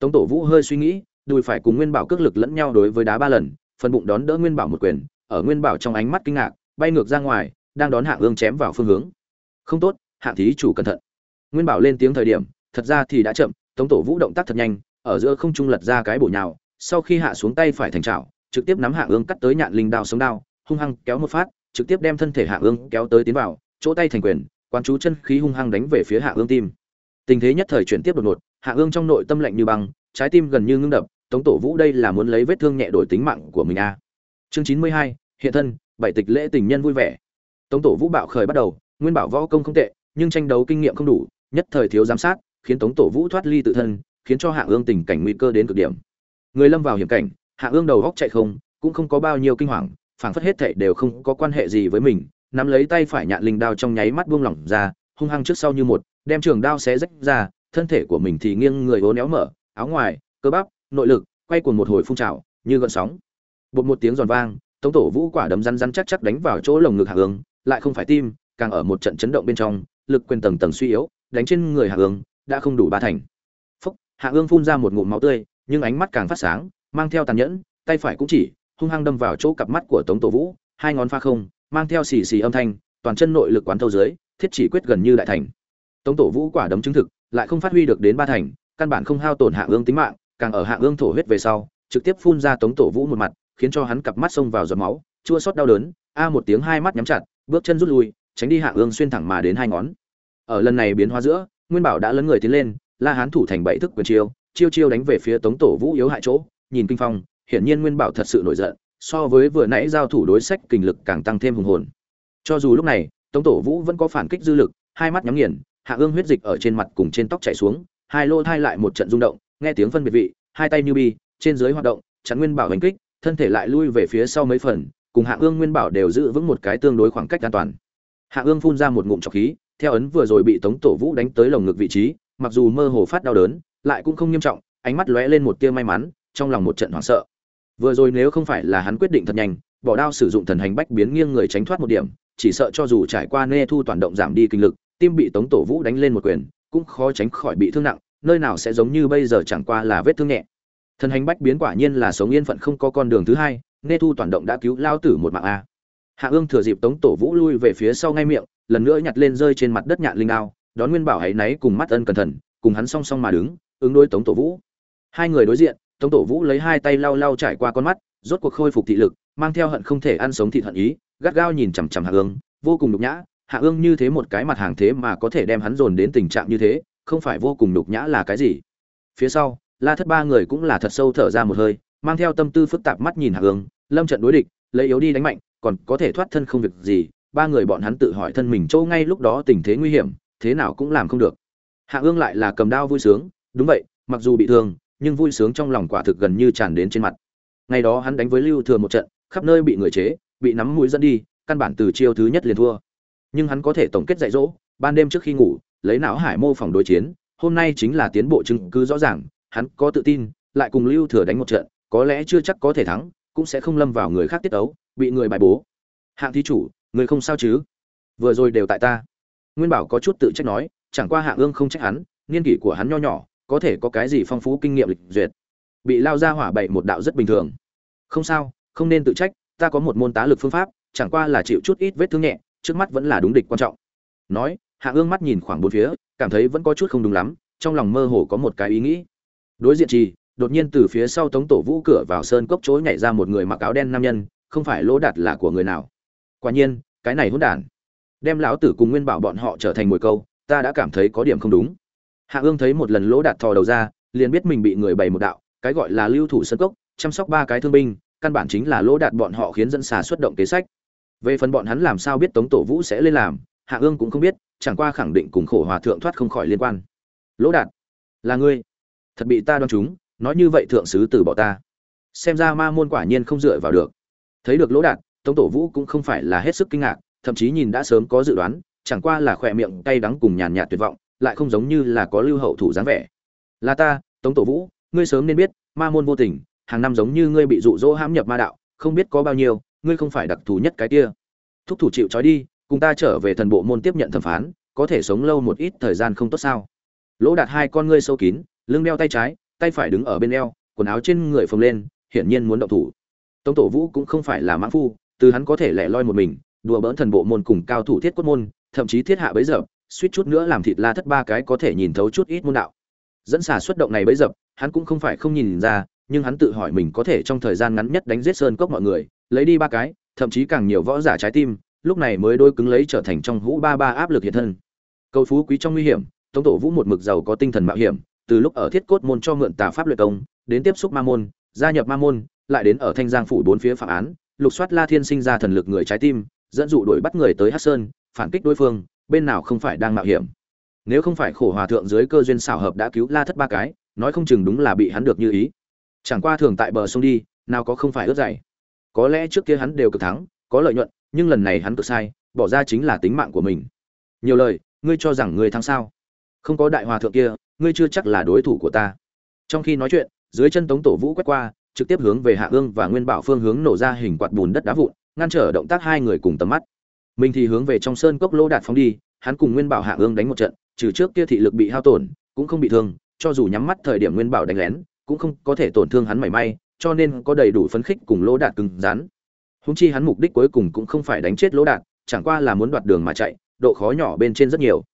tống tổ vũ hơi suy nghĩ, đùi phải cùng nguyên bảo cước lực lẫn nhau đối với đá ba lần, phần bụng đón đỡ nguyên bảo một quyền, ở nguyên bảo trong ánh mắt kinh ngạc, bay ngược ra ngoài, đang đón hạng ương chém vào phương hướng. Không tốt, hạng thí chủ cẩn thận. Nguyên bảo lên tiếng thời điểm, thật ra thì đã chậm, tống tổ vũ động tác thật nhanh, ở giữa không trung lật ra cái bổ nhào, sau khi hạ xuống tay phải thành trào trực tiếp nắm hạng ương cắt tới nhạn linh đao sống đao, hung hăng kéo một phát, trực tiếp đem thân thể hạng ương kéo tới tiến vào, chỗ tay thành quyền quan chú chân khí hung hăng đánh về phía hạng ương tim. Tình thế nhất thời chuyển tiếp đột ngột Hạ ương trong nội tâm lạnh như băng, trái tim gần như ngưng đập, tống tổ vũ đây là muốn lấy vết thương nhẹ đổi tính mạng của mình a à. chương chín mươi hai, hiện thân, bảy tịch lễ tình nhân vui vẻ tống tổ vũ bạo khởi bắt đầu, nguyên bảo võ công không tệ, nhưng tranh đấu kinh nghiệm không đủ, nhất thời thiếu giám sát, khiến tống tổ vũ thoát ly tự thân, khiến cho hạ ương tình cảnh nguy cơ đến cực điểm người lâm vào hiểm cảnh, hạ ương đầu góc chạy không, cũng không có bao nhiêu kinh hoàng, phảng phất hết thệ đều không có quan hệ gì với mình, nắm lấy tay phải nhạn linh đao trong nháy mắt buông lỏng ra, hung hăng trước sau như một, đem trường đao xé rách ra thân thể của mình thì nghiêng người uốn néo mở, áo ngoài, cơ bắp, nội lực, quay cuồng một hồi phun trào, như gợn sóng. Bột một tiếng giòn vang, tống tổ vũ quả đấm rắn rắn chắc chắc đánh vào chỗ lồng ngực hạ ương lại không phải tim, càng ở một trận chấn động bên trong, lực quyền tầng tầng suy yếu, đánh trên người hạ ương đã không đủ ba thành. Phúc, hạ ương phun ra một ngụm máu tươi, nhưng ánh mắt càng phát sáng, mang theo tàn nhẫn, tay phải cũng chỉ, hung hăng đâm vào chỗ cặp mắt của tống tổ vũ, hai ngón pha không, mang theo xì xì âm thanh, toàn chân nội lực quán thâu dưới, thiết chỉ quyết gần như đại thành. Tống tổ vũ quả đấm chứng thực lại không phát huy được đến ba thành, căn bản không hao tổn hạ ương tính mạng, càng ở hạ ương thổ huyết về sau, trực tiếp phun ra tống tổ vũ một mặt, khiến cho hắn cặp mắt xông vào giọt máu, chua xót đau đớn, a một tiếng hai mắt nhắm chặt, bước chân rút lui, tránh đi hạ ương xuyên thẳng mà đến hai ngón. Ở lần này biến hóa giữa, nguyên bảo đã lấn người tiến lên, la hán thủ thành bảy thức quyền chiêu chiêu chiêu đánh về phía tống tổ vũ yếu hại chỗ, nhìn kinh phong, hiển nhiên nguyên bảo thật sự nổi giận, so với vừa nãy giao thủ đối sách kình lực càng tăng thêm hùng hồn. Cho dù lúc này, tống tổ vũ vẫn có phản kích dư lực, hai mắt nhắm nghiền hạ ương huyết dịch ở trên mặt cùng trên tóc chảy xuống, hai lô thai lại một trận rung động, nghe tiếng phân biệt vị, hai tay như bi, trên dưới hoạt động chắn nguyên bảo đánh kích, thân thể lại lui về phía sau mấy phần, cùng hạ ương nguyên bảo đều giữ vững một cái tương đối khoảng cách an toàn. Hạ ương phun ra một ngụm trọc khí, theo ấn vừa rồi bị tống tổ vũ đánh tới lồng ngực vị trí, mặc dù mơ hồ phát đau đớn, lại cũng không nghiêm trọng, ánh mắt lóe lên một tia may mắn, trong lòng một trận hoảng sợ. Vừa rồi nếu không phải là hắn quyết định thật nhanh, bỏ đao sử dụng thần hành bách biến nghiêng người tránh thoát một điểm, chỉ sợ cho dù trải qua nê thu toàn động giảm đi kinh lực tim bị tống tổ vũ đánh lên một quyền, cũng khó tránh khỏi bị thương nặng, nơi nào sẽ giống như bây giờ chẳng qua là vết thương nhẹ. Thần hành bách biến quả nhiên là sống yên phận không có con đường thứ hai, nê thu toàn động đã cứu lao tử một mạng a. Hạ ương thừa dịp tống tổ vũ lui về phía sau ngay miệng, lần nữa nhặt lên rơi trên mặt đất nhạn linh đao, đón nguyên bảo hãy náy cùng mắt ân cẩn thận, cùng hắn song song mà đứng, ứng đối tống tổ vũ. Hai người đối diện, tống tổ vũ lấy hai tay lau lau trải qua con mắt, rốt cuộc khôi phục thị lực, mang theo hận không thể ăn sống thị hận ý, gắt gao nhìn chằm chằm hạ ương, vô cùng nhục nhã hạ ương như thế một cái mặt hàng thế mà có thể đem hắn dồn đến tình trạng như thế, không phải vô cùng nhục nhã là cái gì? Phía sau, la thất ba người cũng là thật sâu thở ra một hơi, mang theo tâm tư phức tạp mắt nhìn hạ ương, lâm trận đối địch, lấy yếu đi đánh mạnh, còn có thể thoát thân không việc gì, ba người bọn hắn tự hỏi thân mình châu ngay lúc đó tình thế nguy hiểm, thế nào cũng làm không được. Hạ ương lại là cầm đao vui sướng, đúng vậy, mặc dù bị thương, nhưng vui sướng trong lòng quả thực gần như tràn đến trên mặt. Ngày đó hắn đánh với lưu thừa một trận, khắp nơi bị người chế, bị nắm mũi dẫn đi, căn bản từ chiêu thứ nhất liền thua nhưng hắn có thể tổng kết dạy dỗ, ban đêm trước khi ngủ, lấy não hải mô phỏng đối chiến, hôm nay chính là tiến bộ chứng cứ rõ ràng, hắn có tự tin, lại cùng lưu thừa đánh một trận, có lẽ chưa chắc có thể thắng, cũng sẽ không lâm vào người khác tiết ấu, bị người bài bố. Hạng thí chủ, người không sao chứ? Vừa rồi đều tại ta. Nguyên bảo có chút tự trách nói, chẳng qua hạng ương không trách hắn, niên kỷ của hắn nho nhỏ, có thể có cái gì phong phú kinh nghiệm lịch duyệt. Bị lao ra hỏa bậy một đạo rất bình thường. Không sao, không nên tự trách, ta có một môn tá lực phương pháp, chẳng qua là chịu chút ít vết thương nhẹ trước mắt vẫn là đúng địch quan trọng. Nói, hạ ương mắt nhìn khoảng bốn phía, cảm thấy vẫn có chút không đúng lắm, trong lòng mơ hồ có một cái ý nghĩ. Đối diện trì, đột nhiên từ phía sau tống tổ vũ cửa vào sơn cốc chối nhảy ra một người mặc áo đen nam nhân, không phải lỗ đạt là của người nào. Quả nhiên, cái này hỗn đản. Đem lão tử cùng nguyên bảo bọn họ trở thành mồi câu, ta đã cảm thấy có điểm không đúng. Hạ ương thấy một lần lỗ đạt thò đầu ra, liền biết mình bị người bày một đạo, cái gọi là lưu thủ sân cốc, chăm sóc ba cái thương binh, căn bản chính là lỗ đạt bọn họ khiến dẫn xà xuất động kế sách về phần bọn hắn làm sao biết tống tổ vũ sẽ lên làm, hạ ương cũng không biết, chẳng qua khẳng định cùng khổ hòa thượng thoát không khỏi liên quan. Lỗ đạt, là ngươi. Thật bị ta đoán chúng, nói như vậy thượng sứ từ bỏ ta. Xem ra ma môn quả nhiên không dựa vào được. Thấy được lỗ đạt, tống tổ vũ cũng không phải là hết sức kinh ngạc, thậm chí nhìn đã sớm có dự đoán, chẳng qua là khỏe miệng cay đắng cùng nhàn nhạt tuyệt vọng, lại không giống như là có lưu hậu thủ dáng vẻ. Là ta, tống tổ vũ, ngươi sớm nên biết, ma môn vô tình, hàng năm giống như ngươi bị dụ dỗ hãm nhập ma đạo, không biết có bao nhiêu ngươi không phải đặc thù nhất cái kia. Thúc thủ chịu trói đi, cùng ta trở về thần bộ môn tiếp nhận thẩm phán, có thể sống lâu một ít thời gian không tốt sao? Lỗ đạt hai con ngươi sâu kín, lưng đeo tay trái, tay phải đứng ở bên eo, quần áo trên người phồng lên, hiển nhiên muốn động thủ. Tống tổ vũ cũng không phải là mãn phu, từ hắn có thể lẻ loi một mình, đùa bỡn thần bộ môn cùng cao thủ thiết cốt môn, thậm chí thiết hạ bấy giờ, suýt chút nữa làm thịt la thất ba cái có thể nhìn thấu chút ít môn đạo. Dẫn xả xuất động này bấy dập hắn cũng không phải không nhìn ra, nhưng hắn tự hỏi mình có thể trong thời gian ngắn nhất đánh giết sơn cốc mọi người lấy đi ba cái, thậm chí càng nhiều võ giả trái tim, lúc này mới đôi cứng lấy trở thành trong hũ ba ba áp lực hiện thân. Cầu phú quý trong nguy hiểm, tống tổ vũ một mực giàu có tinh thần mạo hiểm, từ lúc ở thiết cốt môn cho mượn tà pháp luyện công, đến tiếp xúc ma môn, gia nhập ma môn, lại đến ở thanh giang phủ bốn phía phạm án, lục soát la thiên sinh ra thần lực người trái tim, dẫn dụ đuổi bắt người tới hát sơn, phản kích đối phương, bên nào không phải đang mạo hiểm. Nếu không phải khổ hòa thượng dưới cơ duyên xảo hợp đã cứu la thất ba cái, nói không chừng đúng là bị hắn được như ý. Chẳng qua thường tại bờ sông đi, nào có không phải ướt dày có lẽ trước kia hắn đều cực thắng, có lợi nhuận, nhưng lần này hắn cực sai, bỏ ra chính là tính mạng của mình. Nhiều lời, ngươi cho rằng ngươi thắng sao? Không có đại hòa thượng kia, ngươi chưa chắc là đối thủ của ta. Trong khi nói chuyện, dưới chân tống tổ vũ quét qua, trực tiếp hướng về hạ ương và nguyên bảo phương hướng nổ ra hình quạt bùn đất đá vụn, ngăn trở động tác hai người cùng tầm mắt. Mình thì hướng về trong sơn cốc lô đạt phóng đi, hắn cùng nguyên bảo hạ ương đánh một trận, trừ trước kia thị lực bị hao tổn, cũng không bị thương, cho dù nhắm mắt thời điểm nguyên bảo đánh lén, cũng không có thể tổn thương hắn mảy may cho nên có đầy đủ phấn khích cùng lỗ đạt cứng rắn. Húng chi hắn mục đích cuối cùng cũng không phải đánh chết lỗ đạt chẳng qua là muốn đoạt đường mà chạy, độ khó nhỏ bên trên rất nhiều.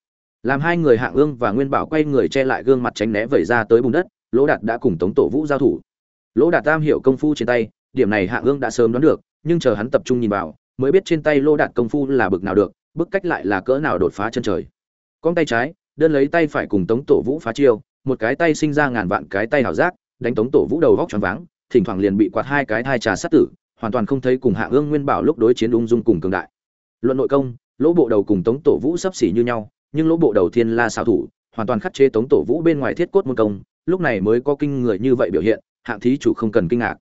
Làm hai người hạ ương và nguyên bảo quay người che lại gương mặt tránh né vẩy ra tới bùn đất, lỗ đạt đã cùng tống tổ vũ giao thủ. Lỗ đạt tam hiểu công phu trên tay, điểm này hạ ương đã sớm đoán được, nhưng chờ hắn tập trung nhìn vào, mới biết trên tay lỗ đạt công phu là bực nào được, bức cách lại là cỡ nào đột phá chân trời. Con tay trái, đơn lấy tay phải cùng tống tổ vũ phá chiêu, một cái tay sinh ra ngàn vạn cái tay hảo giác, đánh tống tổ vũ đầu vóc tròn váng thỉnh thoảng liền bị quạt hai cái thai trà sát tử, hoàn toàn không thấy cùng hạ ương nguyên bảo lúc đối chiến ung dung cùng cường đại. Luận nội công, lỗ bộ đầu cùng tống tổ vũ sắp xỉ như nhau, nhưng lỗ bộ đầu thiên la xảo thủ, hoàn toàn khắc chế tống tổ vũ bên ngoài thiết cốt môn công, lúc này mới có kinh người như vậy biểu hiện hạng thí chủ không cần kinh ngạc.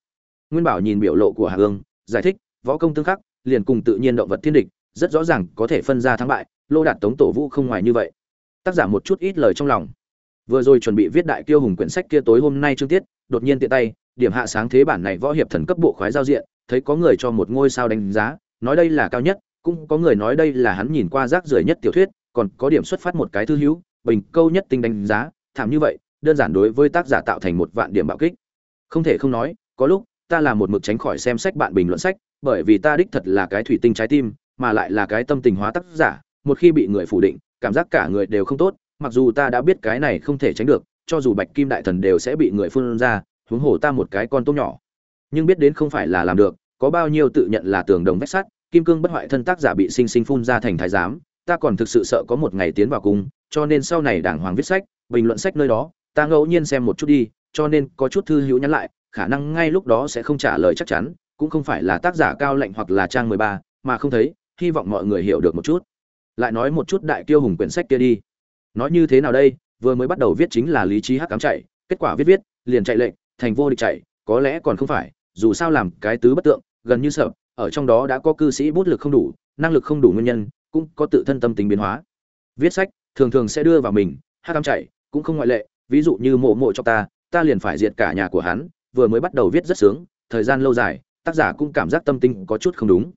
Nguyên bảo nhìn biểu lộ của hạ ương, giải thích, võ công tương khắc, liền cùng tự nhiên động vật thiên địch, rất rõ ràng có thể phân ra thắng bại, lô đạt tống tổ vũ không ngoài như vậy. Tác giả một chút ít lời trong lòng. Vừa rồi chuẩn bị viết đại kiêu hùng quyển sách kia tối hôm nay chương tiết, đột nhiên tiện tay điểm hạ sáng thế bản này võ hiệp thần cấp bộ khoái giao diện, thấy có người cho một ngôi sao đánh giá, nói đây là cao nhất, cũng có người nói đây là hắn nhìn qua rác rưởi nhất tiểu thuyết, còn có điểm xuất phát một cái thư hữu, bình câu nhất tinh đánh giá, thảm như vậy, đơn giản đối với tác giả tạo thành một vạn điểm bạo kích. Không thể không nói, có lúc, ta là một mực tránh khỏi xem sách bạn bình luận sách, bởi vì ta đích thật là cái thủy tinh trái tim, mà lại là cái tâm tình hóa tác giả, một khi bị người phủ định, cảm giác cả người đều không tốt, mặc dù ta đã biết cái này không thể tránh được, cho dù bạch kim đại thần đều sẽ bị người phun ra huống hồ ta một cái con tôm nhỏ. Nhưng biết đến không phải là làm được, có bao nhiêu tự nhận là tường đồng vách sắt, kim cương bất hoại thân tác giả bị sinh sinh phun ra thành thái giám, ta còn thực sự sợ có một ngày tiến vào cung cho nên sau này đảng hoàng viết sách, bình luận sách nơi đó, ta ngẫu nhiên xem một chút đi, cho nên có chút thư hữu nhắn lại, khả năng ngay lúc đó sẽ không trả lời chắc chắn, cũng không phải là tác giả cao lệnh hoặc là trang mười ba, mà không thấy, hy vọng mọi người hiểu được một chút. Lại nói một chút đại tiêu hùng quyển sách kia đi. Nói như thế nào đây? Vừa mới bắt đầu viết chính là lý trí hắc cám chạy, kết quả viết viết, liền chạy lệnh thành vô địch chạy, có lẽ còn không phải, dù sao làm cái tứ bất tượng, gần như sợ, ở trong đó đã có cư sĩ bút lực không đủ, năng lực không đủ nguyên nhân, cũng có tự thân tâm tính biến hóa. Viết sách, thường thường sẽ đưa vào mình, hát cam chạy, cũng không ngoại lệ, ví dụ như mộ mộ cho ta ta liền phải diệt cả nhà của hắn, vừa mới bắt đầu viết rất sướng, thời gian lâu dài, tác giả cũng cảm giác tâm tính có chút không đúng.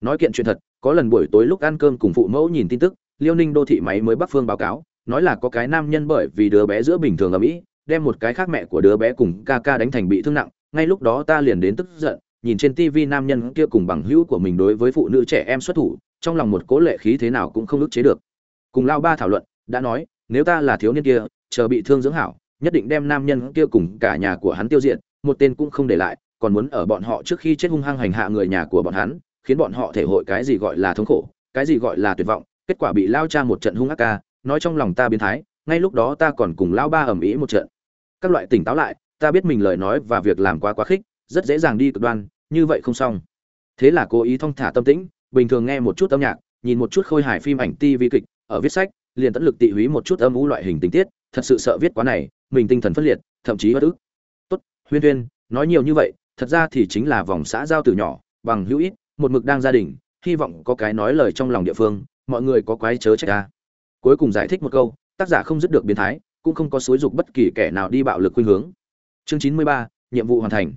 Nói kiện chuyện thật, có lần buổi tối lúc ăn cơm cùng phụ mẫu nhìn tin tức, liêu ninh đô thị máy mới bắc phương báo cáo, nói là có cái nam nhân bởi vì đứa bé giữa bình thường ở mỹ đem một cái khác mẹ của đứa bé cùng ca ca đánh thành bị thương nặng, ngay lúc đó ta liền đến tức giận, nhìn trên tv nam nhân kia cùng bằng hữu của mình đối với phụ nữ trẻ em xuất thủ, trong lòng một cố lệ khí thế nào cũng không ức chế được. Cùng lao ba thảo luận, đã nói, nếu ta là thiếu niên kia, chờ bị thương dưỡng hảo, nhất định đem nam nhân kia cùng cả nhà của hắn tiêu diệt, một tên cũng không để lại, còn muốn ở bọn họ trước khi chết hung hăng hành hạ người nhà của bọn hắn, khiến bọn họ thể hội cái gì gọi là thống khổ, cái gì gọi là tuyệt vọng, kết quả bị lao cha một trận hung ác ca, nói trong lòng ta biến thái, ngay lúc đó ta còn cùng lao ba ầm ĩ một trận các loại tỉnh táo lại, ta biết mình lời nói và việc làm quá quá khích, rất dễ dàng đi cực đoan, như vậy không xong. Thế là cố ý thong thả tâm tĩnh, bình thường nghe một chút âm nhạc, nhìn một chút khôi hài phim ảnh ti vi kịch, ở viết sách, liền tận lực tị húy một chút âm u loại hình tình tiết, thật sự sợ viết quá này, mình tinh thần phân liệt, thậm chí bất ức. Tốt, huyên huyên nói nhiều như vậy, thật ra thì chính là vòng xã giao từ nhỏ, bằng hữu ít, một mực đang gia đình, hy vọng có cái nói lời trong lòng địa phương, mọi người có quái chớ trách ta. Cuối cùng giải thích một câu, tác giả không dứt được biến thái cũng không có xúi dục bất kỳ kẻ nào đi bạo lực khuynh hướng. Chương chín mươi ba, nhiệm vụ hoàn thành.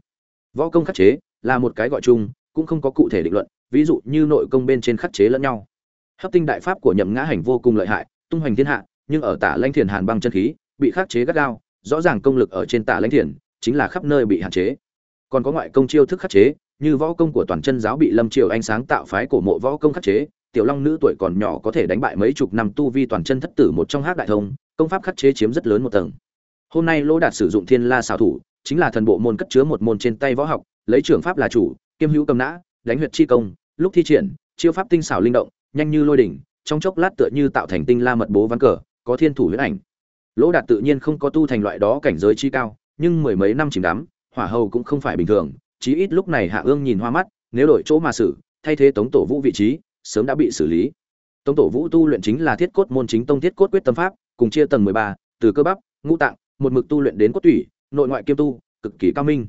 Võ công khắc chế là một cái gọi chung, cũng không có cụ thể định luận, ví dụ như nội công bên trên khắc chế lẫn nhau. Hấp tinh đại pháp của nhậm ngã hành vô cùng lợi hại, tung hoành thiên hạ, nhưng ở tả lãnh thiền hàn băng chân khí, bị khắc chế gắt gao, rõ ràng công lực ở trên tả lãnh thiền chính là khắp nơi bị hạn chế. Còn có ngoại công chiêu thức khắc chế, như võ công của toàn chân giáo bị lâm triều ánh sáng tạo phái cổ mộ võ công khắc chế, tiểu long nữ tuổi còn nhỏ có thể đánh bại mấy chục năm tu vi toàn chân thất tử một trong hắc đại thông công pháp khắc chế chiếm rất lớn một tầng. Hôm nay lỗ đạt sử dụng thiên la xảo thủ, chính là thần bộ môn cất chứa một môn trên tay võ học, lấy trưởng pháp là chủ, kiêm hữu cầm nã, đánh huyệt chi công, lúc thi triển, chiêu pháp tinh xảo linh động, nhanh như lôi đỉnh, trong chốc lát tựa như tạo thành tinh la mật bố ván cờ, có thiên thủ huyết ảnh. Lỗ đạt tự nhiên không có tu thành loại đó cảnh giới chi cao, nhưng mười mấy năm chìm đắm, hỏa hầu cũng không phải bình thường, chí ít lúc này hạ ương nhìn hoa mắt, nếu đổi chỗ mà xử, thay thế tống tổ vũ vị trí, sớm đã bị xử lý. Tống tổ vũ tu luyện chính là thiết cốt môn chính tông thiết cốt quyết tâm pháp cùng chia tầng mười ba, từ cơ bắp, ngũ tạng, một mực tu luyện đến cốt tủy, nội ngoại kiêm tu, cực kỳ cao minh.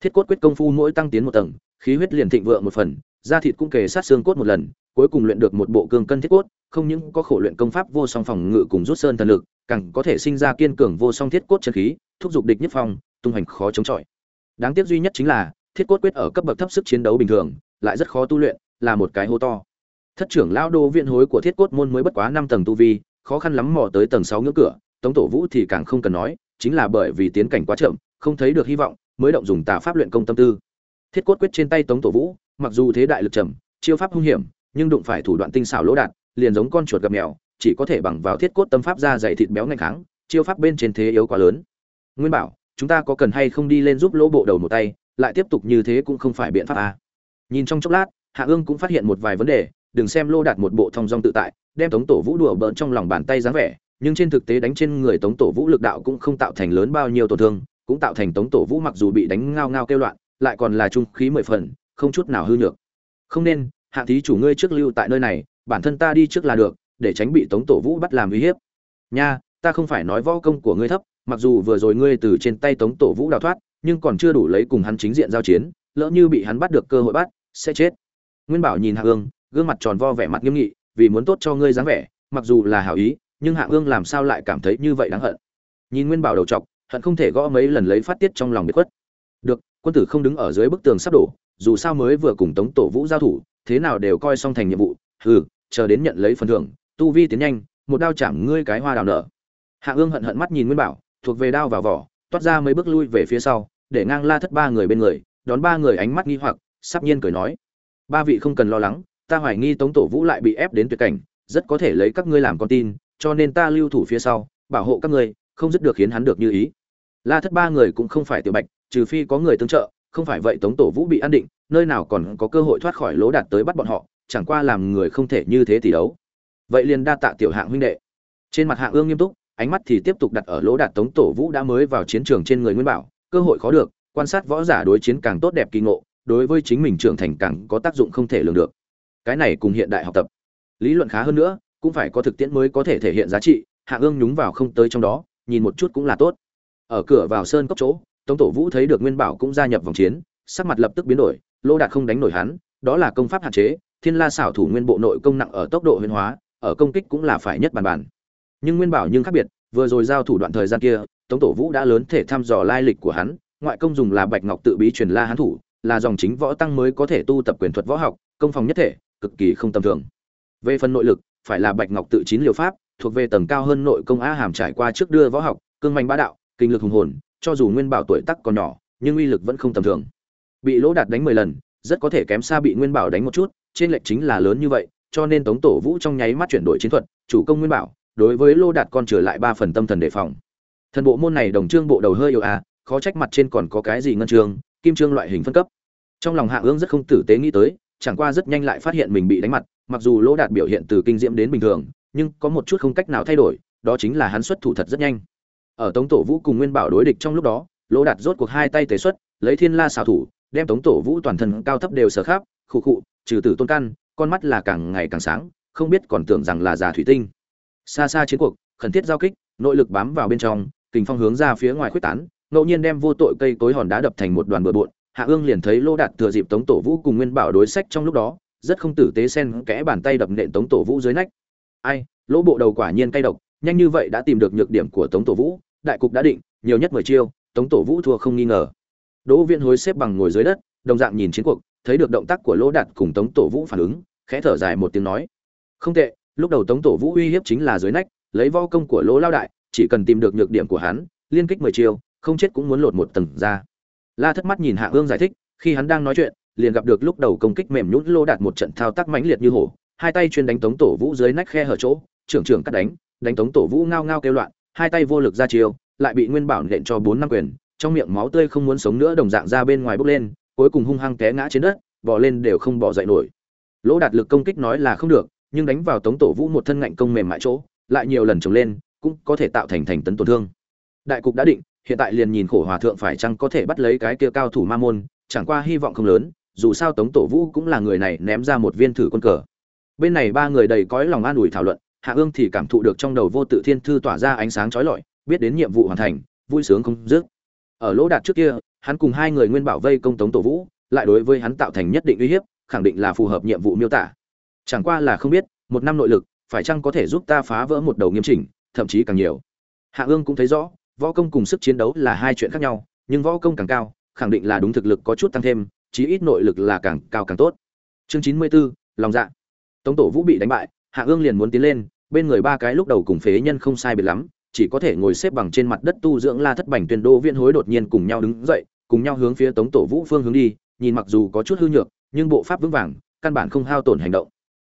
Thiết cốt quyết công phu mỗi tăng tiến một tầng, khí huyết liền thịnh vượng một phần, da thịt cũng kề sát xương cốt một lần, cuối cùng luyện được một bộ cương cân thiết cốt, không những có khổ luyện công pháp vô song phòng ngự cùng rút sơn thần lực, càng có thể sinh ra kiên cường vô song thiết cốt chân khí, thúc giục địch nhất phong, tung hành khó chống chọi. Đáng tiếc duy nhất chính là, thiết cốt quyết ở cấp bậc thấp sức chiến đấu bình thường, lại rất khó tu luyện, là một cái hố to. Thất trưởng lão đô viện hối của thiết cốt môn mới bất quá năm tầng tu vi khó khăn lắm mò tới tầng sáu ngưỡng cửa, tống tổ vũ thì càng không cần nói, chính là bởi vì tiến cảnh quá chậm, không thấy được hy vọng, mới động dùng tà pháp luyện công tâm tư thiết cốt quyết trên tay tống tổ vũ, mặc dù thế đại lực trầm, chiêu pháp hung hiểm, nhưng đụng phải thủ đoạn tinh xảo lỗ đạt liền giống con chuột gặp mèo, chỉ có thể bằng vào thiết cốt tâm pháp ra dày thịt béo ngày kháng, chiêu pháp bên trên thế yếu quá lớn nguyên bảo, chúng ta có cần hay không đi lên giúp lỗ bộ đầu một tay, lại tiếp tục như thế cũng không phải biện pháp à. nhìn trong chốc lát, hạ ương cũng phát hiện một vài vấn đề, đừng xem lô đạt một bộ thong dong tự tại đem tống tổ vũ đùa bỡn trong lòng bàn tay dáng vẻ, nhưng trên thực tế đánh trên người tống tổ vũ lực đạo cũng không tạo thành lớn bao nhiêu tổn thương, cũng tạo thành tống tổ vũ mặc dù bị đánh ngao ngao kêu loạn, lại còn là trung khí mười phần, không chút nào hư nhược. Không nên, hạ thí chủ ngươi trước lưu tại nơi này, bản thân ta đi trước là được, để tránh bị tống tổ vũ bắt làm uy hiếp. Nha, ta không phải nói võ công của ngươi thấp, mặc dù vừa rồi ngươi từ trên tay tống tổ vũ đào thoát, nhưng còn chưa đủ lấy cùng hắn chính diện giao chiến, lỡ như bị hắn bắt được cơ hội bắt, sẽ chết. Nguyên bảo nhìn hạ ương gương mặt tròn vo vẻ mặt nghiêm nghị vì muốn tốt cho ngươi dáng vẻ, mặc dù là hảo ý, nhưng hạ ương làm sao lại cảm thấy như vậy đáng hận? Nhìn nguyên bảo đầu chọc hận không thể gõ mấy lần lấy phát tiết trong lòng biệt khuất. Được, quân tử không đứng ở dưới bức tường sắp đổ, dù sao mới vừa cùng tống tổ vũ giao thủ, thế nào đều coi xong thành nhiệm vụ. Hừ, chờ đến nhận lấy phần thưởng, tu vi tiến nhanh, một đao chạm ngươi cái hoa đào nở. Hạ ương hận hận mắt nhìn nguyên bảo, thuộc về đao vào vỏ, toát ra mấy bước lui về phía sau, để ngang la thất ba người bên người, đón ba người ánh mắt nghi hoặc, sắp nhiên cười nói. Ba vị không cần lo lắng ta hoài nghi tống tổ vũ lại bị ép đến tuyệt cảnh, rất có thể lấy các ngươi làm con tin, cho nên ta lưu thủ phía sau, bảo hộ các ngươi, không dứt được khiến hắn được như ý. La thất ba người cũng không phải tiểu bạch, trừ phi có người tương trợ, không phải vậy tống tổ vũ bị an định, nơi nào còn có cơ hội thoát khỏi lỗ đạt tới bắt bọn họ, chẳng qua làm người không thể như thế tỷ đấu. Vậy liền đa tạ tiểu hạng huynh đệ. Trên mặt hạng ương nghiêm túc, ánh mắt thì tiếp tục đặt ở lỗ đạt tống tổ vũ đã mới vào chiến trường trên người nguyên bảo, cơ hội khó được, quan sát võ giả đối chiến càng tốt đẹp kỳ ngộ, đối với chính mình trưởng thành càng có tác dụng không thể lường được cái này cùng hiện đại học tập. Lý luận khá hơn nữa, cũng phải có thực tiễn mới có thể thể hiện giá trị, hạ ương nhúng vào không tới trong đó, nhìn một chút cũng là tốt. Ở cửa vào sơn cốc chỗ, tống tổ vũ thấy được nguyên bảo cũng gia nhập vòng chiến, sắc mặt lập tức biến đổi, lô đạt không đánh nổi hắn, đó là công pháp hạn chế, thiên la xảo thủ nguyên bộ nội công nặng ở tốc độ huyền hóa, ở công kích cũng là phải nhất bàn bàn. Nhưng nguyên bảo nhưng khác biệt, vừa rồi giao thủ đoạn thời gian kia, tống tổ vũ đã lớn thể thăm dò lai lịch của hắn, ngoại công dùng là bạch ngọc tự bí truyền la hán thủ, là dòng chính võ tăng mới có thể tu tập quyền thuật võ học, công phòng nhất thể cực kỳ không tầm thường. Về phần nội lực, phải là bạch ngọc tự chín liều pháp, thuộc về tầng cao hơn nội công a hàm trải qua trước đưa võ học, cương mạnh bá đạo, kinh lực hùng hồn, cho dù nguyên bảo tuổi tác còn nhỏ, nhưng uy lực vẫn không tầm thường. Bị lỗ đạt đánh mười lần, rất có thể kém xa bị nguyên bảo đánh một chút, trên lệch chính là lớn như vậy, cho nên tống tổ vũ trong nháy mắt chuyển đổi chiến thuật, chủ công nguyên bảo, đối với lô đạt còn trở lại ba phần tâm thần đề phòng. Thần bộ môn này đồng trương bộ đầu hơi yếu à khó trách mặt trên còn có cái gì ngân trường, kim trương loại hình phân cấp. Trong lòng hạ ương rất không tử tế nghĩ tới chẳng qua rất nhanh lại phát hiện mình bị đánh mặt, mặc dù lỗ đạt biểu hiện từ kinh diễm đến bình thường, nhưng có một chút không cách nào thay đổi, đó chính là hắn xuất thủ thật rất nhanh. Ở tống tổ vũ cùng nguyên bảo đối địch trong lúc đó, lỗ đạt rốt cuộc hai tay tế xuất, lấy thiên la xào thủ, đem tống tổ vũ toàn thân cao thấp đều sở khắp, khụ khụ, trừ tử tôn căn, con mắt là càng ngày càng sáng, không biết còn tưởng rằng là già thủy tinh. Xa xa chiến cuộc, khẩn thiết giao kích, nội lực bám vào bên trong, kình phong hướng ra phía ngoài khuếch tán, ngẫu nhiên đem vô tội cây cối hòn đá đập thành một đoàn bừa bộn hạ ương liền thấy lô đạt thừa dịp tống tổ vũ cùng nguyên bảo đối sách trong lúc đó, rất không tử tế sen kẽ bàn tay đập nện tống tổ vũ dưới nách. Ai, lỗ bộ đầu quả nhiên cay độc, nhanh như vậy đã tìm được nhược điểm của tống tổ vũ, đại cục đã định, nhiều nhất mười chiêu, tống tổ vũ thua không nghi ngờ. Đỗ viên hối xếp bằng ngồi dưới đất, đồng dạng nhìn chiến cuộc, thấy được động tác của lỗ đạt cùng tống tổ vũ phản ứng, khẽ thở dài một tiếng nói. Không tệ, lúc đầu tống tổ vũ uy hiếp chính là dưới nách, lấy vo công của lỗ lao đại, chỉ cần tìm được nhược điểm của hắn, liên kích mười chiêu, không chết cũng muốn lột một tầng ra la thất mắt nhìn hạ ương giải thích, khi hắn đang nói chuyện, liền gặp được lúc đầu công kích mềm nhũn lô đạt một trận thao tác mãnh liệt như hổ, hai tay chuyên đánh tống tổ vũ dưới nách khe hở chỗ, trưởng trưởng cắt đánh đánh tống tổ vũ ngao ngao kêu loạn, hai tay vô lực ra chiêu, lại bị nguyên bảo nện cho bốn năm quyền, trong miệng máu tươi không muốn sống nữa đồng dạng ra bên ngoài bốc lên, cuối cùng hung hăng té ngã trên đất bò lên đều không bò dậy nổi. Lỗ đạt lực công kích nói là không được, nhưng đánh vào tống tổ vũ một thân ngạnh công mềm mại chỗ, lại nhiều lần trồng lên, cũng có thể tạo thành thành tấn tổn thương. Đại cục đã định hiện tại liền nhìn khổ hòa thượng phải chăng có thể bắt lấy cái kia cao thủ ma môn, chẳng qua hy vọng không lớn, dù sao tống tổ vũ cũng là người này ném ra một viên thử quân cờ. Bên này ba người đầy cõi lòng an ủi thảo luận, hạ ương thì cảm thụ được trong đầu vô tự thiên thư tỏa ra ánh sáng trói lọi, biết đến nhiệm vụ hoàn thành, vui sướng không dứt. Ở lỗ đạt trước kia, hắn cùng hai người nguyên bảo vây công tống tổ vũ, lại đối với hắn tạo thành nhất định uy hiếp, khẳng định là phù hợp nhiệm vụ miêu tả. Chẳng qua là không biết, một năm nội lực, phải chăng có thể giúp ta phá vỡ một đầu nghiêm chỉnh, thậm chí càng nhiều. Hạ ương cũng thấy rõ võ công cùng sức chiến đấu là hai chuyện khác nhau nhưng võ công càng cao khẳng định là đúng thực lực có chút tăng thêm chí ít nội lực là càng cao càng tốt. Chương chín mươi 94, lòng dạ. Tống tổ vũ bị đánh bại hạ ương liền muốn tiến lên bên người ba cái lúc đầu cùng phế nhân không sai biệt lắm chỉ có thể ngồi xếp bằng trên mặt đất tu dưỡng la thất bành tuyên đô viên hối đột nhiên cùng nhau đứng dậy cùng nhau hướng phía tống tổ vũ phương hướng đi nhìn mặc dù có chút hư nhược nhưng bộ pháp vững vàng căn bản không hao tổn hành động.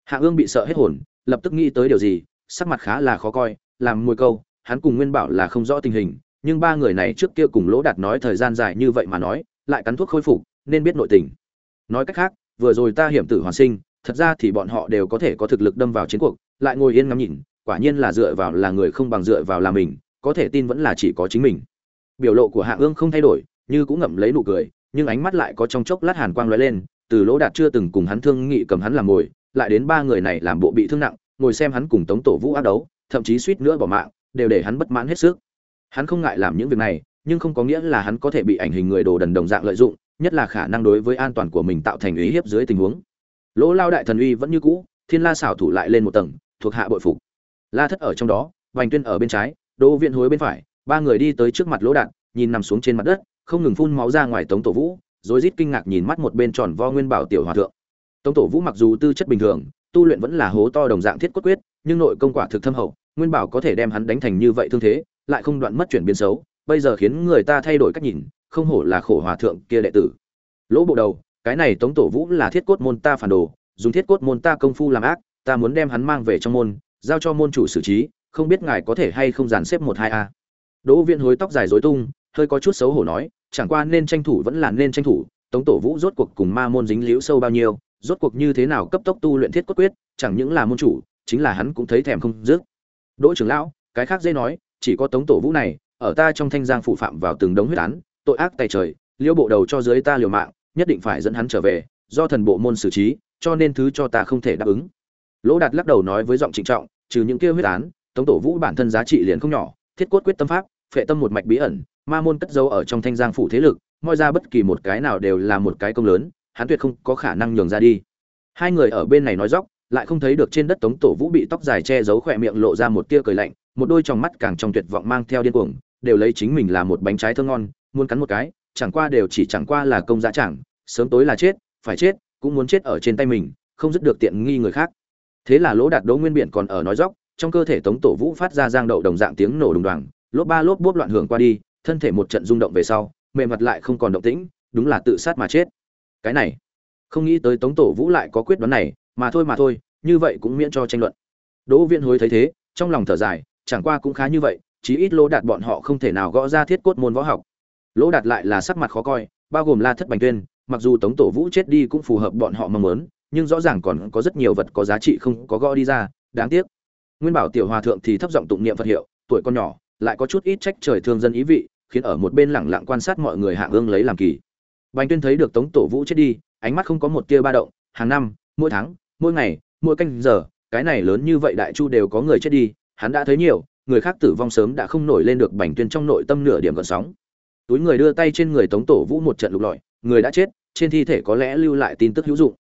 Hạ ương bị sợ hết hồn lập tức nghĩ tới điều gì sắc mặt khá là khó coi làm mùi câu hắn cùng nguyên bảo là không rõ tình hình, nhưng ba người này trước kia cùng lỗ đạt nói thời gian dài như vậy mà nói, lại cắn thuốc khôi phục, nên biết nội tình. Nói cách khác, vừa rồi ta hiểm tử hoàn sinh, thật ra thì bọn họ đều có thể có thực lực đâm vào chiến cuộc, lại ngồi yên ngắm nhìn, quả nhiên là dựa vào là người không bằng dựa vào là mình, có thể tin vẫn là chỉ có chính mình. Biểu lộ của hạ ương không thay đổi, như cũng ngậm lấy nụ cười, nhưng ánh mắt lại có trong chốc lát hàn quang lóe lên, từ lỗ đạt chưa từng cùng hắn thương nghị cầm hắn làm ngồi lại đến ba người này làm bộ bị thương nặng, ngồi xem hắn cùng tống tổ vũ ác đấu, thậm chí suýt nữa bỏ mạng đều để hắn bất mãn hết sức. Hắn không ngại làm những việc này, nhưng không có nghĩa là hắn có thể bị ảnh hình người đồ đần đồng dạng lợi dụng, nhất là khả năng đối với an toàn của mình tạo thành ý hiếp dưới tình huống. Lỗ lao đại thần uy vẫn như cũ, thiên la xảo thủ lại lên một tầng, thuộc hạ bội phục. La thất ở trong đó, vành tuyên ở bên trái, đỗ viện hối bên phải, ba người đi tới trước mặt lỗ đạn, nhìn nằm xuống trên mặt đất, không ngừng phun máu ra ngoài tống tổ vũ, rồi rít kinh ngạc nhìn mắt một bên tròn vo nguyên bảo tiểu hòa thượng. Tống tổ vũ mặc dù tư chất bình thường, tu luyện vẫn là hố to đồng dạng thiết cốt quyết, nhưng nội công quả thực thâm hậu nguyên bảo có thể đem hắn đánh thành như vậy thương thế, lại không đoạn mất chuyển biến xấu, bây giờ khiến người ta thay đổi cách nhìn, không hổ là khổ hòa thượng kia đệ tử. Lỗ bộ đầu, cái này tống tổ vũ là thiết cốt môn ta phản đồ, dùng thiết cốt môn ta công phu làm ác, ta muốn đem hắn mang về trong môn, giao cho môn chủ xử trí, không biết ngài có thể hay không dàn xếp một hai a. Đỗ viên hối tóc dài dối tung, hơi có chút xấu hổ nói, chẳng qua nên tranh thủ vẫn là nên tranh thủ, tống tổ vũ rốt cuộc cùng ma môn dính liễu sâu bao nhiêu, rốt cuộc như thế nào cấp tốc tu luyện thiết cốt quyết, chẳng những là môn chủ, chính là hắn cũng thấy thèm không dứt đỗ trưởng lão, cái khác dễ nói, chỉ có tống tổ vũ này, ở ta trong thanh giang phụ phạm vào từng đống huyết án, tội ác tay trời, liêu bộ đầu cho dưới ta liều mạng, nhất định phải dẫn hắn trở về, do thần bộ môn xử trí, cho nên thứ cho ta không thể đáp ứng. Lỗ đạt lắc đầu nói với giọng trịnh trọng, trừ những kia huyết án, tống tổ vũ bản thân giá trị liền không nhỏ, thiết cốt quyết tâm pháp, phệ tâm một mạch bí ẩn, ma môn cất dấu ở trong thanh giang phủ thế lực, moi ra bất kỳ một cái nào đều là một cái công lớn, hắn tuyệt không có khả năng nhường ra đi. Hai người ở bên này nói dóc lại không thấy được trên đất tống tổ vũ bị tóc dài che giấu khỏe miệng lộ ra một tia cười lạnh, một đôi tròng mắt càng trong tuyệt vọng mang theo điên cuồng, đều lấy chính mình là một bánh trái thơ ngon, muốn cắn một cái, chẳng qua đều chỉ chẳng qua là công giá chẳng, sớm tối là chết, phải chết, cũng muốn chết ở trên tay mình, không dứt được tiện nghi người khác. Thế là lỗ đạt đỗ nguyên biển còn ở nói dóc trong cơ thể tống tổ vũ phát ra giang đậu đồng dạng tiếng nổ đùng đoàng, lốp ba lốp bốp loạn hưởng qua đi, thân thể một trận rung động về sau mềm mặt lại không còn động tĩnh, đúng là tự sát mà chết. Cái này, không nghĩ tới tống tổ vũ lại có quyết đoán này, mà thôi mà thôi như vậy cũng miễn cho tranh luận. Đỗ viên hối thấy thế, trong lòng thở dài, chẳng qua cũng khá như vậy, chí ít lỗ đạt bọn họ không thể nào gõ ra thiết cốt môn võ học. Lỗ đạt lại là sắc mặt khó coi, bao gồm la thất bành tuyên, mặc dù tống tổ vũ chết đi cũng phù hợp bọn họ mong muốn, nhưng rõ ràng còn có rất nhiều vật có giá trị không có gõ đi ra, đáng tiếc. Nguyên bảo tiểu hòa thượng thì thấp giọng tụng niệm phật hiệu, tuổi con nhỏ, lại có chút ít trách trời thương dân ý vị, khiến ở một bên lẳng lặng quan sát mọi người hạ ương lấy làm kỳ. Bành tuyên thấy được tống tổ vũ chết đi, ánh mắt không có một tia ba động, hàng năm, mỗi tháng, mỗi ngày mỗi canh giờ, cái này lớn như vậy đại chu đều có người chết đi, hắn đã thấy nhiều, người khác tử vong sớm đã không nổi lên được bành tuyên trong nội tâm nửa điểm gợn sóng. Túi người đưa tay trên người tống tổ vũ một trận lục lọi, người đã chết, trên thi thể có lẽ lưu lại tin tức hữu dụng.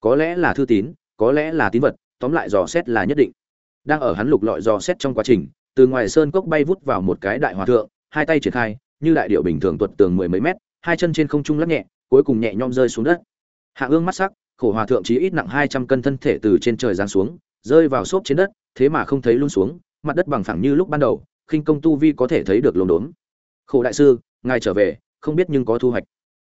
Có lẽ là thư tín, có lẽ là tín vật, tóm lại dò xét là nhất định. Đang ở hắn lục lọi dò xét trong quá trình, từ ngoài sơn cốc bay vút vào một cái đại hòa thượng, hai tay triển khai, như đại điệu bình thường tuột tường mười mấy mét, hai chân trên không trung lắc nhẹ, cuối cùng nhẹ nhom rơi xuống đất. Hạ ương mắt sắc khổ hòa thượng chí ít nặng hai trăm cân thân thể từ trên trời giáng xuống, rơi vào xốp trên đất, thế mà không thấy luôn xuống, mặt đất bằng phẳng như lúc ban đầu, khinh công tu vi có thể thấy được lồn đốn. Khổ đại sư, ngài trở về, không biết nhưng có thu hoạch.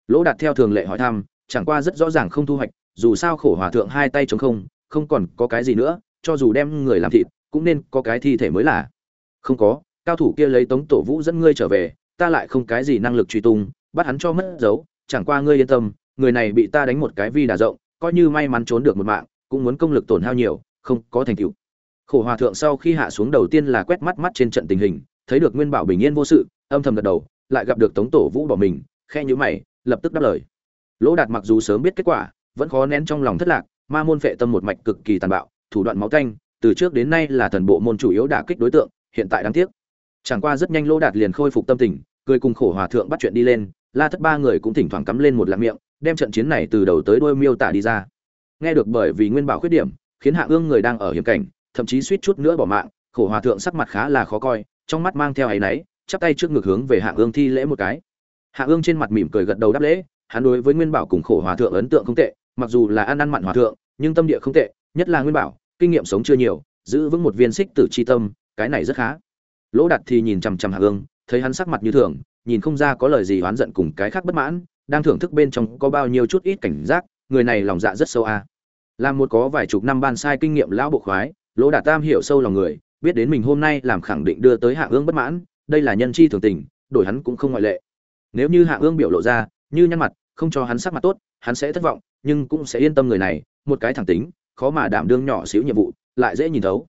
Lỗ đạt theo thường lệ hỏi thăm, chẳng qua rất rõ ràng không thu hoạch, dù sao khổ hòa thượng hai tay trống không không còn có cái gì nữa, cho dù đem người làm thịt, cũng nên có cái thi thể mới là. Không có, cao thủ kia lấy tống tổ vũ dẫn ngươi trở về, ta lại không cái gì năng lực truy tung, bắt hắn cho mất dấu, chẳng qua ngươi yên tâm, người này bị ta đánh một cái vi đà rộng coi như may mắn trốn được một mạng, cũng muốn công lực tổn hao nhiều, không có thành tựu. Khổ hòa thượng sau khi hạ xuống đầu tiên là quét mắt mắt trên trận tình hình, thấy được nguyên bảo bình yên vô sự, âm thầm gật đầu, lại gặp được tống tổ vũ bỏ mình, khe nhữ mày, lập tức đáp lời. Lỗ đạt mặc dù sớm biết kết quả, vẫn khó nén trong lòng thất lạc, ma môn phệ tâm một mạch cực kỳ tàn bạo, thủ đoạn máu canh, từ trước đến nay là thần bộ môn chủ yếu đả kích đối tượng, hiện tại đáng tiếc. Chẳng qua rất nhanh lỗ đạt liền khôi phục tâm tình, cười cùng khổ hòa thượng bắt chuyện đi lên, la thất ba người cũng thỉnh thoảng cắm lên một lạng miệng đem trận chiến này từ đầu tới đuôi miêu tả đi ra. Nghe được bởi vì nguyên bảo khuyết điểm, khiến hạ ương người đang ở hiểm cảnh, thậm chí suýt chút nữa bỏ mạng, khổ hòa thượng sắc mặt khá là khó coi, trong mắt mang theo áy náy, chắp tay trước ngực hướng về hạ ương thi lễ một cái. Hạ ương trên mặt mỉm cười gật đầu đáp lễ, hắn đối với nguyên bảo cùng khổ hòa thượng ấn tượng không tệ, mặc dù là ăn ăn mặn hòa thượng, nhưng tâm địa không tệ, nhất là nguyên bảo, kinh nghiệm sống chưa nhiều, giữ vững một viên xích tử chi tâm, cái này rất khá. Lỗ đặt thì nhìn chằm chằm hạ ương, thấy hắn sắc mặt như thường, nhìn không ra có lời gì oán giận cùng cái khác bất mãn đang thưởng thức bên trong có bao nhiêu chút ít cảnh giác, người này lòng dạ rất sâu a à. làm một có vài chục năm ban sai kinh nghiệm lão bộ khoái, lỗ đạt tam hiểu sâu lòng người, biết đến mình hôm nay làm khẳng định đưa tới hạ ương bất mãn, đây là nhân chi thường tình, đổi hắn cũng không ngoại lệ nếu như hạ ương biểu lộ ra, như nhăn mặt, không cho hắn sắc mặt tốt, hắn sẽ thất vọng, nhưng cũng sẽ yên tâm người này, một cái thẳng tính, khó mà đảm đương nhỏ xíu nhiệm vụ, lại dễ nhìn thấu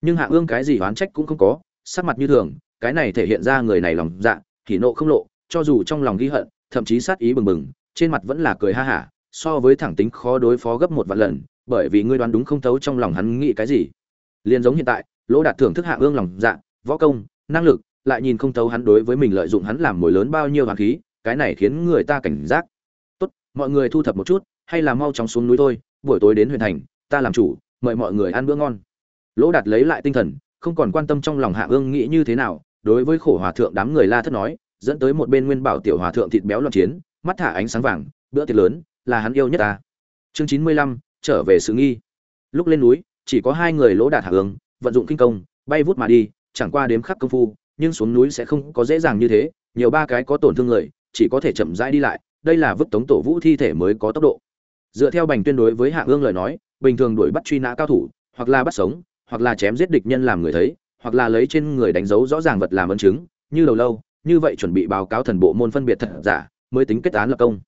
nhưng hạ ương cái gì oán trách cũng không có, sắc mặt như thường, cái này thể hiện ra người này lòng dạ thì nộ không lộ, cho dù trong lòng ghi hận thậm chí sát ý bừng bừng, trên mặt vẫn là cười ha hả, so với thẳng tính khó đối phó gấp một vạn lần, bởi vì ngươi đoán đúng không thấu trong lòng hắn nghĩ cái gì. Liên giống hiện tại, lỗ đạt thưởng thức hạ ương lòng dạ võ công, năng lực, lại nhìn không thấu hắn đối với mình lợi dụng hắn làm mồi lớn bao nhiêu hoàng khí, cái này khiến người ta cảnh giác. Tốt, mọi người thu thập một chút, hay là mau chóng xuống núi thôi, buổi tối đến huyện thành, ta làm chủ, mời mọi người ăn bữa ngon. Lỗ đạt lấy lại tinh thần, không còn quan tâm trong lòng hạ ương nghĩ như thế nào, đối với khổ hòa thượng đám người la thất nói dẫn tới một bên nguyên bảo tiểu hòa thượng thịt béo loạn chiến, mắt thả ánh sáng vàng, bữa tiệc lớn, là hắn yêu nhất ta. Chương chín mươi lăm, trở về sự nghi. Lúc lên núi, chỉ có hai người lỗ đạt hạ hướng, vận dụng kinh công, bay vút mà đi, chẳng qua đếm khắc công phu, nhưng xuống núi sẽ không có dễ dàng như thế, nhiều ba cái có tổn thương người, chỉ có thể chậm rãi đi lại, đây là vứt tống tổ vũ thi thể mới có tốc độ. Dựa theo bành tuyên đối với hạ ương lời nói, bình thường đuổi bắt truy nã cao thủ, hoặc là bắt sống, hoặc là chém giết địch nhân làm người thấy, hoặc là lấy trên người đánh dấu rõ ràng vật làm ấn chứng, như đầu lâu như vậy chuẩn bị báo cáo thần bộ môn phân biệt thật giả, mới tính kết án lập công.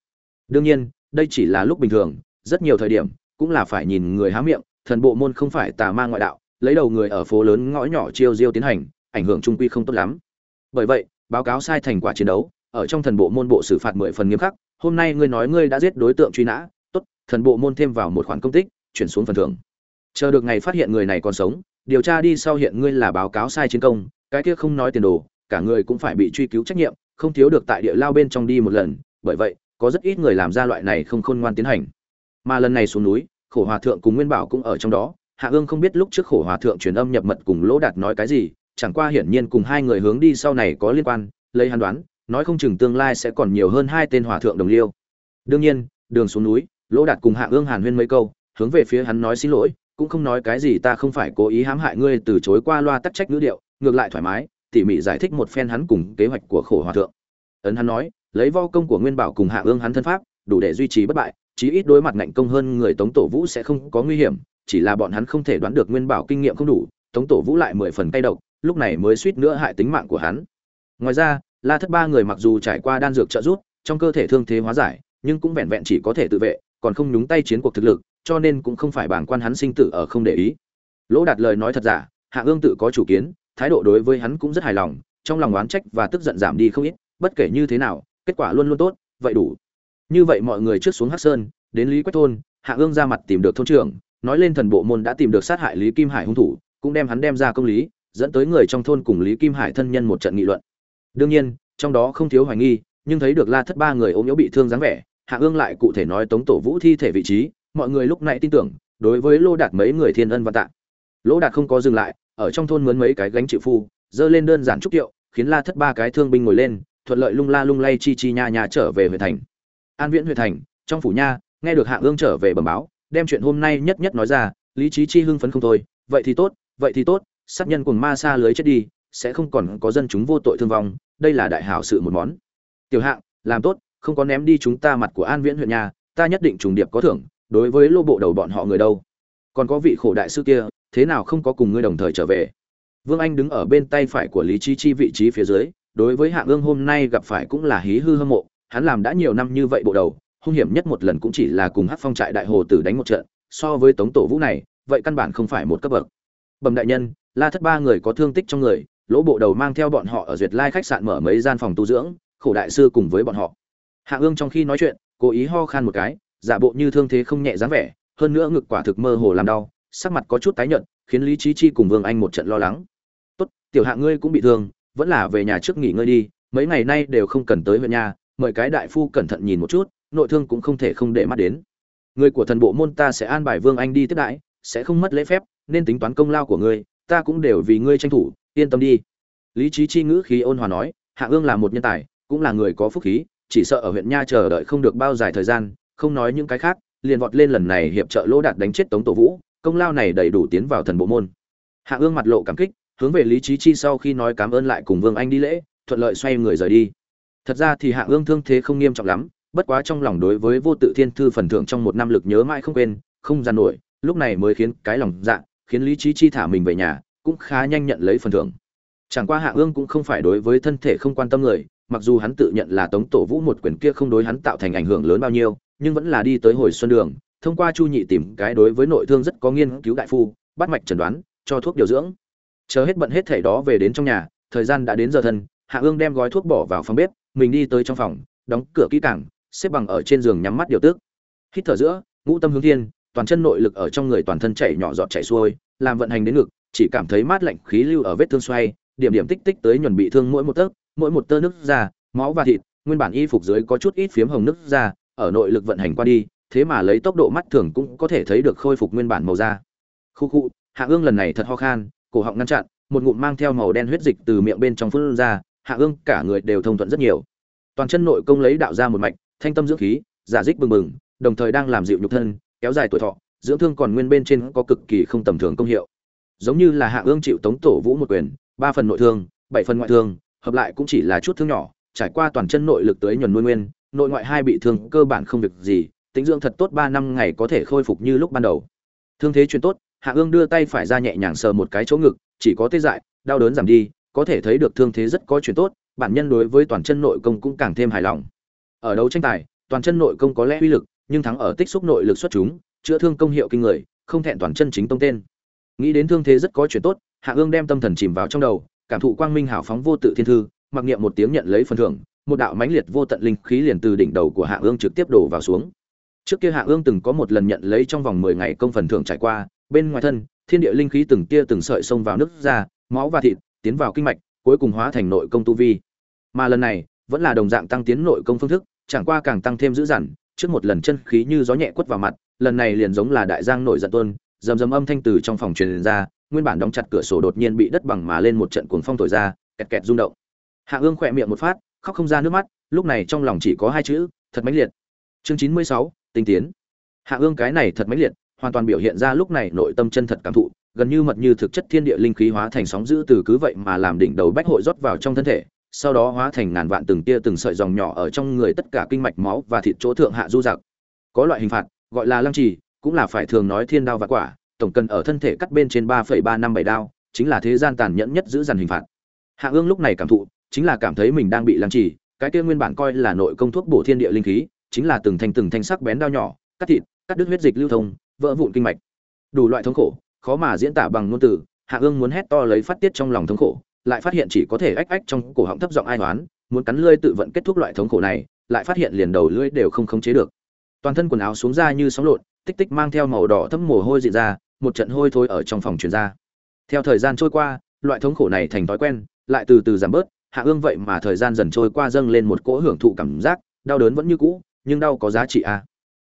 Đương nhiên, đây chỉ là lúc bình thường, rất nhiều thời điểm, cũng là phải nhìn người há miệng, thần bộ môn không phải tà ma ngoại đạo, lấy đầu người ở phố lớn ngõ nhỏ chiêu diêu tiến hành, ảnh hưởng trung quy không tốt lắm. Bởi vậy, báo cáo sai thành quả chiến đấu, ở trong thần bộ môn bộ xử phạt mười phần nghiêm khắc, hôm nay ngươi nói ngươi đã giết đối tượng truy nã, tốt, thần bộ môn thêm vào một khoản công tích, chuyển xuống phần thưởng. Chờ được ngày phát hiện người này còn sống, điều tra đi sau hiện ngươi là báo cáo sai chiến công, cái kia không nói tiền đồ cả người cũng phải bị truy cứu trách nhiệm, không thiếu được tại địa lao bên trong đi một lần, bởi vậy, có rất ít người làm ra loại này không khôn ngoan tiến hành. Mà lần này xuống núi, khổ hòa thượng cùng nguyên bảo cũng ở trong đó, hạ ương không biết lúc trước khổ hòa thượng truyền âm nhập mật cùng lỗ đạt nói cái gì, chẳng qua hiển nhiên cùng hai người hướng đi sau này có liên quan, lấy hắn đoán, nói không chừng tương lai sẽ còn nhiều hơn hai tên hòa thượng đồng liêu. Đương nhiên, đường xuống núi, lỗ đạt cùng hạ ương hàn huyên mấy câu, hướng về phía hắn nói xin lỗi, cũng không nói cái gì ta không phải cố ý hãm hại ngươi từ chối qua loa tắc trách ngữ điệu, ngược lại thoải mái tỉ mỉ giải thích một phen hắn cùng kế hoạch của khổ hòa thượng. Ấn hắn nói, lấy vo công của nguyên bảo cùng hạ ương hắn thân pháp, đủ để duy trì bất bại, chí ít đối mặt ngạnh công hơn người tống tổ vũ sẽ không có nguy hiểm, chỉ là bọn hắn không thể đoán được nguyên bảo kinh nghiệm không đủ, tống tổ vũ lại mười phần cay độc, lúc này mới suýt nữa hại tính mạng của hắn. Ngoài ra, la thất ba người mặc dù trải qua đan dược trợ giúp, trong cơ thể thương thế hóa giải, nhưng cũng vẹn vẹn chỉ có thể tự vệ, còn không nhúng tay chiến cuộc thực lực, cho nên cũng không phải bảng quan hắn sinh tử ở không để ý. Lỗ đạt lời nói thật giả, hạ ương tự có chủ kiến thái độ đối với hắn cũng rất hài lòng, trong lòng oán trách và tức giận giảm đi không ít, bất kể như thế nào, kết quả luôn luôn tốt, vậy đủ. Như vậy mọi người trước xuống hắc sơn, đến lý quách thôn, hạ ương ra mặt tìm được thôn trưởng, nói lên thần bộ môn đã tìm được sát hại lý kim hải hung thủ, cũng đem hắn đem ra công lý, dẫn tới người trong thôn cùng lý kim hải thân nhân một trận nghị luận. Đương nhiên, trong đó không thiếu hoài nghi, nhưng thấy được la thất ba người ốm yếu bị thương dáng vẻ, hạ ương lại cụ thể nói tống tổ vũ thi thể vị trí, mọi người lúc này tin tưởng, đối với lô đạt mấy người thiên ân và tạ. Lỗ đạt không có dừng lại ở trong thôn mướn mấy cái gánh chịu phu, dơ lên đơn giản trúc kiệu, khiến la thất ba cái thương binh ngồi lên, thuận lợi lung la lung lay chi chi nha nha trở về huyện thành. An viễn huyện thành, trong phủ nha, nghe được hạ ương trở về bẩm báo, đem chuyện hôm nay nhất nhất nói ra, lý trí chi hưng phấn không thôi, vậy thì tốt, vậy thì tốt, sát nhân cùng ma xa lưới chết đi, sẽ không còn có dân chúng vô tội thương vong, đây là đại hảo sự một món. Tiểu hạng, làm tốt, không có ném đi chúng ta mặt của an viễn huyện nhà ta nhất định trùng điệp có thưởng, đối với lô bộ đầu bọn họ người đâu. Còn có vị khổ đại sư kia thế nào không có cùng ngươi đồng thời trở về? Vương anh đứng ở bên tay phải của lý chi chi vị trí phía dưới, đối với hạng ương hôm nay gặp phải cũng là hí hư hâm mộ, hắn làm đã nhiều năm như vậy bộ đầu, hung hiểm nhất một lần cũng chỉ là cùng hát phong trại đại hồ tử đánh một trận, so với tống tổ vũ này, vậy căn bản không phải một cấp bậc. Bẩm đại nhân, la thất ba người có thương tích trong người, lỗ bộ đầu mang theo bọn họ ở duyệt lai khách sạn mở mấy gian phòng tu dưỡng, khổ đại sư cùng với bọn họ. Hạ ương trong khi nói chuyện, cố ý ho khan một cái, giả bộ như thương thế không nhẹ dáng vẻ, hơn nữa ngực quả thực mơ hồ làm đau sắc mặt có chút tái nhợt, khiến lý Chí chi cùng vương anh một trận lo lắng. Tốt, tiểu hạ ngươi cũng bị thương, vẫn là về nhà trước nghỉ ngơi đi, mấy ngày nay đều không cần tới huyện nhà, mời cái đại phu cẩn thận nhìn một chút, nội thương cũng không thể không để mắt đến. Người của thần bộ môn ta sẽ an bài vương anh đi tiếp đãi, sẽ không mất lễ phép, nên tính toán công lao của ngươi, ta cũng đều vì ngươi tranh thủ, yên tâm đi. Lý Chí chi ngữ khí ôn hòa nói, hạ ương là một nhân tài, cũng là người có phúc khí, chỉ sợ ở huyện nha chờ đợi không được bao dài thời gian, không nói những cái khác, liền vọt lên lần này hiệp trợ lỗ đạt đánh chết tống tổ vũ công lao này đầy đủ tiến vào thần bộ môn. Hạ ương mặt lộ cảm kích, hướng về lý trí chi sau khi nói cảm ơn lại cùng vương anh đi lễ, thuận lợi xoay người rời đi. Thật ra thì hạ ương thương thế không nghiêm trọng lắm, bất quá trong lòng đối với vô tự thiên thư phần thưởng trong một năm lực nhớ mãi không quên, không gian nổi, lúc này mới khiến cái lòng dạ khiến lý trí chi thả mình về nhà, cũng khá nhanh nhận lấy phần thưởng. Chẳng qua hạ ương cũng không phải đối với thân thể không quan tâm người, mặc dù hắn tự nhận là tống tổ vũ một quyền kia không đối hắn tạo thành ảnh hưởng lớn bao nhiêu, nhưng vẫn là đi tới hồi xuân đường thông qua chu nhị tìm cái đối với nội thương rất có nghiên cứu đại phu, bắt mạch chẩn đoán, cho thuốc điều dưỡng. Chờ hết bận hết thảy đó về đến trong nhà, thời gian đã đến giờ thân, hạ ương đem gói thuốc bỏ vào phòng bếp, mình đi tới trong phòng, đóng cửa kỹ càng, xếp bằng ở trên giường nhắm mắt điều tước hít thở giữa, ngũ tâm hướng thiên, toàn chân nội lực ở trong người toàn thân chảy nhỏ giọt chảy xuôi, làm vận hành đến ngực, chỉ cảm thấy mát lạnh khí lưu ở vết thương xoay, điểm điểm tích tích tới nhuần bị thương mỗi một tấc, mỗi một tơ nước ra máu và thịt, nguyên bản y phục dưới có chút ít phiếm hồng nước ra ở nội lực vận hành qua đi thế mà lấy tốc độ mắt thường cũng có thể thấy được khôi phục nguyên bản màu da. Khu khu, hạ ương lần này thật ho khan, cổ họng ngăn chặn, một ngụm mang theo màu đen huyết dịch từ miệng bên trong phun ra, hạ ương cả người đều thông thuận rất nhiều. Toàn chân nội công lấy đạo ra một mạch, thanh tâm dưỡng khí, giả dích bừng bừng, đồng thời đang làm dịu nhục thân, kéo dài tuổi thọ, dưỡng thương còn nguyên bên trên có cực kỳ không tầm thường công hiệu. Giống như là hạ ương chịu tống tổ vũ một quyền, ba phần nội thương, bảy phần ngoại thương, hợp lại cũng chỉ là chút thương nhỏ, trải qua toàn chân nội lực tới nhuần nuôi nguyên, nội ngoại hai bị thương cơ bản không việc gì tính dưỡng thật tốt ba năm ngày có thể khôi phục như lúc ban đầu. Thương thế chuyển tốt, hạ ương đưa tay phải ra nhẹ nhàng sờ một cái chỗ ngực, chỉ có tê dại, đau đớn giảm đi, có thể thấy được thương thế rất có chuyển tốt, bản nhân đối với toàn chân nội công cũng càng thêm hài lòng. Ở đấu tranh tài, toàn chân nội công có lẽ uy lực, nhưng thắng ở tích xúc nội lực xuất chúng, chữa thương công hiệu kinh người, không thẹn toàn chân chính tông tên. Nghĩ đến thương thế rất có chuyện tốt, hạ ương đem tâm thần chìm vào trong đầu, cảm thụ quang minh hảo phóng vô tự thiên thư, mặc niệm một tiếng nhận lấy phần thưởng, một đạo mãnh liệt vô tận linh khí liền từ đỉnh đầu của hạ ương trực tiếp đổ vào xuống trước kia hạ ương từng có một lần nhận lấy trong vòng mười ngày công phần thưởng trải qua, bên ngoài thân, thiên địa linh khí từng tia từng sợi xông vào nước ra, máu và thịt tiến vào kinh mạch, cuối cùng hóa thành nội công tu vi. Mà lần này, vẫn là đồng dạng tăng tiến nội công phương thức, chẳng qua càng tăng thêm dữ dằn, trước một lần chân khí như gió nhẹ quất vào mặt, lần này liền giống là đại giang nổi giận tuôn, rầm rầm âm thanh từ trong phòng truyền ra, nguyên bản đóng chặt cửa sổ đột nhiên bị đất bằng mà lên một trận cuồng phong thổi ra, kẹt kẹt rung động. Hạ ương khỏe miệng một phát, khóc không ra nước mắt, lúc này trong lòng chỉ có hai chữ, thật mãnh liệt. Chương chín mươi sáu tinh tiến. Hạ ương cái này thật mãnh liệt, hoàn toàn biểu hiện ra lúc này nội tâm chân thật cảm thụ, gần như mật như thực chất thiên địa linh khí hóa thành sóng dữ từ cứ vậy mà làm đỉnh đầu bách hội rót vào trong thân thể, sau đó hóa thành ngàn vạn từng tia từng sợi dòng nhỏ ở trong người tất cả kinh mạch máu và thịt chỗ thượng hạ du giặc. Có loại hình phạt, gọi là lăng trì, cũng là phải thường nói thiên đao và quả, tổng cần ở thân thể cắt bên trên ba ba năm bảy đao, chính là thế gian tàn nhẫn nhất giữ dằn hình phạt. Hạ ương lúc này cảm thụ, chính là cảm thấy mình đang bị lăng trì, cái kia nguyên bản coi là nội công thuốc bổ thiên địa linh khí chính là từng thanh từng thanh sắc bén đao nhỏ, cắt thịt, cắt đứt huyết dịch lưu thông, vỡ vụn kinh mạch. Đủ loại thống khổ, khó mà diễn tả bằng ngôn từ, hạ ương muốn hét to lấy phát tiết trong lòng thống khổ, lại phát hiện chỉ có thể ách ách trong cổ họng thấp giọng ai toán muốn cắn lưỡi tự vận kết thúc loại thống khổ này, lại phát hiện liền đầu lưỡi đều không khống chế được. Toàn thân quần áo xuống ra như sóng lộn, tích tích mang theo màu đỏ thấm mồ hôi dị ra, một trận hôi thối ở trong phòng truyền ra. Theo thời gian trôi qua, loại thống khổ này thành thói quen, lại từ từ giảm bớt, hạ ương vậy mà thời gian dần trôi qua dâng lên một cỗ hưởng thụ cảm giác, đau đớn vẫn như cũ nhưng đau có giá trị à.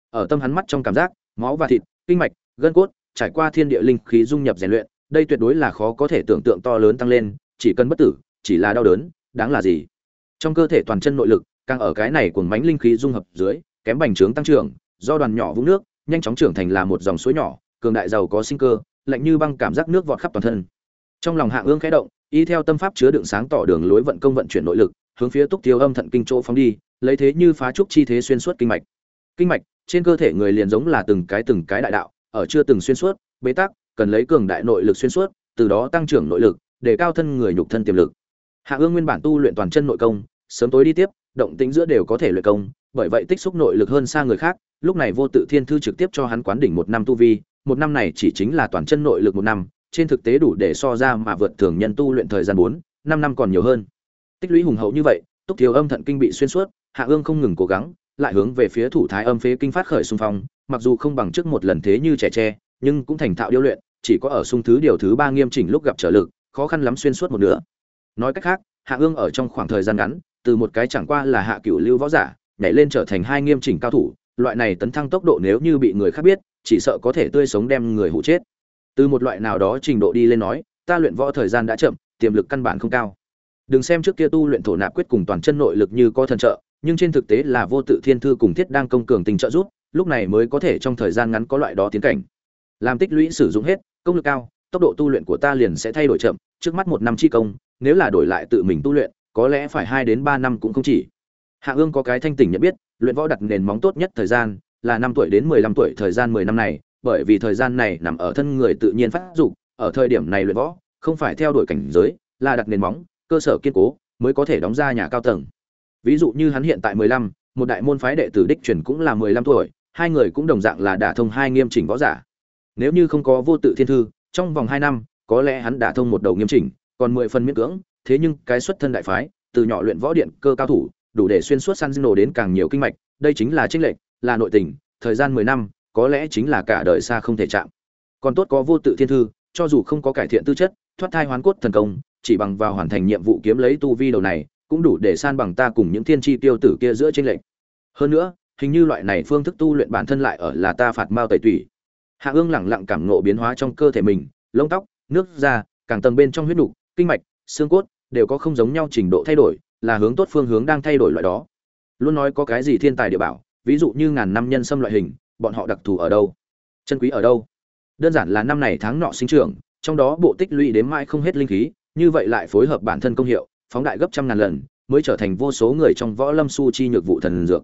ở tâm hắn mắt trong cảm giác, máu và thịt, kinh mạch, gân cốt, trải qua thiên địa linh khí dung nhập rèn luyện, đây tuyệt đối là khó có thể tưởng tượng to lớn tăng lên, chỉ cần bất tử, chỉ là đau đớn, đáng là gì trong cơ thể toàn chân nội lực, càng ở cái này cuồng mánh linh khí dung hợp dưới, kém bành trướng tăng trưởng, do đoàn nhỏ vũng nước, nhanh chóng trưởng thành là một dòng suối nhỏ, cường đại giàu có sinh cơ, lạnh như băng cảm giác nước vọt khắp toàn thân trong lòng hạ ương khẽ động, y theo tâm pháp chứa đựng sáng tỏ đường lối vận công vận chuyển nội lực, hướng phía túc tiêu âm thận kinh chỗ phóng đi lấy thế như phá trúc chi thế xuyên suốt kinh mạch. Kinh mạch, trên cơ thể người liền giống là từng cái từng cái đại đạo, ở chưa từng xuyên suốt, bế tắc, cần lấy cường đại nội lực xuyên suốt, từ đó tăng trưởng nội lực, để cao thân người nhục thân tiềm lực. Hạ ương nguyên bản tu luyện toàn chân nội công, sớm tối đi tiếp, động tĩnh giữa đều có thể luyện công, bởi vậy tích xúc nội lực hơn xa người khác, lúc này vô tự thiên thư trực tiếp cho hắn quán đỉnh một năm tu vi, một năm này chỉ chính là toàn chân nội lực một năm, trên thực tế đủ để so ra mà vượt thường nhân tu luyện thời gian bốn, năm năm còn nhiều hơn. Tích lũy hùng hậu như vậy, túc thiếu âm thận kinh bị xuyên suốt hạ ương không ngừng cố gắng, lại hướng về phía thủ thái âm phế kinh phát khởi xung phong, mặc dù không bằng trước một lần thế như trẻ tre, nhưng cũng thành thạo điêu luyện, chỉ có ở sung thứ điều thứ ba nghiêm chỉnh lúc gặp trở lực, khó khăn lắm xuyên suốt một nửa. Nói cách khác, hạ ương ở trong khoảng thời gian ngắn, từ một cái chẳng qua là hạ cửu lưu võ giả, nhảy lên trở thành hai nghiêm chỉnh cao thủ, loại này tấn thăng tốc độ nếu như bị người khác biết, chỉ sợ có thể tươi sống đem người hụ chết. Từ một loại nào đó trình độ đi lên nói, ta luyện võ thời gian đã chậm, tiềm lực căn bản không cao. Đừng xem trước kia tu luyện thổ nạp quyết cùng toàn chân nội lực như có thần trợ nhưng trên thực tế là vô tự thiên thư cùng thiết đang công cường tình trợ giúp, lúc này mới có thể trong thời gian ngắn có loại đó tiến cảnh. Làm tích lũy sử dụng hết, công lực cao, tốc độ tu luyện của ta liền sẽ thay đổi chậm, trước mắt một năm chi công, nếu là đổi lại tự mình tu luyện, có lẽ phải hai đến ba năm cũng không chỉ. Hạ ương có cái thanh tỉnh nhận biết, luyện võ đặt nền móng tốt nhất thời gian là năm tuổi đến mười lăm tuổi thời gian mười năm này, bởi vì thời gian này nằm ở thân người tự nhiên phát dục, ở thời điểm này luyện võ, không phải theo đuổi cảnh giới, là đặt nền móng, cơ sở kiên cố, mới có thể đóng ra nhà cao tầng ví dụ như hắn hiện tại mười lăm, một đại môn phái đệ tử đích truyền cũng là mười lăm tuổi, hai người cũng đồng dạng là đả thông hai nghiêm chỉnh võ giả. Nếu như không có vô tự thiên thư, trong vòng hai năm, có lẽ hắn đả thông một đầu nghiêm chỉnh, còn mười phần miễn cưỡng, thế nhưng cái xuất thân đại phái, từ nhỏ luyện võ điện cơ cao thủ, đủ để xuyên suốt săn dinh nổ đến càng nhiều kinh mạch, đây chính là trinh lệch, là nội tình, thời gian mười năm, có lẽ chính là cả đời xa không thể chạm. Còn tốt có vô tự thiên thư, cho dù không có cải thiện tư chất, thoát thai hoán cốt thần công, chỉ bằng vào hoàn thành nhiệm vụ kiếm lấy tu vi đầu này cũng đủ để san bằng ta cùng những thiên chi tiêu tử kia giữa trên lệch. Hơn nữa, hình như loại này phương thức tu luyện bản thân lại ở là ta phạt mao tẩy tủy. Hạ ương lẳng lặng cảm ngộ biến hóa trong cơ thể mình, lông tóc, nước da, càng tầng bên trong huyết nục, kinh mạch, xương cốt, đều có không giống nhau trình độ thay đổi, là hướng tốt phương hướng đang thay đổi loại đó. Luôn nói có cái gì thiên tài địa bảo, ví dụ như ngàn năm nhân xâm loại hình, bọn họ đặc thù ở đâu? Chân quý ở đâu? Đơn giản là năm này tháng nọ sinh trưởng, trong đó bộ tích lũy đến mãi không hết linh khí, như vậy lại phối hợp bản thân công hiệu phóng đại gấp trăm ngàn lần, mới trở thành vô số người trong võ lâm su chi nhược vụ thần dược.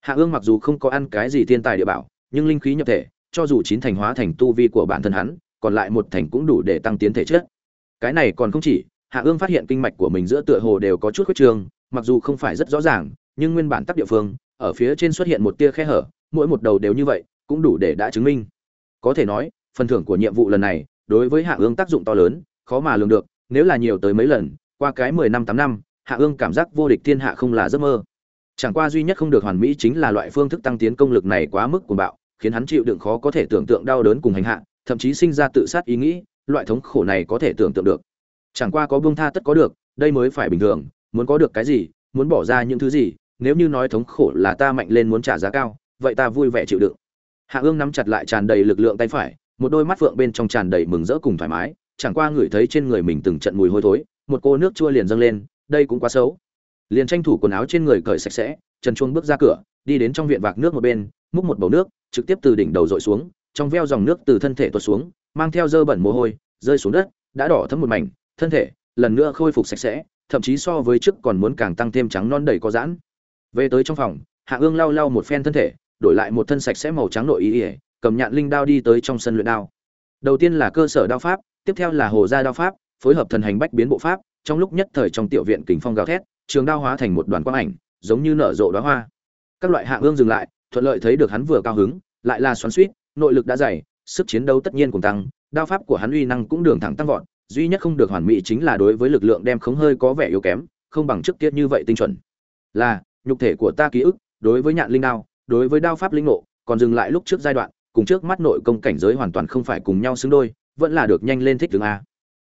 Hạ ương mặc dù không có ăn cái gì thiên tài địa bảo, nhưng linh khí nhập thể, cho dù chín thành hóa thành tu vi của bản thân hắn, còn lại một thành cũng đủ để tăng tiến thể chất. Cái này còn không chỉ, hạ ương phát hiện kinh mạch của mình giữa tựa hồ đều có chút khuyết trường mặc dù không phải rất rõ ràng, nhưng nguyên bản tắc địa phương, ở phía trên xuất hiện một tia khe hở, mỗi một đầu đều như vậy, cũng đủ để đã chứng minh. Có thể nói, phần thưởng của nhiệm vụ lần này, đối với hạ ương tác dụng to lớn, khó mà lường được, nếu là nhiều tới mấy lần qua cái mười năm tám năm, hạ ương cảm giác vô địch thiên hạ không là giấc mơ. Chẳng qua duy nhất không được hoàn mỹ chính là loại phương thức tăng tiến công lực này quá mức cuồng bạo, khiến hắn chịu đựng khó có thể tưởng tượng đau đớn cùng hành hạ, thậm chí sinh ra tự sát ý nghĩ, loại thống khổ này có thể tưởng tượng được. Chẳng qua có buông tha tất có được, đây mới phải bình thường, muốn có được cái gì, muốn bỏ ra những thứ gì, nếu như nói thống khổ là ta mạnh lên muốn trả giá cao, vậy ta vui vẻ chịu đựng. Hạ ương nắm chặt lại tràn đầy lực lượng tay phải, một đôi mắt phượng bên trong tràn đầy mừng rỡ cùng thoải mái, chẳng qua ngửi thấy trên người mình từng trận mùi hôi thối một cô nước chua liền dâng lên, đây cũng quá xấu. Liền tranh thủ quần áo trên người cởi sạch sẽ, trần chuông bước ra cửa, đi đến trong viện vạc nước một bên, múc một bầu nước, trực tiếp từ đỉnh đầu dội xuống, trong veo dòng nước từ thân thể tuột xuống, mang theo dơ bẩn mồ hôi, rơi xuống đất, đã đỏ thấm một mảnh, thân thể lần nữa khôi phục sạch sẽ, thậm chí so với trước còn muốn càng tăng thêm trắng non đầy có giãn. Về tới trong phòng, hạ ương lau lau một phen thân thể, đổi lại một thân sạch sẽ màu trắng nội ý ỉa cầm nhạn linh đao đi tới trong sân luyện đao. Đầu tiên là cơ sở đao pháp, tiếp theo là hồ gia đao pháp phối hợp thần hành bách biến bộ pháp, trong lúc nhất thời trong tiểu viện kình phong gào thét, trường đao hóa thành một đoàn quang ảnh, giống như nở rộ đóa hoa. Các loại hạ ương dừng lại, thuận lợi thấy được hắn vừa cao hứng, lại là xoắn suýt nội lực đã dày, sức chiến đấu tất nhiên cũng tăng, đao pháp của hắn uy năng cũng đường thẳng tăng vọt, duy nhất không được hoàn mỹ chính là đối với lực lượng đem khống hơi có vẻ yếu kém, không bằng trước kia như vậy tinh chuẩn. Là, nhục thể của ta ký ức, đối với nhạn linh đao, đối với đao pháp linh nộ còn dừng lại lúc trước giai đoạn, cùng trước mắt nội công cảnh giới hoàn toàn không phải cùng nhau xứng đôi, vẫn là được nhanh lên thích đường a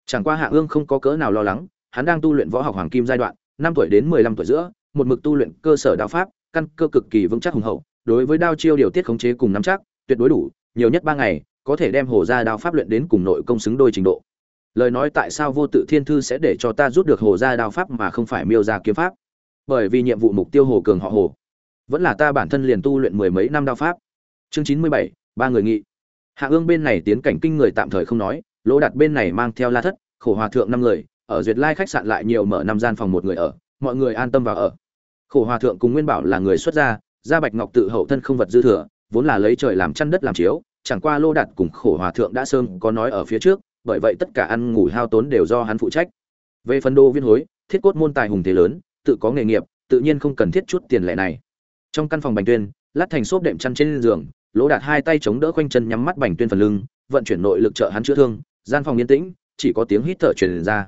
chẳng qua hạ ương không có cỡ nào lo lắng, hắn đang tu luyện võ học hoàng kim giai đoạn, năm tuổi đến mười lăm tuổi giữa, một mực tu luyện cơ sở đạo pháp, căn cơ cực kỳ vững chắc hùng hậu, đối với đao chiêu điều tiết khống chế cùng nắm chắc, tuyệt đối đủ, nhiều nhất ba ngày, có thể đem hồ gia đao pháp luyện đến cùng nội công xứng đôi trình độ. Lời nói tại sao vô tự thiên thư sẽ để cho ta rút được hồ gia đao pháp mà không phải miêu gia kiếm pháp? Bởi vì nhiệm vụ mục tiêu hồ cường họ hồ. Vẫn là ta bản thân liền tu luyện mười mấy năm đao pháp. Chương chín mươi bảy, ba người nghị. Hạ ương bên này tiến cảnh kinh người tạm thời không nói lỗ đặt bên này mang theo la thất, khổ hòa thượng năm người, ở duyệt lai khách sạn lại nhiều mở năm gian phòng một người ở, mọi người an tâm vào ở. Khổ hòa thượng cùng nguyên bảo là người xuất gia gia bạch ngọc tự hậu thân không vật dư thừa, vốn là lấy trời làm chăn đất làm chiếu, chẳng qua lô đạt cùng khổ hòa thượng đã sơn có nói ở phía trước, bởi vậy tất cả ăn ngủ hao tốn đều do hắn phụ trách. Về phần đô viên hối, thiết cốt môn tài hùng thế lớn, tự có nghề nghiệp, tự nhiên không cần thiết chút tiền lệ này. Trong căn phòng bành tuyên, lát thành xốp đệm chăn trên giường, lỗ đạt hai tay chống đỡ quanh chân nhắm mắt bành tuyên phần lưng, vận chuyển nội lực trợ hắn chữa thương gian phòng yên tĩnh, chỉ có tiếng hít thở truyền ra.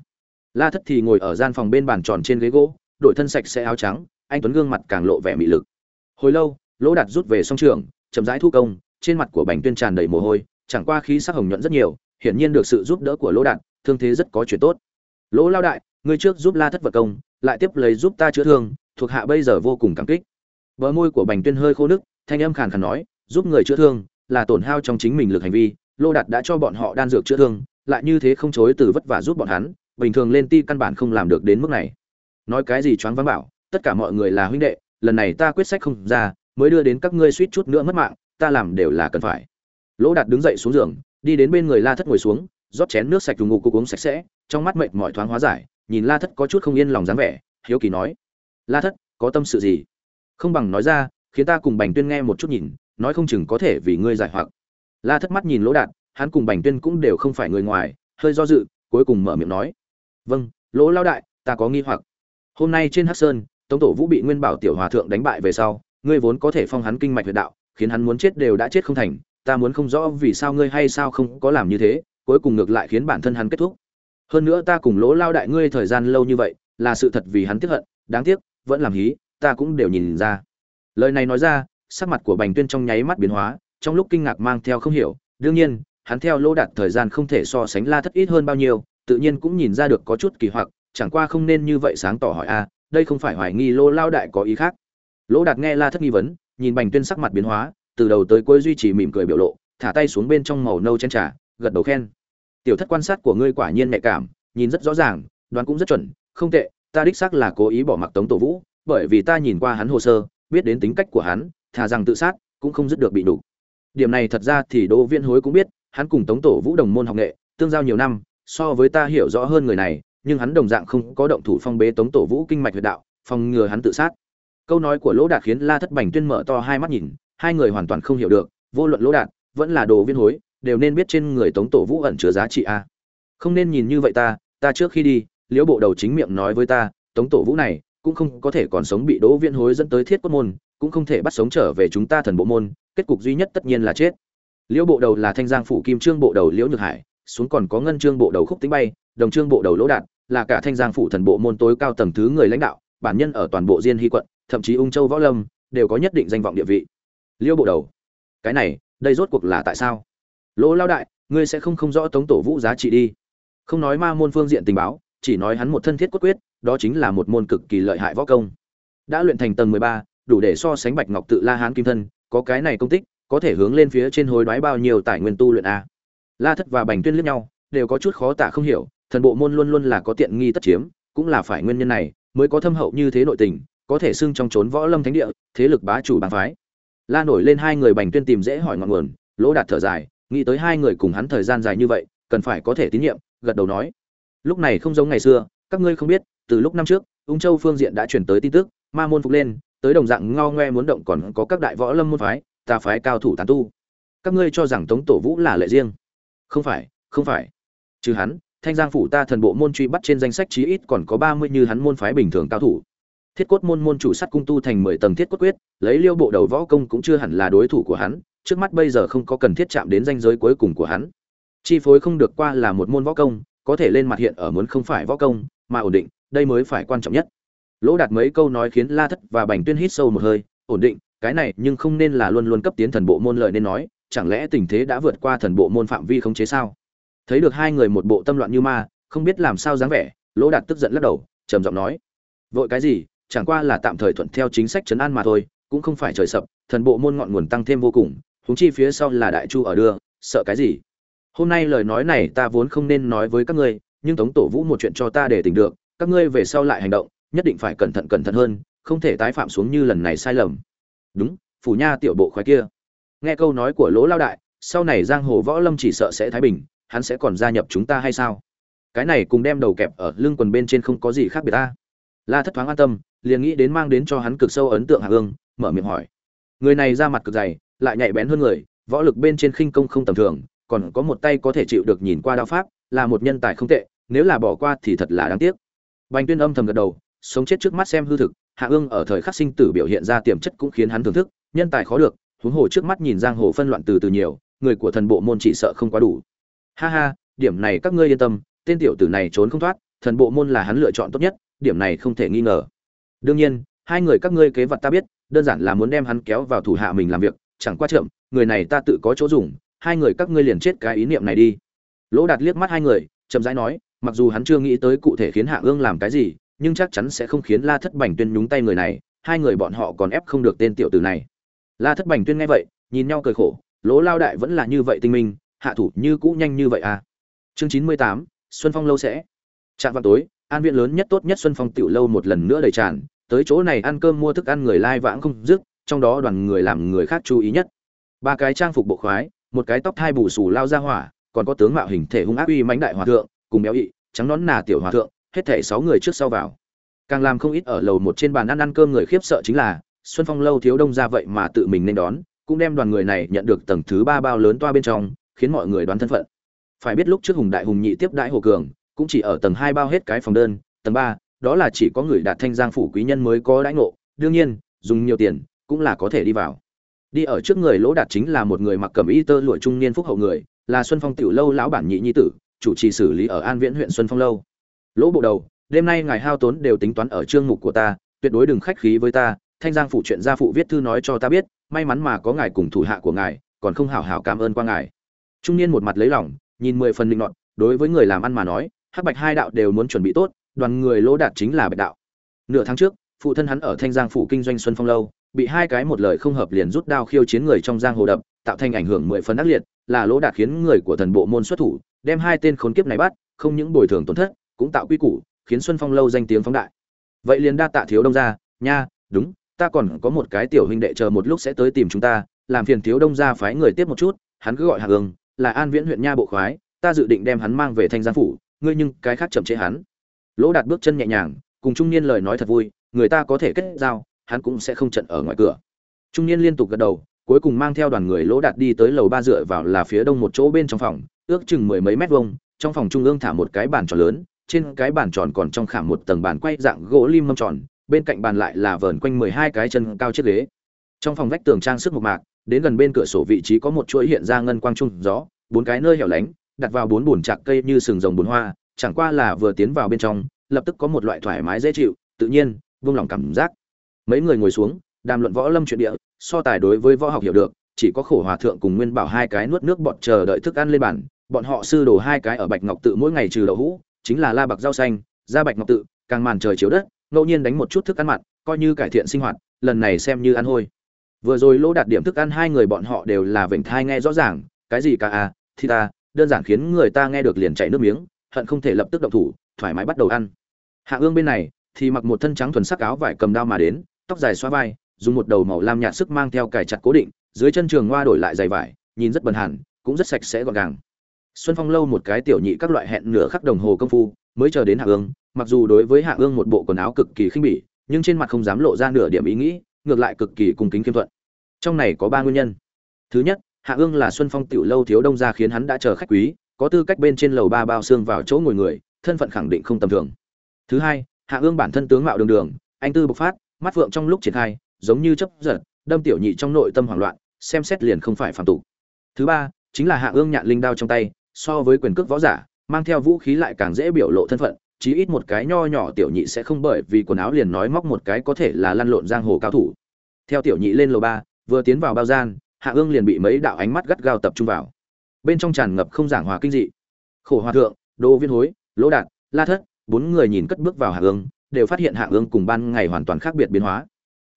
La thất thì ngồi ở gian phòng bên bàn tròn trên ghế gỗ, đổi thân sạch sẽ áo trắng, anh tuấn gương mặt càng lộ vẻ mị lực. Hồi lâu, lỗ đạt rút về song trường, chậm rãi thu công, trên mặt của bành tuyên tràn đầy mồ hôi, chẳng qua khí sắc hồng nhuận rất nhiều, hiển nhiên được sự giúp đỡ của lỗ đạt, thương thế rất có chuyện tốt. Lỗ lao đại, ngươi trước giúp la thất vật công, lại tiếp lấy giúp ta chữa thương, thuộc hạ bây giờ vô cùng cảm kích. Bờ môi của bành tuyên hơi khô nức, thanh âm khàn khàn nói, giúp người chữa thương là tổn hao trong chính mình lực hành vi lô đạt đã cho bọn họ đan dược chữa thương, lại như thế không chối từ vất vả giúp bọn hắn, bình thường lên ti căn bản không làm được đến mức này. Nói cái gì choáng váng bảo, tất cả mọi người là huynh đệ, lần này ta quyết sách không ra, mới đưa đến các ngươi suýt chút nữa mất mạng, ta làm đều là cần phải. Lỗ đạt đứng dậy xuống giường, đi đến bên người la thất ngồi xuống, rót chén nước sạch dùng ngủ cục uống sạch sẽ, trong mắt mệt mỏi thoáng hóa giải, nhìn la thất có chút không yên lòng dáng vẻ, hiếu kỳ nói, la thất, có tâm sự gì? Không bằng nói ra, khiến ta cùng bành tuyên nghe một chút nhìn, nói không chừng có thể vì ngươi giải hoặc la thất mắt nhìn lỗ đạt hắn cùng bành tuyên cũng đều không phải người ngoài, hơi do dự, cuối cùng mở miệng nói. Vâng lỗ lao đại, ta có nghi hoặc. Hôm nay trên hắc sơn, tống tổ vũ bị nguyên bảo tiểu hòa thượng đánh bại về sau, ngươi vốn có thể phong hắn kinh mạch huyệt đạo, khiến hắn muốn chết đều đã chết không thành, ta muốn không rõ vì sao ngươi hay sao không có làm như thế, cuối cùng ngược lại khiến bản thân hắn kết thúc. Hơn nữa ta cùng lỗ lao đại ngươi thời gian lâu như vậy, là sự thật vì hắn tiếc hận, đáng tiếc, vẫn làm hí, ta cũng đều nhìn ra. Lời này nói ra, sắc mặt của bành tuyên trong nháy mắt biến hóa trong lúc kinh ngạc mang theo không hiểu, đương nhiên, hắn theo lỗ đạt thời gian không thể so sánh la thất ít hơn bao nhiêu, tự nhiên cũng nhìn ra được có chút kỳ hoặc, chẳng qua không nên như vậy sáng tỏ hỏi a đây không phải hoài nghi Lô lao đại có ý khác? Lỗ đạt nghe la thất nghi vấn, nhìn bành tuyên sắc mặt biến hóa, từ đầu tới cuối duy trì mỉm cười biểu lộ, thả tay xuống bên trong màu nâu chen trà, gật đầu khen. Tiểu thất quan sát của ngươi quả nhiên nhạy cảm, nhìn rất rõ ràng, đoán cũng rất chuẩn, không tệ, ta đích xác là cố ý bỏ mặc tống tổ vũ, bởi vì ta nhìn qua hắn hồ sơ, biết đến tính cách của hắn, thà rằng tự sát, cũng không dứt được bị đủ điểm này thật ra thì đỗ viên hối cũng biết, hắn cùng tống tổ vũ đồng môn học nghệ, tương giao nhiều năm, so với ta hiểu rõ hơn người này, nhưng hắn đồng dạng không có động thủ phong bế tống tổ vũ kinh mạch huyệt đạo, phòng ngừa hắn tự sát. Câu nói của lỗ đạt khiến la thất bành tuyên mở to hai mắt nhìn, hai người hoàn toàn không hiểu được, vô luận lỗ đạt, vẫn là đồ viên hối, đều nên biết trên người tống tổ vũ ẩn chứa giá trị a. Không nên nhìn như vậy ta ta trước khi đi, liễu bộ đầu chính miệng nói với ta, tống tổ vũ này, cũng không có thể còn sống bị đỗ viên hối dẫn tới thiết quốc môn, cũng không thể bắt sống trở về chúng ta thần bộ môn kết cục duy nhất tất nhiên là chết. Liễu bộ đầu là thanh giang phủ kim trương bộ đầu liễu nhược hải, xuống còn có ngân trương bộ đầu khúc tính bay, đồng trương bộ đầu lỗ đạt, là cả thanh giang phủ thần bộ môn tối cao tầng thứ người lãnh đạo, bản nhân ở toàn bộ diên hy quận, thậm chí ung châu võ lâm, đều có nhất định danh vọng địa vị. Liễu bộ đầu, cái này, đây rốt cuộc là tại sao? Lỗ lao đại, ngươi sẽ không không rõ tống tổ vũ giá trị đi. Không nói ma môn phương diện tình báo, chỉ nói hắn một thân thiết cốt quyết, đó chính là một môn cực kỳ lợi hại võ công. Đã luyện thành tầng mười ba, đủ để so sánh bạch ngọc tự la hán kim thân có cái này công tích, có thể hướng lên phía trên hối đoái bao nhiêu tài nguyên tu luyện a? La thất và bành tuyên liếc nhau, đều có chút khó tả không hiểu, thần bộ môn luôn luôn là có tiện nghi tất chiếm, cũng là phải nguyên nhân này mới có thâm hậu như thế nội tình, có thể xưng trong trốn võ lâm thánh địa, thế lực bá chủ bang phái. La nổi lên hai người bành tuyên tìm dễ hỏi ngọn nguồn, lỗ đạt thở dài, nghĩ tới hai người cùng hắn thời gian dài như vậy, cần phải có thể tín nhiệm, gật đầu nói, lúc này không giống ngày xưa, các ngươi không biết, từ lúc năm trước, ung châu phương diện đã chuyển tới tin tức, ma môn phục lên tới đồng dạng ngao ngoe muốn động còn có các đại võ lâm môn phái, ta phái cao thủ tán tu. Các ngươi cho rằng tống tổ vũ là lệ riêng? Không phải không phải. Trừ hắn, thanh giang phủ ta thần bộ môn truy bắt trên danh sách chí ít còn có ba mươi như hắn môn phái bình thường cao thủ. Thiết cốt môn môn chủ sắt cung tu thành mười tầng thiết cốt quyết, lấy liêu bộ đầu võ công cũng chưa hẳn là đối thủ của hắn, trước mắt bây giờ không có cần thiết chạm đến danh giới cuối cùng của hắn. Chi phối không được qua là một môn võ công, có thể lên mặt hiện ở muốn không phải võ công, mà ổn định, đây mới phải quan trọng nhất lỗ đạt mấy câu nói khiến la thất và bành tuyên hít sâu một hơi, ổn định, cái này nhưng không nên là luôn luôn cấp tiến thần bộ môn lợi nên nói, chẳng lẽ tình thế đã vượt qua thần bộ môn phạm vi khống chế sao? Thấy được hai người một bộ tâm loạn như ma, không biết làm sao dáng vẻ, lỗ đạt tức giận lắc đầu, trầm giọng nói, vội cái gì, chẳng qua là tạm thời thuận theo chính sách chấn an mà thôi, cũng không phải trời sập, thần bộ môn ngọn nguồn tăng thêm vô cùng húng chi phía sau là đại chu ở đưa, sợ cái gì? Hôm nay lời nói này ta vốn không nên nói với các ngươi, nhưng tống tổ vũ một chuyện cho ta để tỉnh được, các ngươi về sau lại hành động nhất định phải cẩn thận cẩn thận hơn, không thể tái phạm xuống như lần này sai lầm. Đúng, phủ nha tiểu bộ khoái kia. Nghe câu nói của lỗ lao đại, sau này giang hồ võ lâm chỉ sợ sẽ thái bình, hắn sẽ còn gia nhập chúng ta hay sao? Cái này cùng đem đầu kẹp ở lưng quần bên trên không có gì khác biệt ta. La thất thoáng an tâm, liền nghĩ đến mang đến cho hắn cực sâu ấn tượng hạ ương mở miệng hỏi. Người này ra mặt cực dày, lại nhạy bén hơn người, võ lực bên trên khinh công không tầm thường, còn có một tay có thể chịu được nhìn qua đao pháp, là một nhân tài không tệ, nếu là bỏ qua thì thật là đáng tiếc. Bành tuyên âm thầm gật đầu sống chết trước mắt xem hư thực, hạ ương ở thời khắc sinh tử biểu hiện ra tiềm chất cũng khiến hắn thưởng thức, nhân tài khó được, huống hồ trước mắt nhìn giang hồ phân loạn từ từ nhiều, người của thần bộ môn chỉ sợ không quá đủ. Ha ha, điểm này các ngươi yên tâm, tên tiểu tử này trốn không thoát, thần bộ môn là hắn lựa chọn tốt nhất, điểm này không thể nghi ngờ. Đương nhiên, hai người các ngươi kế vật ta biết, đơn giản là muốn đem hắn kéo vào thủ hạ mình làm việc, chẳng qua chậm, người này ta tự có chỗ dùng, hai người các ngươi liền chết cái ý niệm này đi. Lỗ đạt liếc mắt hai người, chậm rãi nói, mặc dù hắn chưa nghĩ tới cụ thể khiến hạ ương làm cái gì nhưng chắc chắn sẽ không khiến la thất bành tuyên nhúng tay người này, hai người bọn họ còn ép không được tên tiểu tử này. La thất bành tuyên nghe vậy, nhìn nhau cười khổ, lỗ lao đại vẫn là như vậy tinh minh, hạ thủ như cũ nhanh như vậy à? Chương chín mươi tám, xuân phong lâu sẽ. Trạm vào tối, an viện lớn nhất tốt nhất xuân phong tiểu lâu một lần nữa đầy tràn, tới chỗ này ăn cơm mua thức ăn người lai vãng không dứt, trong đó đoàn người làm người khác chú ý nhất. Ba cái trang phục bộ khoái, một cái tóc thai bù xù lao ra hỏa, còn có tướng mạo hình thể hung ác uy mãnh đại hòa thượng, cùng béo ị, trắng nón nà tiểu hòa thượng hết thể sáu người trước sau vào. Càng làm không ít ở lầu một trên bàn ăn ăn cơm người khiếp sợ chính là, xuân phong lâu thiếu đông ra vậy mà tự mình nên đón, cũng đem đoàn người này nhận được tầng thứ ba bao lớn toa bên trong, khiến mọi người đoán thân phận. Phải biết lúc trước hùng đại hùng nhị tiếp đại hồ cường, cũng chỉ ở tầng hai bao hết cái phòng đơn, tầng ba, đó là chỉ có người đạt thanh giang phủ quý nhân mới có đãi ngộ, đương nhiên, dùng nhiều tiền, cũng là có thể đi vào. Đi ở trước người lỗ đạt chính là một người mặc cẩm y tơ lụa trung niên phúc hậu người, là xuân phong tiểu lâu lão bản nhị nhi tử, chủ trì xử lý ở an viễn huyện xuân phong lâu lỗ bộ đầu, đêm nay ngài hao tốn đều tính toán ở chương mục của ta, tuyệt đối đừng khách khí với ta, thanh giang phụ chuyện gia phụ viết thư nói cho ta biết, may mắn mà có ngài cùng thủ hạ của ngài, còn không hảo hảo cảm ơn qua ngài. Trung niên một mặt lấy lòng, nhìn mười phần linh luận đối với người làm ăn mà nói, hắc bạch hai đạo đều muốn chuẩn bị tốt, đoàn người lỗ đạt chính là bạch đạo. Nửa tháng trước, phụ thân hắn ở thanh giang phủ kinh doanh xuân phong lâu, bị hai cái một lời không hợp liền rút đao khiêu chiến người trong giang hồ đập, tạo thành ảnh hưởng mười phần ác liệt, là lỗ đạt khiến người của thần bộ môn xuất thủ, đem hai tên khốn kiếp này bắt, không những bồi thường tổn thất cũng tạo quy củ, khiến xuân phong lâu danh tiếng phóng đại. Vậy liền đa tạ thiếu đông gia, nha, đúng, ta còn có một cái tiểu huynh đệ chờ một lúc sẽ tới tìm chúng ta, làm phiền thiếu đông gia phái người tiếp một chút, hắn cứ gọi hạc ương là an viễn huyện nha bộ khoái, ta dự định đem hắn mang về thanh giang phủ, ngươi nhưng cái khác chậm chế hắn. Lỗ đạt bước chân nhẹ nhàng, cùng trung niên lời nói thật vui, người ta có thể kết giao, hắn cũng sẽ không trận ở ngoài cửa. Trung niên liên tục gật đầu, cuối cùng mang theo đoàn người lỗ đạt đi tới lầu ba dựa vào là phía đông một chỗ bên trong phòng, ước chừng mười mấy mét vuông, trong phòng trung ương thả một cái bàn tròn lớn trên cái bàn tròn còn trong khảm một tầng bàn quay dạng gỗ lim mâm tròn, bên cạnh bàn lại là vờn quanh mười hai cái chân cao chiếc ghế. Trong phòng vách tường trang sức mộc mạc, đến gần bên cửa sổ vị trí có một chuỗi hiện ra ngân quang trung gió, bốn cái nơi hẻo lánh, đặt vào bốn bồn chạc cây như sừng rồng bốn hoa, chẳng qua là vừa tiến vào bên trong, lập tức có một loại thoải mái dễ chịu, tự nhiên vương lòng cảm giác. Mấy người ngồi xuống, đàm luận võ lâm chuyện địa, so tài đối với võ học hiểu được, chỉ có khổ hòa thượng cùng nguyên bảo hai cái nuốt nước bọt chờ đợi thức ăn lên bàn, bọn họ sư đồ hai cái ở bạch ngọc tự mỗi ngày trừ đậu hũ chính là la bạc rau xanh da bạch ngọc tự càng màn trời chiếu đất ngẫu nhiên đánh một chút thức ăn mặn coi như cải thiện sinh hoạt lần này xem như ăn hôi. Vừa rồi lỗ đạt điểm thức ăn hai người bọn họ đều là vểnh thai nghe rõ ràng cái gì cả à thì ta đơn giản khiến người ta nghe được liền chảy nước miếng hận không thể lập tức động thủ thoải mái bắt đầu ăn. Hạ ương bên này thì mặc một thân trắng thuần sắc áo vải cầm đao mà đến tóc dài xoa vai dùng một đầu màu lam nhạt sức mang theo cài chặt cố định dưới chân trường hoa đổi lại giày vải nhìn rất bần hàn, cũng rất sạch sẽ gọn gàng xuân phong lâu một cái tiểu nhị các loại hẹn nửa khắc đồng hồ công phu, mới chờ đến hạ ương. Mặc dù đối với hạ ương một bộ quần áo cực kỳ khinh bỉ, nhưng trên mặt không dám lộ ra nửa điểm ý nghĩ, ngược lại cực kỳ cung kính khiêm thuận. Trong này có ba nguyên nhân. Thứ nhất, hạ ương là xuân phong tiểu lâu thiếu đông gia khiến hắn đã chờ khách quý, có tư cách bên trên lầu ba bao xương vào chỗ ngồi người, thân phận khẳng định không tầm thường. Thứ hai, hạ ương bản thân tướng mạo đường đường, anh tư bộc phát, mắt vượng trong lúc triển khai, giống như chấp giật, đâm tiểu nhị trong nội tâm hoảng loạn, xem xét liền không phải phạm tục. Thứ ba, chính là hạ ương nhạn linh đao trong tay so với quyền cước võ giả, mang theo vũ khí lại càng dễ biểu lộ thân phận, chí ít một cái nho nhỏ tiểu nhị sẽ không bởi vì quần áo liền nói móc một cái có thể là lăn lộn giang hồ cao thủ. Theo tiểu nhị lên lầu ba, vừa tiến vào bao gian, hạ ương liền bị mấy đạo ánh mắt gắt gao tập trung vào. Bên trong tràn ngập không giảng hòa kinh dị. Khổ hòa thượng đô viên hối, lỗ đạt, la thất, bốn người nhìn cất bước vào hạ ương, đều phát hiện hạ ương cùng ban ngày hoàn toàn khác biệt biến hóa.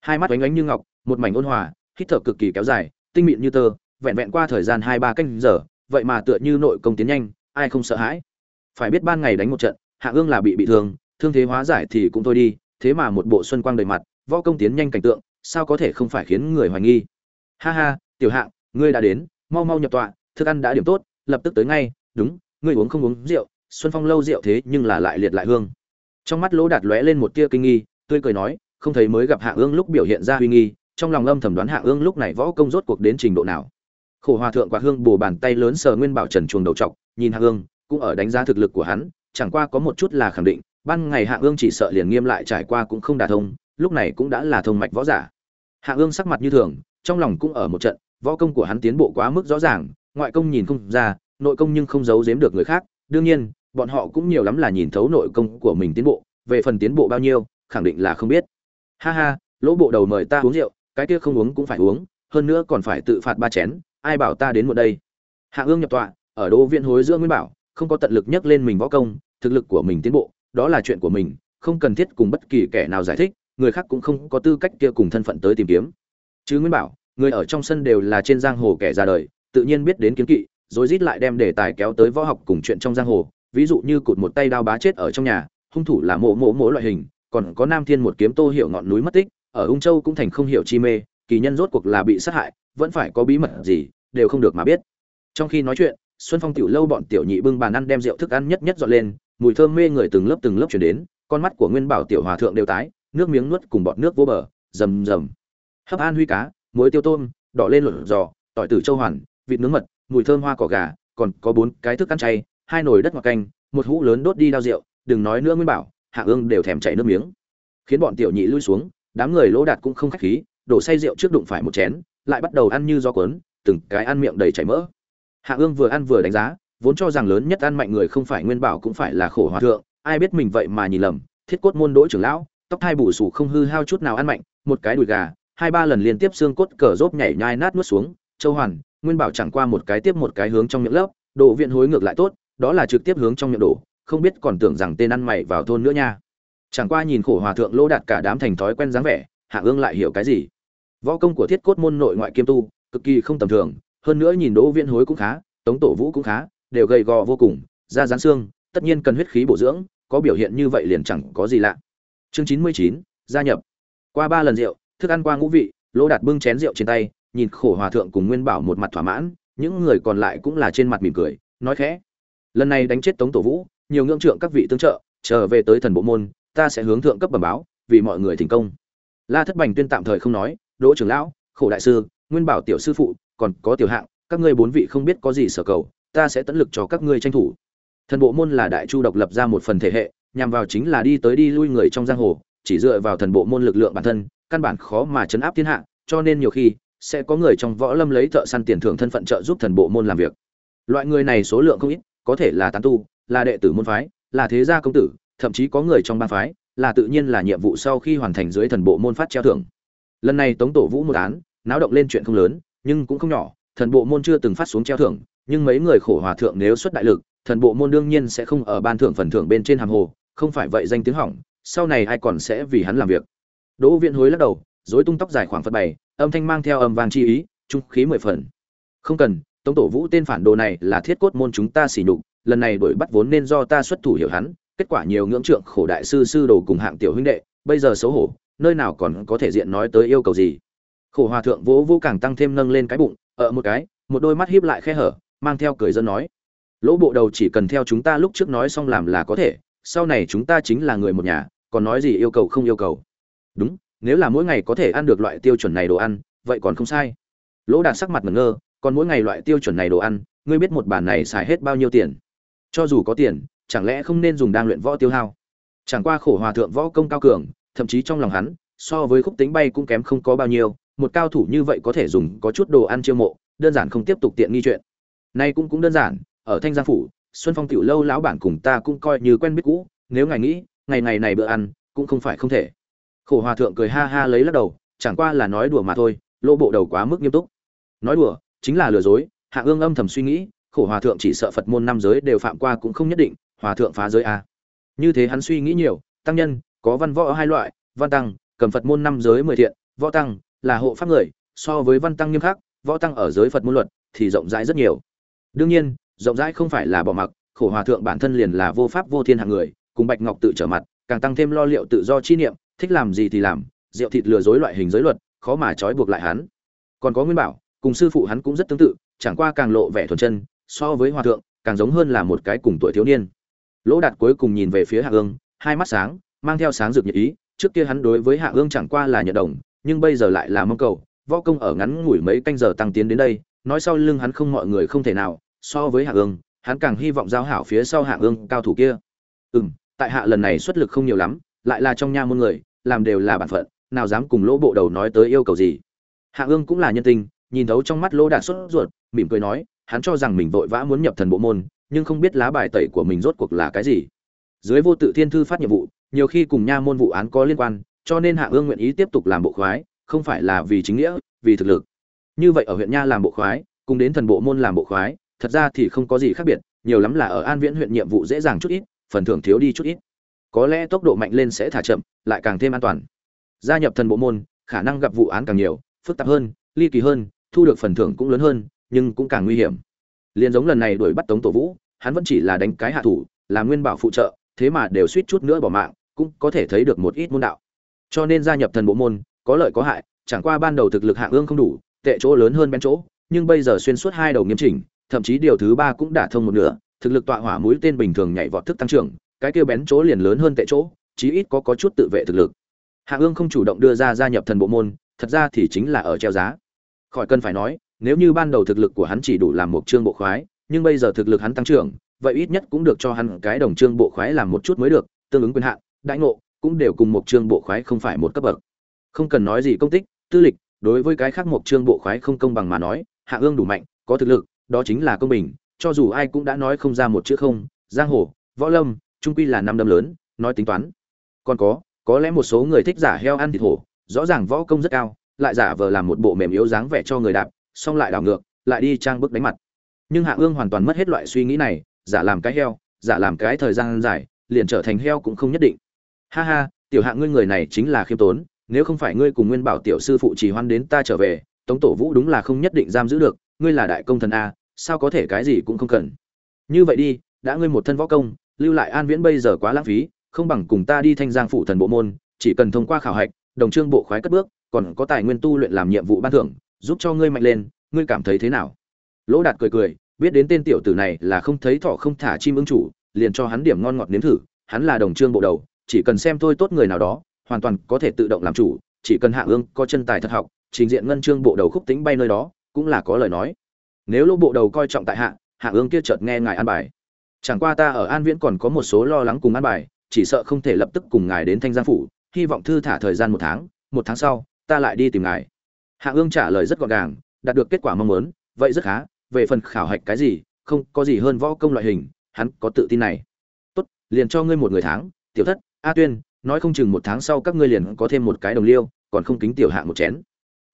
Hai mắt oánh oánh như ngọc, một mảnh ôn hòa, hít thở cực kỳ kéo dài, tinh mịn như tơ, vẹn vẹn qua thời gian hai ba canh giờ vậy mà tựa như nội công tiến nhanh, ai không sợ hãi? Phải biết ban ngày đánh một trận, hạ ương là bị bị thương thương thế hóa giải thì cũng thôi đi, thế mà một bộ xuân quang đầy mặt, võ công tiến nhanh cảnh tượng, sao có thể không phải khiến người hoài nghi? Ha ha, tiểu hạng ngươi đã đến, mau mau nhập tọa, thức ăn đã điểm tốt, lập tức tới ngay, đúng, ngươi uống không uống rượu, xuân phong lâu rượu thế nhưng là lại liệt lại hương. Trong mắt lỗ đạt lóe lên một tia kinh nghi, tươi cười nói, không thấy mới gặp hạ ương lúc biểu hiện ra huy nghi, trong lòng âm thầm đoán hạ ương lúc này võ công rốt cuộc đến trình độ nào khổ hòa thượng quạt hương bổ bàn tay lớn sờ nguyên bảo trần chuồng đầu trọc, nhìn hạ Hương, cũng ở đánh giá thực lực của hắn, chẳng qua có một chút là khẳng định, ban ngày hạ Hương chỉ sợ liền nghiêm lại trải qua cũng không đả thông, lúc này cũng đã là thông mạch võ giả. Hạ Hương sắc mặt như thường, trong lòng cũng ở một trận, võ công của hắn tiến bộ quá mức rõ ràng, ngoại công nhìn không ra, nội công nhưng không giấu giếm được người khác, đương nhiên, bọn họ cũng nhiều lắm là nhìn thấu nội công của mình tiến bộ, về phần tiến bộ bao nhiêu, khẳng định là không biết. Ha ha, lỗ bộ đầu mời ta uống rượu, cái kia không uống cũng phải uống, hơn nữa còn phải tự phạt ba chén ai bảo ta đến một đây? Hạ ương nhập tọa, ở đô viện hối giữa nguyên bảo, không có tận lực nhắc lên mình võ công, thực lực của mình tiến bộ, đó là chuyện của mình, không cần thiết cùng bất kỳ kẻ nào giải thích, người khác cũng không có tư cách kia cùng thân phận tới tìm kiếm. Chứ nguyên bảo, người ở trong sân đều là trên giang hồ kẻ ra đời, tự nhiên biết đến kiến kỵ, rồi rít lại đem đề tài kéo tới võ học cùng chuyện trong giang hồ, ví dụ như cụt một tay đao bá chết ở trong nhà, hung thủ là mộ mộ mộ loại hình, còn có nam thiên một kiếm tô hiệu ngọn núi mất tích, ở ung châu cũng thành không hiểu chi mê, kỳ nhân rốt cuộc là bị sát hại vẫn phải có bí mật gì, đều không được mà biết. Trong khi nói chuyện, xuân phong tiểu lâu bọn tiểu nhị bưng bàn ăn đem rượu thức ăn nhất nhất dọn lên, mùi thơm mê người từng lớp từng lớp chuyển đến, con mắt của nguyên bảo tiểu hòa thượng đều tái, nước miếng nuốt cùng bọt nước vô bờ, rầm rầm. Hấp an huy cá, muối tiêu tôm, đỏ lên lột giò, tỏi tử châu hoàn, vịt nướng mật, mùi thơm hoa cỏ gà, còn có bốn cái thức ăn chay, hai nồi đất ngọt canh, một hũ lớn đốt đi đao rượu, đừng nói nữa nguyên bảo, hạ ương đều thèm chảy nước miếng. Khiến bọn tiểu nhị lui xuống, đám người lỗ đạt cũng không khách khí, đổ say rượu trước đụng phải một chén lại bắt đầu ăn như gió cuốn, từng cái ăn miệng đầy chảy mỡ. Hạ ương vừa ăn vừa đánh giá, vốn cho rằng lớn nhất ăn mạnh người không phải nguyên bảo cũng phải là khổ hòa thượng, ai biết mình vậy mà nhìn lầm, thiết cốt môn đỗ trưởng lão, tóc thai bù sù không hư hao chút nào ăn mạnh, một cái đùi gà, hai ba lần liên tiếp xương cốt cờ rốt nhảy nhai nát nuốt xuống, châu hoàn, nguyên bảo chẳng qua một cái tiếp một cái hướng trong miệng lớp độ viện hối ngược lại tốt, đó là trực tiếp hướng trong miệng đổ, không biết còn tưởng rằng tên ăn mày vào thôn nữa nha. Chẳng qua nhìn khổ hòa thượng lô đạt cả đám thành thói quen dáng vẻ, hạ ương lại hiểu cái gì võ công của thiết cốt môn nội ngoại kiêm tu, cực kỳ không tầm thường, hơn nữa nhìn đỗ viễn hối cũng khá, tống tổ vũ cũng khá, đều gầy gò vô cùng, da rán xương, tất nhiên cần huyết khí bổ dưỡng, có biểu hiện như vậy liền chẳng có gì lạ. Chương chín mươi chín, gia nhập. Qua ba lần rượu, thức ăn qua ngũ vị lỗ đạt bưng chén rượu trên tay, nhìn khổ hòa thượng cùng nguyên bảo một mặt thỏa mãn, những người còn lại cũng là trên mặt mỉm cười, nói khẽ. Lần này đánh chết tống tổ vũ, nhiều ngưỡng trượng các vị tương trợ, trở về tới thần bộ môn, ta sẽ hướng thượng cấp bẩm báo, vì mọi người thành công. La thất bành tuyên tạm thời không nói đỗ trưởng lão, khổ đại sư, nguyên bảo tiểu sư phụ, còn có tiểu hạng, các ngươi bốn vị không biết có gì sở cầu, ta sẽ tận lực cho các ngươi tranh thủ. Thần bộ môn là đại chu độc lập ra một phần thể hệ, nhằm vào chính là đi tới đi lui người trong giang hồ, chỉ dựa vào thần bộ môn lực lượng bản thân, căn bản khó mà chấn áp thiên hạ, cho nên nhiều khi, sẽ có người trong võ lâm lấy thợ săn tiền thưởng thân phận trợ giúp thần bộ môn làm việc. Loại người này số lượng không ít, có thể là tán tu, là đệ tử môn phái, là thế gia công tử, thậm chí có người trong bang phái, là tự nhiên là nhiệm vụ sau khi hoàn thành dưới thần bộ môn phát treo thưởng lần này tống tổ vũ một án, náo động lên chuyện không lớn, nhưng cũng không nhỏ. Thần bộ môn chưa từng phát xuống treo thưởng, nhưng mấy người khổ hòa thượng nếu xuất đại lực, thần bộ môn đương nhiên sẽ không ở ban thưởng phần thưởng bên trên hàm hồ, không phải vậy danh tiếng hỏng, sau này ai còn sẽ vì hắn làm việc. Đỗ viễn hối lắc đầu dối tung tóc dài khoảng phật bảy âm thanh mang theo âm vang chi ý, trung khí mười phần. Không cần, tống tổ vũ tên phản đồ này là thiết cốt môn chúng ta xỉ nhục, lần này đuổi bắt vốn nên do ta xuất thủ hiểu hắn, kết quả nhiều ngưỡng trượng khổ đại sư sư đồ cùng hạng tiểu huynh đệ, bây giờ xấu hổ nơi nào còn có thể diện nói tới yêu cầu gì. Khổ hòa thượng vỗ vũ càng tăng thêm nâng lên cái bụng ở một cái, một đôi mắt híp lại khe hở, mang theo cười dân nói. Lỗ bộ đầu chỉ cần theo chúng ta lúc trước nói xong làm là có thể, sau này chúng ta chính là người một nhà, còn nói gì yêu cầu không yêu cầu. Đúng, nếu là mỗi ngày có thể ăn được loại tiêu chuẩn này đồ ăn, vậy còn không sai. Lỗ đạt sắc mặt ngẩn ngơ, còn mỗi ngày loại tiêu chuẩn này đồ ăn, ngươi biết một bản này xài hết bao nhiêu tiền? Cho dù có tiền, chẳng lẽ không nên dùng đang luyện võ tiêu hao? Chẳng qua khổ hòa thượng võ công cao cường thậm chí trong lòng hắn, so với khúc tính bay cũng kém không có bao nhiêu, một cao thủ như vậy có thể dùng có chút đồ ăn chiêu mộ, đơn giản không tiếp tục tiện nghi chuyện. Nay cũng cũng đơn giản, ở thanh giang phủ, xuân phong tiểu lâu lão bản cùng ta cũng coi như quen biết cũ, nếu ngài nghĩ, ngày ngày này bữa ăn cũng không phải không thể. Khổ hòa thượng cười ha ha lấy lắc đầu, chẳng qua là nói đùa mà thôi lỗ bộ đầu quá mức nghiêm túc. Nói đùa, chính là lừa dối, hạ ương âm thầm suy nghĩ, khổ hòa thượng chỉ sợ phật môn năm giới đều phạm qua cũng không nhất định, hòa thượng phá giới a. Như thế hắn suy nghĩ nhiều, tăng nhân có văn võ hai loại, văn tăng, cầm phật môn năm giới mười thiện, võ tăng là hộ pháp người, so với văn tăng nghiêm khắc, võ tăng ở giới phật môn luật thì rộng rãi rất nhiều. Đương nhiên, rộng rãi không phải là bỏ mặc, khổ hòa thượng bản thân liền là vô pháp vô thiên hạng người, cùng bạch ngọc tự trở mặt, càng tăng thêm lo liệu tự do chi niệm, thích làm gì thì làm, rượu thịt lừa dối loại hình giới luật, khó mà trói buộc lại hắn. Còn có nguyên bảo, cùng sư phụ hắn cũng rất tương tự, chẳng qua càng lộ vẻ thuần chân, so với hòa thượng, càng giống hơn là một cái cùng tuổi thiếu niên. Lỗ đạt cuối cùng nhìn về phía hạ ương hai mắt sáng mang theo sáng rực nhiệt ý, trước kia hắn đối với hạ ương chẳng qua là nhận đồng, nhưng bây giờ lại là mong cầu, võ công ở ngắn ngủi mấy canh giờ tăng tiến đến đây, nói sau lưng hắn không mọi người không thể nào, so với hạ ương, hắn càng hy vọng giao hảo phía sau hạ ương cao thủ kia. Ừ m tại hạ lần này xuất lực không nhiều lắm, lại là trong nha môn người, làm đều là bản phận, nào dám cùng lỗ bộ đầu nói tới yêu cầu gì. Hạ ương cũng là nhân tình, nhìn thấu trong mắt lỗ đạt sốt ruột, mỉm cười nói, hắn cho rằng mình vội vã muốn nhập thần bộ môn, nhưng không biết lá bài tẩy của mình rốt cuộc là cái gì. Dưới vô tự thiên thư phát nhiệm vụ nhiều khi cùng nha môn vụ án có liên quan, cho nên hạ ương nguyện ý tiếp tục làm bộ khoái, không phải là vì chính nghĩa, vì thực lực. Như vậy ở huyện nha làm bộ khoái, cùng đến thần bộ môn làm bộ khoái, thật ra thì không có gì khác biệt, nhiều lắm là ở an viễn huyện nhiệm vụ dễ dàng chút ít, phần thưởng thiếu đi chút ít. Có lẽ tốc độ mạnh lên sẽ thả chậm, lại càng thêm an toàn. Gia nhập thần bộ môn, khả năng gặp vụ án càng nhiều, phức tạp hơn, ly kỳ hơn, thu được phần thưởng cũng lớn hơn, nhưng cũng càng nguy hiểm. Liền giống lần này đuổi bắt tống tổ vũ, hắn vẫn chỉ là đánh cái hạ thủ, là nguyên bảo phụ trợ thế mà đều suýt chút nữa bỏ mạng, cũng có thể thấy được một ít môn đạo. Cho nên gia nhập thần bộ môn, có lợi có hại, chẳng qua ban đầu thực lực hạ ương không đủ, tệ chỗ lớn hơn bên chỗ, nhưng bây giờ xuyên suốt hai đầu nghiêm chỉnh, thậm chí điều thứ ba cũng đả thông một nửa, thực lực tọa hỏa mũi tên bình thường nhảy vọt thức tăng trưởng, cái kia bén chỗ liền lớn hơn tệ chỗ, chí ít có có chút tự vệ thực lực. Hạ ương không chủ động đưa ra gia nhập thần bộ môn, thật ra thì chính là ở treo giá. Khỏi cần phải nói, nếu như ban đầu thực lực của hắn chỉ đủ làm một chương bộ khoái, nhưng bây giờ thực lực hắn tăng trưởng vậy ít nhất cũng được cho hắn cái đồng trương bộ khoái làm một chút mới được, tương ứng quyền hạn, đãi ngộ, cũng đều cùng một trương bộ khoái không phải một cấp bậc. Không cần nói gì công tích, tư lịch, đối với cái khác một trương bộ khoái không công bằng mà nói, hạ ương đủ mạnh, có thực lực, đó chính là công bình, cho dù ai cũng đã nói không ra một chữ không, giang hồ, võ lâm, trung quy là năm đâm lớn, nói tính toán. Còn có có lẽ một số người thích giả heo ăn thịt hổ, rõ ràng võ công rất cao, lại giả vờ làm một bộ mềm yếu dáng vẻ cho người đạp, xong lại đảo ngược, lại đi trang bức đánh mặt. Nhưng hạ ương hoàn toàn mất hết loại suy nghĩ này giả làm cái heo, giả làm cái thời gian dài, liền trở thành heo cũng không nhất định. Ha ha, tiểu hạ ngươi người này chính là khiêm tốn, nếu không phải ngươi cùng nguyên bảo tiểu sư phụ trì hoan đến ta trở về, tống tổ vũ đúng là không nhất định giam giữ được, ngươi là đại công thần a, sao có thể cái gì cũng không cần. Như vậy đi, đã ngươi một thân võ công, lưu lại an viễn bây giờ quá lãng phí, không bằng cùng ta đi thanh giang phủ thần bộ môn, chỉ cần thông qua khảo hạch, đồng trương bộ khoái cất bước, còn có tài nguyên tu luyện làm nhiệm vụ ban thưởng, giúp cho ngươi mạnh lên, ngươi cảm thấy thế nào? Lỗ đạt cười cười biết đến tên tiểu tử này là không thấy thọ không thả chim ưng chủ, liền cho hắn điểm ngon ngọt nếm thử, hắn là đồng trương bộ đầu, chỉ cần xem thôi tốt người nào đó, hoàn toàn có thể tự động làm chủ, chỉ cần hạ ương, có chân tài thật học, trình diện ngân trương bộ đầu khúc tính bay nơi đó, cũng là có lời nói. Nếu lỗ bộ đầu coi trọng tại hạ hạ ương kia chợt nghe ngài an bài. Chẳng qua ta ở an viễn còn có một số lo lắng cùng an bài, chỉ sợ không thể lập tức cùng ngài đến thanh giang phủ, hy vọng thư thả thời gian một tháng một tháng sau, ta lại đi tìm ngài. Hạ ương trả lời rất gọn gàng, đạt được kết quả mong muốn, vậy rất khá về phần khảo hạch cái gì, không có gì hơn võ công loại hình, hắn có tự tin này. Tốt, liền cho ngươi một người tháng, tiểu thất, a tuyên, nói không chừng một tháng sau các ngươi liền có thêm một cái đồng liêu, còn không kính tiểu hạ một chén.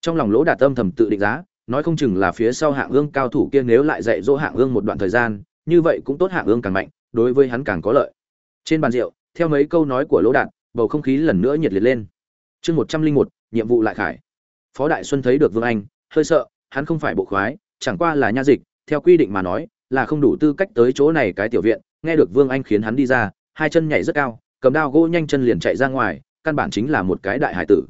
Trong lòng lỗ đạt tâm thầm tự định giá, nói không chừng là phía sau hạng ương cao thủ kia nếu lại dạy dỗ hạng ương một đoạn thời gian, như vậy cũng tốt hạng ương càng mạnh, đối với hắn càng có lợi. Trên bàn rượu, theo mấy câu nói của lỗ đạt, bầu không khí lần nữa nhiệt liệt lên. Chương một trăm linh một, nhiệm vụ lại khải. Phó đại xuân thấy được vương anh, hơi sợ, hắn không phải bộ khoái chẳng qua là nha dịch, theo quy định mà nói, là không đủ tư cách tới chỗ này cái tiểu viện, nghe được vương anh khiến hắn đi ra, hai chân nhảy rất cao, cầm đao gỗ nhanh chân liền chạy ra ngoài, căn bản chính là một cái đại hải tử.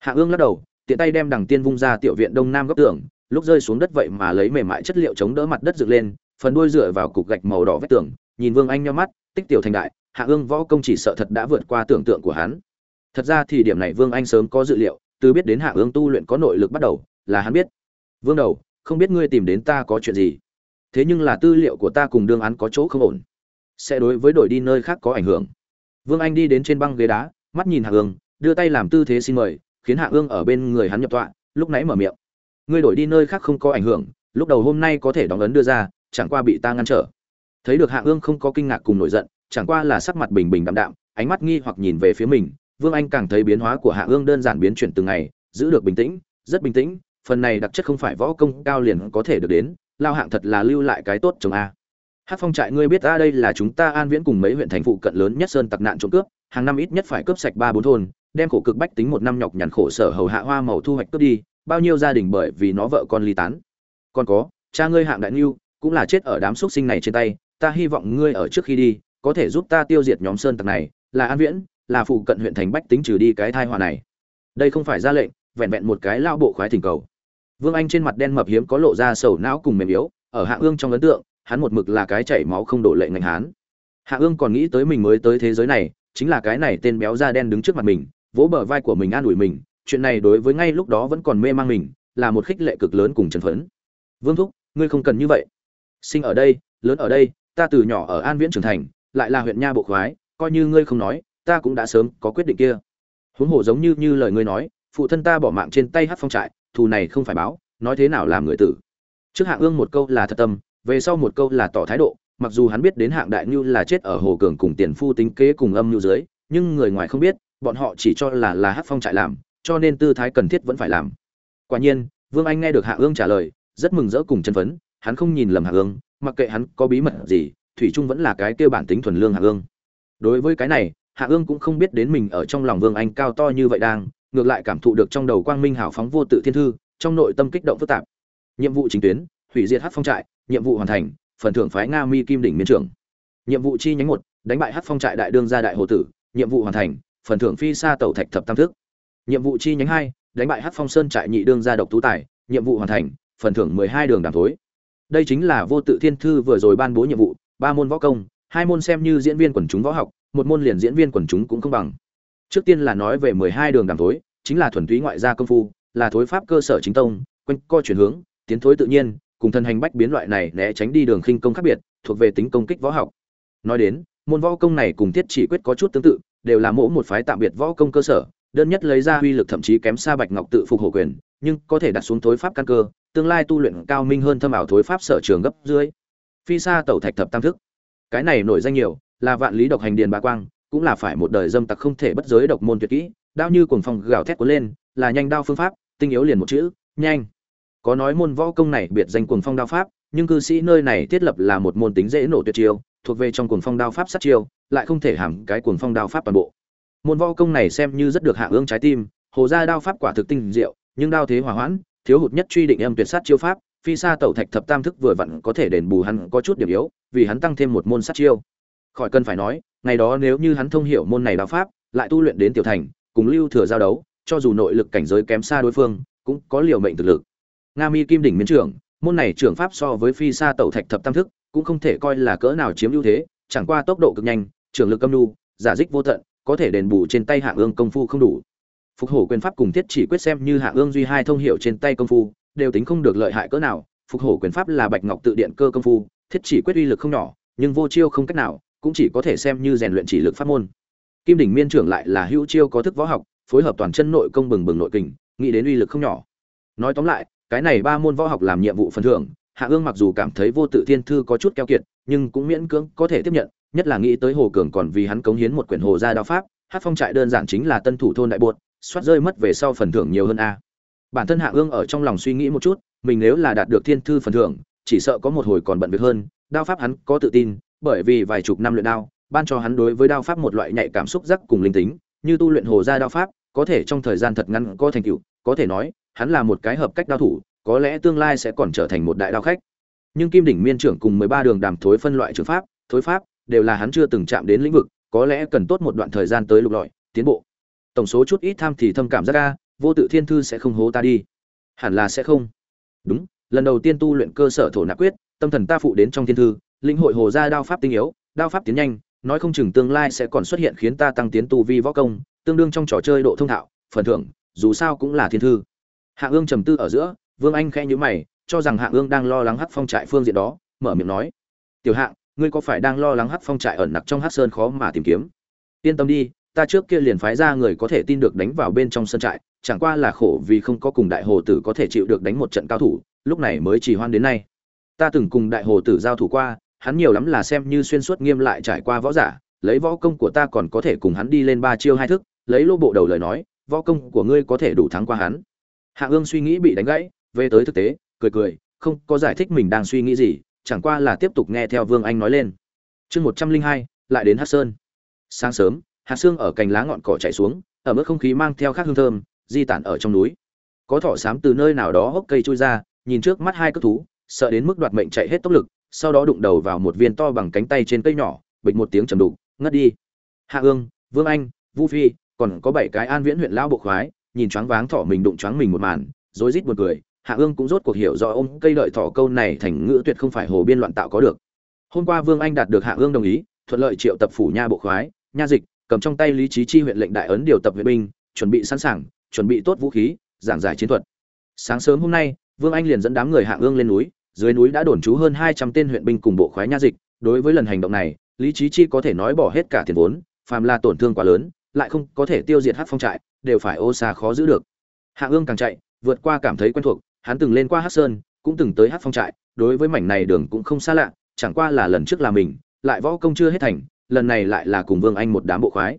Hạ ương lắc đầu, tiện tay đem đằng tiên vung ra tiểu viện đông nam góc tường, lúc rơi xuống đất vậy mà lấy mềm mại chất liệu chống đỡ mặt đất dựng lên, phần đuôi dựa vào cục gạch màu đỏ vách tường, nhìn vương anh nhíu mắt, tích tiểu thành đại, hạ ương võ công chỉ sợ thật đã vượt qua tưởng tượng của hắn. Thật ra thì điểm này vương anh sớm có dự liệu, từ biết đến hạ ương tu luyện có nội lực bắt đầu, là hắn biết. Vương đầu không biết ngươi tìm đến ta có chuyện gì. Thế nhưng là tư liệu của ta cùng đương án có chỗ không ổn. Sẽ đối với đổi đi nơi khác có ảnh hưởng. Vương anh đi đến trên băng ghế đá, mắt nhìn hạ ương đưa tay làm tư thế xin mời, khiến hạ ương ở bên người hắn nhập tọa, lúc nãy mở miệng. Ngươi đổi đi nơi khác không có ảnh hưởng, lúc đầu hôm nay có thể đóng ấn đưa ra, chẳng qua bị ta ngăn trở. Thấy được hạ ương không có kinh ngạc cùng nổi giận, chẳng qua là sắc mặt bình bình đạm đạm, ánh mắt nghi hoặc nhìn về phía mình, vương anh càng thấy biến hóa của hạ ương đơn giản biến chuyển từng ngày, giữ được bình tĩnh, rất bình tĩnh phần này đặc chất không phải võ công cao liền có thể được đến, lao hạng thật là lưu lại cái tốt chồng a. Hát phong trại ngươi biết a, đây là chúng ta an viễn cùng mấy huyện thành phụ cận lớn nhất sơn tặc nạn trộm cướp, hàng năm ít nhất phải cướp sạch ba bốn thôn, đem khổ cực bách tính một năm nhọc nhằn khổ sở hầu hạ hoa màu thu hoạch cướp đi, bao nhiêu gia đình bởi vì nó vợ con ly tán. Còn có, cha ngươi hạng đại niu cũng là chết ở đám xuất sinh này trên tay, ta hy vọng ngươi ở trước khi đi, có thể giúp ta tiêu diệt nhóm sơn tặc này, là an viễn, là phụ cận huyện thành bách tính trừ đi cái thai họa này. Đây không phải ra lệnh, vẹn vẹn một cái lao bộ khoái thỉnh cầu vương anh trên mặt đen mập hiếm có lộ ra sầu não cùng mềm yếu, ở hạ ương trong ấn tượng, hắn một mực là cái chảy máu không đổ lệ ngành hán. Hạ ương còn nghĩ tới mình mới tới thế giới này, chính là cái này tên béo da đen đứng trước mặt mình, vỗ bờ vai của mình an ủi mình, chuyện này đối với ngay lúc đó vẫn còn mê mang mình, là một khích lệ cực lớn cùng trấn phấn. Vương thúc, ngươi không cần như vậy. Sinh ở đây, lớn ở đây, ta từ nhỏ ở an viễn trưởng thành, lại là huyện nha bộ khoái, coi như ngươi không nói, ta cũng đã sớm có quyết định kia. Huống hồ giống như như lời ngươi nói, phụ thân ta bỏ mạng trên tay hát phong trại thù này không phải báo, nói thế nào làm người tử. Trước hạng ương một câu là thật tâm, về sau một câu là tỏ thái độ, mặc dù hắn biết đến hạng đại ngưu là chết ở hồ cường cùng tiền phu tính kế cùng âm ngưu dưới, nhưng người ngoài không biết, bọn họ chỉ cho là là hát phong trại làm, cho nên tư thái cần thiết vẫn phải làm. Quả nhiên, vương anh nghe được hạ ương trả lời, rất mừng rỡ cùng chân phấn, hắn không nhìn lầm hạ ương, mặc kệ hắn có bí mật gì, thủy trung vẫn là cái kêu bản tính thuần lương hạ ương. Đối với cái này hạ ương cũng không biết đến mình ở trong lòng vương anh cao to như vậy đang ngược lại cảm thụ được trong đầu quang minh hào phóng vô tự thiên thư, trong nội tâm kích động phức tạp. Nhiệm vụ chính tuyến, hủy diệt hát phong trại, nhiệm vụ hoàn thành, phần thưởng phái nga mi kim đỉnh miên trưởng. Nhiệm vụ chi nhánh một, đánh bại hát phong trại đại đương gia đại hồ tử, nhiệm vụ hoàn thành, phần thưởng phi Sa tẩu thạch thập tam thức. Nhiệm vụ chi nhánh hai, đánh bại hát phong sơn trại nhị đương gia độc tú tài, nhiệm vụ hoàn thành, phần thưởng mười hai đường đàm thối. Đây chính là vô tự thiên thư vừa rồi ban bố nhiệm vụ, ba môn võ công, hai môn xem như diễn viên quần chúng võ học, một môn liền diễn viên quần chúng cũng không bằng trước tiên là nói về mười hai đường đàm thối, chính là thuần túy ngoại gia công phu, là thối pháp cơ sở chính tông, quanh co chuyển hướng, tiến thối tự nhiên, cùng thân hành bách biến loại này né tránh đi đường khinh công khác biệt, thuộc về tính công kích võ học. Nói đến, môn võ công này cùng thiết chỉ quyết có chút tương tự, đều là mỗi một phái tạm biệt võ công cơ sở, đơn nhất lấy ra uy lực thậm chí kém xa bạch ngọc tự phục hộ quyền, nhưng có thể đặt xuống thối pháp căn cơ, tương lai tu luyện cao minh hơn thâm ảo thối pháp sở trường gấp dưới. Phi xa tẩu thạch thập tam thức. Cái này nổi danh nhiều, là vạn lý độc hành điền ba quang cũng là phải một đời dâm tặc không thể bất giới độc môn tuyệt kỹ, đao như cuồng phong gào thét cuốn lên, là nhanh đao phương pháp, tinh yếu liền một chữ, nhanh. Có nói môn võ công này biệt danh cuồng phong đao pháp, nhưng cư sĩ nơi này thiết lập là một môn tính dễ nổ tuyệt chiêu, thuộc về trong cuồng phong đao pháp sát chiêu, lại không thể hàm cái cuồng phong đao pháp toàn bộ. Môn võ công này xem như rất được hạ ương trái tim, hồ gia đao pháp quả thực tinh diệu, nhưng đao thế hòa hoãn, thiếu hụt nhất truy định âm tuyệt sát chiêu pháp, phi xa tẩu thạch thập tam thức vừa vặn có thể đền bù hắn có chút điểm yếu, vì hắn tăng thêm một môn sát chiêu. Khỏi cần phải nói ngày đó nếu như hắn thông hiểu môn này đạo pháp, lại tu luyện đến tiểu thành, cùng lưu thừa giao đấu, cho dù nội lực cảnh giới kém xa đối phương, cũng có liều mệnh thực lực. Nga mi kim đỉnh miến trưởng, môn này trưởng pháp so với phi xa tẩu thạch thập tam thức, cũng không thể coi là cỡ nào chiếm ưu thế, chẳng qua tốc độ cực nhanh, trưởng lực âm nu giả dích vô tận, có thể đền bù trên tay hạ ương công phu không đủ. Phục hổ quyền pháp cùng thiết chỉ quyết xem như hạ ương duy hai thông hiểu trên tay công phu, đều tính không được lợi hại cỡ nào. Phục hổ quyền pháp là bạch ngọc tự điện cơ công phu, thiết chỉ quyết uy lực không nhỏ, nhưng vô chiêu không cách nào cũng chỉ có thể xem như rèn luyện chỉ lực pháp môn. Kim đỉnh miên trưởng lại là hữu chiêu có thức võ học, phối hợp toàn chân nội công bừng bừng nội kình, nghĩ đến uy lực không nhỏ. Nói tóm lại, cái này ba môn võ học làm nhiệm vụ phần thưởng, hạ ương mặc dù cảm thấy vô tự thiên thư có chút keo kiệt, nhưng cũng miễn cưỡng có thể tiếp nhận, nhất là nghĩ tới hồ cường còn vì hắn cống hiến một quyển hồ gia đao pháp, hát phong trại đơn giản chính là tân thủ thôn đại buột xoát rơi mất về sau phần thưởng nhiều hơn a. Bản thân hạ ương ở trong lòng suy nghĩ một chút, mình nếu là đạt được thiên thư phần thưởng, chỉ sợ có một hồi còn bận việc hơn đao pháp hắn có tự tin bởi vì vài chục năm luyện đao ban cho hắn đối với đao pháp một loại nhạy cảm xúc giác cùng linh tính như tu luyện hồ gia đao pháp có thể trong thời gian thật ngắn có thành tựu có thể nói hắn là một cái hợp cách đao thủ có lẽ tương lai sẽ còn trở thành một đại đao khách. Nhưng kim đỉnh miên trưởng cùng mười ba đường đàm thối phân loại trường pháp thối pháp đều là hắn chưa từng chạm đến lĩnh vực có lẽ cần tốt một đoạn thời gian tới lục lọi tiến bộ. Tổng số chút ít tham thì thâm cảm giác ra, vô tự thiên thư sẽ không hố ta đi. Hẳn là sẽ không. Đúng lần đầu tiên tu luyện cơ sở thổ nạp quyết tâm thần ta phụ đến trong thiên thư linh hội hồ gia đao pháp tinh yếu, đao pháp tiến nhanh, nói không chừng tương lai sẽ còn xuất hiện khiến ta tăng tiến tu vi võ công, tương đương trong trò chơi độ thông thạo, phần thưởng, dù sao cũng là thiên thư. Hạ ương trầm tư ở giữa, vương anh khẽ nhíu mày, cho rằng hạ ương đang lo lắng hắc phong trại phương diện đó, mở miệng nói, tiểu hạng ngươi có phải đang lo lắng hắc phong trại ẩn nặc trong hắc sơn khó mà tìm kiếm? Yên tâm đi, ta trước kia liền phái ra người có thể tin được đánh vào bên trong sân trại, chẳng qua là khổ vì không có cùng đại hồ tử có thể chịu được đánh một trận cao thủ, lúc này mới chỉ hoan đến nay. Ta từng cùng đại hồ tử giao thủ qua hắn nhiều lắm là xem như xuyên suốt nghiêm lại trải qua võ giả, lấy võ công của ta còn có thể cùng hắn đi lên ba chiêu hai thức, lấy lô bộ đầu lời nói, võ công của ngươi có thể đủ thắng qua hắn. Hạ ương suy nghĩ bị đánh gãy, về tới thực tế, cười cười, không có giải thích mình đang suy nghĩ gì, chẳng qua là tiếp tục nghe theo vương anh nói lên. Chương một trăm linh hai, lại đến hát sơn. Sáng sớm hạt xương ở cành lá ngọn cỏ chạy xuống, ở mức không khí mang theo khác hương thơm, di tản ở trong núi. Có thỏ xám từ nơi nào đó hốc cây trôi ra, nhìn trước mắt hai cất thú, sợ đến mức đoạt mệnh chạy hết tốc lực sau đó đụng đầu vào một viên to bằng cánh tay trên cây nhỏ, bịch một tiếng trầm đục, ngất đi. Hạ ương, vương anh, vu phi, còn có bảy cái an viễn huyện lão bộ khoái, nhìn choáng váng thỏ mình đụng choáng mình một màn, rối rít buồn cười. Hạ ương cũng rốt cuộc hiểu rõ ông cây đợi thỏ câu này thành ngữ tuyệt không phải hồ biên loạn tạo có được. Hôm qua vương anh đạt được hạ ương đồng ý, thuận lợi triệu tập phủ nha bộ khoái, nha dịch, cầm trong tay lý trí chi huyện lệnh đại ấn điều tập vệ binh, chuẩn bị sẵn sàng, chuẩn bị tốt vũ khí, giảng giải chiến thuật. Sáng sớm hôm nay, vương anh liền dẫn đám người hạ ương lên núi dưới núi đã đồn trú hơn hai trăm tên huyện binh cùng bộ khoái nha dịch. Đối với lần hành động này, lý Chí chi có thể nói bỏ hết cả tiền vốn, phàm là tổn thương quá lớn, lại không có thể tiêu diệt hát phong trại, đều phải ô xa khó giữ được. Hạ ương càng chạy, vượt qua cảm thấy quen thuộc, hắn từng lên qua hát sơn, cũng từng tới hát phong trại. Đối với mảnh này đường cũng không xa lạ, chẳng qua là lần trước là mình, lại võ công chưa hết thành, lần này lại là cùng vương anh một đám bộ khoái.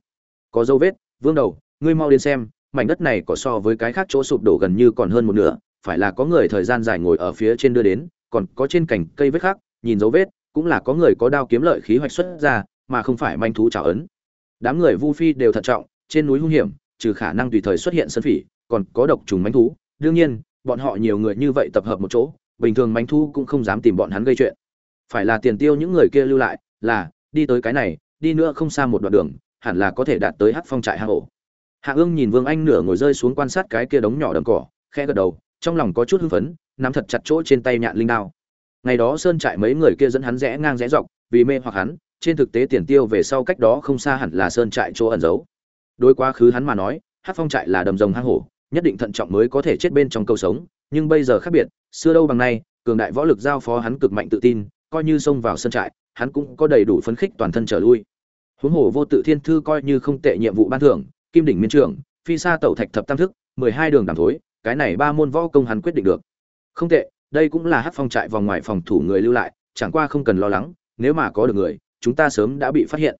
Có dấu vết, vương đầu, ngươi mau đến xem, mảnh đất này có so với cái khác chỗ sụp đổ gần như còn hơn một nửa, phải là có người thời gian dài ngồi ở phía trên đưa đến còn có trên cành cây vết khác, nhìn dấu vết, cũng là có người có đao kiếm lợi khí hoạch xuất ra, mà không phải manh thú trào ấn. Đám người vu phi đều thận trọng, trên núi hung hiểm, trừ khả năng tùy thời xuất hiện sân phỉ, còn có độc trùng manh thú. Đương nhiên, bọn họ nhiều người như vậy tập hợp một chỗ, bình thường manh thú cũng không dám tìm bọn hắn gây chuyện. Phải là tiền tiêu những người kia lưu lại, là, đi tới cái này, đi nữa không xa một đoạn đường, hẳn là có thể đạt tới hắc phong trại hang ổ. Hạ ương nhìn vương anh nửa ngồi rơi xuống quan sát cái kia đống nhỏ đầm cỏ, khẽ gật đầu trong lòng có chút hưng phấn, nắm thật chặt chỗ trên tay nhạn linh đao. Ngày đó sơn trại mấy người kia dẫn hắn rẽ ngang rẽ dọc, vì mê hoặc hắn, trên thực tế tiền tiêu về sau cách đó không xa hẳn là sơn trại chỗ ẩn giấu. Đối quá khứ hắn mà nói hát phong trại là đầm rồng hang hổ, nhất định thận trọng mới có thể chết bên trong câu sống, nhưng bây giờ khác biệt, xưa đâu bằng nay, cường đại võ lực giao phó hắn cực mạnh tự tin, coi như xông vào sơn trại, hắn cũng có đầy đủ phấn khích toàn thân trở lui. Huống hồ vô tự thiên thư coi như không tệ nhiệm vụ ban thưởng, kim đỉnh miên trưởng phi sa tẩu thạch thập tam thức, mười hai đường đàm thối cái này ba môn võ công hắn quyết định được. Không tệ, đây cũng là hát phong trại vòng ngoài phòng thủ người lưu lại, chẳng qua không cần lo lắng, nếu mà có được người, chúng ta sớm đã bị phát hiện.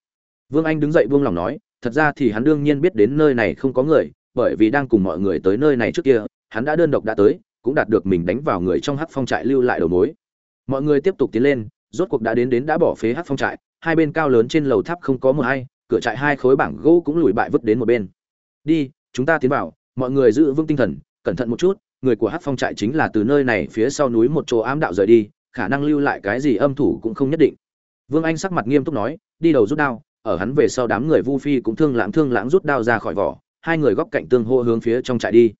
Vương anh đứng dậy buông lòng nói, thật ra thì hắn đương nhiên biết đến nơi này không có người, bởi vì đang cùng mọi người tới nơi này trước kia, hắn đã đơn độc đã tới, cũng đạt được mình đánh vào người trong hát phong trại lưu lại đầu mối. Mọi người tiếp tục tiến lên, rốt cuộc đã đến đến đã bỏ phế hát phong trại, hai bên cao lớn trên lầu tháp không có một ai, cửa trại hai khối bảng gỗ cũng lùi bại vứt đến một bên. Đi, chúng ta tiến vào, mọi người giữ vững tinh thần cẩn thận một chút, người của hát phong trại chính là từ nơi này phía sau núi một chỗ ám đạo rời đi, khả năng lưu lại cái gì âm thủ cũng không nhất định. Vương anh sắc mặt nghiêm túc nói, đi đầu rút đao, ở hắn về sau đám người vu phi cũng thương lãng thương lãng rút đao ra khỏi vỏ, hai người góc cạnh tương hô hướng phía trong trại đi.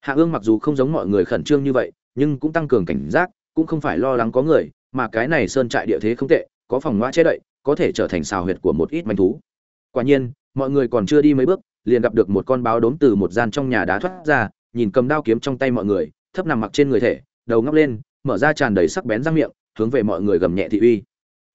Hạ ương mặc dù không giống mọi người khẩn trương như vậy, nhưng cũng tăng cường cảnh giác, cũng không phải lo lắng có người, mà cái này sơn trại địa thế không tệ, có phòng ngoa che đậy, có thể trở thành xào huyệt của một ít manh thú. Quả nhiên, mọi người còn chưa đi mấy bước, liền gặp được một con báo đốm từ một gian trong nhà đá thoát ra nhìn cầm đao kiếm trong tay mọi người, thấp nằm mặc trên người thể, đầu ngóc lên, mở ra tràn đầy sắc bén răng miệng, hướng về mọi người gầm nhẹ thị uy.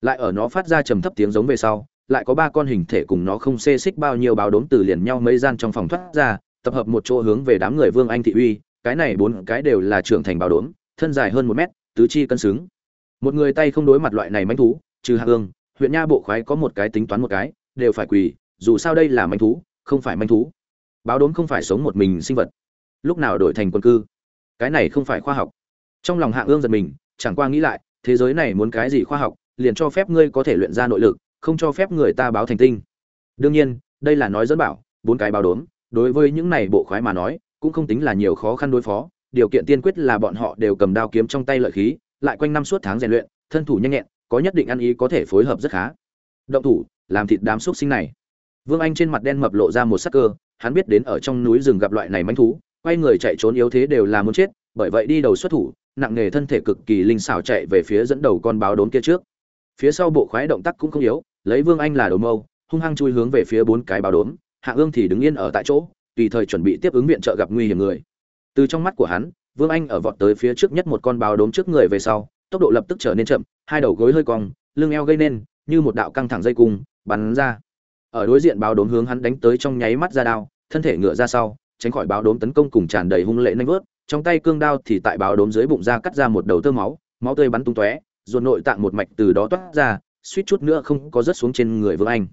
Lại ở nó phát ra trầm thấp tiếng giống về sau, lại có ba con hình thể cùng nó không xê xích bao nhiêu báo đốm từ liền nhau mấy gian trong phòng thoát ra, tập hợp một chỗ hướng về đám người vương anh thị uy, cái này bốn cái đều là trưởng thành báo đốm, thân dài hơn một mét, tứ chi cân xứng. Một người tay không đối mặt loại này manh thú, trừ hạ ương huyện nha bộ khoái có một cái tính toán một cái, đều phải quỳ, dù sao đây là manh thú, không phải manh thú. Báo đốm không phải sống một mình sinh vật lúc nào đổi thành quân cư? Cái này không phải khoa học. Trong lòng hạ ương giật mình, chẳng qua nghĩ lại, thế giới này muốn cái gì khoa học, liền cho phép ngươi có thể luyện ra nội lực, không cho phép người ta báo thành tinh. Đương nhiên, đây là nói dẫn bảo, bốn cái báo đốm, đối với những này bộ khoái mà nói, cũng không tính là nhiều khó khăn đối phó, điều kiện tiên quyết là bọn họ đều cầm đao kiếm trong tay lợi khí, lại quanh năm suốt tháng rèn luyện, thân thủ nhanh nhẹn, có nhất định ăn ý có thể phối hợp rất khá. Động thủ, làm thịt đám xúc sinh này. Vương anh trên mặt đen mập lộ ra một sắc cơ, hắn biết đến ở trong núi rừng gặp loại này manh thú quay người chạy trốn yếu thế đều là muốn chết, bởi vậy đi đầu xuất thủ, nặng nghề thân thể cực kỳ linh xảo chạy về phía dẫn đầu con báo đốn kia trước. Phía sau bộ khoái động tác cũng không yếu, lấy vương anh là đầu mâu, hung hăng chui hướng về phía bốn cái báo đốn, hạ ương thì đứng yên ở tại chỗ, tùy thời chuẩn bị tiếp ứng viện trợ gặp nguy hiểm người. Từ trong mắt của hắn, vương anh ở vọt tới phía trước nhất một con báo đốn trước người về sau, tốc độ lập tức trở nên chậm, hai đầu gối hơi cong, lưng eo gây nên, như một đạo căng thẳng dây cung, bắn ra. Ở đối diện báo đốn hướng hắn đánh tới trong nháy mắt ra đao, thân thể ngựa ra sau tránh khỏi báo đốm tấn công cùng tràn đầy hung lệ nanh vớt, trong tay cương đao thì tại báo đốm dưới bụng ra cắt ra một đầu tơ máu máu tươi bắn tung tóe, ruột nội tạng một mạch từ đó toát ra, suýt chút nữa không có rớt xuống trên người vương anh.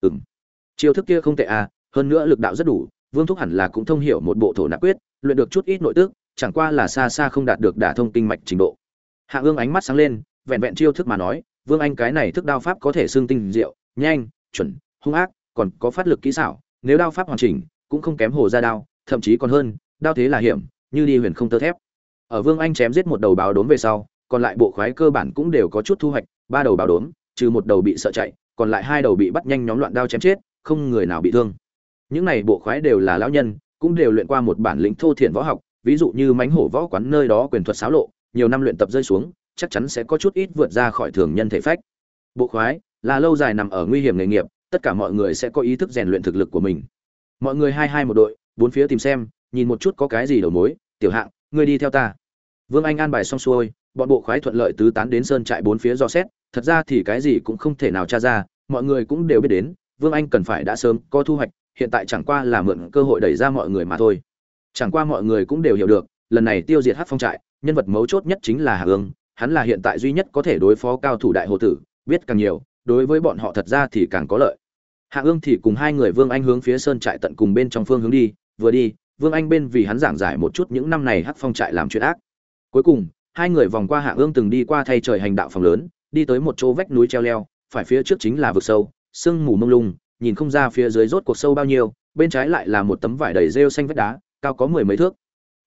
Ừng chiêu thức kia không tệ à hơn nữa lực đạo rất đủ, vương thúc hẳn là cũng thông hiểu một bộ thổ nạp quyết, luyện được chút ít nội tức, chẳng qua là xa xa không đạt được đả thông kinh mạch trình độ. Hạ ương ánh mắt sáng lên, vẹn vẹn chiêu thức mà nói, vương anh cái này thức đao pháp có thể xương tinh diệu, nhanh, chuẩn, hung ác, còn có phát lực kỹ xảo, nếu đao pháp hoàn chỉnh, cũng không kém hồ ra đao thậm chí còn hơn, đao thế là hiểm, như đi huyền không tơ thép. Ở vương anh chém giết một đầu báo đốm về sau, còn lại bộ khoái cơ bản cũng đều có chút thu hoạch, ba đầu báo đốm, trừ một đầu bị sợ chạy, còn lại hai đầu bị bắt nhanh nhóm loạn đao chém chết, không người nào bị thương. Những này bộ khoái đều là lão nhân, cũng đều luyện qua một bản lĩnh thô thiển võ học, ví dụ như mánh hổ võ quán nơi đó quyền thuật xáo lộ, nhiều năm luyện tập rơi xuống, chắc chắn sẽ có chút ít vượt ra khỏi thường nhân thể phách. Bộ khoái là lâu dài nằm ở nguy hiểm nghề nghiệp, tất cả mọi người sẽ có ý thức rèn luyện thực lực của mình. Mọi người hai hai một đội bốn phía tìm xem, nhìn một chút có cái gì đầu mối, tiểu hạng, ngươi đi theo ta. Vương anh an bài xong xuôi, bọn bộ khoái thuận lợi tứ tán đến sơn trại bốn phía do xét, thật ra thì cái gì cũng không thể nào tra ra, mọi người cũng đều biết đến, vương anh cần phải đã sớm có thu hoạch, hiện tại chẳng qua là mượn cơ hội đẩy ra mọi người mà thôi. Chẳng qua mọi người cũng đều hiểu được, lần này tiêu diệt hát phong trại, nhân vật mấu chốt nhất chính là hà ương hắn là hiện tại duy nhất có thể đối phó cao thủ đại hồ tử, biết càng nhiều, đối với bọn họ thật ra thì càng có lợi. Hạ ương thì cùng hai người vương anh hướng phía sơn trại tận cùng bên trong phương hướng đi vừa đi, vương anh bên vì hắn giảng giải một chút những năm này hắc phong trại làm chuyện ác. Cuối cùng, hai người vòng qua hạ ương từng đi qua thay trời hành đạo phòng lớn, đi tới một chỗ vách núi treo leo, phải phía trước chính là vực sâu, sương mù mông lung, nhìn không ra phía dưới rốt cuộc sâu bao nhiêu, bên trái lại là một tấm vải đầy rêu xanh vách đá, cao có mười mấy thước.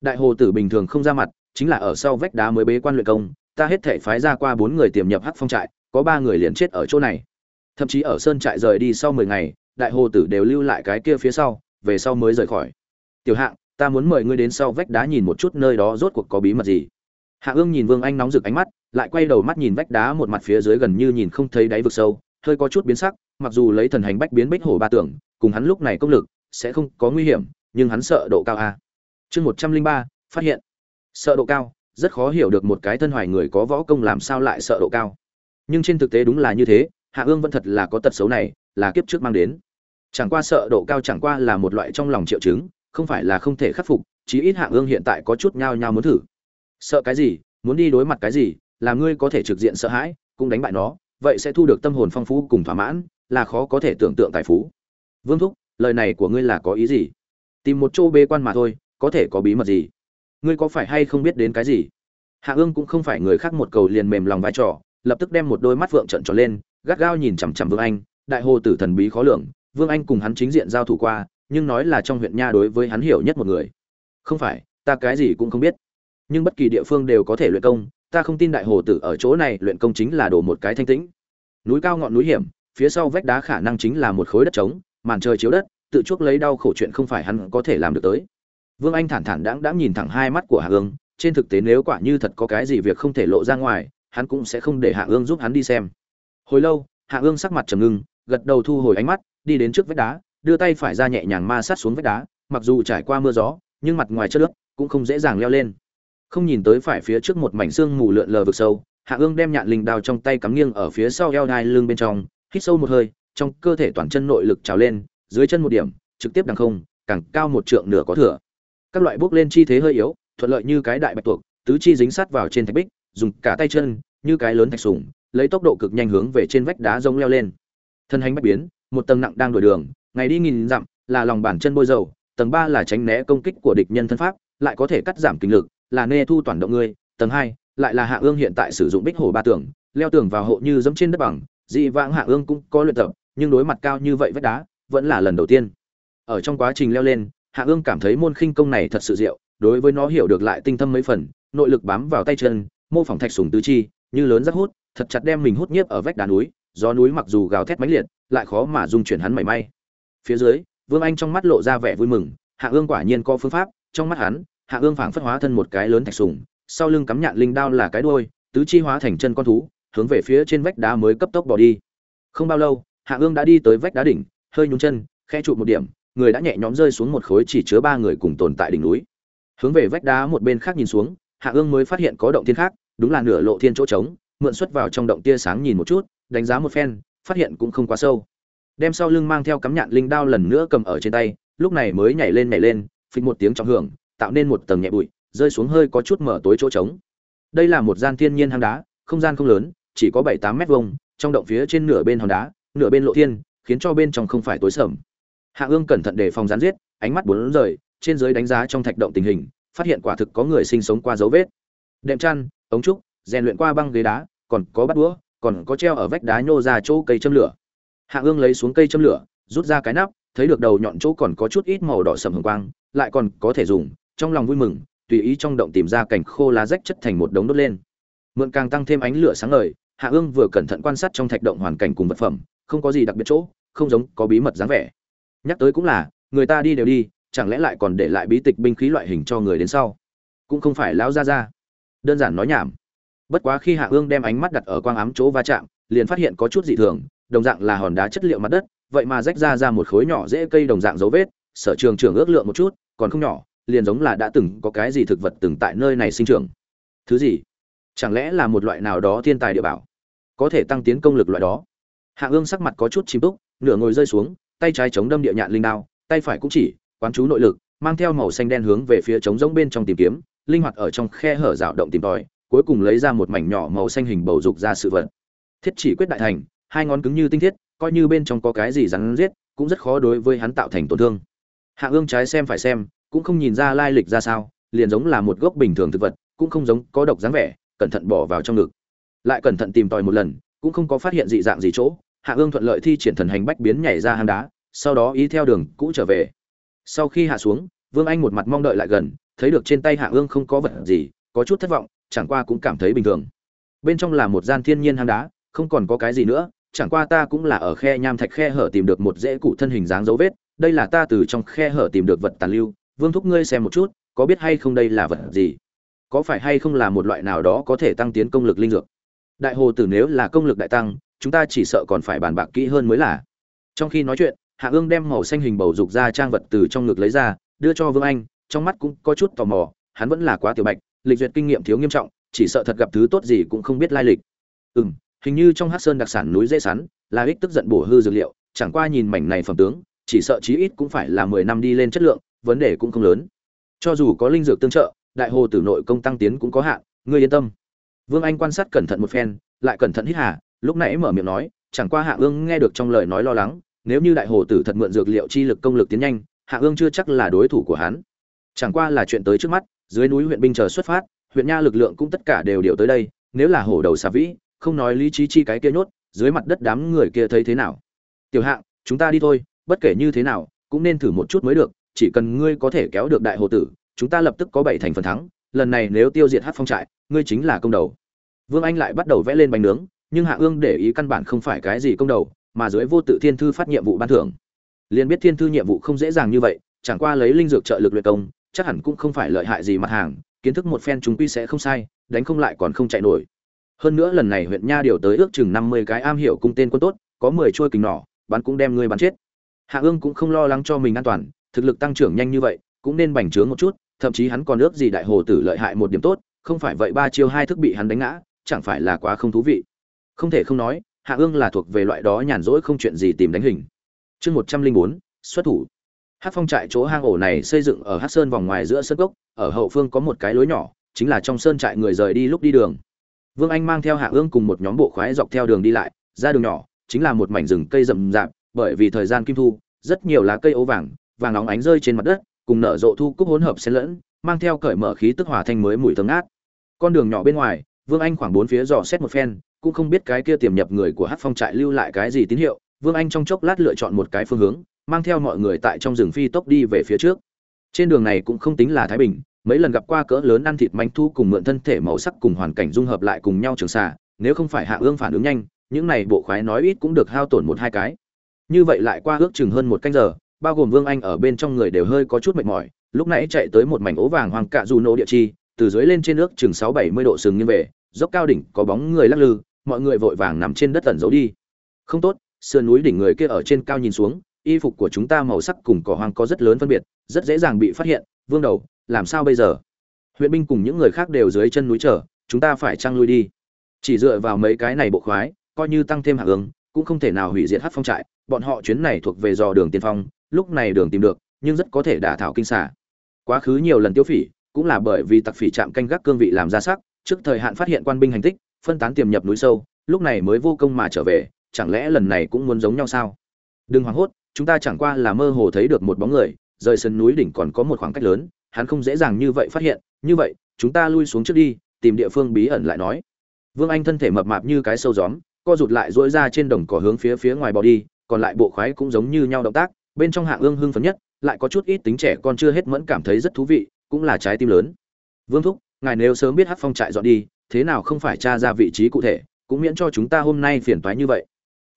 Đại hồ tử bình thường không ra mặt, chính là ở sau vách đá mới bế quan luyện công, ta hết thể phái ra qua bốn người tiềm nhập hắc phong trại, có ba người liền chết ở chỗ này. Thậm chí ở sơn trại rời đi sau mười ngày, đại hồ tử đều lưu lại cái kia phía sau, về sau mới rời khỏi tiểu hạng, ta muốn mời ngươi đến sau vách đá nhìn một chút nơi đó rốt cuộc có bí mật gì. Hạ ương nhìn vương anh nóng rực ánh mắt, lại quay đầu mắt nhìn vách đá một mặt phía dưới gần như nhìn không thấy đáy vực sâu, hơi có chút biến sắc, mặc dù lấy thần hành bách biến bách hổ ba tưởng, cùng hắn lúc này công lực sẽ không có nguy hiểm, nhưng hắn sợ độ cao a. Chương một trăm linh ba, phát hiện. Sợ độ cao, rất khó hiểu được một cái thân hoài người có võ công làm sao lại sợ độ cao. Nhưng trên thực tế đúng là như thế, hạ ương vẫn thật là có tật xấu này, là kiếp trước mang đến. Chẳng qua sợ độ cao chẳng qua là một loại trong lòng triệu chứng không phải là không thể khắc phục, chí ít hạ ương hiện tại có chút nhao nhao muốn thử. Sợ cái gì, muốn đi đối mặt cái gì, là ngươi có thể trực diện sợ hãi, cũng đánh bại nó, vậy sẽ thu được tâm hồn phong phú cùng thỏa mãn, là khó có thể tưởng tượng tài phú. Vương thúc, lời này của ngươi là có ý gì? Tìm một chỗ bê quan mà thôi, có thể có bí mật gì? Ngươi có phải hay không biết đến cái gì? Hạ ương cũng không phải người khác một cầu liền mềm lòng vai trò, lập tức đem một đôi mắt vượng trận tròn lên, gắt gao nhìn chằm chằm vương anh. Đại hồ tử thần bí khó lường, vương anh cùng hắn chính diện giao thủ qua nhưng nói là trong huyện nha đối với hắn hiểu nhất một người. Không phải, ta cái gì cũng không biết. Nhưng bất kỳ địa phương đều có thể luyện công, ta không tin đại hồ tử ở chỗ này luyện công chính là đổ một cái thanh tĩnh. Núi cao ngọn núi hiểm, phía sau vách đá khả năng chính là một khối đất trống, màn trời chiếu đất, tự chuốc lấy đau khổ chuyện không phải hắn có thể làm được tới. Vương anh thản thản đãng đãng nhìn thẳng hai mắt của hạ ương, trên thực tế nếu quả như thật có cái gì việc không thể lộ ra ngoài, hắn cũng sẽ không để hạ ương giúp hắn đi xem. Hồi lâu, hạ ương sắc mặt trầm ngưng, gật đầu thu hồi ánh mắt, đi đến trước vách đá đưa tay phải ra nhẹ nhàng ma sát xuống vách đá, mặc dù trải qua mưa gió, nhưng mặt ngoài chất nước cũng không dễ dàng leo lên. Không nhìn tới phải phía trước một mảnh xương mù lượn lờ vực sâu, hạ ương đem nhạn linh đao trong tay cắm nghiêng ở phía sau eo đai lưng bên trong, hít sâu một hơi, trong cơ thể toàn chân nội lực trào lên, dưới chân một điểm, trực tiếp đằng không, càng cao một trượng nửa có thừa. Các loại bước lên chi thế hơi yếu, thuận lợi như cái đại bạch tuộc, tứ chi dính sát vào trên thạch bích, dùng cả tay chân, như cái lớn thạch sủng, lấy tốc độ cực nhanh hướng về trên vách đá rông leo lên. Thân hành bách biến, một tầng nặng đang đổi đường ngày đi nghìn dặm, là lòng bàn chân bôi dầu, tầng ba là tránh né công kích của địch nhân thân pháp, lại có thể cắt giảm kinh lực, là nê thu toàn động ngươi. Tầng hai, lại là hạ ương hiện tại sử dụng bích hổ ba tường, leo tường vào hộ như giống trên đất bằng, dị vãng hạ ương cũng có luyện tập, nhưng đối mặt cao như vậy vách đá, vẫn là lần đầu tiên. Ở trong quá trình leo lên, hạ ương cảm thấy môn khinh công này thật sự diệu, đối với nó hiểu được lại tinh thâm mấy phần, nội lực bám vào tay chân, mô phỏng thạch sùng tứ chi, như lớn rất hút, thật chặt đem mình hút nhiếp ở vách đá núi, gió núi mặc dù gào thét mãnh liệt, lại khó mà dung chuyển hắn mảy may phía dưới, vương anh trong mắt lộ ra vẻ vui mừng, hạ ương quả nhiên có phương pháp, trong mắt hắn, hạ ương phảng phất hóa thân một cái lớn thạch sùng, sau lưng cắm nhạn linh đao là cái đuôi, tứ chi hóa thành chân con thú, hướng về phía trên vách đá mới cấp tốc bỏ đi. Không bao lâu, hạ ương đã đi tới vách đá đỉnh, hơi nhún chân khe trụ một điểm, người đã nhẹ nhõm rơi xuống một khối chỉ chứa ba người cùng tồn tại đỉnh núi. Hướng về vách đá một bên khác nhìn xuống, hạ ương mới phát hiện có động thiên khác, đúng là nửa lộ thiên chỗ trống, mượn xuất vào trong động tia sáng nhìn một chút, đánh giá một phen, phát hiện cũng không quá sâu đem sau lưng mang theo cắm nhạn linh đao lần nữa cầm ở trên tay, lúc này mới nhảy lên nhảy lên, phịch một tiếng trọng hưởng, tạo nên một tầng nhẹ bụi, rơi xuống hơi có chút mở tối chỗ trống. Đây là một gian thiên nhiên hang đá, không gian không lớn, chỉ có bảy tám mét vuông, trong động phía trên nửa bên hòn đá, nửa bên lộ thiên, khiến cho bên trong không phải tối sầm. Hạ ương cẩn thận đề phòng gián giết, ánh mắt bốn rời, trên dưới đánh giá trong thạch động tình hình, phát hiện quả thực có người sinh sống qua dấu vết. Đệm chăn, ống trúc, rèn luyện qua băng ghế đá, còn có bắt đũa, còn có treo ở vách đá nhô ra chỗ cây châm lửa hạ ương lấy xuống cây châm lửa, rút ra cái nắp, thấy được đầu nhọn chỗ còn có chút ít màu đỏ sầm hồng quang, lại còn có thể dùng, trong lòng vui mừng, tùy ý trong động tìm ra cảnh khô lá rách chất thành một đống đốt lên. Mượn càng tăng thêm ánh lửa sáng ngời, hạ ương vừa cẩn thận quan sát trong thạch động hoàn cảnh cùng vật phẩm, không có gì đặc biệt chỗ, không giống có bí mật dáng vẻ. Nhắc tới cũng là, người ta đi đều đi, chẳng lẽ lại còn để lại bí tịch binh khí loại hình cho người đến sau? Cũng không phải lão ra ra đơn giản nói nhảm. Bất quá khi hạ ương đem ánh mắt đặt ở quang ám chỗ va chạm, liền phát hiện có chút dị thường đồng dạng là hòn đá chất liệu mặt đất, vậy mà rách ra ra một khối nhỏ dễ cây đồng dạng dấu vết, sở trường trưởng ước lượng một chút, còn không nhỏ, liền giống là đã từng có cái gì thực vật từng tại nơi này sinh trưởng. Thứ gì? Chẳng lẽ là một loại nào đó thiên tài địa bảo? Có thể tăng tiến công lực loại đó. Hạ ương sắc mặt có chút chìm túc, nửa ngồi rơi xuống, tay trái chống đâm địa nhạn linh đao, tay phải cũng chỉ, quán chú nội lực, mang theo màu xanh đen hướng về phía trống rỗng bên trong tìm kiếm, linh hoạt ở trong khe hở rào động tìm tòi, cuối cùng lấy ra một mảnh nhỏ màu xanh hình bầu dục ra sự vật. Thiết chỉ quyết đại thành hai ngón cứng như tinh thiết, coi như bên trong có cái gì rắn giết, cũng rất khó đối với hắn tạo thành tổn thương. Hạ ương trái xem phải xem, cũng không nhìn ra lai lịch ra sao, liền giống là một gốc bình thường thực vật, cũng không giống có độc dáng vẻ, cẩn thận bỏ vào trong ngực. Lại cẩn thận tìm tòi một lần, cũng không có phát hiện dị dạng gì chỗ, hạ ương thuận lợi thi triển thần hành bách biến nhảy ra hang đá, sau đó ý theo đường cũ trở về. Sau khi hạ xuống, vương anh một mặt mong đợi lại gần, thấy được trên tay hạ ương không có vật gì, có chút thất vọng, chẳng qua cũng cảm thấy bình thường. Bên trong là một gian thiên nhiên hang đá, không còn có cái gì nữa chẳng qua ta cũng là ở khe nham thạch khe hở tìm được một dễ cụ thân hình dáng dấu vết, đây là ta từ trong khe hở tìm được vật tàn lưu, vương thúc ngươi xem một chút, có biết hay không đây là vật gì? Có phải hay không là một loại nào đó có thể tăng tiến công lực linh dược? Đại hồ tử nếu là công lực đại tăng, chúng ta chỉ sợ còn phải bàn bạc kỹ hơn mới là. Trong khi nói chuyện, hạ ương đem màu xanh hình bầu dục ra trang vật từ trong ngực lấy ra, đưa cho vương anh, trong mắt cũng có chút tò mò, hắn vẫn là quá tiểu bạch, lịch duyệt kinh nghiệm thiếu nghiêm trọng, chỉ sợ thật gặp thứ tốt gì cũng không biết lai lịch. Ừ m hình như trong hát sơn đặc sản núi dễ sắn, là ích tức giận bổ hư dược liệu, chẳng qua nhìn mảnh này phẩm tướng, chỉ sợ chí ít cũng phải là mười năm đi lên chất lượng, vấn đề cũng không lớn. Cho dù có linh dược tương trợ, đại hồ tử nội công tăng tiến cũng có hạn, ngươi yên tâm. Vương anh quan sát cẩn thận một phen, lại cẩn thận hít hà, lúc nãy mở miệng nói, chẳng qua hạ ương nghe được trong lời nói lo lắng, nếu như đại hồ tử thật mượn dược liệu chi lực công lực tiến nhanh, hạ ương chưa chắc là đối thủ của hắn. Chẳng qua là chuyện tới trước mắt, dưới núi huyện binh chờ xuất phát, huyện nha lực lượng cũng tất cả đều điều tới đây, nếu là hổ đầu xà vĩ không nói lý trí chi cái kia nhốt, dưới mặt đất đám người kia thấy thế nào? Tiểu hạng, chúng ta đi thôi, bất kể như thế nào, cũng nên thử một chút mới được, chỉ cần ngươi có thể kéo được đại hồ tử, chúng ta lập tức có bảy thành phần thắng, lần này nếu tiêu diệt hát phong trại, ngươi chính là công đầu. Vương anh lại bắt đầu vẽ lên bánh nướng, nhưng hạ ương để ý căn bản không phải cái gì công đầu, mà dưới vô tự thiên thư phát nhiệm vụ ban thưởng. Liền biết thiên thư nhiệm vụ không dễ dàng như vậy, chẳng qua lấy linh dược trợ lực luyện công, chắc hẳn cũng không phải lợi hại gì mặt hàng, kiến thức một phen chúng quy sẽ không sai, đánh không lại còn không chạy nổi hơn nữa lần này huyện nha điều tới ước chừng năm mươi cái am hiểu cung tên quân tốt, có mười trôi kình nỏ, bắn cũng đem ngươi bắn chết. Hạ ương cũng không lo lắng cho mình an toàn, thực lực tăng trưởng nhanh như vậy, cũng nên bành trướng một chút, thậm chí hắn còn ước gì đại hồ tử lợi hại một điểm tốt, không phải vậy ba chiêu hai thức bị hắn đánh ngã, chẳng phải là quá không thú vị. Không thể không nói, hạ ương là thuộc về loại đó nhàn rỗi không chuyện gì tìm đánh hình. Chương một trăm linh bốn, xuất thủ. Hát phong trại chỗ hang ổ này xây dựng ở hát sơn vòng ngoài giữa sân cốc, ở hậu phương có một cái lối nhỏ, chính là trong sơn trại người rời đi lúc đi đường vương anh mang theo hạ ương cùng một nhóm bộ khoái dọc theo đường đi lại, ra đường nhỏ, chính là một mảnh rừng cây rậm rạp, bởi vì thời gian kim thu, rất nhiều lá cây ố vàng vàng óng ánh rơi trên mặt đất, cùng nở rộ thu cúc hỗn hợp xen lẫn, mang theo cởi mở khí tức hòa thanh mới mùi thơm ngát. Con đường nhỏ bên ngoài, vương anh khoảng bốn phía dò xét một phen, cũng không biết cái kia tiềm nhập người của Hắc phong trại lưu lại cái gì tín hiệu, vương anh trong chốc lát lựa chọn một cái phương hướng, mang theo mọi người tại trong rừng phi tốc đi về phía trước. Trên đường này cũng không tính là thái bình mấy lần gặp qua cỡ lớn ăn thịt manh thu cùng mượn thân thể màu sắc cùng hoàn cảnh dung hợp lại cùng nhau trường xà, nếu không phải hạ ương phản ứng nhanh, những này bộ khoái nói ít cũng được hao tổn một hai cái. Như vậy lại qua ước chừng hơn một canh giờ, bao gồm vương anh ở bên trong người đều hơi có chút mệt mỏi, lúc nãy chạy tới một mảnh ố vàng hoàng cạ dù nổ địa chi, từ dưới lên trên nước chừng sáu bảy mươi độ sừng như về, dốc cao đỉnh có bóng người lắc lư, mọi người vội vàng nằm trên đất tẩn giấu đi. Không tốt, sườn núi đỉnh người kia ở trên cao nhìn xuống, y phục của chúng ta màu sắc cùng cỏ hoang có rất lớn phân biệt, rất dễ dàng bị phát hiện, vương đầu làm sao bây giờ? Huyện binh cùng những người khác đều dưới chân núi trở chúng ta phải trăng lui đi. Chỉ dựa vào mấy cái này bộ khoái, coi như tăng thêm hạ ứng cũng không thể nào hủy diệt hát phong trại. Bọn họ chuyến này thuộc về dò đường tiên phong, lúc này đường tìm được, nhưng rất có thể đả thảo kinh xả quá khứ nhiều lần tiêu phỉ, cũng là bởi vì tặc phỉ chạm canh gác cương vị làm ra sắc, trước thời hạn phát hiện quan binh hành tích, phân tán tiềm nhập núi sâu, lúc này mới vô công mà trở về, chẳng lẽ lần này cũng muốn giống nhau sao? Đừng hoảng hốt, chúng ta chẳng qua là mơ hồ thấy được một bóng người, rời sân núi đỉnh còn có một khoảng cách lớn hắn không dễ dàng như vậy phát hiện, như vậy, chúng ta lui xuống trước đi, tìm địa phương bí ẩn lại nói. Vương anh thân thể mập mạp như cái sâu gióm, co rụt lại dỗi ra trên đồng cỏ hướng phía phía ngoài bỏ đi, còn lại bộ khoái cũng giống như nhau động tác, bên trong hạng ương hưng phấn nhất, lại có chút ít tính trẻ con chưa hết mẫn cảm thấy rất thú vị, cũng là trái tim lớn. Vương thúc, ngài nếu sớm biết hát phong trại dọn đi, thế nào không phải tra ra vị trí cụ thể, cũng miễn cho chúng ta hôm nay phiền toái như vậy.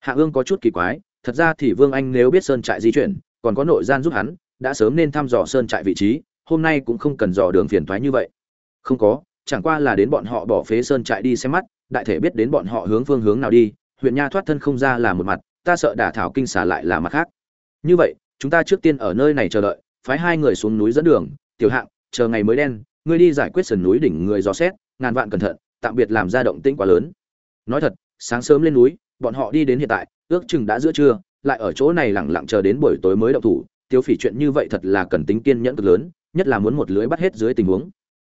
Hạ ương có chút kỳ quái, thật ra thì vương anh nếu biết sơn trại di chuyển, còn có nội gian giúp hắn, đã sớm nên thăm dò sơn trại vị trí hôm nay cũng không cần dò đường phiền toái như vậy. Không có, chẳng qua là đến bọn họ bỏ phế sơn trại đi xem mắt, đại thể biết đến bọn họ hướng phương hướng nào đi, huyện nha thoát thân không ra là một mặt, ta sợ đả thảo kinh xả lại là mặt khác. Như vậy, chúng ta trước tiên ở nơi này chờ đợi, phái hai người xuống núi dẫn đường, tiểu hạng, chờ ngày mới đen, ngươi đi giải quyết sườn núi đỉnh người dò xét, ngàn vạn cẩn thận, tạm biệt làm ra động tĩnh quá lớn. Nói thật, sáng sớm lên núi, bọn họ đi đến hiện tại, ước chừng đã giữa trưa, lại ở chỗ này lẳng lặng chờ đến buổi tối mới động thủ, tiêu phỉ chuyện như vậy thật là cần tính kiên nhẫn cực lớn nhất là muốn một lưới bắt hết dưới tình huống.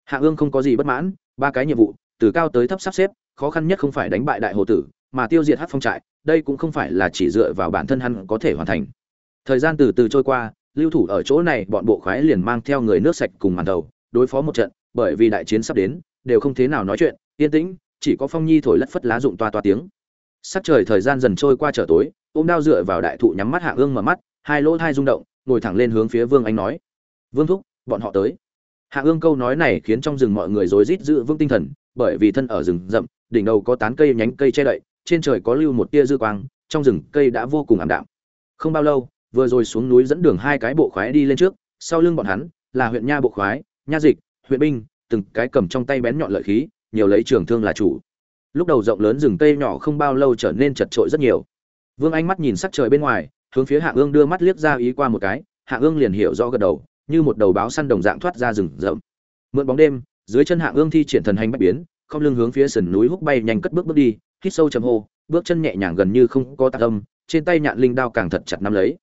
Hạ ương không có gì bất mãn, ba cái nhiệm vụ, từ cao tới thấp sắp xếp, khó khăn nhất không phải đánh bại đại hồ tử, mà tiêu diệt hát phong trại, đây cũng không phải là chỉ dựa vào bản thân hắn có thể hoàn thành. Thời gian từ từ trôi qua, lưu thủ ở chỗ này bọn bộ khoái liền mang theo người nước sạch cùng màn đầu, đối phó một trận, bởi vì đại chiến sắp đến, đều không thế nào nói chuyện, yên tĩnh, chỉ có phong nhi thổi lất phất lá dụng toa toa tiếng. Sắc trời thời gian dần trôi qua trở tối, ôm đao dựa vào đại thụ nhắm mắt hạ ương mở mắt, hai lỗ thai rung động, ngồi thẳng lên hướng phía vương anh nói, vương thúc bọn họ tới. Hạ ương câu nói này khiến trong rừng mọi người rối rít giữ vững tinh thần, bởi vì thân ở rừng rậm, đỉnh đầu có tán cây nhánh cây che đậy, trên trời có lưu một tia dư quang, trong rừng cây đã vô cùng ảm đạm. Không bao lâu, vừa rồi xuống núi dẫn đường hai cái bộ khoái đi lên trước, sau lưng bọn hắn là huyện nha bộ khoái, nha dịch, huyện binh, từng cái cầm trong tay bén nhọn lợi khí, nhiều lấy trường thương là chủ. Lúc đầu rộng lớn rừng cây nhỏ không bao lâu trở nên chật trội rất nhiều. Vương anh mắt nhìn sắc trời bên ngoài, hướng phía hạ ương đưa mắt liếc ra ý qua một cái, hạ ương liền hiểu rõ gật đầu như một đầu báo săn đồng dạng thoát ra rừng rậm. Mượn bóng đêm, dưới chân hạ ương thi triển thần hành bách biến, không lưng hướng phía sườn núi húc bay nhanh cất bước bước đi, hít sâu chầm hô, bước chân nhẹ nhàng gần như không có tạc âm, trên tay nhạn linh đao càng thật chặt nắm lấy.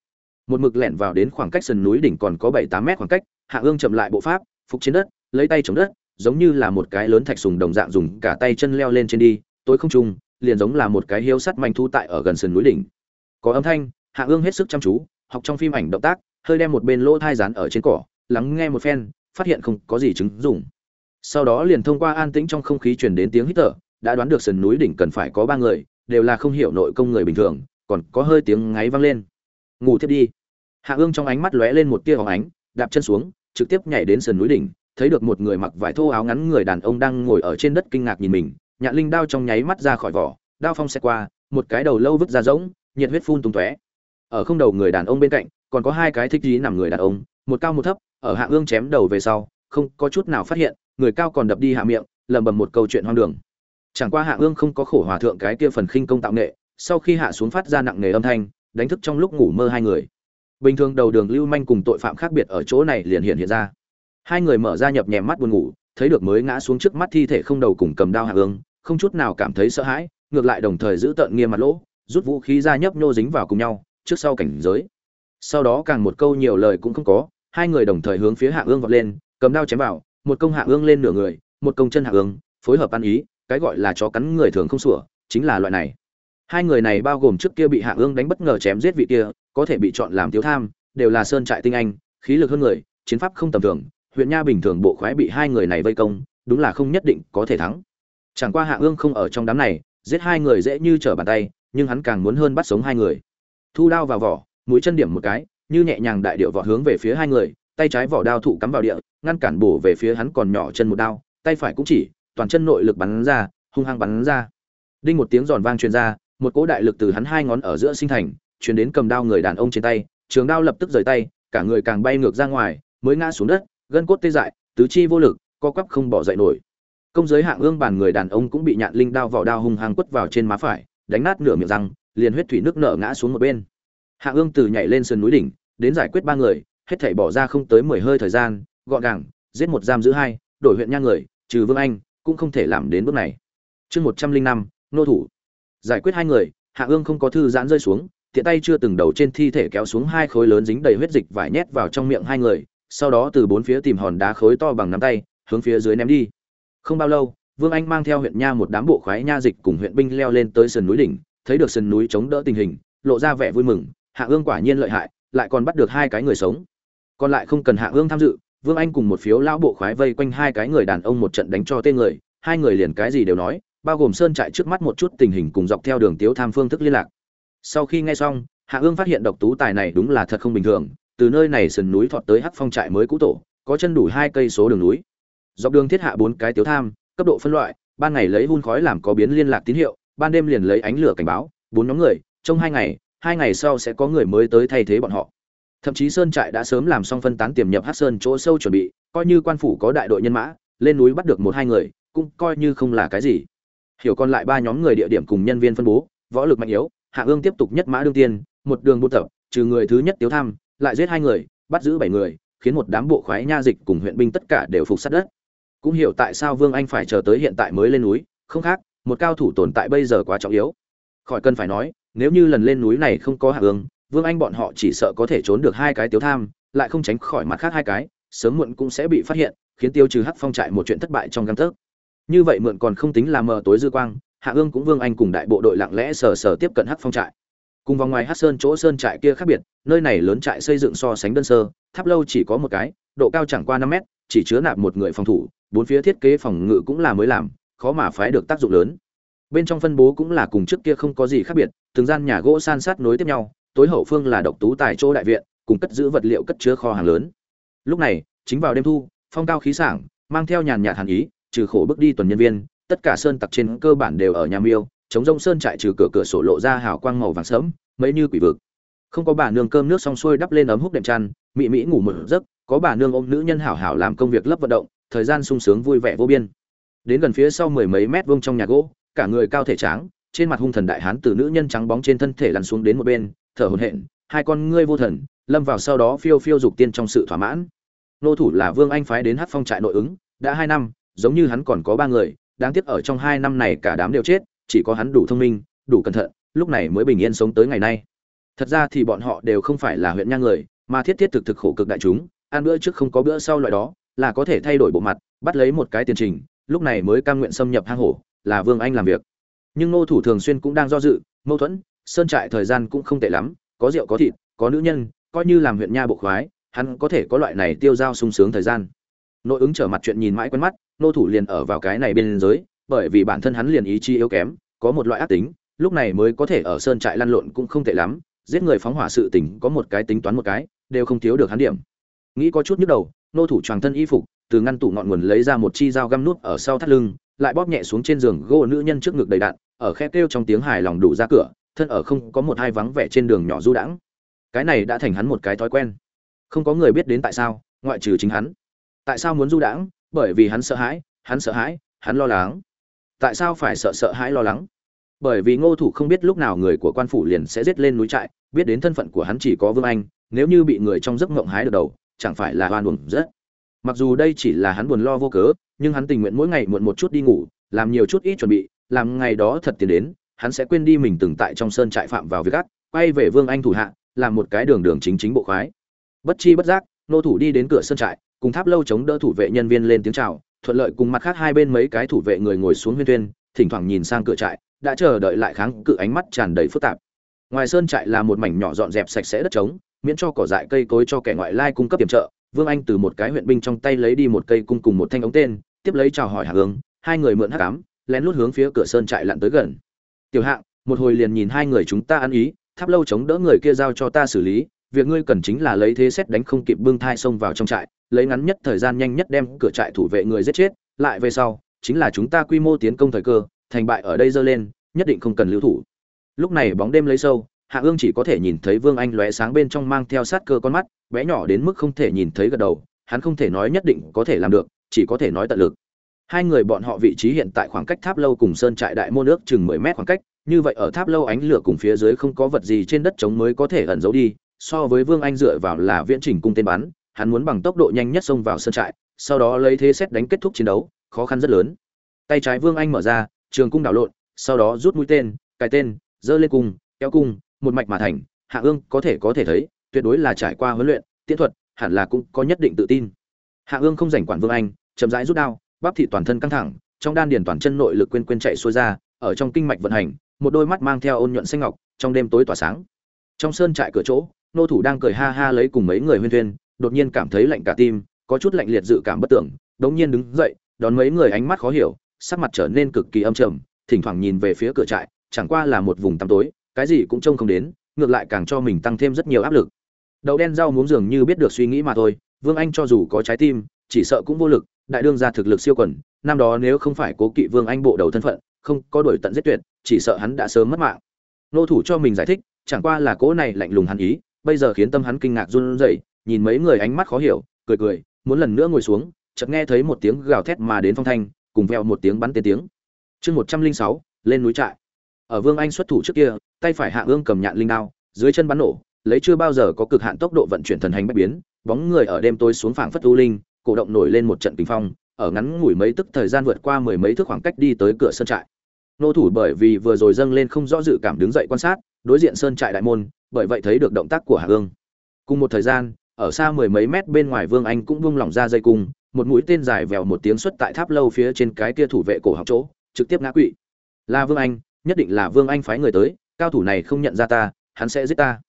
Một mực lẹn vào đến khoảng cách sườn núi đỉnh còn có bảy tám mét khoảng cách hạ ương chậm lại bộ pháp, phục trên đất, lấy tay chống đất, giống như là một cái lớn thạch sùng đồng dạng dùng cả tay chân leo lên trên đi, tối không trung, liền giống là một cái hiếu sắt manh thu tại ở gần sườn núi đỉnh. Có âm thanh hạ ương hết sức chăm chú, học trong phim ảnh động tác hơi đem một bên lỗ thai rán ở trên cỏ, lắng nghe một phen, phát hiện không có gì chứng dùng sau đó liền thông qua an tĩnh trong không khí truyền đến tiếng hít thở, đã đoán được sườn núi đỉnh cần phải có ba người, đều là không hiểu nội công người bình thường, còn có hơi tiếng ngáy vang lên. Ngủ thiếp đi. Hạ ương trong ánh mắt lóe lên một tia hóng ánh, đạp chân xuống, trực tiếp nhảy đến sườn núi đỉnh, thấy được một người mặc vải thô áo ngắn người đàn ông đang ngồi ở trên đất kinh ngạc nhìn mình, nhạn linh đao trong nháy mắt ra khỏi vỏ, đao phong xe qua, một cái đầu lâu vứt ra rỗng, nhiệt huyết phun tung tóe. Ở không đầu người đàn ông bên cạnh còn có hai cái thích trí nằm người đàn ông, một cao một thấp, ở hạ ương chém đầu về sau, không có chút nào phát hiện, người cao còn đập đi hạ miệng, lẩm bẩm một câu chuyện hoang đường. Chẳng qua hạ ương không có khổ hòa thượng cái kia phần khinh công tạo nghệ, sau khi hạ xuống phát ra nặng nề âm thanh, đánh thức trong lúc ngủ mơ hai người. Bình thường đầu đường lưu manh cùng tội phạm khác biệt ở chỗ này liền hiện hiện ra. Hai người mở ra nhập nhèm mắt buồn ngủ, thấy được mới ngã xuống trước mắt thi thể không đầu cùng cầm đao hạ ương, không chút nào cảm thấy sợ hãi, ngược lại đồng thời giữ tợn nghiêm mặt lỗ, rút vũ khí ra nhấp nhô dính vào cùng nhau, trước sau cảnh giới sau đó càng một câu nhiều lời cũng không có, hai người đồng thời hướng phía hạ ương vọt lên, cầm đao chém vào, một công hạ ương lên nửa người, một công chân hạ ương, phối hợp ăn ý, cái gọi là chó cắn người thường không sủa, chính là loại này. Hai người này bao gồm trước kia bị hạ ương đánh bất ngờ chém giết vị kia, có thể bị chọn làm thiếu tham, đều là sơn trại tinh anh, khí lực hơn người, chiến pháp không tầm thường, huyện nha bình thường bộ khoái bị hai người này vây công, đúng là không nhất định có thể thắng. Chẳng qua hạ ương không ở trong đám này, giết hai người dễ như trở bàn tay, nhưng hắn càng muốn hơn bắt sống hai người. Thu đao vào vỏ mũi chân điểm một cái, như nhẹ nhàng đại điệu vỏ hướng về phía hai người, tay trái vỏ đao thụ cắm vào địa, ngăn cản bổ về phía hắn còn nhỏ chân một đao, tay phải cũng chỉ, toàn chân nội lực bắn ra, hung hăng bắn ra. Đinh một tiếng giòn vang truyền ra, một cỗ đại lực từ hắn hai ngón ở giữa sinh thành, truyền đến cầm đao người đàn ông trên tay, trường đao lập tức rời tay, cả người càng bay ngược ra ngoài, mới ngã xuống đất, gân cốt tê dại, tứ chi vô lực, co quắp không bỏ dậy nổi. Công giới hạng ương bàn người đàn ông cũng bị nhạn linh đao vỏ đao hung hăng quất vào trên má phải, đánh nát nửa miệng răng, liền huyết thủy nước nở ngã xuống một bên hạ ương từ nhảy lên sườn núi đỉnh, đến giải quyết ba người, hết thảy bỏ ra không tới mười hơi thời gian, gọn gàng, giết một giam giữ hai, đổi huyện nha người, trừ vương anh, cũng không thể làm đến bước này. Chương một trăm linh năm, nô thủ. Giải quyết hai người, hạ ương không có thư giãn rơi xuống, tiện tay chưa từng đầu trên thi thể kéo xuống hai khối lớn dính đầy huyết dịch vải nhét vào trong miệng hai người, sau đó từ bốn phía tìm hòn đá khối to bằng nắm tay, hướng phía dưới ném đi. Không bao lâu, vương anh mang theo huyện nha một đám bộ khoái nha dịch cùng huyện binh leo lên tới sườn núi đỉnh, thấy được sườn núi chống đỡ tình hình, lộ ra vẻ vui mừng hạ ương quả nhiên lợi hại, lại còn bắt được hai cái người sống. Còn lại không cần hạ ương tham dự, vương anh cùng một phiếu lão bộ khoái vây quanh hai cái người đàn ông một trận đánh cho tên người, hai người liền cái gì đều nói, bao gồm sơn trại trước mắt một chút tình hình cùng dọc theo đường tiếu tham phương thức liên lạc. Sau khi nghe xong, hạ ương phát hiện độc tú tài này đúng là thật không bình thường, từ nơi này sườn núi thọt tới hắc phong trại mới cũ tổ, có chân đủ hai cây số đường núi. Dọc đường thiết hạ bốn cái tiếu tham, cấp độ phân loại, ban ngày lấy hun khói làm có biến liên lạc tín hiệu, ban đêm liền lấy ánh lửa cảnh báo, bốn nhóm người trong hai ngày hai ngày sau sẽ có người mới tới thay thế bọn họ. Thậm chí sơn trại đã sớm làm xong phân tán tiềm nhập hát sơn chỗ sâu chuẩn bị, coi như quan phủ có đại đội nhân mã, lên núi bắt được một hai người, cũng coi như không là cái gì. Hiểu còn lại ba nhóm người địa điểm cùng nhân viên phân bố, võ lực mạnh yếu, hạ ương tiếp tục nhất mã đương tiên, một đường buôn tập, trừ người thứ nhất tiếu tham, lại giết hai người, bắt giữ bảy người, khiến một đám bộ khoái nha dịch cùng huyện binh tất cả đều phục sát đất. Cũng hiểu tại sao vương anh phải chờ tới hiện tại mới lên núi, không khác, một cao thủ tồn tại bây giờ quá trọng yếu. Khỏi cần phải nói nếu như lần lên núi này không có hạ ương, vương anh bọn họ chỉ sợ có thể trốn được hai cái tiếu tham, lại không tránh khỏi mặt khác hai cái, sớm muộn cũng sẽ bị phát hiện, khiến tiêu trừ hắc phong trại một chuyện thất bại trong găng tấc. Như vậy mượn còn không tính là mờ tối dư quang, hạ ương cũng vương anh cùng đại bộ đội lặng lẽ sờ sờ tiếp cận hắc phong trại. Cùng vòng ngoài hắc sơn chỗ sơn trại kia khác biệt, nơi này lớn trại xây dựng so sánh đơn sơ, tháp lâu chỉ có một cái, độ cao chẳng qua năm mét, chỉ chứa nạp một người phòng thủ, bốn phía thiết kế phòng ngự cũng là mới làm, khó mà phái được tác dụng lớn. Bên trong phân bố cũng là cùng trước kia không có gì khác biệt từng gian nhà gỗ san sát nối tiếp nhau, tối hậu phương là độc tú tài chỗ đại viện, cùng cất giữ vật liệu cất chứa kho hàng lớn. Lúc này, chính vào đêm thu, phong cao khí sảng, mang theo nhàn nhạt hàn ý, trừ khổ bước đi tuần nhân viên, tất cả sơn tặc trên cơ bản đều ở nhà miêu, chống rông sơn trại trừ cửa cửa sổ lộ ra hào quang màu vàng sẫm, mấy như quỷ vực. Không có bà nương cơm nước xong xuôi đắp lên ấm húc đệm chăn, mị mỹ ngủ một giấc, có bà nương ôm nữ nhân hảo hảo làm công việc lấp vận động, thời gian sung sướng vui vẻ vô biên. Đến gần phía sau mười mấy mét vuông trong nhà gỗ, cả người cao thể tráng trên mặt hung thần đại hán từ nữ nhân trắng bóng trên thân thể lăn xuống đến một bên, thở hổn hển, hai con ngươi vô thần, lâm vào sau đó phiêu phiêu dục tiên trong sự thỏa mãn. Nô thủ là vương anh phái đến hát phong trại nội ứng, đã hai năm, giống như hắn còn có ba người, đáng tiếc ở trong hai năm này cả đám đều chết, chỉ có hắn đủ thông minh, đủ cẩn thận, lúc này mới bình yên sống tới ngày nay. Thật ra thì bọn họ đều không phải là huyện nha người, mà thiết thiết thực thực khổ cực đại chúng, ăn bữa trước không có bữa sau loại đó, là có thể thay đổi bộ mặt, bắt lấy một cái tiền trình, lúc này mới cam nguyện xâm nhập hang hổ, là vương anh làm việc nhưng ngô thủ thường xuyên cũng đang do dự, mâu thuẫn, sơn trại thời gian cũng không tệ lắm, có rượu có thịt, có nữ nhân, coi như làm huyện nha bộ khoái, hắn có thể có loại này tiêu dao sung sướng thời gian. Nội ứng trở mặt chuyện nhìn mãi quen mắt, nô thủ liền ở vào cái này bên giới, bởi vì bản thân hắn liền ý chí yếu kém, có một loại ác tính, lúc này mới có thể ở sơn trại lăn lộn cũng không tệ lắm, giết người phóng hỏa sự tình có một cái tính toán một cái, đều không thiếu được hắn điểm. Nghĩ có chút nhức đầu, nô thủ choàng thân y phục, từ ngăn tủ ngọn nguồn lấy ra một chi dao găm nút ở sau thắt lưng, lại bóp nhẹ xuống trên giường gỗ nữ nhân trước ngực đầy đạn ở khe kêu trong tiếng hài lòng đủ ra cửa, thân ở không có một hai vắng vẻ trên đường nhỏ du đãng. Cái này đã thành hắn một cái thói quen. Không có người biết đến tại sao, ngoại trừ chính hắn. Tại sao muốn du đãng? Bởi vì hắn sợ hãi, hắn sợ hãi, hắn lo lắng. Tại sao phải sợ sợ hãi lo lắng? Bởi vì ngô thủ không biết lúc nào người của quan phủ liền sẽ giết lên núi trại, biết đến thân phận của hắn chỉ có vương anh, nếu như bị người trong giấc ngộng hái được đầu, chẳng phải là hoan buồn rất. Mặc dù đây chỉ là hắn buồn lo vô cớ, nhưng hắn tình nguyện mỗi ngày muộn một chút đi ngủ, làm nhiều chút ít chuẩn bị làm ngày đó thật tiền đến, hắn sẽ quên đi mình từng tại trong sơn trại phạm vào việc ác, quay về vương anh thủ hạ, làm một cái đường đường chính chính bộ khoái. Bất chi bất giác, nô thủ đi đến cửa sơn trại, cùng tháp lâu chống đỡ thủ vệ nhân viên lên tiếng chào, thuận lợi cùng mặt khác hai bên mấy cái thủ vệ người ngồi xuống huyên tuyên thỉnh thoảng nhìn sang cửa trại, đã chờ đợi lại kháng cự ánh mắt tràn đầy phức tạp. Ngoài sơn trại là một mảnh nhỏ dọn dẹp sạch sẽ đất trống, miễn cho cỏ dại cây cối cho kẻ ngoại lai cung cấp tiệm trợ, vương anh từ một cái huyện binh trong tay lấy đi một cây cung cùng một thanh ống tên, tiếp lấy chào hỏi hạ hướng hai người mượn hắc ám lén lút hướng phía cửa sơn trại lặn tới gần. Tiểu hạng, một hồi liền nhìn hai người chúng ta ăn ý, tháp lâu chống đỡ người kia giao cho ta xử lý, việc ngươi cần chính là lấy thế xét đánh không kịp bưng thai xông vào trong trại, lấy ngắn nhất thời gian nhanh nhất đem cửa trại thủ vệ người giết chết, lại về sau, chính là chúng ta quy mô tiến công thời cơ, thành bại ở đây dơ lên, nhất định không cần lưu thủ. Lúc này bóng đêm lấy sâu, hạ ương chỉ có thể nhìn thấy vương anh lóe sáng bên trong mang theo sát cơ con mắt, bé nhỏ đến mức không thể nhìn thấy gật đầu, hắn không thể nói nhất định có thể làm được, chỉ có thể nói tận lực hai người bọn họ vị trí hiện tại khoảng cách tháp lâu cùng sơn trại đại môn nước chừng mười mét khoảng cách, như vậy ở tháp lâu ánh lửa cùng phía dưới không có vật gì trên đất trống mới có thể ẩn giấu đi, so với vương anh dựa vào là viễn trình cung tên bắn, hắn muốn bằng tốc độ nhanh nhất xông vào sơn trại, sau đó lấy thế xét đánh kết thúc chiến đấu, khó khăn rất lớn. Tay trái vương anh mở ra, trường cung đảo lộn, sau đó rút mũi tên, cài tên, giơ lên cung, kéo cung, một mạch mà thành, hạ ương có thể có thể thấy, tuyệt đối là trải qua huấn luyện, tiễn thuật, hẳn là cũng có nhất định tự tin. Hạ ương không rảnh quản vương anh, chậm rãi rút đao bắp thị toàn thân căng thẳng, trong đan điền toàn chân nội lực quên quên chạy xuôi ra, ở trong kinh mạch vận hành, một đôi mắt mang theo ôn nhuận xanh ngọc, trong đêm tối tỏa sáng. Trong sơn trại cửa chỗ, nô thủ đang cười ha ha lấy cùng mấy người huyên thuyên, đột nhiên cảm thấy lạnh cả tim, có chút lạnh liệt dự cảm bất tưởng, đống nhiên đứng dậy, đón mấy người ánh mắt khó hiểu, sắc mặt trở nên cực kỳ âm trầm, thỉnh thoảng nhìn về phía cửa trại, chẳng qua là một vùng tăm tối, cái gì cũng trông không đến, ngược lại càng cho mình tăng thêm rất nhiều áp lực. Đậu đen rau muốn dường như biết được suy nghĩ mà thôi, vương anh cho dù có trái tim, chỉ sợ cũng vô lực đại đương gia thực lực siêu quần, năm đó nếu không phải cố kỵ vương anh bộ đầu thân phận, không có đổi tận giết tuyệt, chỉ sợ hắn đã sớm mất mạng. Nô thủ cho mình giải thích, chẳng qua là cố này lạnh lùng hắn ý, bây giờ khiến tâm hắn kinh ngạc run rẩy, nhìn mấy người ánh mắt khó hiểu, cười cười, muốn lần nữa ngồi xuống, chợt nghe thấy một tiếng gào thét mà đến phong thanh, cùng veo một tiếng bắn tên tiếng. Chương một trăm linh sáu, lên núi trại. Ở vương anh xuất thủ trước kia, tay phải hạ ương cầm nhạn linh đao, dưới chân bắn nổ, lấy chưa bao giờ có cực hạn tốc độ vận chuyển thần hành bách biến, bóng người ở đêm tối xuống phảng phất u linh cổ động nổi lên một trận kinh phong, ở ngắn ngủi mấy tức thời gian vượt qua mười mấy thước khoảng cách đi tới cửa sơn trại. Nô thủ bởi vì vừa rồi dâng lên không rõ dự cảm đứng dậy quan sát, đối diện sơn trại đại môn, bởi vậy thấy được động tác của hạ ương cùng một thời gian, ở xa mười mấy mét bên ngoài vương anh cũng buông lỏng ra dây cung, một mũi tên dài vèo một tiếng xuất tại tháp lâu phía trên cái kia thủ vệ cổ học chỗ, trực tiếp ngã quỵ. Là vương anh, nhất định là vương anh phái người tới, cao thủ này không nhận ra ta, hắn sẽ giết ta.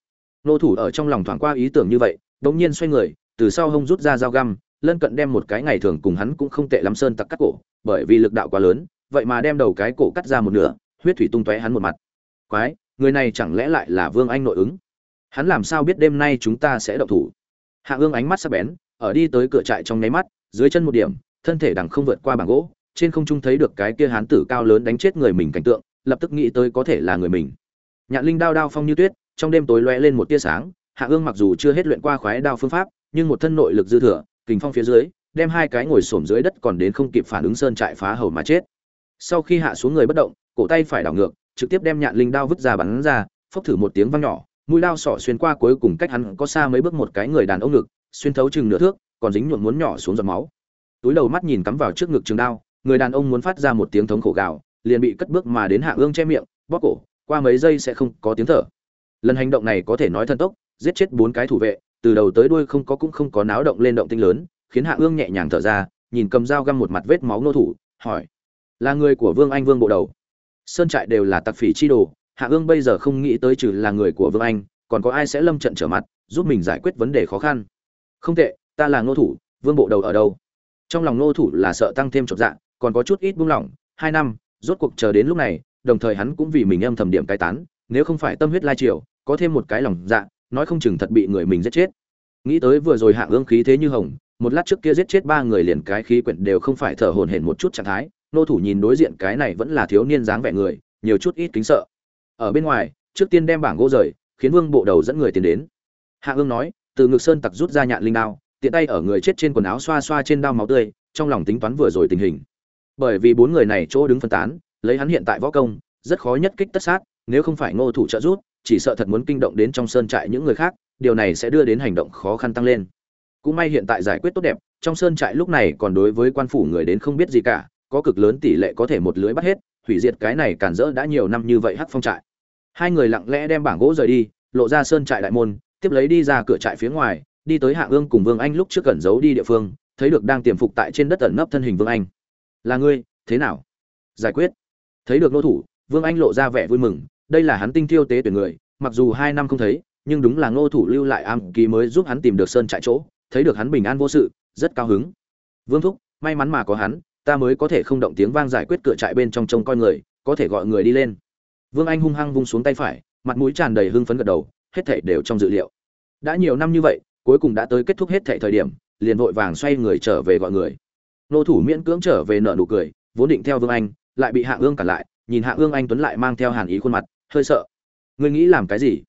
Nô thủ ở trong lòng thoáng qua ý tưởng như vậy, đột nhiên xoay người, từ sau hông rút ra dao găm lân cận đem một cái ngày thường cùng hắn cũng không tệ lắm sơn tặc cắt cổ, bởi vì lực đạo quá lớn, vậy mà đem đầu cái cổ cắt ra một nửa, huyết thủy tung tóe hắn một mặt. Quái, người này chẳng lẽ lại là vương anh nội ứng? Hắn làm sao biết đêm nay chúng ta sẽ động thủ? Hạ ương ánh mắt sắc bén, ở đi tới cửa trại trong nháy mắt, dưới chân một điểm, thân thể đằng không vượt qua bảng gỗ, trên không trung thấy được cái kia hán tử cao lớn đánh chết người mình cảnh tượng, lập tức nghĩ tới có thể là người mình. Nhạn linh đao đao phong như tuyết, trong đêm tối lóe lên một tia sáng, hạ ương mặc dù chưa hết luyện qua khoái đao phương pháp, nhưng một thân nội lực dư thừa kình phong phía dưới, đem hai cái ngồi xổm dưới đất còn đến không kịp phản ứng sơn trại phá hầu mà chết. Sau khi hạ xuống người bất động, cổ tay phải đảo ngược, trực tiếp đem nhạn linh đao vứt ra bắn ra, phốc thử một tiếng vang nhỏ, mũi đao sỏ xuyên qua cuối cùng cách hắn có xa mấy bước một cái người đàn ông ngực, xuyên thấu chừng nửa thước, còn dính nhuộm muốn nhỏ xuống giọt máu. Túi đầu mắt nhìn cắm vào trước ngực trường đao, người đàn ông muốn phát ra một tiếng thống khổ gào, liền bị cất bước mà đến hạ ương che miệng, bóp cổ, qua mấy giây sẽ không có tiếng thở. Lần hành động này có thể nói thân tốc, giết chết bốn cái thủ vệ từ đầu tới đuôi không có cũng không có náo động lên động tinh lớn, khiến hạ ương nhẹ nhàng thở ra, nhìn cầm dao găm một mặt vết máu nô thủ, hỏi, là người của vương anh vương bộ đầu? Sơn trại đều là tặc phỉ chi đồ, hạ ương bây giờ không nghĩ tới trừ là người của vương anh, còn có ai sẽ lâm trận trở mặt, giúp mình giải quyết vấn đề khó khăn? Không tệ, ta là ngô thủ, vương bộ đầu ở đâu? Trong lòng ngô thủ là sợ tăng thêm chột dạ còn có chút ít buông lỏng, hai năm, rốt cuộc chờ đến lúc này, đồng thời hắn cũng vì mình âm thầm điểm cai tán, nếu không phải tâm huyết lai triều, có thêm một cái lòng dạ nói không chừng thật bị người mình giết chết. Nghĩ tới vừa rồi hạ ương khí thế như hồng, một lát trước kia giết chết ba người liền cái khí quyển đều không phải thở hổn hển một chút trạng thái, nô thủ nhìn đối diện cái này vẫn là thiếu niên dáng vẻ người, nhiều chút ít kính sợ. Ở bên ngoài, trước tiên đem bảng gỗ rời, khiến vương bộ đầu dẫn người tiến đến. Hạ ương nói, từ ngực sơn tặc rút ra nhạn linh đao, tiện tay ở người chết trên quần áo xoa xoa trên đao máu tươi, trong lòng tính toán vừa rồi tình hình. Bởi vì bốn người này chỗ đứng phân tán, lấy hắn hiện tại võ công, rất khó nhất kích tất sát, nếu không phải ngô thủ trợ rút chỉ sợ thật muốn kinh động đến trong sơn trại những người khác, điều này sẽ đưa đến hành động khó khăn tăng lên. Cũng may hiện tại giải quyết tốt đẹp, trong sơn trại lúc này còn đối với quan phủ người đến không biết gì cả, có cực lớn tỷ lệ có thể một lưới bắt hết, hủy diệt cái này cản rỡ đã nhiều năm như vậy hắc phong trại. Hai người lặng lẽ đem bảng gỗ rời đi, lộ ra sơn trại đại môn, tiếp lấy đi ra cửa trại phía ngoài, đi tới hạ ương cùng vương anh lúc trước cẩn giấu đi địa phương, thấy được đang tiềm phục tại trên đất ẩn nấp thân hình vương anh. Là ngươi, thế nào? Giải quyết. Thấy được nô thủ, vương anh lộ ra vẻ vui mừng đây là hắn tinh thiêu tế tuyển người, mặc dù hai năm không thấy, nhưng đúng là ngô thủ lưu lại am ký mới giúp hắn tìm được sơn trại chỗ, thấy được hắn bình an vô sự, rất cao hứng. Vương thúc, may mắn mà có hắn, ta mới có thể không động tiếng vang giải quyết cửa trại bên trong trông coi người, có thể gọi người đi lên. Vương anh hung hăng vung xuống tay phải, mặt mũi tràn đầy hưng phấn gật đầu, hết thảy đều trong dự liệu. Đã nhiều năm như vậy, cuối cùng đã tới kết thúc hết thảy thời điểm, liền vội vàng xoay người trở về gọi người. Nô thủ miễn cưỡng trở về nợ nụ cười, vốn định theo vương anh, lại bị hạ ương cản lại, nhìn hạ ương anh tuấn lại mang theo hàn ý khuôn mặt hơi sợ. Ngươi nghĩ làm cái gì?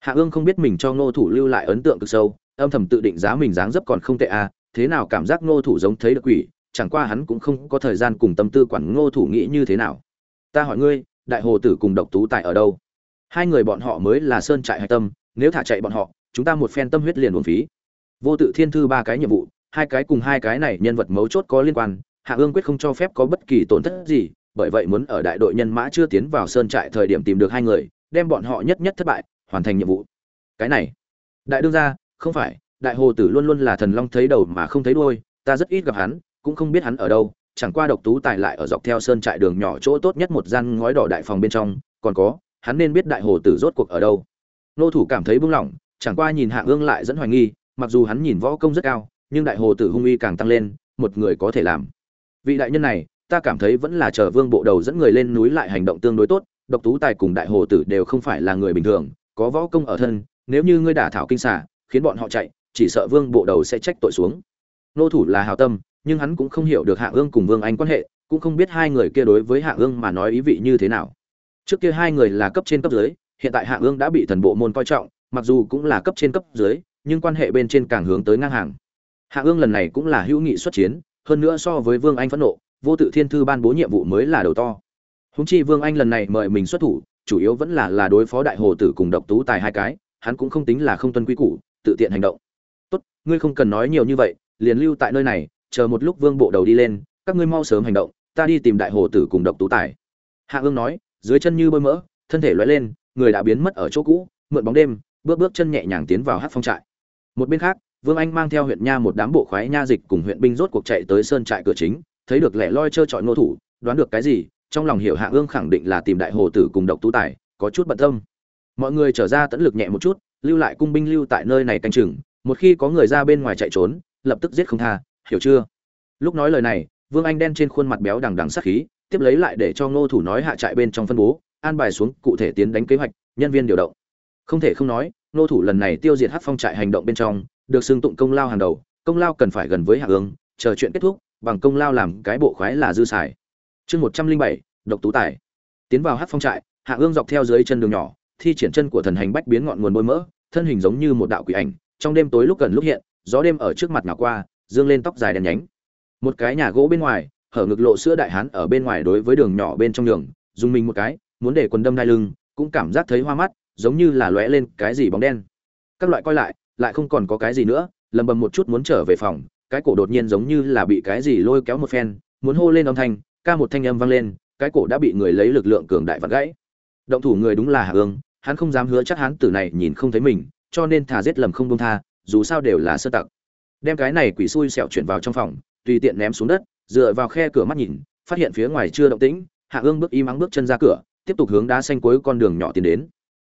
Hạ ương không biết mình cho ngô thủ lưu lại ấn tượng cực sâu, âm thầm tự định giá mình dáng dấp còn không tệ à thế nào cảm giác ngô thủ giống thấy được quỷ, chẳng qua hắn cũng không có thời gian cùng tâm tư quản ngô thủ nghĩ như thế nào. Ta hỏi ngươi, đại hồ tử cùng độc tú tại ở đâu? Hai người bọn họ mới là sơn trại hạch tâm, nếu thả chạy bọn họ, chúng ta một phen tâm huyết liền uổng phí. Vô tự thiên thư ba cái nhiệm vụ, hai cái cùng hai cái này nhân vật mấu chốt có liên quan, hạ ương quyết không cho phép có bất kỳ tổn thất gì bởi vậy muốn ở đại đội nhân mã chưa tiến vào sơn trại thời điểm tìm được hai người, đem bọn họ nhất nhất thất bại, hoàn thành nhiệm vụ. Cái này, đại đương gia, không phải, đại hồ tử luôn luôn là thần long thấy đầu mà không thấy đuôi, ta rất ít gặp hắn, cũng không biết hắn ở đâu, chẳng qua độc tú tài lại ở dọc theo sơn trại đường nhỏ chỗ tốt nhất một gian ngói đỏ đại phòng bên trong, còn có, hắn nên biết đại hồ tử rốt cuộc ở đâu. Nô thủ cảm thấy buông lỏng, chẳng qua nhìn hạ ương lại dẫn hoài nghi, mặc dù hắn nhìn võ công rất cao, nhưng đại hồ tử hung uy càng tăng lên, một người có thể làm. Vị đại nhân này ta cảm thấy vẫn là chờ vương bộ đầu dẫn người lên núi lại hành động tương đối tốt, độc tú tài cùng đại hồ tử đều không phải là người bình thường, có võ công ở thân, nếu như ngươi đả thảo kinh xả khiến bọn họ chạy, chỉ sợ vương bộ đầu sẽ trách tội xuống. Nô thủ là hào tâm, nhưng hắn cũng không hiểu được hạ ương cùng vương anh quan hệ, cũng không biết hai người kia đối với hạ ương mà nói ý vị như thế nào. Trước kia hai người là cấp trên cấp dưới, hiện tại hạ ương đã bị thần bộ môn coi trọng, mặc dù cũng là cấp trên cấp dưới, nhưng quan hệ bên trên càng hướng tới ngang hàng. Hạ ương lần này cũng là hữu nghị xuất chiến, hơn nữa so với vương anh phẫn nộ vô tự thiên thư ban bố nhiệm vụ mới là đầu to. Húng chi vương anh lần này mời mình xuất thủ, chủ yếu vẫn là là đối phó đại hồ tử cùng độc tú tài hai cái, hắn cũng không tính là không tuân quy củ, tự tiện hành động. Tốt, ngươi không cần nói nhiều như vậy, liền lưu tại nơi này, chờ một lúc vương bộ đầu đi lên, các ngươi mau sớm hành động, ta đi tìm đại hồ tử cùng độc tú tài. Hạ ương nói, dưới chân như bơi mỡ, thân thể loay lên, người đã biến mất ở chỗ cũ, mượn bóng đêm, bước bước chân nhẹ nhàng tiến vào hát phong trại. Một bên khác, vương anh mang theo huyện nha một đám bộ khoái nha dịch cùng huyện binh rốt cuộc chạy tới sơn trại cửa chính thấy được lẻ loi chơi chọi ngô thủ, đoán được cái gì, trong lòng hiểu hạ ương khẳng định là tìm đại hồ tử cùng độc tú tài, có chút bận tâm. Mọi người trở ra tẫn lực nhẹ một chút, lưu lại cung binh lưu tại nơi này canh chừng, một khi có người ra bên ngoài chạy trốn, lập tức giết không tha, hiểu chưa? Lúc nói lời này, vương anh đen trên khuôn mặt béo đằng đằng sắc khí, tiếp lấy lại để cho ngô thủ nói hạ trại bên trong phân bố, an bài xuống cụ thể tiến đánh kế hoạch, nhân viên điều động. Không thể không nói, ngô thủ lần này tiêu diệt hát phong trại hành động bên trong, được xưng tụng công lao hàng đầu, công lao cần phải gần với hạ ương, chờ chuyện kết thúc bằng công lao làm cái bộ khoái là dư xài. Chương một trăm linh bảy, độc tú tài. Tiến vào hát phong trại, hạ ương dọc theo dưới chân đường nhỏ, thi triển chân của thần hành bách biến ngọn nguồn bôi mỡ, thân hình giống như một đạo quỷ ảnh, trong đêm tối lúc gần lúc hiện, gió đêm ở trước mặt nào qua, dương lên tóc dài đen nhánh. Một cái nhà gỗ bên ngoài, hở ngực lộ sữa đại hán ở bên ngoài đối với đường nhỏ bên trong đường, dùng mình một cái, muốn để quần đâm đai lưng, cũng cảm giác thấy hoa mắt, giống như là lóe lên cái gì bóng đen. Các loại coi lại lại không còn có cái gì nữa, lầm bầm một chút muốn trở về phòng cái cổ đột nhiên giống như là bị cái gì lôi kéo một phen, muốn hô lên âm thanh, ca một thanh âm vang lên, cái cổ đã bị người lấy lực lượng cường đại vặn gãy. Động thủ người đúng là hạ ương, hắn không dám hứa chắc hắn tử này nhìn không thấy mình, cho nên thà giết lầm không buông tha, dù sao đều là sơ tặc. Đem cái này quỷ xui xẹo chuyển vào trong phòng, tùy tiện ném xuống đất, dựa vào khe cửa mắt nhìn, phát hiện phía ngoài chưa động tĩnh, hạ ương bước im ắng bước chân ra cửa, tiếp tục hướng đá xanh cuối con đường nhỏ tiến đến.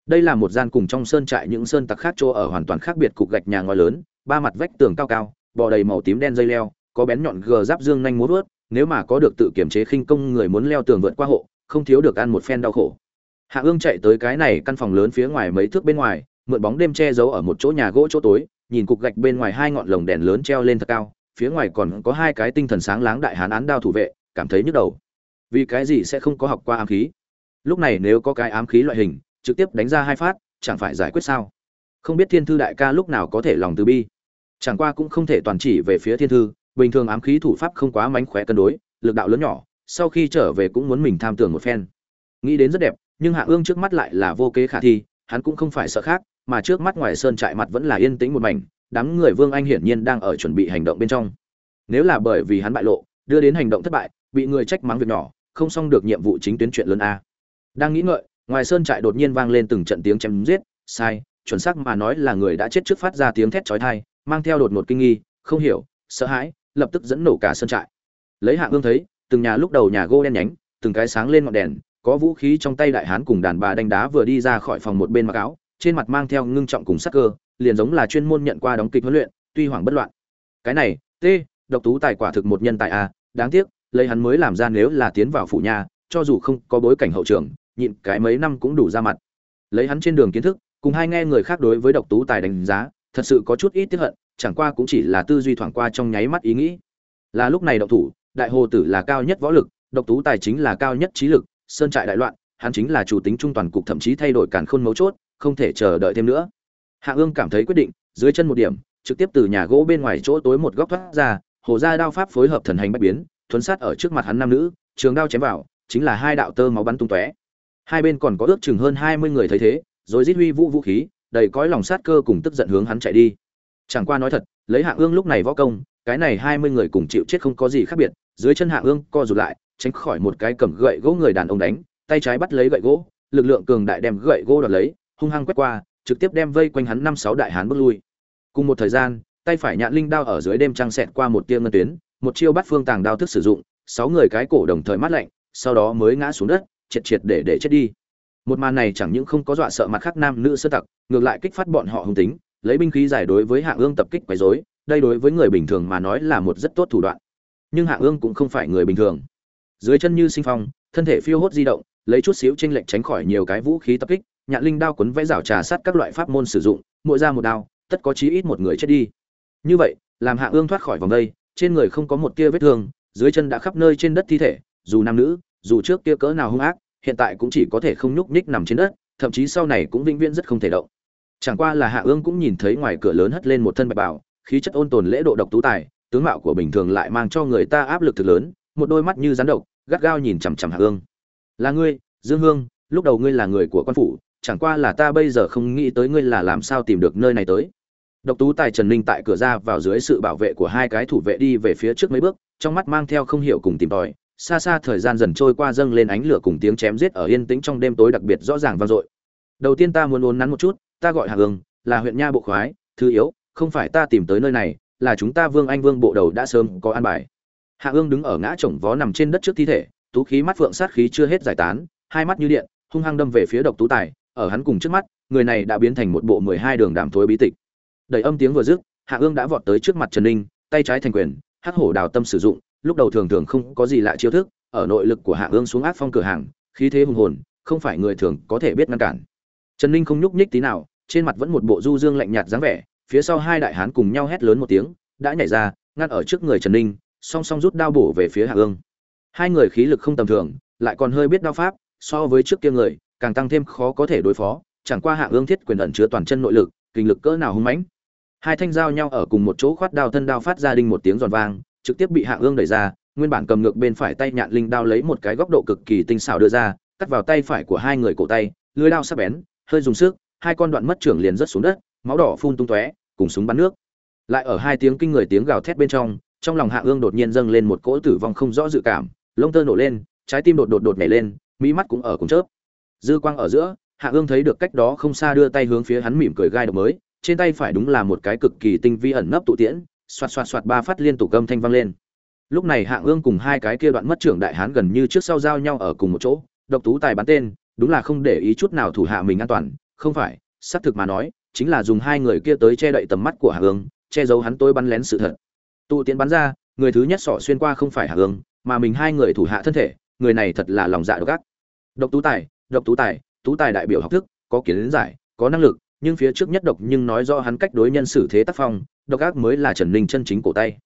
Đây là một gian cùng trong sơn trại những sơn tặc khác chỗ ở hoàn toàn khác biệt cục gạch nhà ngói lớn, ba mặt vách tường cao cao bò đầy màu tím đen dây leo, có bén nhọn gờ giáp dương nhanh múa vớt, nếu mà có được tự kiểm chế khinh công người muốn leo tường vượt qua hộ, không thiếu được ăn một phen đau khổ. Hạ ương chạy tới cái này căn phòng lớn phía ngoài mấy thước bên ngoài, mượn bóng đêm che giấu ở một chỗ nhà gỗ chỗ tối, nhìn cục gạch bên ngoài hai ngọn lồng đèn lớn treo lên thật cao, phía ngoài còn có hai cái tinh thần sáng láng đại hán án đao thủ vệ, cảm thấy nhức đầu. Vì cái gì sẽ không có học qua ám khí? Lúc này nếu có cái ám khí loại hình, trực tiếp đánh ra hai phát, chẳng phải giải quyết sao? Không biết thiên thư đại ca lúc nào có thể lòng từ bi? Chẳng qua cũng không thể toàn chỉ về phía thiên thư, bình thường ám khí thủ pháp không quá mánh khóe cân đối, lực đạo lớn nhỏ, sau khi trở về cũng muốn mình tham tưởng một phen. Nghĩ đến rất đẹp, nhưng hạ ương trước mắt lại là vô kế khả thi, hắn cũng không phải sợ khác, mà trước mắt ngoài sơn trại mặt vẫn là yên tĩnh một mảnh, đám người vương anh hiển nhiên đang ở chuẩn bị hành động bên trong. Nếu là bởi vì hắn bại lộ, đưa đến hành động thất bại, bị người trách mắng việc nhỏ, không xong được nhiệm vụ chính tuyến chuyện lớn a. Đang nghĩ ngợi, ngoài sơn trại đột nhiên vang lên từng trận tiếng chém giết, sai, chuẩn xác mà nói là người đã chết trước phát ra tiếng thét chói tai mang theo đột ngột kinh nghi, không hiểu, sợ hãi, lập tức dẫn nổ cả sân trại. Lấy hạng ương thấy, từng nhà lúc đầu nhà gỗ đen nhánh, từng cái sáng lên ngọn đèn, có vũ khí trong tay đại hán cùng đàn bà đánh đá vừa đi ra khỏi phòng một bên mặc áo, trên mặt mang theo ngưng trọng cùng sắc cơ, liền giống là chuyên môn nhận qua đóng kịch huấn luyện, tuy hoảng bất loạn. Cái này, t, độc tú tài quả thực một nhân tài a đáng tiếc, lấy hắn mới làm ra nếu là tiến vào phủ nhà, cho dù không có bối cảnh hậu trường, nhịn cái mấy năm cũng đủ ra mặt. Lấy hắn trên đường kiến thức, cùng hai nghe người khác đối với độc tú tài đánh giá thật sự có chút ít tiếc hận, chẳng qua cũng chỉ là tư duy thoảng qua trong nháy mắt ý nghĩ. Là lúc này động thủ, đại hồ tử là cao nhất võ lực, độc tú tài chính là cao nhất trí lực, sơn trại đại loạn, hắn chính là chủ tính trung toàn cục thậm chí thay đổi càn khôn mấu chốt, không thể chờ đợi thêm nữa. Hạ ương cảm thấy quyết định, dưới chân một điểm, trực tiếp từ nhà gỗ bên ngoài chỗ tối một góc thoát ra, hồ ra đao pháp phối hợp thần hành bách biến, thuấn sát ở trước mặt hắn nam nữ, trường đao chém vào, chính là hai đạo tơ máu bắn tung tóe. Hai bên còn có ước chừng hơn hai mươi người thấy thế, rồi giết huy vũ vũ khí đầy cõi lòng sát cơ cùng tức giận hướng hắn chạy đi. Chẳng qua nói thật, lấy hạ ương lúc này võ công, cái này hai mươi người cùng chịu chết không có gì khác biệt, dưới chân hạ ương co rụt lại, tránh khỏi một cái cầm gậy gỗ người đàn ông đánh, tay trái bắt lấy gậy gỗ, lực lượng cường đại đem gậy gỗ đoạt lấy, hung hăng quét qua, trực tiếp đem vây quanh hắn năm sáu đại hán bước lui. Cùng một thời gian, tay phải nhạn linh đao ở dưới đêm trăng xẹt qua một tia ngân tuyến, một chiêu bắt phương tàng đao thức sử dụng, sáu người cái cổ đồng thời mát lạnh, sau đó mới ngã xuống đất, triệt triệt để để chết đi một màn này chẳng những không có dọa sợ mặt khác nam nữ sơ tặc, ngược lại kích phát bọn họ hung tính, lấy binh khí giải đối với hạ ương tập kích quấy rối, đây đối với người bình thường mà nói là một rất tốt thủ đoạn. Nhưng hạ ương cũng không phải người bình thường. Dưới chân như sinh phong, thân thể phiêu hốt di động, lấy chút xíu tranh lệch tránh khỏi nhiều cái vũ khí tập kích, nhạn linh đao quấn vẽ rào trà sát các loại pháp môn sử dụng, mỗi ra một đao, tất có chí ít một người chết đi. Như vậy, làm hạ ương thoát khỏi vòng đây, trên người không có một tia vết thương, dưới chân đã khắp nơi trên đất thi thể, dù nam nữ, dù trước kia cỡ nào hung ác hiện tại cũng chỉ có thể không nhúc nhích nằm trên đất, thậm chí sau này cũng vĩnh viễn rất không thể động. Chẳng qua là hạ ương cũng nhìn thấy ngoài cửa lớn hất lên một thân bạch bảo khí chất ôn tồn lễ độ độc tú tài, tướng mạo của bình thường lại mang cho người ta áp lực thực lớn, một đôi mắt như rắn độc, gắt gao nhìn chằm chằm hạ ương. Là ngươi, dương hương, lúc đầu ngươi là người của quan phủ, chẳng qua là ta bây giờ không nghĩ tới ngươi là làm sao tìm được nơi này tới. Độc tú tài trần ninh tại cửa ra vào dưới sự bảo vệ của hai cái thủ vệ đi về phía trước mấy bước, trong mắt mang theo không hiểu cùng tìm tòi xa xa thời gian dần trôi qua dâng lên ánh lửa cùng tiếng chém giết ở yên tĩnh trong đêm tối đặc biệt rõ ràng vang dội. Đầu tiên ta muốn uốn nắn một chút ta gọi hạ Ưng, là huyện nha bộ khoái thứ yếu không phải ta tìm tới nơi này là chúng ta vương anh vương bộ đầu đã sớm có an bài. Hạ Ưng đứng ở ngã chồng vó nằm trên đất trước thi thể tú khí mắt phượng sát khí chưa hết giải tán hai mắt như điện hung hăng đâm về phía độc tú tài ở hắn cùng trước mắt người này đã biến thành một bộ mười hai đường đàm thối bí tịch. Đầy âm tiếng vừa dứt hạ Ưng đã vọt tới trước mặt trần ninh tay trái thành quyền hắc hổ đào tâm sử dụng lúc đầu thường thường không có gì lạ chiêu thức, ở nội lực của hạ ương xuống áp phong cửa hàng, khí thế hùng hồn, không phải người thường có thể biết ngăn cản. Trần ninh không nhúc nhích tí nào, trên mặt vẫn một bộ du dương lạnh nhạt dáng vẻ, phía sau hai đại hán cùng nhau hét lớn một tiếng, đã nhảy ra, ngăn ở trước người trần ninh, song song rút đao bổ về phía hạ ương. Hai người khí lực không tầm thường, lại còn hơi biết đao pháp, so với trước kia người, càng tăng thêm khó có thể đối phó, chẳng qua hạ ương thiết quyền ẩn chứa toàn chân nội lực, kinh lực cỡ nào hung mãnh. Hai thanh dao nhau ở cùng một chỗ khoát đao thân đao phát ra đinh một tiếng giòn vang trực tiếp bị hạ ương đẩy ra, nguyên bản cầm ngược bên phải tay nhạn linh đao lấy một cái góc độ cực kỳ tinh xảo đưa ra, cắt vào tay phải của hai người cổ tay, lưới đao sắc bén, hơi dùng sức, hai con đoạn mất trưởng liền rớt xuống đất, máu đỏ phun tung tóe, cùng súng bắn nước. Lại ở hai tiếng kinh người tiếng gào thét bên trong trong lòng hạ ương đột nhiên dâng lên một cỗ tử vong không rõ dự cảm, lông tơ nổ lên, trái tim đột đột đột nhảy lên, mỹ mắt cũng ở cùng chớp. Dư quang ở giữa, hạ ương thấy được cách đó không xa đưa tay hướng phía hắn mỉm cười gai độc mới, trên tay phải đúng là một cái cực kỳ tinh vi ẩn nấp tụ tiễn xoạt xoạt xoạt ba phát liên tục âm thanh vang lên. Lúc này hạ ương cùng hai cái kia đoạn mất trưởng đại hán gần như trước sau giao nhau ở cùng một chỗ, độc tú tài bắn tên, đúng là không để ý chút nào thủ hạ mình an toàn, không phải, xác thực mà nói, chính là dùng hai người kia tới che đậy tầm mắt của hạ ương, che giấu hắn tôi bắn lén sự thật. Tụ tiến bắn ra, người thứ nhất sọ xuyên qua không phải hạ ương, mà mình hai người thủ hạ thân thể, người này thật là lòng dạ độc ác. Độc tú tài, độc tú tài tú tài đại biểu học thức, có kiến giải, có năng lực, nhưng phía trước nhất độc nhưng nói do hắn cách đối nhân xử thế tác phong độc ác mới là trần ninh chân chính cổ tay.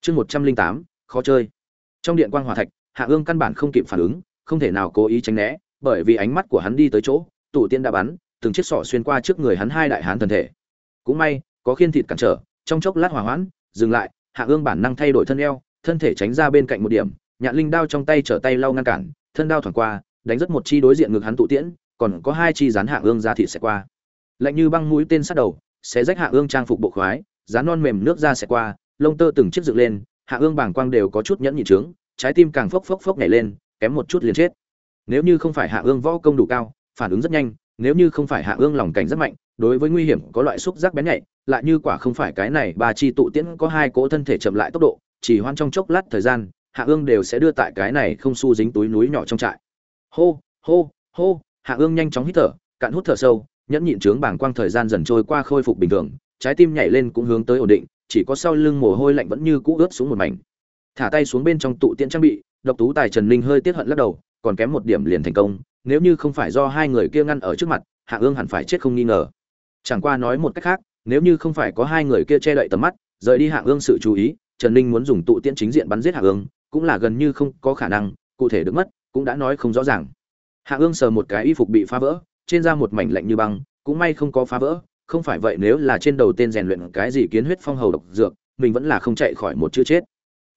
Chương một trăm linh tám, khó chơi. Trong điện quang hòa thạch, hạ ương căn bản không kịp phản ứng, không thể nào cố ý tránh né, bởi vì ánh mắt của hắn đi tới chỗ Tụ tiên đã bắn, từng chiếc sọ xuyên qua trước người hắn hai đại hán thân thể. Cũng may, có khiên thịt cản trở, trong chốc lát hòa hoãn, dừng lại, hạ ương bản năng thay đổi thân eo, thân thể tránh ra bên cạnh một điểm, nhạn linh đao trong tay trở tay lau ngăn cản, thân đao thoảng qua, đánh rất một chi đối diện ngực hắn tụ tiễn, còn có hai chi dán hạ ương ra thịt sẽ qua. Lạnh như băng mũi tên sát đầu sẽ rách hạ ương trang phục bộ khoái dán non mềm nước ra sẽ qua, lông tơ từng chiếc dựng lên, hạ ương bảng quang đều có chút nhẫn nhị trướng, trái tim càng phốc phốc phốc nhảy lên, kém một chút liền chết. Nếu như không phải hạ ương võ công đủ cao, phản ứng rất nhanh, nếu như không phải hạ ương lòng cảnh rất mạnh, đối với nguy hiểm có loại xúc giác bén nhạy, lại như quả không phải cái này, ba chi tụ tiễn có hai cỗ thân thể chậm lại tốc độ, chỉ hoan trong chốc lát thời gian, hạ ương đều sẽ đưa tại cái này không su dính túi núi nhỏ trong trại. Hô hô hô, hạ ương nhanh chóng hít thở, cạn hút thở sâu, nhẫn nhịn trướng bảng quang thời gian dần trôi qua khôi phục bình thường trái tim nhảy lên cũng hướng tới ổn định, chỉ có sau lưng mồ hôi lạnh vẫn như cũ ướt xuống một mảnh. Thả tay xuống bên trong tụ tiễn trang bị, độc tú tài trần ninh hơi tiếc hận lắc đầu, còn kém một điểm liền thành công, nếu như không phải do hai người kia ngăn ở trước mặt, hạ ương hẳn phải chết không nghi ngờ. Chẳng qua nói một cách khác, nếu như không phải có hai người kia che đậy tầm mắt, rời đi hạ ương sự chú ý, trần ninh muốn dùng tụ tiễn chính diện bắn giết hạ ương, cũng là gần như không có khả năng, cụ thể được mất, cũng đã nói không rõ ràng. Hạ ương sờ một cái y phục bị phá vỡ, trên da một mảnh lạnh như băng, cũng may không có phá vỡ không phải vậy nếu là trên đầu tên rèn luyện cái gì kiến huyết phong hầu độc dược, mình vẫn là không chạy khỏi một chữ chết.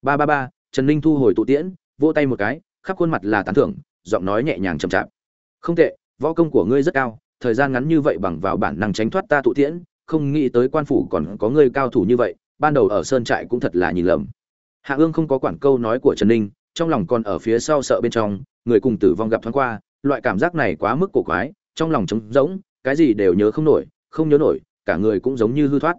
Ba ba ba, trần ninh thu hồi tụ tiễn, vỗ tay một cái, khắp khuôn mặt là tán thưởng, giọng nói nhẹ nhàng chậm chạp. Không tệ, võ công của ngươi rất cao, thời gian ngắn như vậy bằng vào bản năng tránh thoát ta tụ tiễn, không nghĩ tới quan phủ còn có ngươi cao thủ như vậy, ban đầu ở sơn trại cũng thật là nhìn lầm. Hạ ương không có quản câu nói của trần ninh, trong lòng còn ở phía sau sợ bên trong, người cùng tử vong gặp thoáng qua, loại cảm giác này quá mức cổ quái, trong lòng trống rỗng, cái gì đều nhớ không nổi không nhớ nổi, cả người cũng giống như hư thoát.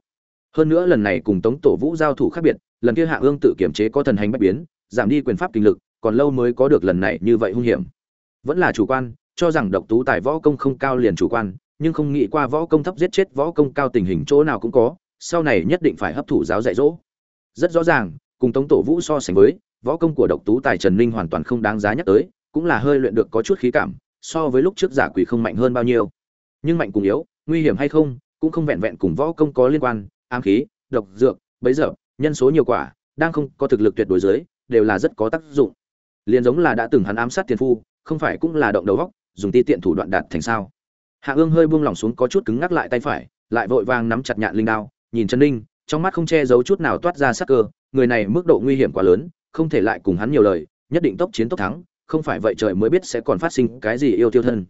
Hơn nữa lần này cùng tống tổ vũ giao thủ khác biệt, lần kia hạ ương tự kiểm chế có thần hành bách biến, giảm đi quyền pháp kinh lực, còn lâu mới có được lần này như vậy hung hiểm. Vẫn là chủ quan, cho rằng độc tú tài võ công không cao liền chủ quan, nhưng không nghĩ qua võ công thấp giết chết võ công cao tình hình chỗ nào cũng có, sau này nhất định phải hấp thụ giáo dạy dỗ. Rất rõ ràng, cùng tống tổ vũ so sánh với, võ công của độc tú tài trần ninh hoàn toàn không đáng giá nhắc tới, cũng là hơi luyện được có chút khí cảm, so với lúc trước giả quỷ không mạnh hơn bao nhiêu. Nhưng mạnh cùng yếu nguy hiểm hay không, cũng không vẹn vẹn cùng võ công có liên quan, ám khí, độc dược, bấy giờ, nhân số nhiều quả, đang không có thực lực tuyệt đối dưới, đều là rất có tác dụng. Liền giống là đã từng hắn ám sát tiền phu, không phải cũng là động đầu góc, dùng ti tiện thủ đoạn đạt thành sao. Hạ ương hơi buông lỏng xuống có chút cứng ngắc lại tay phải, lại vội vàng nắm chặt nhạn linh đao, nhìn Trần ninh, trong mắt không che giấu chút nào toát ra sắc cơ, người này mức độ nguy hiểm quá lớn, không thể lại cùng hắn nhiều lời, nhất định tốc chiến tốc thắng, không phải vậy trời mới biết sẽ còn phát sinh cái gì yêu tiêu thân.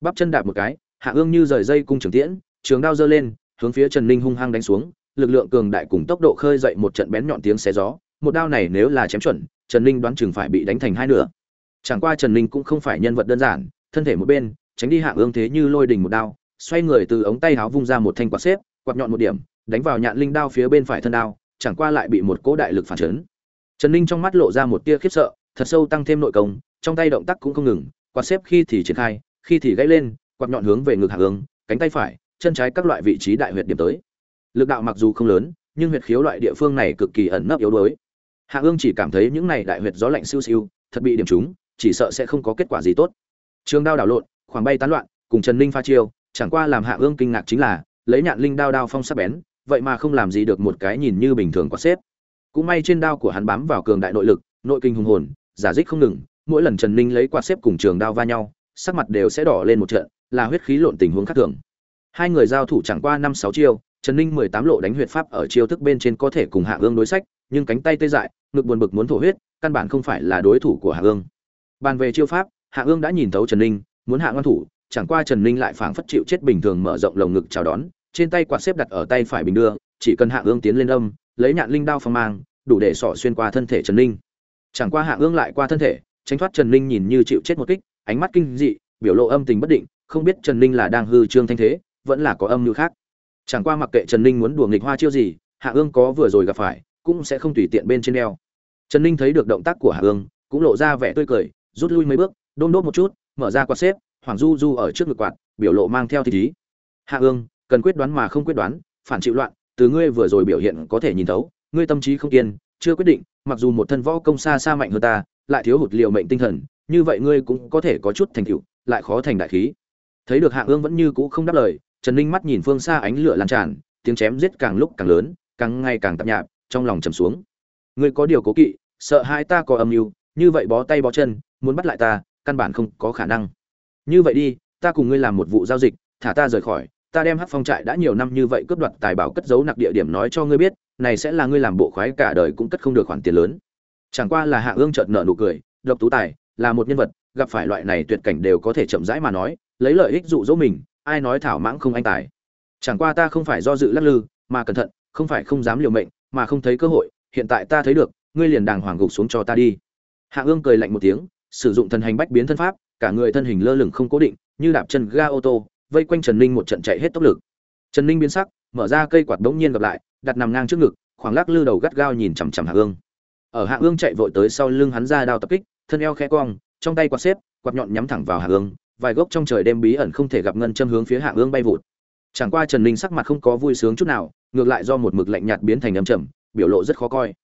Bắp chân đạp một cái hạ ương như rời dây cung trường tiễn, trường đao giơ lên, hướng phía trần ninh hung hăng đánh xuống, lực lượng cường đại cùng tốc độ khơi dậy một trận bén nhọn tiếng xé gió, một đao này nếu là chém chuẩn, trần ninh đoán chừng phải bị đánh thành hai nửa. Chẳng qua trần ninh cũng không phải nhân vật đơn giản, thân thể một bên, tránh đi hạ ương thế như lôi đình một đao, xoay người từ ống tay háo vung ra một thanh quạt xếp, quạt nhọn một điểm, đánh vào nhạn linh đao phía bên phải thân đao, chẳng qua lại bị một cỗ đại lực phản chấn. Trần ninh trong mắt lộ ra một tia khiếp sợ, thật sâu tăng thêm nội công, trong tay động tác cũng không ngừng, quạt xếp khi thì triển khai, khi thì gãy lên quạt nhọn hướng về ngực hạ ương, cánh tay phải, chân trái các loại vị trí đại huyệt điểm tới. Lực đạo mặc dù không lớn, nhưng huyệt khiếu loại địa phương này cực kỳ ẩn nấp yếu đuối. Hạ ương chỉ cảm thấy những này đại huyệt gió lạnh siêu siêu, thật bị điểm trúng, chỉ sợ sẽ không có kết quả gì tốt. Trường đao đảo lộn, khoảng bay tán loạn, cùng trần ninh pha chiêu, chẳng qua làm hạ ương kinh ngạc chính là, lấy nhạn linh đao đao phong sắc bén, vậy mà không làm gì được một cái nhìn như bình thường quá xếp. Cũng may trên đao của hắn bám vào cường đại nội lực, nội kinh hùng hồn, giả dích không ngừng, mỗi lần trần ninh lấy quạt xếp cùng trường đao va nhau, sắc mặt đều sẽ đỏ lên một trận là huyết khí lộn tình huống khác thường. Hai người giao thủ chẳng qua năm sáu chiêu, trần ninh mười tám lộ đánh huyệt pháp ở chiêu thức bên trên có thể cùng hạ ương đối sách, nhưng cánh tay tê dại, ngực buồn bực muốn thổ huyết, căn bản không phải là đối thủ của hạ ương bàn về chiêu pháp, hạ ương đã nhìn thấu trần ninh, muốn hạ ngoan thủ, chẳng qua trần ninh lại phảng phất chịu chết bình thường mở rộng lồng ngực chào đón, trên tay quạt xếp đặt ở tay phải bình đưa, chỉ cần hạ ương tiến lên âm, lấy nhạn linh đao phong mang, đủ để sỏ xuyên qua thân thể trần ninh. Chẳng qua hạ ương lại qua thân thể, tránh thoát trần ninh nhìn như chịu chết một kích, ánh mắt kinh dị, biểu lộ âm tình bất định không biết trần ninh là đang hư trương thanh thế, vẫn là có âm mưu khác. Chẳng qua mặc kệ trần ninh muốn đùa nghịch hoa chiêu gì, hạ ương có vừa rồi gặp phải, cũng sẽ không tùy tiện bên trên đeo trần ninh thấy được động tác của hạ ương, cũng lộ ra vẻ tươi cười, rút lui mấy bước, đôn đốt một chút, mở ra quạt xếp, hoàng du du ở trước ngực quạt, biểu lộ mang theo thị thí. hạ ương, cần quyết đoán mà không quyết đoán, phản chịu loạn, từ ngươi vừa rồi biểu hiện có thể nhìn thấu, ngươi tâm trí không kiên, chưa quyết định, mặc dù một thân võ công xa xa mạnh hơn ta, lại thiếu hụt liều mệnh tinh thần, như vậy ngươi cũng có thể có chút thành tựu, lại khó thành đại khí thấy được hạ ương vẫn như cũ không đáp lời, trần ninh mắt nhìn phương xa ánh lửa lan tràn, tiếng chém giết càng lúc càng lớn, càng ngày càng tạp nhạp, trong lòng trầm xuống. Ngươi có điều cố kỵ, sợ hai ta có âm mưu, như vậy bó tay bó chân, muốn bắt lại ta, căn bản không có khả năng. Như vậy đi, ta cùng ngươi làm một vụ giao dịch, thả ta rời khỏi, ta đem hắc phong trại đã nhiều năm như vậy cướp đoạt tài bảo cất giấu nặc địa điểm nói cho ngươi biết, này sẽ là ngươi làm bộ khoái cả đời cũng cất không được khoản tiền lớn. Chẳng qua là hạ ương chợt nợ nụ cười, độc tú tài, là một nhân vật, gặp phải loại này tuyệt cảnh đều có thể chậm rãi mà nói lấy lợi ích dụ dỗ mình, ai nói thảo mãng không anh tài? Chẳng qua ta không phải do dự lắc lư, mà cẩn thận, không phải không dám liều mệnh, mà không thấy cơ hội, hiện tại ta thấy được, ngươi liền đàng hoàng gục xuống cho ta đi. Hạ ương cười lạnh một tiếng, sử dụng thần hành bách biến thân pháp, cả người thân hình lơ lửng không cố định, như đạp chân ga ô tô, vây quanh trần ninh một trận chạy hết tốc lực. Trần ninh biến sắc, mở ra cây quạt bỗng nhiên gặp lại, đặt nằm ngang trước ngực, khoảng lắc lư đầu gắt gao nhìn chằm chằm hạ ương. Ở hạ ương chạy vội tới sau lưng hắn ra đao tập kích, thân eo khẽ cong, trong tay quạt xếp, quạt nhọn nhắm thẳng vào hạ ương vài gốc trong trời đêm bí ẩn không thể gặp ngân châm hướng phía hạ ương bay vụt. Chẳng qua trần ninh sắc mặt không có vui sướng chút nào, ngược lại do một mực lạnh nhạt biến thành âm trầm, biểu lộ rất khó coi.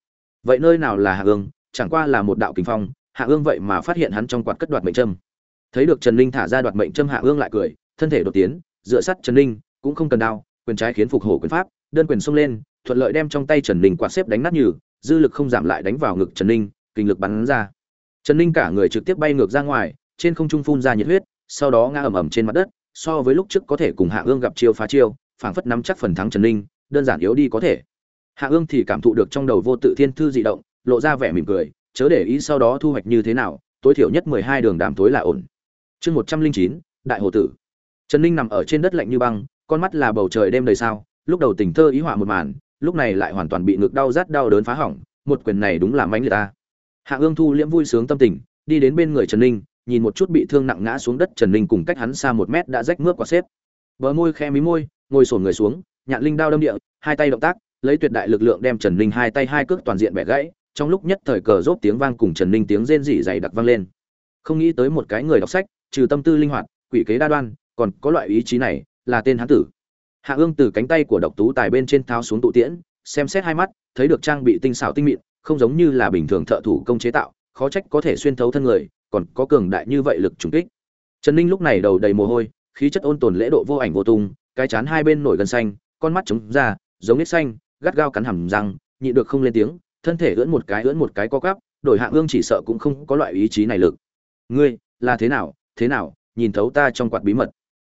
Vậy nơi nào là hạ ương? Chẳng qua là một đạo kinh phong hạ ương vậy mà phát hiện hắn trong quạt cất đoạt mệnh châm. Thấy được trần ninh thả ra đoạt mệnh châm hạ ương lại cười, thân thể đột tiến, dựa sắt trần ninh, cũng không cần đao quyền trái khiến phục hổ quyền pháp, đơn quyền xông lên, thuận lợi đem trong tay trần ninh quạt xếp đánh nát nhừ, dư lực không giảm lại đánh vào ngực trần ninh, kinh lực bắn ra. Trần ninh cả người trực tiếp bay ngược ra ngoài, trên không trung phun ra nhiệt huyết sau đó ngã ầm ầm trên mặt đất, so với lúc trước có thể cùng hạ ương gặp chiêu phá chiêu, phảng phất nắm chắc phần thắng trần ninh, đơn giản yếu đi có thể. Hạ ương thì cảm thụ được trong đầu vô tự thiên thư dị động, lộ ra vẻ mỉm cười, chớ để ý sau đó thu hoạch như thế nào, tối thiểu nhất mười hai đường đàm tối là ổn. Chương một trăm linh chín, đại hồ tử. Trần ninh nằm ở trên đất lạnh như băng, con mắt là bầu trời đêm đầy sao, lúc đầu tình thơ ý họa một màn, lúc này lại hoàn toàn bị ngực đau rát đau đớn phá hỏng, một quyền này đúng là mãnh người ta. Hạ ương thu liễm vui sướng tâm tình, đi đến bên người trần ninh nhìn một chút bị thương nặng ngã xuống đất trần Linh cùng cách hắn xa một mét đã rách mướp quả xếp. Bờ môi khe mí môi, ngồi sổn người xuống, nhạn linh đao đâm địa, hai tay động tác, lấy tuyệt đại lực lượng đem trần Linh hai tay hai cước toàn diện bẻ gãy, trong lúc nhất thời cờ rốt tiếng vang cùng trần Linh tiếng rên rỉ dày đặc vang lên. Không nghĩ tới một cái người đọc sách, trừ tâm tư linh hoạt, quỷ kế đa đoan, còn có loại ý chí này, là tên hán tử. Hạ ương từ cánh tay của độc tú tài bên trên tháo xuống tụ tiễn, xem xét hai mắt, thấy được trang bị tinh xảo tinh mịn, không giống như là bình thường thợ thủ công chế tạo, khó trách có thể xuyên thấu thân người còn có cường đại như vậy lực trùng kích. Trần ninh lúc này đầu đầy mồ hôi khí chất ôn tồn lễ độ vô ảnh vô tung cái chán hai bên nổi gần xanh con mắt trống ra giống nít xanh gắt gao cắn hầm răng nhịn được không lên tiếng thân thể ưỡn một cái ưỡn một cái co quắp, đổi hạng ương chỉ sợ cũng không có loại ý chí này lực. Ngươi là thế nào thế nào nhìn thấu ta trong quạt bí mật.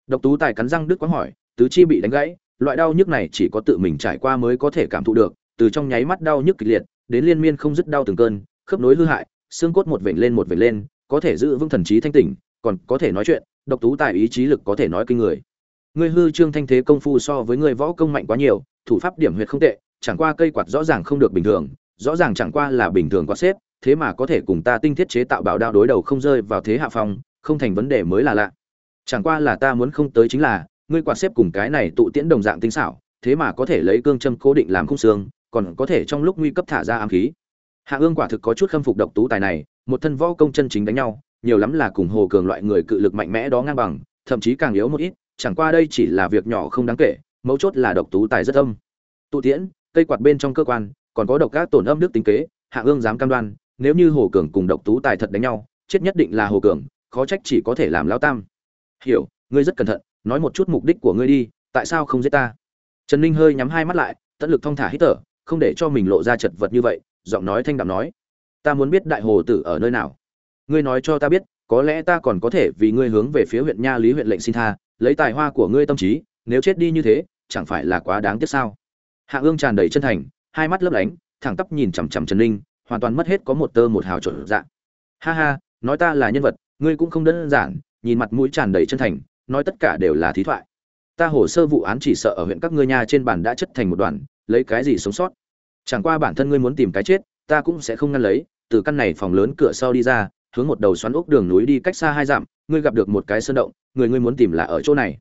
Độc tú tài cắn răng đứt quãng hỏi tứ chi bị đánh gãy loại đau nhức này chỉ có tự mình trải qua mới có thể cảm thụ được từ trong nháy mắt đau nhức kịch liệt đến liên miên không dứt đau từng cơn khớp nối hư hại xương cốt một vểnh lên một vểnh lên có thể giữ vững thần trí thanh tỉnh, còn có thể nói chuyện, độc tú tài ý chí lực có thể nói kinh người. Ngươi hư trương thanh thế công phu so với ngươi võ công mạnh quá nhiều, thủ pháp điểm huyệt không tệ, chẳng qua cây quạt rõ ràng không được bình thường, rõ ràng chẳng qua là bình thường quá xếp, thế mà có thể cùng ta tinh thiết chế tạo bảo đao đối đầu không rơi vào thế hạ phong, không thành vấn đề mới là lạ. Chẳng qua là ta muốn không tới chính là, ngươi quạt xếp cùng cái này tụ tiễn đồng dạng tinh xảo, thế mà có thể lấy cương châm cố định làm khung xương, còn có thể trong lúc nguy cấp thả ra ám khí. Hạ ương quả thực có chút khâm phục độc tú tài này một thân võ công chân chính đánh nhau, nhiều lắm là cùng hồ cường loại người cự lực mạnh mẽ đó ngang bằng, thậm chí càng yếu một ít, chẳng qua đây chỉ là việc nhỏ không đáng kể, mấu chốt là độc tú tài rất âm. Tụ tiễn, cây quạt bên trong cơ quan, còn có độc các tổn âm nước tính kế, hạ ương dám cam đoan, nếu như hồ cường cùng độc tú tài thật đánh nhau, chết nhất định là hồ cường, khó trách chỉ có thể làm lao tam. Hiểu, ngươi rất cẩn thận, nói một chút mục đích của ngươi đi, tại sao không giết ta? Trần ninh hơi nhắm hai mắt lại, tận lực thong thả hít thở, không để cho mình lộ ra chật vật như vậy, giọng nói thanh đạm nói ta muốn biết đại hồ tử ở nơi nào. Ngươi nói cho ta biết có lẽ ta còn có thể vì ngươi hướng về phía huyện nha lý huyện lệnh xin tha lấy tài hoa của ngươi tâm trí nếu chết đi như thế chẳng phải là quá đáng tiếc sao? Hạ ương tràn đầy chân thành hai mắt lấp lánh thẳng tắp nhìn chằm chằm trần Linh, hoàn toàn mất hết có một tơ một hào trộn dạng. Ha ha nói ta là nhân vật ngươi cũng không đơn giản nhìn mặt mũi tràn đầy chân thành nói tất cả đều là thí thoại. Ta hồ sơ vụ án chỉ sợ ở huyện các ngươi nhà trên bàn đã chất thành một đoàn lấy cái gì sống sót? Chẳng qua bản thân ngươi muốn tìm cái chết ta cũng sẽ không ngăn lấy, từ căn này phòng lớn cửa sau đi ra, hướng một đầu xoắn ốc đường núi đi cách xa hai dặm, ngươi gặp được một cái sơn động, người ngươi muốn tìm là ở chỗ này.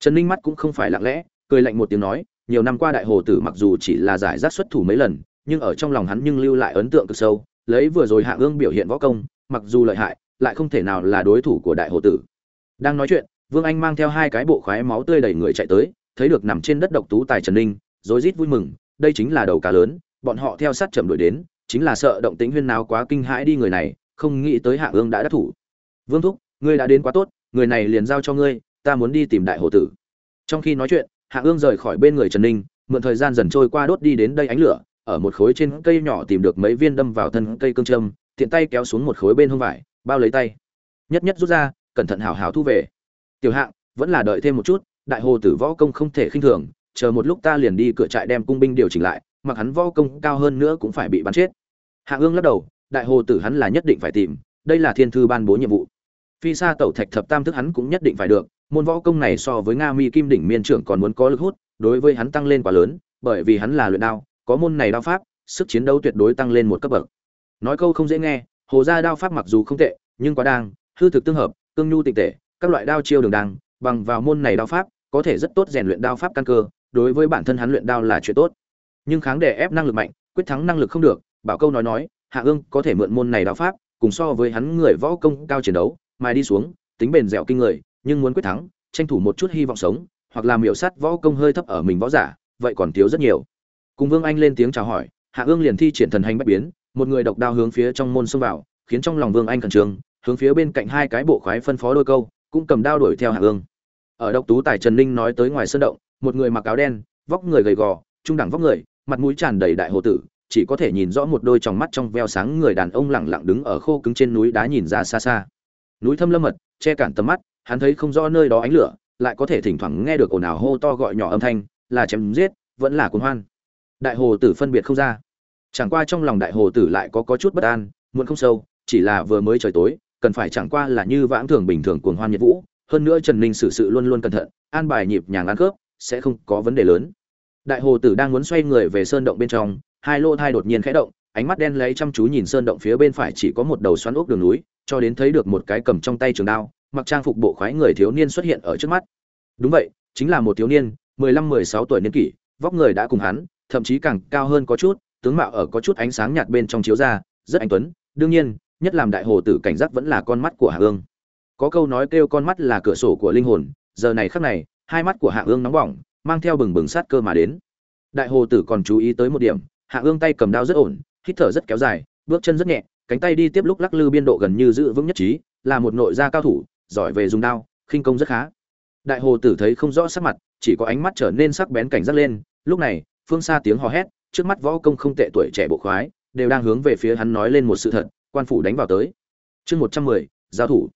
Trần ninh mắt cũng không phải lặng lẽ, cười lạnh một tiếng nói, nhiều năm qua đại hồ tử mặc dù chỉ là giải rác xuất thủ mấy lần, nhưng ở trong lòng hắn nhưng lưu lại ấn tượng cực sâu, lấy vừa rồi hạ ương biểu hiện võ công, mặc dù lợi hại, lại không thể nào là đối thủ của đại hồ tử. Đang nói chuyện, vương anh mang theo hai cái bộ khoái máu tươi đầy người chạy tới, thấy được nằm trên đất độc tú tài trần ninh, rối rít vui mừng, đây chính là đầu cá lớn, bọn họ theo sát chậm đuổi đến chính là sợ động tĩnh huyên náo quá kinh hãi đi người này, không nghĩ tới hạ ương đã đắc thủ. Vương thúc, ngươi đã đến quá tốt, người này liền giao cho ngươi, ta muốn đi tìm đại hồ tử. Trong khi nói chuyện, hạ ương rời khỏi bên người trần ninh, mượn thời gian dần trôi qua đốt đi đến đây ánh lửa, ở một khối trên cây nhỏ tìm được mấy viên đâm vào thân cây cương châm, tiện tay kéo xuống một khối bên hông vải, bao lấy tay. Nhất nhất rút ra, cẩn thận hảo hảo thu về. Tiểu hạng, vẫn là đợi thêm một chút, đại hồ tử võ công không thể khinh thường, chờ một lúc ta liền đi cửa trại đem cung binh điều chỉnh lại mặc hắn võ công cao hơn nữa cũng phải bị bắn chết. Hạ ương lắc đầu, đại hồ tử hắn là nhất định phải tìm, đây là thiên thư ban bố nhiệm vụ. Phi sa tẩu thạch thập tam thức hắn cũng nhất định phải được, môn võ công này so với nga mi kim đỉnh miên trưởng còn muốn có lực hút, đối với hắn tăng lên quá lớn, bởi vì hắn là luyện đao, có môn này đao pháp, sức chiến đấu tuyệt đối tăng lên một cấp bậc. Nói câu không dễ nghe, hồ gia đao pháp mặc dù không tệ, nhưng quá đang, hư thực tương hợp, cương nhu tịnh tệ, các loại đao chiêu đường đăng bằng vào môn này đao pháp, có thể rất tốt rèn luyện đao pháp căn cơ, đối với bản thân hắn luyện đao là chuyện tốt nhưng kháng đè ép năng lực mạnh, quyết thắng năng lực không được, bảo câu nói nói, hạ ương có thể mượn môn này đạo pháp, cùng so với hắn người võ công cao chiến đấu, mai đi xuống, tính bền dẻo kinh người, nhưng muốn quyết thắng, tranh thủ một chút hy vọng sống, hoặc làm miểu sát võ công hơi thấp ở mình võ giả, vậy còn thiếu rất nhiều. Cùng vương anh lên tiếng chào hỏi, hạ ương liền thi triển thần hành bách biến, một người độc đao hướng phía trong môn xông vào, khiến trong lòng vương anh khẩn trương, hướng phía bên cạnh hai cái bộ khoái phân phó đôi câu, cũng cầm đao đuổi theo hạ ương. Ở độc tú tài trần ninh nói tới ngoài sân động, một người mặc áo đen, vóc người gầy gò, trung đẳng vóc người mặt mũi tràn đầy đại hồ tử, chỉ có thể nhìn rõ một đôi tròng mắt trong veo sáng người đàn ông lẳng lặng đứng ở khô cứng trên núi đá nhìn ra xa xa. Núi thâm lâm mật, che cản tầm mắt, hắn thấy không rõ nơi đó ánh lửa, lại có thể thỉnh thoảng nghe được ồn ào hô to gọi nhỏ âm thanh, là chém giết, vẫn là cuồng hoan. Đại hồ tử phân biệt không ra. Chẳng qua trong lòng đại hồ tử lại có có chút bất an, muộn không sâu, chỉ là vừa mới trời tối, cần phải chẳng qua là như vãng thường bình thường cuồng hoan nhiệt vũ, hơn nữa trần ninh xử sự luôn luôn cẩn thận, an bài nhịp nhàng ăn khớp, sẽ không có vấn đề lớn đại hồ tử đang muốn xoay người về sơn động bên trong, hai lô thai đột nhiên khẽ động, ánh mắt đen lấy chăm chú nhìn sơn động phía bên phải chỉ có một đầu xoắn ốc đường núi, cho đến thấy được một cái cầm trong tay trường đao, mặc trang phục bộ khoái người thiếu niên xuất hiện ở trước mắt. Đúng vậy, chính là một thiếu niên, mười lăm, mười sáu tuổi niên kỷ, vóc người đã cùng hắn, thậm chí càng cao hơn có chút, tướng mạo ở có chút ánh sáng nhạt bên trong chiếu ra, rất anh tuấn, đương nhiên, nhất làm đại hồ tử cảnh giác vẫn là con mắt của hạ ương. Có câu nói kêu con mắt là cửa sổ của linh hồn, giờ này khắc này, hai mắt của hạ ương nóng bỏng mang theo bừng bừng sát cơ mà đến. Đại hồ tử còn chú ý tới một điểm, hạ ương tay cầm đao rất ổn, hít thở rất kéo dài, bước chân rất nhẹ, cánh tay đi tiếp lúc lắc lư biên độ gần như giữ vững nhất trí, là một nội gia cao thủ, giỏi về dùng đao, khinh công rất khá. Đại hồ tử thấy không rõ sắc mặt, chỉ có ánh mắt trở nên sắc bén cảnh giác lên, lúc này, phương xa tiếng hò hét, trước mắt võ công không tệ tuổi trẻ bộ khoái, đều đang hướng về phía hắn nói lên một sự thật, quan phủ đánh vào tới. Chương một trăm mười, giao thủ.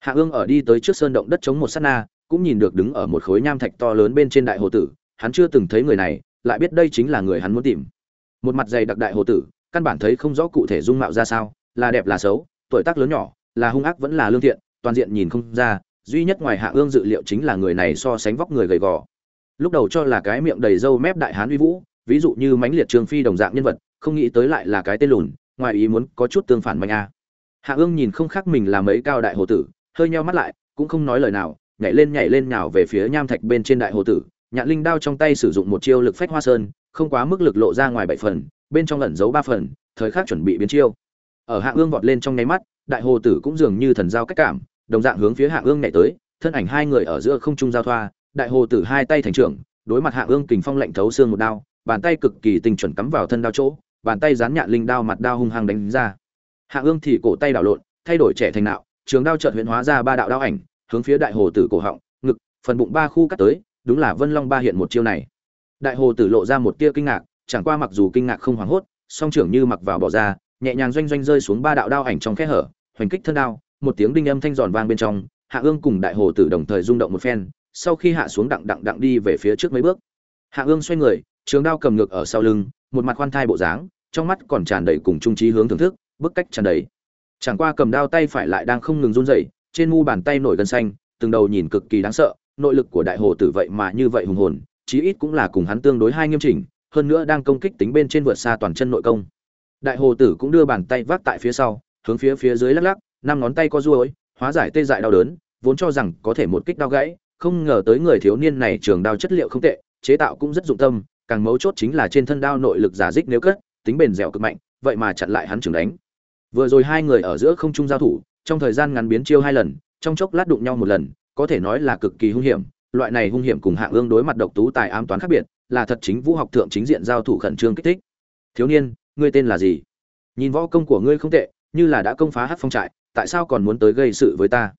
Hạ ương ở đi tới trước sơn động đất chống một sát na cũng nhìn được đứng ở một khối nham thạch to lớn bên trên đại hồ tử, hắn chưa từng thấy người này, lại biết đây chính là người hắn muốn tìm. Một mặt dày đặc đại hồ tử, căn bản thấy không rõ cụ thể dung mạo ra sao, là đẹp là xấu, tuổi tác lớn nhỏ, là hung ác vẫn là lương thiện, toàn diện nhìn không ra, duy nhất ngoài hạ ương dự liệu chính là người này so sánh vóc người gầy gò. Lúc đầu cho là cái miệng đầy râu mép đại hán uy vũ, ví dụ như mãnh liệt trương phi đồng dạng nhân vật, không nghĩ tới lại là cái tên lùn, ngoài ý muốn có chút tương phản mạnh a. Hạ ương nhìn không khác mình là mấy cao đại hồ tử, hơi nheo mắt lại, cũng không nói lời nào nhảy lên nhảy lên nhào về phía nham thạch bên trên đại hồ tử, nhạn linh đao trong tay sử dụng một chiêu lực phách hoa sơn, không quá mức lực lộ ra ngoài bảy phần, bên trong ẩn giấu ba phần, thời khắc chuẩn bị biến chiêu. Ở hạ ương vọt lên trong nháy mắt, đại hồ tử cũng dường như thần giao cách cảm, đồng dạng hướng phía hạ ương nhảy tới, thân ảnh hai người ở giữa không trung giao thoa, đại hồ tử hai tay thành trưởng, đối mặt hạ ương kình phong lạnh thấu xương một đao, bàn tay cực kỳ tinh chuẩn cắm vào thân đao chỗ, bàn tay dán nhạn linh đao mặt đao hung hăng đánh ra. Hạ ương thì cổ tay đảo lộn, thay đổi trẻ thành nạo, trường đao chợt huyễn hóa ra ba đạo đao ảnh hướng phía đại hồ tử cổ họng, ngực, phần bụng ba khu cắt tới, đúng là vân long ba hiện một chiêu này. Đại hồ tử lộ ra một tia kinh ngạc, chẳng qua mặc dù kinh ngạc không hoảng hốt, song trưởng như mặc vào bỏ ra, nhẹ nhàng doanh doanh rơi xuống ba đạo đao ảnh trong khe hở, hoành kích thân đao, một tiếng đinh âm thanh giòn vang bên trong, hạ ương cùng đại hồ tử đồng thời rung động một phen, sau khi hạ xuống đặng đặng đặng đi về phía trước mấy bước. Hạ ương xoay người, trường đao cầm ngược ở sau lưng, một mặt khoan thai bộ dáng, trong mắt còn tràn đầy cùng trung trí hướng thưởng thức, bức cách tràn đầy. Chẳng qua cầm đao tay phải lại đang không ngừng run rẩy trên mu bàn tay nổi gân xanh, từng đầu nhìn cực kỳ đáng sợ, nội lực của đại hồ tử vậy mà như vậy hùng hồn, chí ít cũng là cùng hắn tương đối hai nghiêm chỉnh, hơn nữa đang công kích tính bên trên vượt xa toàn chân nội công. Đại hồ tử cũng đưa bàn tay vác tại phía sau, hướng phía phía dưới lắc lắc, năm ngón tay co ruôi hóa giải tê dại đau đớn, vốn cho rằng có thể một kích đau gãy, không ngờ tới người thiếu niên này trường đao chất liệu không tệ, chế tạo cũng rất dụng tâm, càng mấu chốt chính là trên thân đao nội lực giả dích nếu cất, tính bền dẻo cực mạnh, vậy mà chặn lại hắn trường đánh. Vừa rồi hai người ở giữa không trung giao thủ trong thời gian ngắn biến chiêu hai lần, trong chốc lát đụng nhau một lần, có thể nói là cực kỳ hung hiểm. Loại này hung hiểm cùng hạng ương đối mặt độc tú tài ám toán khác biệt, là thật chính vũ học thượng chính diện giao thủ khẩn trương kích thích. Thiếu niên, ngươi tên là gì? Nhìn võ công của ngươi không tệ, như là đã công phá hát phong trại, tại sao còn muốn tới gây sự với ta?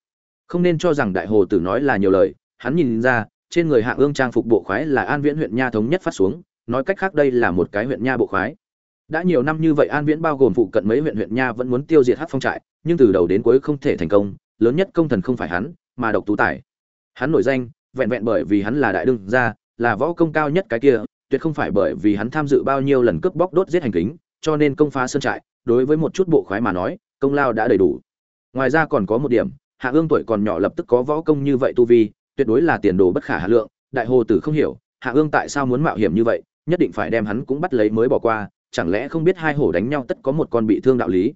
Không nên cho rằng đại hồ tử nói là nhiều lời, hắn nhìn ra, trên người hạng ương trang phục bộ khoái là an viễn huyện nha thống nhất phát xuống, nói cách khác đây là một cái huyện nha bộ khoái. Đã nhiều năm như vậy an viễn bao gồm phụ cận mấy huyện huyện nha vẫn muốn tiêu diệt hát phong trại nhưng từ đầu đến cuối không thể thành công, lớn nhất công thần không phải hắn, mà độc tú tài. Hắn nổi danh, vẹn vẹn bởi vì hắn là đại đương gia, là võ công cao nhất cái kia, tuyệt không phải bởi vì hắn tham dự bao nhiêu lần cướp bóc đốt giết hành kính, cho nên công phá sơn trại, đối với một chút bộ khoái mà nói, công lao đã đầy đủ. Ngoài ra còn có một điểm, hạ ương tuổi còn nhỏ lập tức có võ công như vậy tu vi, tuyệt đối là tiền đồ bất khả hà lượng, đại hồ tử không hiểu, hạ ương tại sao muốn mạo hiểm như vậy, nhất định phải đem hắn cũng bắt lấy mới bỏ qua, chẳng lẽ không biết hai hổ đánh nhau tất có một con bị thương đạo lý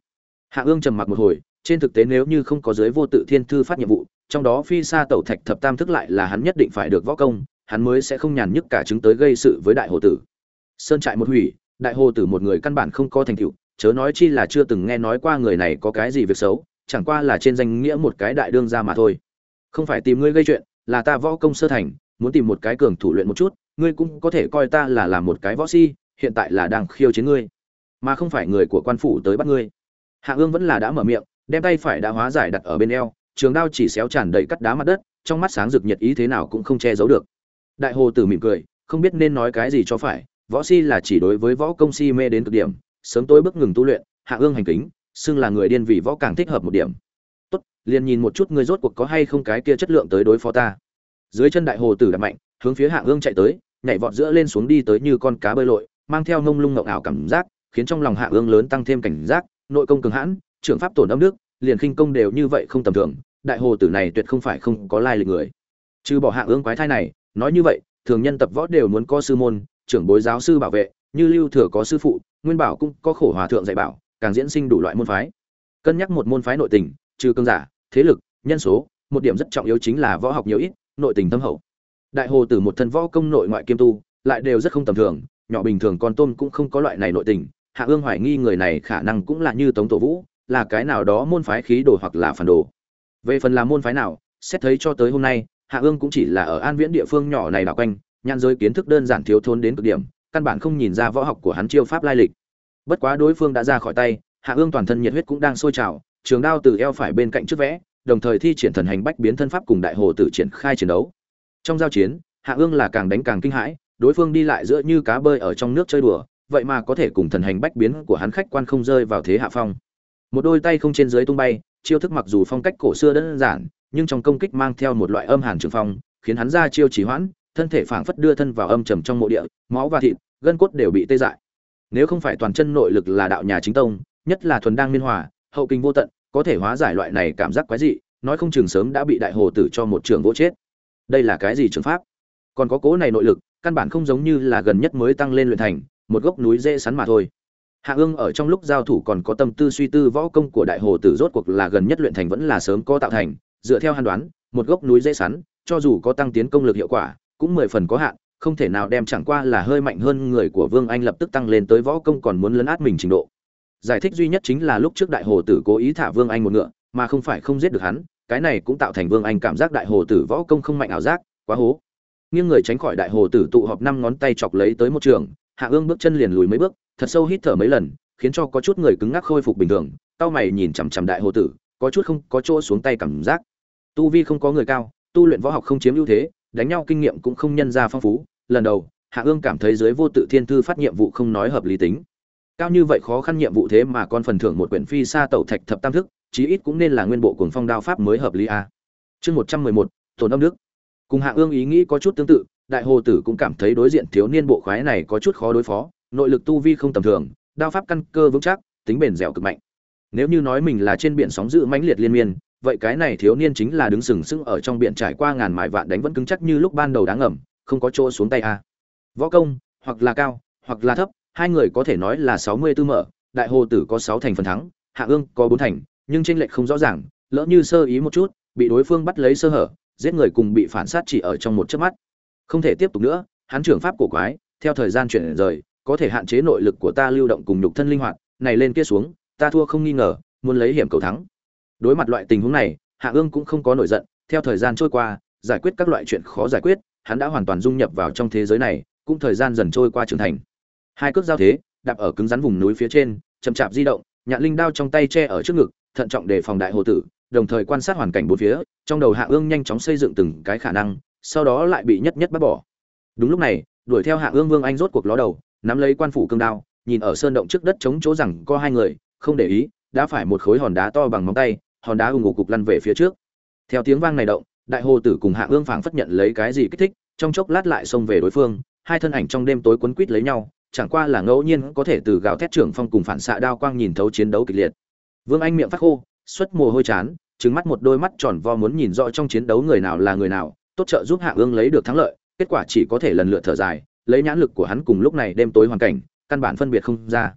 hạ ương trầm mặc một hồi, trên thực tế nếu như không có giới vô tự thiên thư phát nhiệm vụ, trong đó phi xa tẩu thạch thập tam thức lại là hắn nhất định phải được võ công, hắn mới sẽ không nhàn nhức cả chứng tới gây sự với đại hồ tử. Sơn trại một hủy, đại hồ tử một người căn bản không có thành tựu, chớ nói chi là chưa từng nghe nói qua người này có cái gì việc xấu, chẳng qua là trên danh nghĩa một cái đại đương gia mà thôi. Không phải tìm ngươi gây chuyện, là ta võ công sơ thành, muốn tìm một cái cường thủ luyện một chút, ngươi cũng có thể coi ta là làm một cái võ si hiện tại là đang khiêu chiến ngươi. Mà không phải người của quan phủ tới bắt ngươi hạ ương vẫn là đã mở miệng, đem tay phải đã hóa giải đặt ở bên eo, trường đao chỉ xéo tràn đầy cắt đá mặt đất, trong mắt sáng rực nhiệt ý thế nào cũng không che giấu được. Đại hồ tử mỉm cười, không biết nên nói cái gì cho phải, võ si là chỉ đối với võ công si mê đến cực điểm, sớm tối bước ngừng tu luyện, hạ ương hành kính, xưng là người điên vì võ càng thích hợp một điểm. Tốt, liền nhìn một chút ngươi rốt cuộc có hay không cái kia chất lượng tới đối phó ta. Dưới chân đại hồ tử đặt mạnh, hướng phía hạ ương chạy tới, nhảy vọt giữa lên xuống đi tới như con cá bơi lội, mang theo ngông lung ngộng ảo cảm giác, khiến trong lòng hạ ương lớn tăng thêm cảnh giác nội công cường hãn, trưởng pháp tổn âm đức, liền khinh công đều như vậy không tầm thường, đại hồ tử này tuyệt không phải không có lai lịch người. Trừ bỏ hạ ương quái thai này, nói như vậy, thường nhân tập võ đều muốn có sư môn, trưởng bối giáo sư bảo vệ, như lưu thừa có sư phụ, nguyên bảo cũng có khổ hòa thượng dạy bảo, càng diễn sinh đủ loại môn phái. Cân nhắc một môn phái nội tình, trừ cương giả, thế lực, nhân số, một điểm rất trọng yếu chính là võ học nhiều ít, nội tình thâm hậu. Đại hồ tử một thân võ công nội ngoại kiêm tu, lại đều rất không tầm thường, nhỏ bình thường con tôm cũng không có loại này nội tình hạ ương hoài nghi người này khả năng cũng là như tống tổ vũ, là cái nào đó môn phái khí đồ hoặc là phản đồ. Về phần là môn phái nào, xét thấy cho tới hôm nay, hạ ương cũng chỉ là ở an viễn địa phương nhỏ này đảo quanh nhan giới kiến thức đơn giản thiếu thốn đến cực điểm, căn bản không nhìn ra võ học của hắn chiêu pháp lai lịch. Bất quá đối phương đã ra khỏi tay, hạ ương toàn thân nhiệt huyết cũng đang sôi trào, trường đao từ eo phải bên cạnh trước vẽ, đồng thời thi triển thần hành bách biến thân pháp cùng đại hồ tử triển khai chiến đấu. Trong giao chiến, hạ ương là càng đánh càng kinh hãi, đối phương đi lại giữa như cá bơi ở trong nước chơi đùa vậy mà có thể cùng thần hành bách biến của hắn khách quan không rơi vào thế hạ phong. Một đôi tay không trên dưới tung bay, chiêu thức mặc dù phong cách cổ xưa đơn giản, nhưng trong công kích mang theo một loại âm hàn trường phong, khiến hắn ra chiêu chỉ hoãn, thân thể phảng phất đưa thân vào âm trầm trong mộ địa, máu và thịt, gân cốt đều bị tê dại. Nếu không phải toàn chân nội lực là đạo nhà chính tông, nhất là thuần đang miên hòa, hậu kinh vô tận, có thể hóa giải loại này cảm giác quái dị, nói không chừng sớm đã bị đại hồ tử cho một trường gỗ chết. Đây là cái gì trường pháp? Còn có cố này nội lực, căn bản không giống như là gần nhất mới tăng lên luyện thành một gốc núi dễ sắn mà thôi. Hạ ương ở trong lúc giao thủ còn có tâm tư suy tư võ công của đại hồ tử rốt cuộc là gần nhất luyện thành vẫn là sớm có tạo thành. Dựa theo hàn đoán, một gốc núi dễ sắn, cho dù có tăng tiến công lực hiệu quả, cũng mười phần có hạn, không thể nào đem chẳng qua là hơi mạnh hơn người của vương anh lập tức tăng lên tới võ công còn muốn lấn át mình trình độ. Giải thích duy nhất chính là lúc trước đại hồ tử cố ý thả vương anh một ngựa, mà không phải không giết được hắn, cái này cũng tạo thành vương anh cảm giác đại hồ tử võ công không mạnh ảo giác, quá hố. Nghiêng người tránh khỏi đại hồ tử tụ họp năm ngón tay chọc lấy tới một trường hạ ương bước chân liền lùi mấy bước, thật sâu hít thở mấy lần, khiến cho có chút người cứng ngắc khôi phục bình thường tao mày nhìn chằm chằm đại hồ tử, có chút không có chỗ xuống tay cảm giác. Tu vi không có người cao, tu luyện võ học không chiếm ưu thế, đánh nhau kinh nghiệm cũng không nhân ra phong phú. Lần đầu, hạ ương cảm thấy dưới vô tự thiên thư phát nhiệm vụ không nói hợp lý tính. Cao như vậy khó khăn nhiệm vụ thế mà còn phần thưởng một quyển phi xa tẩu thạch thập tam thức, chí ít cũng nên là nguyên bộ cuồng phong đao pháp mới hợp lý a. Chương một trăm mười một, tổn âm đức. Cùng hạ ương ý nghĩ có chút tương tự đại hồ tử cũng cảm thấy đối diện thiếu niên bộ khoái này có chút khó đối phó, nội lực tu vi không tầm thường, đao pháp căn cơ vững chắc, tính bền dẻo cực mạnh. Nếu như nói mình là trên biển sóng dữ mãnh liệt liên miên, vậy cái này thiếu niên chính là đứng sừng sững ở trong biển trải qua ngàn mài vạn đánh vẫn cứng chắc như lúc ban đầu đáng ngầm không có chỗ xuống tay a. Võ công, hoặc là cao, hoặc là thấp, hai người có thể nói là sáu mươi tư mở, đại hồ tử có sáu thành phần thắng, hạ ương có bốn thành, nhưng tranh lệch không rõ ràng, lỡ như sơ ý một chút, bị đối phương bắt lấy sơ hở, giết người cùng bị phản sát chỉ ở trong một chớp mắt không thể tiếp tục nữa, hắn trưởng pháp cổ quái, theo thời gian chuyển rời, có thể hạn chế nội lực của ta lưu động cùng nhục thân linh hoạt, này lên kia xuống, ta thua không nghi ngờ, muốn lấy hiểm cầu thắng. Đối mặt loại tình huống này, hạ ương cũng không có nổi giận, theo thời gian trôi qua, giải quyết các loại chuyện khó giải quyết, hắn đã hoàn toàn dung nhập vào trong thế giới này, cũng thời gian dần trôi qua trưởng thành. Hai cước giao thế, đạp ở cứng rắn vùng núi phía trên, chậm chạp di động, nhạn linh đao trong tay che ở trước ngực, thận trọng đề phòng đại hồ tử, đồng thời quan sát hoàn cảnh bốn phía, trong đầu hạ ương nhanh chóng xây dựng từng cái khả năng sau đó lại bị nhất nhất bắt bỏ. Đúng lúc này, đuổi theo hạ ương vương anh rốt cuộc ló đầu, nắm lấy quan phủ cương đao, nhìn ở sơn động trước đất chống chỗ rằng có hai người, không để ý, đã phải một khối hòn đá to bằng móng tay, hòn đá ùng ục cục lăn về phía trước. Theo tiếng vang này động, đại hồ tử cùng hạ ương phảng phất nhận lấy cái gì kích thích, trong chốc lát lại xông về đối phương, hai thân ảnh trong đêm tối quấn quít lấy nhau, chẳng qua là ngẫu nhiên có thể từ gào thét trưởng phong cùng phản xạ đao quang nhìn thấu chiến đấu kịch liệt. Vương anh miệng phát khô, xuất mồ hôi chán trứng mắt một đôi mắt tròn vo muốn nhìn rõ trong chiến đấu người nào là người nào tốt trợ giúp hạ ương lấy được thắng lợi, kết quả chỉ có thể lần lượt thở dài, lấy nhãn lực của hắn cùng lúc này đêm tối hoàn cảnh, căn bản phân biệt không ra.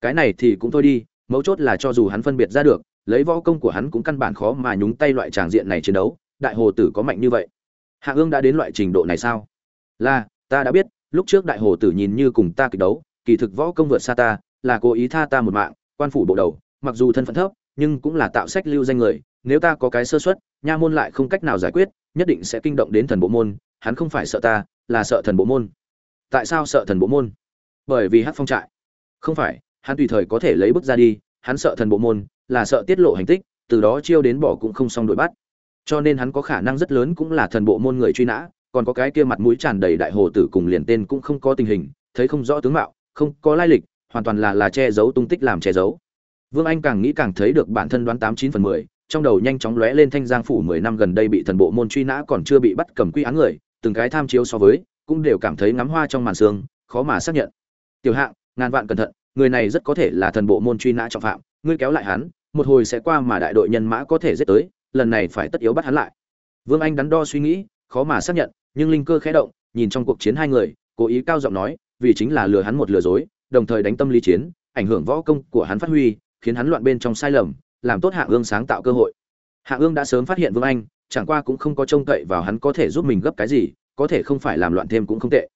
Cái này thì cũng thôi đi, mấu chốt là cho dù hắn phân biệt ra được, lấy võ công của hắn cũng căn bản khó mà nhúng tay loại tràng diện này chiến đấu, đại hồ tử có mạnh như vậy. Hạ ương đã đến loại trình độ này sao? Là, ta đã biết, lúc trước đại hồ tử nhìn như cùng ta kịch đấu, kỳ thực võ công vượt xa ta, là cố ý tha ta một mạng, quan phủ bộ đầu, mặc dù thân phận thấp, nhưng cũng là tạo sách lưu danh người, nếu ta có cái sơ suất, nha môn lại không cách nào giải quyết nhất định sẽ kinh động đến thần bộ môn, hắn không phải sợ ta, là sợ thần bộ môn. Tại sao sợ thần bộ môn? Bởi vì hát phong trại. Không phải, hắn tùy thời có thể lấy bước ra đi, hắn sợ thần bộ môn, là sợ tiết lộ hành tích, từ đó chiêu đến bỏ cũng không xong đuổi bắt. Cho nên hắn có khả năng rất lớn cũng là thần bộ môn người truy nã, còn có cái kia mặt mũi tràn đầy đại hồ tử cùng liền tên cũng không có tình hình, thấy không rõ tướng mạo, không có lai lịch, hoàn toàn là là che giấu tung tích làm che giấu. Vương anh càng nghĩ càng thấy được bản thân đoán tám chín phần mười trong đầu nhanh chóng lóe lên thanh giang phủ mười năm gần đây bị thần bộ môn truy nã còn chưa bị bắt cầm quy án người, từng cái tham chiếu so với, cũng đều cảm thấy ngắm hoa trong màn sương, khó mà xác nhận. Tiểu hạng, ngàn vạn cẩn thận, người này rất có thể là thần bộ môn truy nã trọng phạm, ngươi kéo lại hắn, một hồi sẽ qua mà đại đội nhân mã có thể giết tới, lần này phải tất yếu bắt hắn lại. Vương anh đắn đo suy nghĩ, khó mà xác nhận, nhưng linh cơ khẽ động, nhìn trong cuộc chiến hai người, cố ý cao giọng nói, vì chính là lừa hắn một lừa dối, đồng thời đánh tâm lý chiến, ảnh hưởng võ công của hắn phát huy, khiến hắn loạn bên trong sai lầm làm tốt hạ ương sáng tạo cơ hội. Hạ ương đã sớm phát hiện vương anh, chẳng qua cũng không có trông cậy vào hắn có thể giúp mình gấp cái gì, có thể không phải làm loạn thêm cũng không tệ.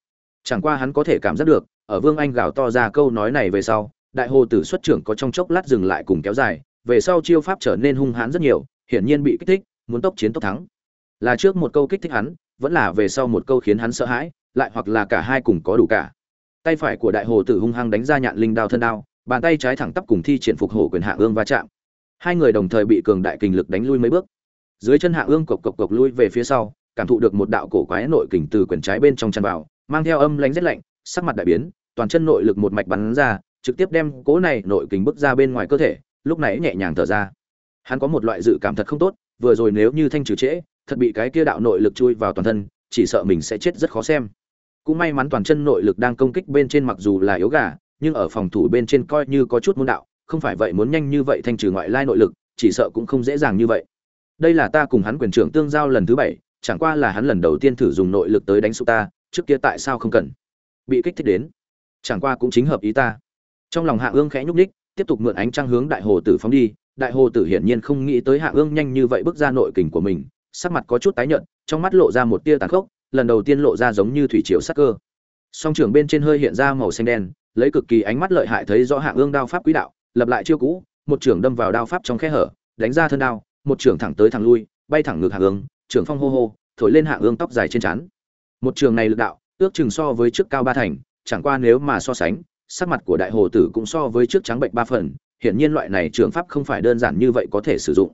Chẳng qua hắn có thể cảm giác được, ở vương anh gào to ra câu nói này về sau, đại hồ tử xuất trưởng có trong chốc lát dừng lại cùng kéo dài, về sau chiêu pháp trở nên hung hãn rất nhiều, hiển nhiên bị kích thích, muốn tốc chiến tốc thắng. Là trước một câu kích thích hắn, vẫn là về sau một câu khiến hắn sợ hãi, lại hoặc là cả hai cùng có đủ cả. Tay phải của đại hồ tử hung hăng đánh ra nhạn linh đao thân đao, bàn tay trái thẳng tắp cùng thi triển phục hổ quyền hạ ương va chạm hai người đồng thời bị cường đại kình lực đánh lui mấy bước. Dưới chân hạ ương cộc cộc cộc lui về phía sau, cảm thụ được một đạo cổ quái nội kình từ quyền trái bên trong chân vào, mang theo âm lánh rét lạnh, sắc mặt đại biến, toàn chân nội lực một mạch bắn ra, trực tiếp đem cố này nội kình bước ra bên ngoài cơ thể, lúc này nhẹ nhàng thở ra. Hắn có một loại dự cảm thật không tốt, vừa rồi nếu như thanh trừ trễ, thật bị cái kia đạo nội lực chui vào toàn thân, chỉ sợ mình sẽ chết rất khó xem. Cũng may mắn toàn chân nội lực đang công kích bên trên mặc dù là yếu gà, nhưng ở phòng thủ bên trên coi như có chút môn đạo không phải vậy muốn nhanh như vậy thanh trừ ngoại lai nội lực, chỉ sợ cũng không dễ dàng như vậy. Đây là ta cùng hắn quyền trưởng tương giao lần thứ bảy, chẳng qua là hắn lần đầu tiên thử dùng nội lực tới đánh sụp ta, trước kia tại sao không cần? Bị kích thích đến, chẳng qua cũng chính hợp ý ta. Trong lòng hạ ương khẽ nhúc ních tiếp tục mượn ánh trăng hướng đại hồ tử phóng đi. Đại hồ tử hiển nhiên không nghĩ tới hạ ương nhanh như vậy bước ra nội kình của mình, sắc mặt có chút tái nhợt, trong mắt lộ ra một tia tàn khốc, lần đầu tiên lộ ra giống như thủy triều sắc cơ. Song trưởng bên trên hơi hiện ra màu xanh đen, lấy cực kỳ ánh mắt lợi hại thấy rõ hạ ương đao pháp quý đạo lập lại chiêu cũ, một trưởng đâm vào đao pháp trong khe hở, đánh ra thân đao, một trưởng thẳng tới thẳng lui, bay thẳng ngược hạ ương trưởng phong hô hô, thổi lên hạ ương tóc dài trên trán. Một trường này lực đạo, ước chừng so với trước cao ba thành, chẳng qua nếu mà so sánh, sắc mặt của đại hồ tử cũng so với trước trắng bệnh ba phần, hiển nhiên loại này trường pháp không phải đơn giản như vậy có thể sử dụng.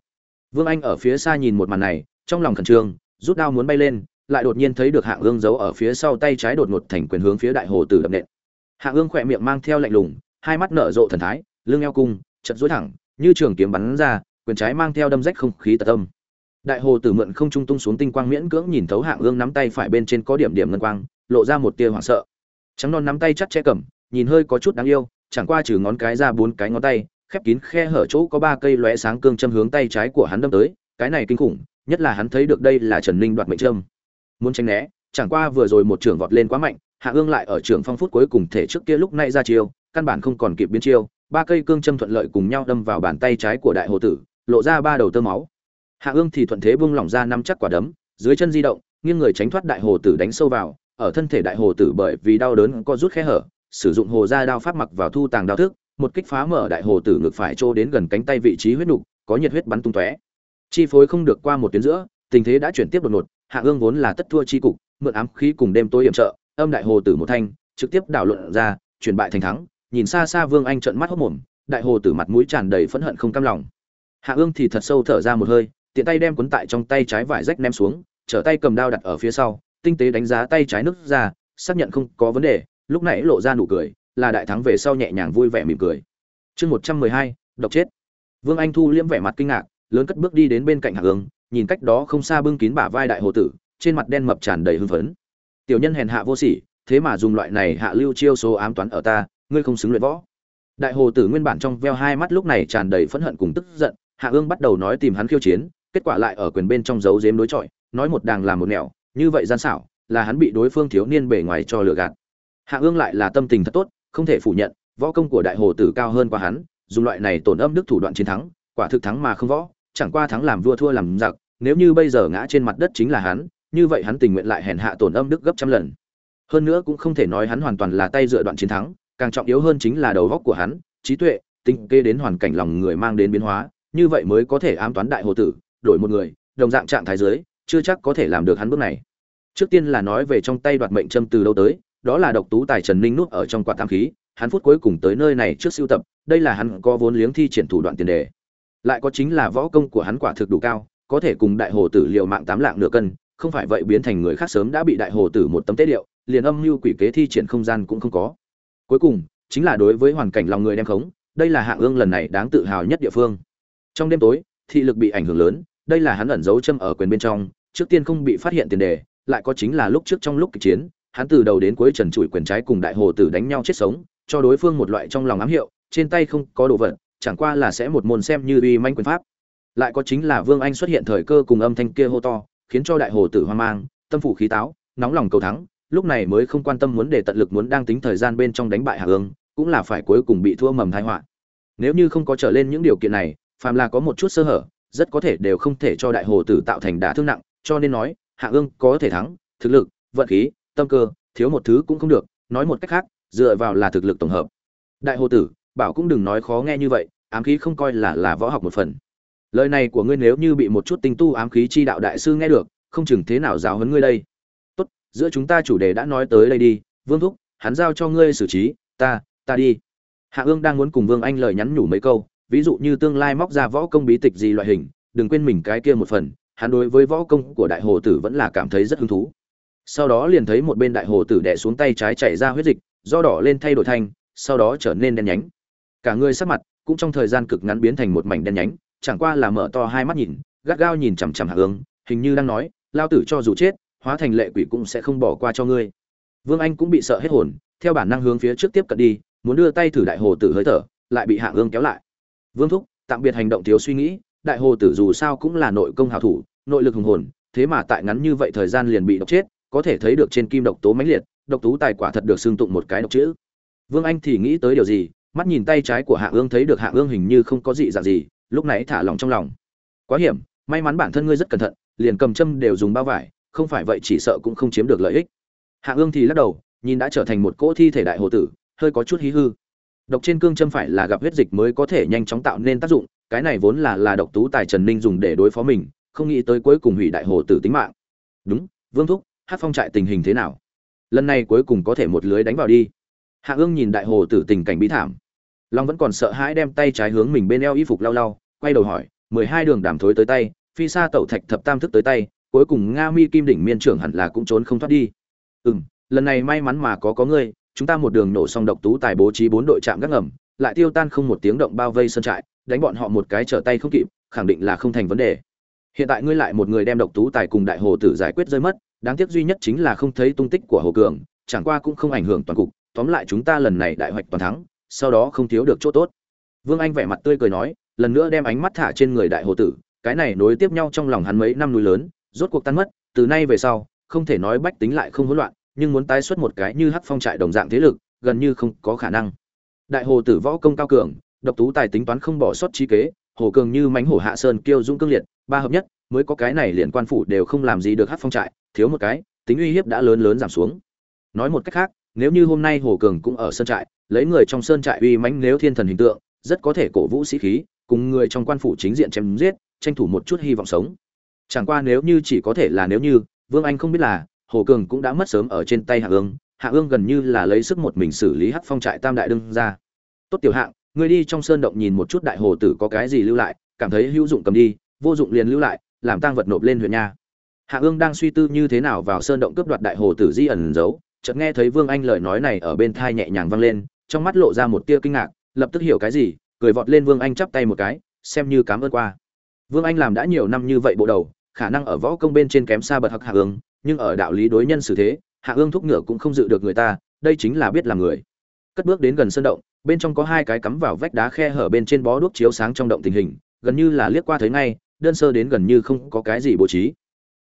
Vương anh ở phía xa nhìn một màn này, trong lòng khẩn trương, rút đao muốn bay lên, lại đột nhiên thấy được hạng ương giấu ở phía sau tay trái đột ngột thành quyền hướng phía đại hồ tử đập nện. Hạng ương khỏe miệng mang theo lạnh lùng, hai mắt nở rộ thần thái lưng eo cung, chật dối thẳng, như trường kiếm bắn ra, quyền trái mang theo đâm rách không khí tật tâm đại hồ tử mượn không trung tung xuống tinh quang miễn cưỡng nhìn thấu hạng ương nắm tay phải bên trên có điểm điểm ngân quang, lộ ra một tia hoảng sợ. Trắng non nắm tay chắt che cầm, nhìn hơi có chút đáng yêu, chẳng qua trừ ngón cái ra bốn cái ngón tay, khép kín khe hở chỗ có ba cây lóe sáng cương châm hướng tay trái của hắn đâm tới, cái này kinh khủng, nhất là hắn thấy được đây là trần ninh đoạt mệnh trâm. muốn tránh né, chẳng qua vừa rồi một trưởng vọt lên quá mạnh, hạ ương lại ở trường phong phút cuối cùng thể trước kia lúc nãy ra chiêu, căn bản không còn kịp biến chiêu ba cây cương châm thuận lợi cùng nhau đâm vào bàn tay trái của đại hồ tử, lộ ra ba đầu tơ máu. Hạ ương thì thuận thế buông lỏng ra năm chắc quả đấm, dưới chân di động, nghiêng người tránh thoát đại hồ tử đánh sâu vào, ở thân thể đại hồ tử bởi vì đau đớn có rút khe hở, sử dụng hồ ra đao pháp mặc vào thu tàng đao thức, một kích phá mở đại hồ tử ngực phải trô đến gần cánh tay vị trí huyết nục, có nhiệt huyết bắn tung tóe. Chi phối không được qua một tuyến giữa, tình thế đã chuyển tiếp đột ngột, hạ ương vốn là tất thua chi cục, mượn ám khí cùng đêm tối hiểm trợ, âm đại hồ tử một thanh, trực tiếp đảo luận ra, chuyển bại thành thắng nhìn xa xa vương anh trợn mắt hốt mồm, đại hồ tử mặt mũi tràn đầy phẫn hận không cam lòng. Hạ ương thì thật sâu thở ra một hơi, tiện tay đem cuốn tại trong tay trái vải rách ném xuống, trở tay cầm đao đặt ở phía sau, tinh tế đánh giá tay trái nứt ra, xác nhận không có vấn đề, lúc nãy lộ ra nụ cười, là đại thắng về sau nhẹ nhàng vui vẻ mỉm cười. Chương một trăm mười hai, độc chết. Vương anh thu liễm vẻ mặt kinh ngạc, lớn cất bước đi đến bên cạnh hạ ương, nhìn cách đó không xa bưng kín bả vai đại hồ tử, trên mặt đen mập tràn đầy hưng phấn. Tiểu nhân hèn hạ vô sỉ, thế mà dùng loại này hạ lưu chiêu số ám toán ở ta ngươi không xứng luyện võ. Đại hồ tử nguyên bản trong veo hai mắt lúc này tràn đầy phẫn hận cùng tức giận, hạ ương bắt đầu nói tìm hắn khiêu chiến, kết quả lại ở quyền bên trong giấu dếm đối chọi, nói một đàng làm một nẻo, như vậy gian xảo, là hắn bị đối phương thiếu niên bề ngoài cho lừa gạt. Hạ ương lại là tâm tình thật tốt, không thể phủ nhận, võ công của đại hồ tử cao hơn qua hắn, dùng loại này tổn âm đức thủ đoạn chiến thắng, quả thực thắng mà không võ, chẳng qua thắng làm vua thua làm giặc, nếu như bây giờ ngã trên mặt đất chính là hắn, như vậy hắn tình nguyện lại hèn hạ tổn âm đức gấp trăm lần. Hơn nữa cũng không thể nói hắn hoàn toàn là tay dựa đoạn chiến thắng càng trọng yếu hơn chính là đầu góc của hắn, trí tuệ tinh kê đến hoàn cảnh lòng người mang đến biến hóa, như vậy mới có thể ám toán đại hồ tử, đổi một người, đồng dạng trạng thái giới, chưa chắc có thể làm được hắn bước này. Trước tiên là nói về trong tay đoạt mệnh châm từ đâu tới, đó là độc tú tài trần ninh nút ở trong quạt tam khí, hắn phút cuối cùng tới nơi này trước siêu tập, đây là hắn có vốn liếng thi triển thủ đoạn tiền đề. Lại có chính là võ công của hắn quả thực đủ cao, có thể cùng đại hồ tử liều mạng tám lạng nửa cân, không phải vậy biến thành người khác sớm đã bị đại hồ tử một tấm tế điệu, liền âm mưu quỷ kế thi triển không gian cũng không có cuối cùng, chính là đối với hoàn cảnh lòng người đem khống, đây là hạng ương lần này đáng tự hào nhất địa phương. Trong đêm tối, thị lực bị ảnh hưởng lớn, đây là hắn ẩn giấu châm ở quyền bên trong, trước tiên không bị phát hiện tiền đề, lại có chính là lúc trước trong lúc kịch chiến, hắn từ đầu đến cuối trần trụi quyền trái cùng đại hồ tử đánh nhau chết sống, cho đối phương một loại trong lòng ám hiệu, trên tay không có đồ vật, chẳng qua là sẽ một môn xem như uy manh quyền pháp. Lại có chính là vương anh xuất hiện thời cơ cùng âm thanh kia hô to, khiến cho đại hồ tử hoang mang, tâm phủ khí táo, nóng lòng cầu thắng lúc này mới không quan tâm muốn để tận lực muốn đang tính thời gian bên trong đánh bại hạ ương cũng là phải cuối cùng bị thua mầm tai họa. Nếu như không có trở lên những điều kiện này, phàm là có một chút sơ hở, rất có thể đều không thể cho đại hồ tử tạo thành đả thương nặng, cho nên nói, hạ ương có thể thắng, thực lực, vận khí, tâm cơ, thiếu một thứ cũng không được, nói một cách khác, dựa vào là thực lực tổng hợp. Đại hồ tử, bảo cũng đừng nói khó nghe như vậy, ám khí không coi là là võ học một phần. Lời này của ngươi nếu như bị một chút tinh tu ám khí chi đạo đại sư nghe được, không chừng thế nào giáo huấn ngươi đây? Giữa chúng ta chủ đề đã nói tới đây đi, vương thúc, hắn giao cho ngươi xử trí, ta ta đi. Hạ ương đang muốn cùng vương anh lời nhắn nhủ mấy câu, ví dụ như tương lai móc ra võ công bí tịch gì loại hình, đừng quên mình cái kia một phần, hắn đối với võ công của đại hồ tử vẫn là cảm thấy rất hứng thú. Sau đó liền thấy một bên đại hồ tử đẻ xuống tay trái chảy ra huyết dịch, do đỏ lên thay đổi thanh sau đó trở nên đen nhánh. Cả người sắc mặt cũng trong thời gian cực ngắn biến thành một mảnh đen nhánh, chẳng qua là mở to hai mắt nhìn, gắt gao nhìn chằm chằm hạ ương, hình như đang nói, lao tử cho dù chết hóa thành lệ quỷ cũng sẽ không bỏ qua cho ngươi. Vương anh cũng bị sợ hết hồn, theo bản năng hướng phía trước tiếp cận đi, muốn đưa tay thử đại hồ tử hơi thở, lại bị hạ ương kéo lại. Vương thúc, tạm biệt hành động thiếu suy nghĩ, đại hồ tử dù sao cũng là nội công hảo thủ, nội lực hùng hồn, thế mà tại ngắn như vậy thời gian liền bị độc chết, có thể thấy được trên kim độc tố mãnh liệt, độc tú tài quả thật được xương tụng một cái độc chữ. Vương anh thì nghĩ tới điều gì, mắt nhìn tay trái của hạ ương thấy được hạ ương hình như không có gì dạng gì, lúc nãy thả lòng trong lòng. Quá hiểm, may mắn bản thân ngươi rất cẩn thận, liền cầm châm đều dùng bao vải không phải vậy chỉ sợ cũng không chiếm được lợi ích. Hạ ương thì lắc đầu, nhìn đã trở thành một cỗ thi thể đại hồ tử, hơi có chút hí hư. Độc trên cương châm phải là gặp huyết dịch mới có thể nhanh chóng tạo nên tác dụng, cái này vốn là là độc tú tài trần ninh dùng để đối phó mình, không nghĩ tới cuối cùng hủy đại hồ tử tính mạng. Đúng, vương thúc hát phong trại tình hình thế nào? Lần này cuối cùng có thể một lưới đánh vào đi. Hạ ương nhìn đại hồ tử tình cảnh bí thảm. Long vẫn còn sợ hãi đem tay trái hướng mình bên eo y phục lau lau, quay đầu hỏi, mười hai đường đàm thối tới tay, phi sa tẩu thạch thập tam thức tới tay cuối cùng nga mi kim đỉnh miên trưởng hẳn là cũng trốn không thoát đi. Ừ m lần này may mắn mà có có ngươi, chúng ta một đường nổ xong độc tú tài bố trí bốn đội trạm gác ngầm, lại tiêu tan không một tiếng động bao vây sơn trại, đánh bọn họ một cái trở tay không kịp, khẳng định là không thành vấn đề. Hiện tại ngươi lại một người đem độc tú tài cùng đại hồ tử giải quyết rơi mất, đáng tiếc duy nhất chính là không thấy tung tích của hồ cường, chẳng qua cũng không ảnh hưởng toàn cục, tóm lại chúng ta lần này đại hoạch toàn thắng, sau đó không thiếu được chỗ tốt. Vương anh vẻ mặt tươi cười nói, lần nữa đem ánh mắt thả trên người đại hồ tử, cái này nối tiếp nhau trong lòng hắn mấy năm núi lớn rốt cuộc tan mất, từ nay về sau, không thể nói bách tính lại không hỗn loạn, nhưng muốn tái xuất một cái như hắc phong trại đồng dạng thế lực, gần như không có khả năng. Đại hồ tử võ công cao cường, độc tú tài tính toán không bỏ sót trí kế, hồ cường như mánh hổ hạ sơn kiêu dũng cương liệt, ba hợp nhất, mới có cái này liền quan phủ đều không làm gì được hắc phong trại, thiếu một cái, tính uy hiếp đã lớn lớn giảm xuống. Nói một cách khác, nếu như hôm nay hồ cường cũng ở sơn trại, lấy người trong sơn trại uy mãnh nếu thiên thần hình tượng, rất có thể cổ vũ sĩ khí, cùng người trong quan phủ chính diện chém giết, tranh thủ một chút hy vọng sống chẳng qua nếu như chỉ có thể là nếu như, vương anh không biết là, hồ cường cũng đã mất sớm ở trên tay hạ ương. Hạ ương gần như là lấy sức một mình xử lý hắc phong trại tam đại đương ra. Tốt tiểu hạng người đi trong sơn động nhìn một chút đại hồ tử có cái gì lưu lại, cảm thấy hữu dụng cầm đi, vô dụng liền lưu lại, làm tang vật nộp lên huyện nha. Hạ ương đang suy tư như thế nào vào sơn động cướp đoạt đại hồ tử di ẩn giấu, chợt nghe thấy vương anh lời nói này ở bên thai nhẹ nhàng vang lên, trong mắt lộ ra một tia kinh ngạc, lập tức hiểu cái gì, cười vọt lên vương anh chắp tay một cái, xem như cảm ơn qua vương anh làm đã nhiều năm như vậy bộ đầu, khả năng ở võ công bên trên kém xa bậc hắc hạ ương, nhưng ở đạo lý đối nhân xử thế, hạ ương thúc ngựa cũng không dự được người ta, đây chính là biết làm người. Cất bước đến gần sơn động, bên trong có hai cái cắm vào vách đá khe hở bên trên bó đuốc chiếu sáng trong động tình hình, gần như là liếc qua thấy ngay, đơn sơ đến gần như không có cái gì bố trí.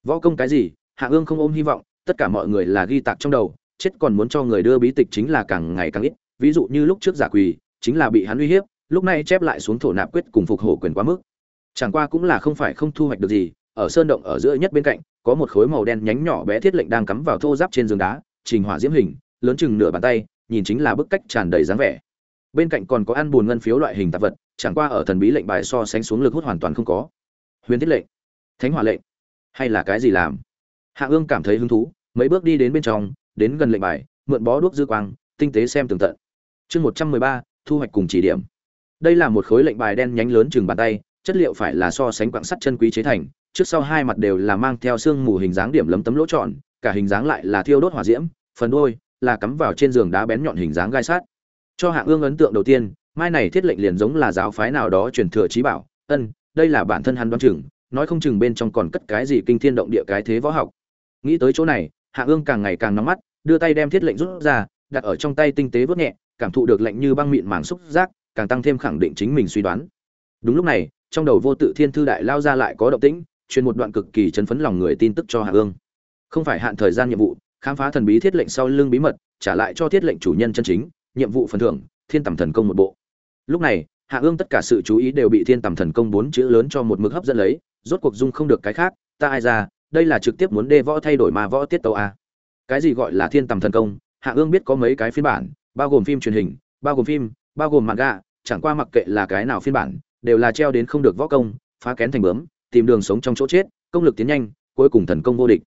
Võ công cái gì, hạ ương không ôm hy vọng, tất cả mọi người là ghi tạc trong đầu, chết còn muốn cho người đưa bí tịch chính là càng ngày càng ít, ví dụ như lúc trước giả quỳ, chính là bị hắn uy hiếp, lúc này chép lại xuống thổ nạp quyết cùng phục hổ quyền quá mức chẳng qua cũng là không phải không thu hoạch được gì, ở sơn động ở giữa nhất bên cạnh, có một khối màu đen nhánh nhỏ bé thiết lệnh đang cắm vào thô giáp trên giường đá, trình hỏa diễm hình, lớn chừng nửa bàn tay, nhìn chính là bức cách tràn đầy dáng vẻ. Bên cạnh còn có ăn buồn ngân phiếu loại hình tạp vật, chẳng qua ở thần bí lệnh bài so sánh xuống lực hút hoàn toàn không có. Huyền thiết lệnh, thánh hỏa lệnh, hay là cái gì làm? Hạ ương cảm thấy hứng thú, mấy bước đi đến bên trong, đến gần lệnh bài, mượn bó đuốc dư quang, tinh tế xem tường tận. Chương một trăm mười ba, thu hoạch cùng chỉ điểm. Đây là một khối lệnh bài đen nhánh lớn chừng bàn tay chất liệu phải là so sánh quặng sắt chân quý chế thành, trước sau hai mặt đều là mang theo xương mù hình dáng điểm lấm tấm lỗ tròn, cả hình dáng lại là thiêu đốt hỏa diễm, phần đuôi là cắm vào trên giường đá bén nhọn hình dáng gai sát cho hạ ương ấn tượng đầu tiên, mai này thiết lệnh liền giống là giáo phái nào đó truyền thừa trí bảo, ân, đây là bản thân hắn đoán chừng, nói không chừng bên trong còn cất cái gì kinh thiên động địa cái thế võ học. Nghĩ tới chỗ này, hạ ương càng ngày càng nóng mắt, đưa tay đem thiết lệnh rút ra, đặt ở trong tay tinh tế vớt nhẹ, cảm thụ được lệnh như băng mịn màng xúc giác, càng tăng thêm khẳng định chính mình suy đoán. Đúng lúc này trong đầu vô tự thiên thư đại lao ra lại có động tĩnh, truyền một đoạn cực kỳ chấn phấn lòng người tin tức cho hạ ương không phải hạn thời gian nhiệm vụ, khám phá thần bí thiết lệnh sau lưng bí mật, trả lại cho thiết lệnh chủ nhân chân chính, nhiệm vụ phần thưởng, thiên tầm thần công một bộ. Lúc này, hạ ương tất cả sự chú ý đều bị thiên tầm thần công bốn chữ lớn cho một mực hấp dẫn lấy, rốt cuộc dung không được cái khác, ta ai ra, đây là trực tiếp muốn đê võ thay đổi mà võ tiết tàu a. Cái gì gọi là thiên tầm thần công, hạ ương biết có mấy cái phiên bản, bao gồm phim truyền hình, bao gồm phim, bao gồm manga, chẳng qua mặc kệ là cái nào phiên bản đều là treo đến không được võ công, phá kén thành bướm, tìm đường sống trong chỗ chết, công lực tiến nhanh, cuối cùng thần công vô địch.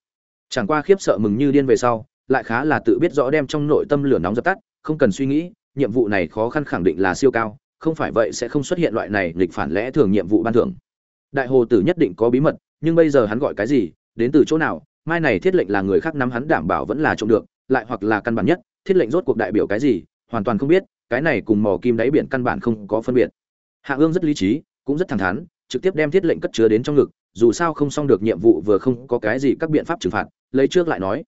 Chẳng qua khiếp sợ mừng như điên về sau, lại khá là tự biết rõ đem trong nội tâm lửa nóng dập tắt, không cần suy nghĩ, nhiệm vụ này khó khăn khẳng định là siêu cao, không phải vậy sẽ không xuất hiện loại này nghịch phản lẽ thường nhiệm vụ ban thưởng. Đại hồ tử nhất định có bí mật, nhưng bây giờ hắn gọi cái gì, đến từ chỗ nào, mai này thiết lệnh là người khác nắm hắn đảm bảo vẫn là trộm được, lại hoặc là căn bản nhất, thiết lệnh rốt cuộc đại biểu cái gì, hoàn toàn không biết, cái này cùng mò kim đáy biển căn bản không có phân biệt hạ ương rất lý trí, cũng rất thẳng thắn, trực tiếp đem thiết lệnh cất chứa đến trong ngực, dù sao không xong được nhiệm vụ vừa không có cái gì các biện pháp trừng phạt, lấy trước lại nói.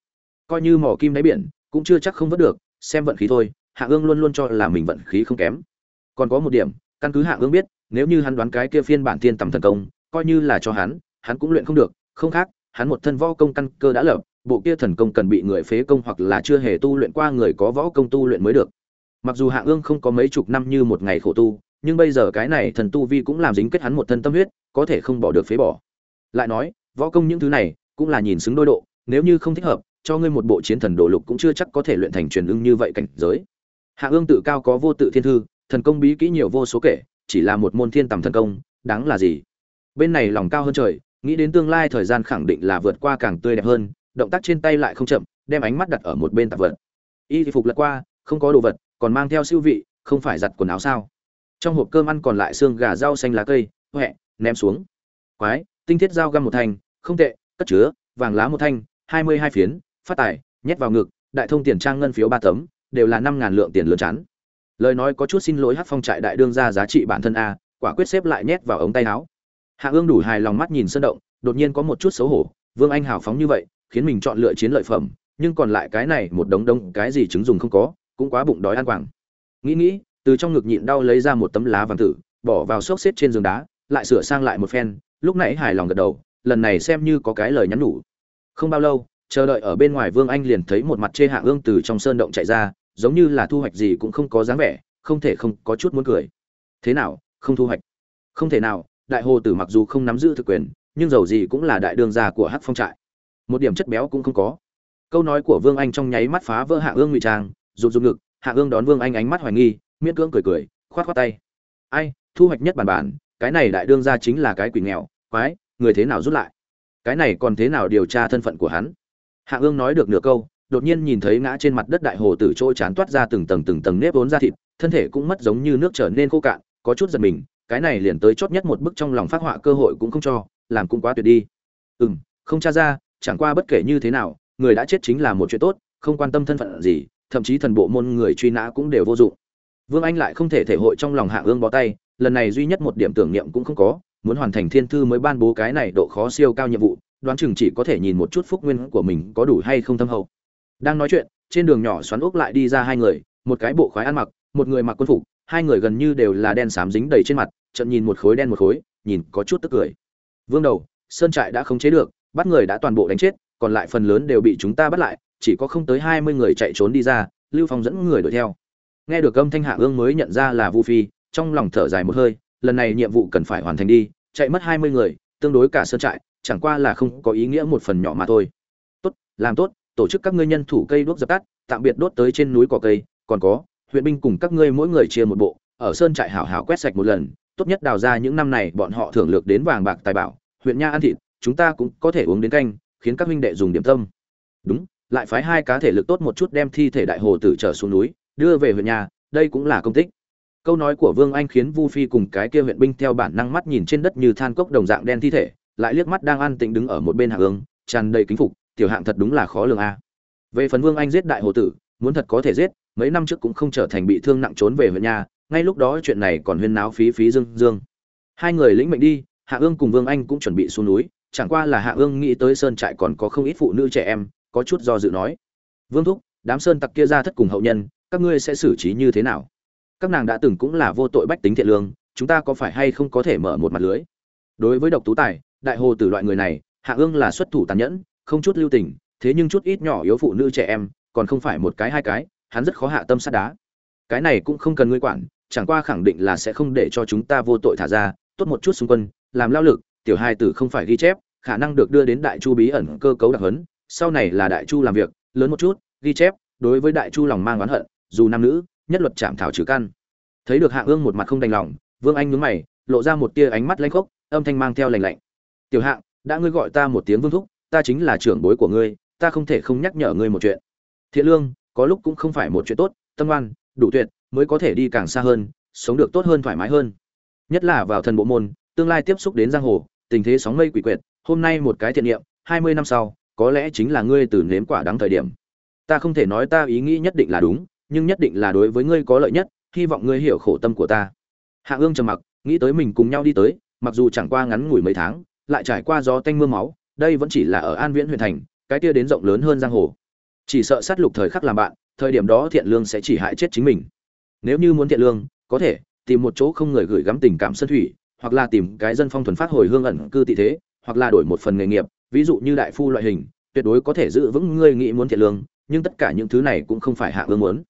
Coi như mỏ kim đáy biển, cũng chưa chắc không vớt được, xem vận khí thôi, hạ ương luôn luôn cho là mình vận khí không kém. Còn có một điểm, căn cứ hạ ương biết, nếu như hắn đoán cái kia phiên bản thiên tầm thần công, coi như là cho hắn hắn cũng luyện không được, không khác, hắn một thân võ công căn cơ đã lập, bộ kia thần công cần bị người phế công hoặc là chưa hề tu luyện qua người có võ công tu luyện mới được. Mặc dù hạ ương không có mấy chục năm như một ngày khổ tu nhưng bây giờ cái này thần tu vi cũng làm dính kết hắn một thân tâm huyết, có thể không bỏ được phế bỏ. Lại nói, võ công những thứ này, cũng là nhìn xứng đôi độ, nếu như không thích hợp, cho ngươi một bộ chiến thần đồ lục cũng chưa chắc có thể luyện thành truyền ưng như vậy cảnh giới. Hạ ương tự cao có vô tự thiên thư, thần công bí kỹ nhiều vô số kể, chỉ là một môn thiên tầm thần công, đáng là gì? Bên này lòng cao hơn trời, nghĩ đến tương lai thời gian khẳng định là vượt qua càng tươi đẹp hơn, động tác trên tay lại không chậm, đem ánh mắt đặt ở một bên tạp vật. Y phục lật qua, không có đồ vật, còn mang theo siêu vị, không phải giặt quần áo sao? Trong hộp cơm ăn còn lại xương gà rau xanh lá cây, huệ, ném xuống. Quái, tinh thiết dao găm một thanh, không tệ, cất chứa, vàng lá một thanh, hai mươi hai phiến, phát tài, nhét vào ngực, đại thông tiền trang ngân phiếu ba tấm, đều là năm ngàn lượng tiền lớn chắn. Lời nói có chút xin lỗi hát phong trại đại đương ra giá trị bản thân a, quả quyết xếp lại nhét vào ống tay áo. Hạ ương đủ hài lòng mắt nhìn sân động, đột nhiên có một chút xấu hổ, vương anh hào phóng như vậy, khiến mình chọn lựa chiến lợi phẩm, nhưng còn lại cái này một đống đông cái gì chứng dùng không có, cũng quá bụng đói ăn quảng. Nghĩ nghĩ từ trong ngực nhịn đau lấy ra một tấm lá vàng tử, bỏ vào xốc xếp trên giường đá, lại sửa sang lại một phen, lúc nãy hài lòng gật đầu, lần này xem như có cái lời nhắn nhủ. Không bao lâu, chờ đợi ở bên ngoài vương anh liền thấy một mặt chê hạ ương từ trong sơn động chạy ra, giống như là thu hoạch gì cũng không có dáng vẻ, không thể không có chút muốn cười. Thế nào, không thu hoạch? Không thể nào, đại hồ tử mặc dù không nắm giữ thực quyền, nhưng dầu gì cũng là đại đương gia của hắc phong trại. Một điểm chất béo cũng không có. Câu nói của vương anh trong nháy mắt phá vỡ hạ ương ngụy trang, rụt rụt ngực, hạ ương đón vương anh ánh mắt hoài nghi miễn cưỡng cười cười, khoát khoát tay. Ai, thu hoạch nhất bản bản, cái này đại đương gia chính là cái quỷ nghèo, quái, người thế nào rút lại? Cái này còn thế nào điều tra thân phận của hắn? Hạ ương nói được nửa câu, đột nhiên nhìn thấy ngã trên mặt đất đại hồ tử chỗ chán toát ra từng tầng từng tầng nếp vốn ra thịt, thân thể cũng mất giống như nước trở nên khô cạn, có chút giật mình, cái này liền tới chót nhất một bức trong lòng phát họa cơ hội cũng không cho, làm cũng quá tuyệt đi. Ừ m không tra ra, chẳng qua bất kể như thế nào, người đã chết chính là một chuyện tốt, không quan tâm thân phận gì, thậm chí thần bộ môn người truy nã cũng đều vô dụng vương anh lại không thể thể hội trong lòng hạ ương bó tay, lần này duy nhất một điểm tưởng niệm cũng không có, muốn hoàn thành thiên thư mới ban bố cái này độ khó siêu cao nhiệm vụ, đoán chừng chỉ có thể nhìn một chút phúc nguyên của mình có đủ hay không thâm hậu. Đang nói chuyện, trên đường nhỏ xoắn ốc lại đi ra hai người, một cái bộ khoái ăn mặc, một người mặc quân phục, hai người gần như đều là đen xám dính đầy trên mặt chậm nhìn một khối đen một khối, nhìn có chút tức cười. Vương đầu, sơn trại đã khống chế được, bắt người đã toàn bộ đánh chết, còn lại phần lớn đều bị chúng ta bắt lại, chỉ có không tới hai mươi người chạy trốn đi ra, lưu phong dẫn người đuổi theo nghe được âm thanh hạ ương mới nhận ra là vu phi, trong lòng thở dài một hơi, lần này nhiệm vụ cần phải hoàn thành đi, chạy mất hai mươi người, tương đối cả sơn trại, chẳng qua là không có ý nghĩa một phần nhỏ mà thôi. Tốt, làm tốt, tổ chức các ngươi nhân thủ cây đuốc dập tắt, tạm biệt đốt tới trên núi cỏ cây, còn có, huyện binh cùng các ngươi mỗi người chia một bộ, ở sơn trại hảo hảo quét sạch một lần, tốt nhất đào ra những năm này bọn họ thưởng lược đến vàng bạc tài bảo, huyện nha ăn thịt, chúng ta cũng có thể uống đến canh, khiến các huynh đệ dùng điểm tâm. Đúng, lại phái hai cá thể lực tốt một chút đem thi thể đại hồ tử trở xuống núi đưa về huyện nhà, đây cũng là công tích. Câu nói của vương anh khiến vu phi cùng cái kia huyện binh theo bản năng mắt nhìn trên đất như than cốc đồng dạng đen thi thể, lại liếc mắt đang an tĩnh đứng ở một bên hạ ương tràn đầy kính phục, tiểu hạng thật đúng là khó lường a. Về phần vương anh giết đại hồ tử, muốn thật có thể giết, mấy năm trước cũng không trở thành bị thương nặng trốn về huyện nhà, ngay lúc đó chuyện này còn huyên náo phí phí dương dương. Hai người lĩnh mệnh đi, hạ ương cùng vương anh cũng chuẩn bị xuống núi, chẳng qua là hạ ương nghĩ tới sơn trại còn có không ít phụ nữ trẻ em, có chút do dự nói. Vương thúc, đám sơn tặc kia ra thất cùng hậu nhân các ngươi sẽ xử trí như thế nào? Các nàng đã từng cũng là vô tội bách tính thiện lương, chúng ta có phải hay không có thể mở một mặt lưới? Đối với độc tú tài, đại hồ từ loại người này, hạ ương là xuất thủ tàn nhẫn, không chút lưu tình, thế nhưng chút ít nhỏ yếu phụ nữ trẻ em, còn không phải một cái hai cái, hắn rất khó hạ tâm sát đá. Cái này cũng không cần ngươi quản, chẳng qua khẳng định là sẽ không để cho chúng ta vô tội thả ra, tốt một chút xung quân, làm lao lực, tiểu hai tử không phải ghi chép, khả năng được đưa đến đại chu bí ẩn cơ cấu đặc hấn sau này là đại chu làm việc, lớn một chút, ghi chép, đối với đại chu lòng mang oán hận dù nam nữ, nhất luật chạm thảo trừ căn. Thấy được hạ ương một mặt không đành lòng, vương anh nhướng mày, lộ ra một tia ánh mắt lanh khốc, âm thanh mang theo lành lạnh. Tiểu hạng đã ngươi gọi ta một tiếng vương thúc, ta chính là trưởng bối của ngươi, ta không thể không nhắc nhở ngươi một chuyện. Thiện lương, có lúc cũng không phải một chuyện tốt, tâm oan, đủ tuyệt, mới có thể đi càng xa hơn, sống được tốt hơn thoải mái hơn. Nhất là vào thần bộ môn, tương lai tiếp xúc đến giang hồ, tình thế sóng mây quỷ quyệt, hôm nay một cái thiện niệm, hai mươi năm sau, có lẽ chính là ngươi từ nếm quả đắng thời điểm. Ta không thể nói ta ý nghĩ nhất định là đúng nhưng nhất định là đối với ngươi có lợi nhất, hy vọng ngươi hiểu khổ tâm của ta. Hạ ương trầm mặc, nghĩ tới mình cùng nhau đi tới, mặc dù chẳng qua ngắn ngủi mấy tháng, lại trải qua gió tanh mưa máu, đây vẫn chỉ là ở an viễn huyện thành, cái kia đến rộng lớn hơn giang hồ. Chỉ sợ sát lục thời khắc làm bạn, thời điểm đó thiện lương sẽ chỉ hại chết chính mình. Nếu như muốn thiện lương, có thể tìm một chỗ không người gửi gắm tình cảm sân thủy, hoặc là tìm cái dân phong thuần phát hồi hương ẩn cư tị thế, hoặc là đổi một phần nghề nghiệp, ví dụ như đại phu loại hình, tuyệt đối có thể giữ vững ngươi nghĩ muốn thiện lương, nhưng tất cả những thứ này cũng không phải hạ ương muốn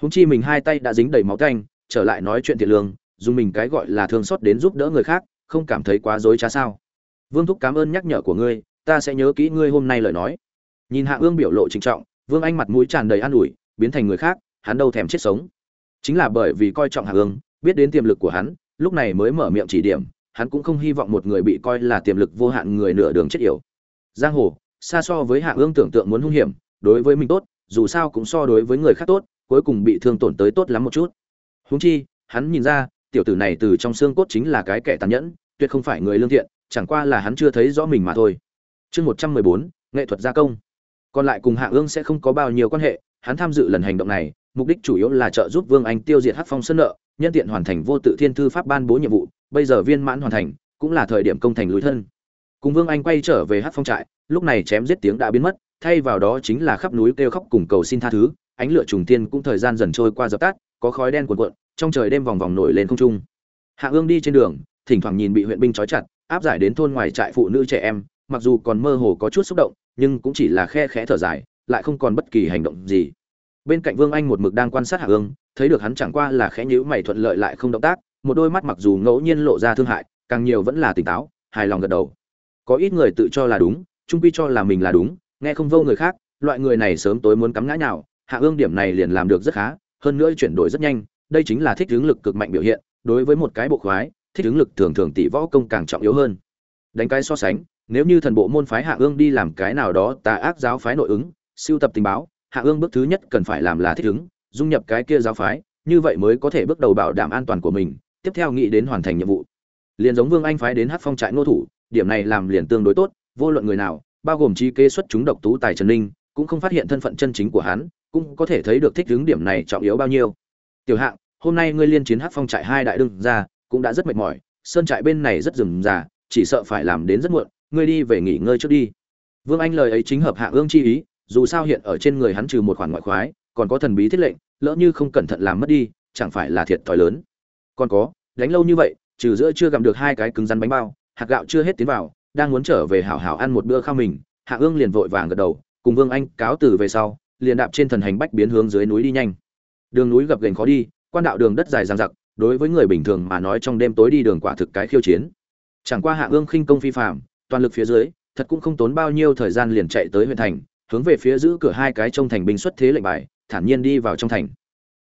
húng chi mình hai tay đã dính đầy máu canh, trở lại nói chuyện thiện lương, dùng mình cái gọi là thương xót đến giúp đỡ người khác, không cảm thấy quá dối trá sao. Vương thúc cảm ơn nhắc nhở của ngươi, ta sẽ nhớ kỹ ngươi hôm nay lời nói. Nhìn hạ ương biểu lộ trịnh trọng, vương anh mặt mũi tràn đầy an ủi, biến thành người khác, hắn đâu thèm chết sống. Chính là bởi vì coi trọng hạ ương, biết đến tiềm lực của hắn, lúc này mới mở miệng chỉ điểm, hắn cũng không hy vọng một người bị coi là tiềm lực vô hạn người nửa đường chết yểu. Giang hồ, xa so với hạ ương tưởng tượng muốn hung hiểm, đối với mình tốt, dù sao cũng so đối với người khác tốt cuối cùng bị thương tổn tới tốt lắm một chút. Huống chi, hắn nhìn ra, tiểu tử này từ trong xương cốt chính là cái kẻ tàn nhẫn, tuyệt không phải người lương thiện, chẳng qua là hắn chưa thấy rõ mình mà thôi. Chương một trăm mười bốn, nghệ thuật gia công. Còn lại cùng hạ ương sẽ không có bao nhiêu quan hệ, hắn tham dự lần hành động này, mục đích chủ yếu là trợ giúp vương anh tiêu diệt hắc phong sơn nợ, nhân tiện hoàn thành vô tự thiên thư pháp ban bố nhiệm vụ, bây giờ viên mãn hoàn thành, cũng là thời điểm công thành lối thân. Cùng vương anh quay trở về hắc phong trại, lúc này chém giết tiếng đã biến mất, thay vào đó chính là khắp núi kêu khóc cùng cầu xin tha thứ ánh lửa trùng tiên cũng thời gian dần trôi qua dập tắt, có khói đen cuồn cuộn, trong trời đêm vòng vòng nổi lên không trung. Hạ ương đi trên đường, thỉnh thoảng nhìn bị huyện binh trói chặt, áp giải đến thôn ngoài trại phụ nữ trẻ em, mặc dù còn mơ hồ có chút xúc động, nhưng cũng chỉ là khe khẽ thở dài, lại không còn bất kỳ hành động gì. Bên cạnh vương anh một mực đang quan sát hạ ương, thấy được hắn chẳng qua là khẽ nhíu mày thuận lợi lại không động tác, một đôi mắt mặc dù ngẫu nhiên lộ ra thương hại, càng nhiều vẫn là tỉnh táo, hài lòng gật đầu. Có ít người tự cho là đúng trung quy cho là mình là đúng, nghe không vô người khác, loại người này sớm tối muốn cắm ngã nhào hạ ương điểm này liền làm được rất khá, hơn nữa chuyển đổi rất nhanh, đây chính là thích hướng lực cực mạnh biểu hiện, đối với một cái bộ khoái, thích hướng lực thường thường tỷ võ công càng trọng yếu hơn. Đánh cái so sánh, nếu như thần bộ môn phái hạ ương đi làm cái nào đó, tà ác giáo phái nội ứng, siêu tập tình báo, hạ ương bước thứ nhất cần phải làm là thích ứng, dung nhập cái kia giáo phái, như vậy mới có thể bước đầu bảo đảm an toàn của mình, tiếp theo nghĩ đến hoàn thành nhiệm vụ. Liền giống vương anh phái đến hát phong trại ngô thủ, điểm này làm liền tương đối tốt, vô luận người nào, bao gồm chi kê xuất chúng độc tú tài trần ninh, cũng không phát hiện thân phận chân chính của hắn cũng có thể thấy được thích ứng điểm này trọng yếu bao nhiêu. Tiểu hạng, hôm nay ngươi liên chiến hát phong trại hai đại đương ra cũng đã rất mệt mỏi, sơn trại bên này rất rườm rà, chỉ sợ phải làm đến rất muộn, ngươi đi về nghỉ ngơi trước đi. Vương anh lời ấy chính hợp hạ ương chi ý, dù sao hiện ở trên người hắn trừ một khoản ngoại khoái, còn có thần bí thiết lệnh, lỡ như không cẩn thận làm mất đi, chẳng phải là thiệt thòi lớn. Còn có, đánh lâu như vậy, trừ giữa chưa gặm được hai cái cứng rắn bánh bao, hạt gạo chưa hết tiến vào, đang muốn trở về hảo hảo ăn một bữa khao mình, hạ ương liền vội vàng gật đầu, cùng vương anh cáo từ về sau liền đạp trên thần hành bách biến hướng dưới núi đi nhanh. Đường núi gập ghềnh khó đi, quan đạo đường đất dài dằng dặc, đối với người bình thường mà nói trong đêm tối đi đường quả thực cái khiêu chiến. Chẳng qua hạ ương khinh công phi phạm toàn lực phía dưới, thật cũng không tốn bao nhiêu thời gian liền chạy tới huyện thành, hướng về phía giữ cửa hai cái trong thành binh xuất thế lệnh bài, thản nhiên đi vào trong thành.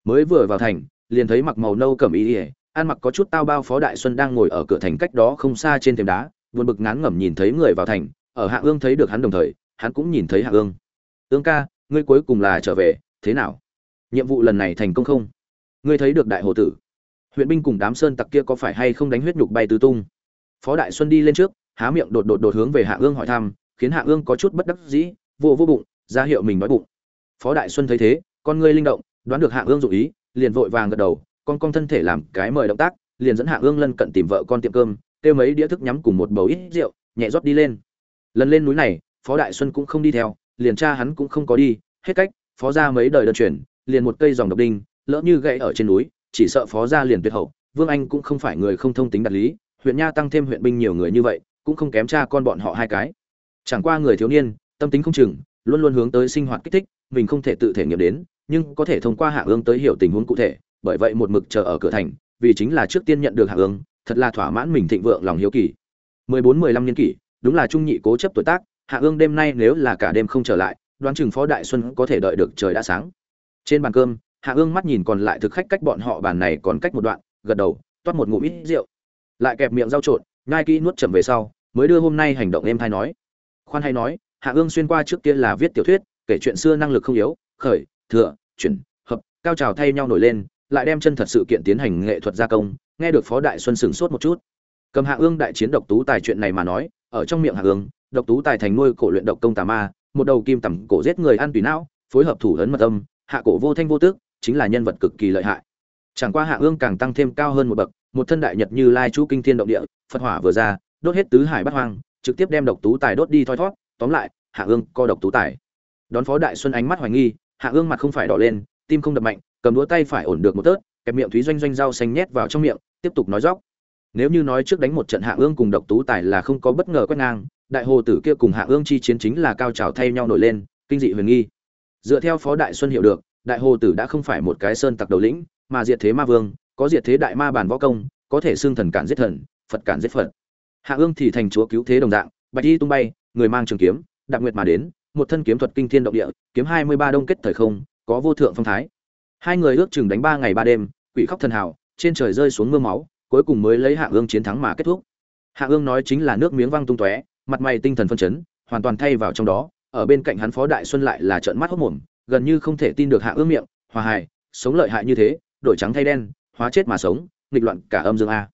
Mới vừa vào thành, liền thấy mặc màu nâu cẩm ý ỉa ăn mặc có chút tao bao phó đại xuân đang ngồi ở cửa thành cách đó không xa trên thềm đá, buồn bực ngán ngẩm nhìn thấy người vào thành, ở hạ ương thấy được hắn đồng thời, hắn cũng nhìn thấy hạ ương. Ương ca ngươi cuối cùng là trở về, thế nào? Nhiệm vụ lần này thành công không? Ngươi thấy được đại hồ tử. Huyện binh cùng đám sơn tặc kia có phải hay không đánh huyết nhục bay tứ tung? Phó đại xuân đi lên trước, há miệng đột đột đột hướng về hạ ương hỏi thăm, khiến hạ ương có chút bất đắc dĩ, vô vô bụng, ra hiệu mình nói bụng. Phó đại xuân thấy thế, con ngươi linh động, đoán được hạ ương dụ ý, liền vội vàng gật đầu, con con thân thể làm cái mời động tác, liền dẫn hạ ương lân cận tìm vợ con tiệm cơm, kêu mấy đĩa thức nhắm cùng một bầu ít rượu, nhẹ rót đi lên. Lần lên núi này, phó đại xuân cũng không đi theo liền cha hắn cũng không có đi, hết cách, phó ra mấy đời đơn chuyển liền một cây dòng độc đinh, lỡ như gãy ở trên núi, chỉ sợ phó gia liền tuyệt hậu, vương anh cũng không phải người không thông tính đạt lý, huyện nha tăng thêm huyện binh nhiều người như vậy, cũng không kém cha con bọn họ hai cái. Chẳng qua người thiếu niên, tâm tính không chừng, luôn luôn hướng tới sinh hoạt kích thích, mình không thể tự thể nghiệm đến, nhưng có thể thông qua hạ ương tới hiểu tình huống cụ thể, bởi vậy một mực chờ ở cửa thành, vì chính là trước tiên nhận được hạ ương, thật là thỏa mãn mình thịnh vượng lòng hiếu kỳ. mười bốn mười lăm niên kỷ, đúng là trung nhị cố chấp tuổi tác hạ ương đêm nay nếu là cả đêm không trở lại, đoán chừng phó đại xuân có thể đợi được trời đã sáng. Trên bàn cơm, hạ ương mắt nhìn còn lại thực khách cách bọn họ bàn này còn cách một đoạn, gật đầu, toát một ngụm ít rượu. Lại kẹp miệng rau trộn, nhai kỹ nuốt chậm về sau, mới đưa hôm nay hành động em thay nói. Khoan hay nói, hạ ương xuyên qua trước kia là viết tiểu thuyết, kể chuyện xưa năng lực không yếu, khởi, thừa, chuyển, hợp, cao trào thay nhau nổi lên, lại đem chân thật sự kiện tiến hành nghệ thuật gia công, nghe được phó đại xuân sửng sốt một chút. Cầm hạ ương đại chiến độc tú tài chuyện này mà nói ở trong miệng hạ hương, độc tú tài thành nuôi cổ luyện độc công tà ma, một đầu kim tầm cổ giết người ăn tùy não, phối hợp thủ ấn mật âm, hạ cổ vô thanh vô tước, chính là nhân vật cực kỳ lợi hại. Chẳng qua hạ ương càng tăng thêm cao hơn một bậc, một thân đại nhật như lai chú kinh thiên động địa, phật hỏa vừa ra, đốt hết tứ hải bát hoang, trực tiếp đem độc tú tài đốt đi thoi thót tóm lại, hạ ương co độc tú tài. Đón phó đại xuân ánh mắt hoài nghi, hạ ương mặt không phải đỏ lên, tim không đập mạnh, cầm đũa tay phải ổn được một tớt kẹp miệng thúy doanh doanh rau xanh nhét vào trong miệng, tiếp tục nói dóc nếu như nói trước đánh một trận hạ ương cùng độc tú tài là không có bất ngờ quét ngang, đại hồ tử kia cùng hạ ương chi chiến chính là cao trào thay nhau nổi lên, kinh dị huyền nghi. Dựa theo phó đại xuân hiểu được, đại hồ tử đã không phải một cái sơn tặc đầu lĩnh, mà diệt thế ma vương, có diệt thế đại ma bản võ công, có thể xưng thần cản giết thần, phật cản giết phật. Hạ ương thì thành chúa cứu thế đồng dạng, bạch y tung bay, người mang trường kiếm, đạp nguyệt mà đến, một thân kiếm thuật kinh thiên động địa, kiếm hai mươi ba đông kết thời không, có vô thượng phong thái. Hai người ước chừng đánh ba ngày ba đêm, quỷ khóc thần hào, trên trời rơi xuống mưa máu cuối cùng mới lấy hạ ương chiến thắng mà kết thúc. Hạ ương nói chính là nước miếng văng tung tóe, mặt mày tinh thần phân chấn, hoàn toàn thay vào trong đó. Ở bên cạnh hắn phó đại xuân lại là trợn mắt hốc mồm gần như không thể tin được hạ ương miệng, hòa hài, sống lợi hại như thế, đổi trắng thay đen, hóa chết mà sống, nghịch loạn cả âm dương a.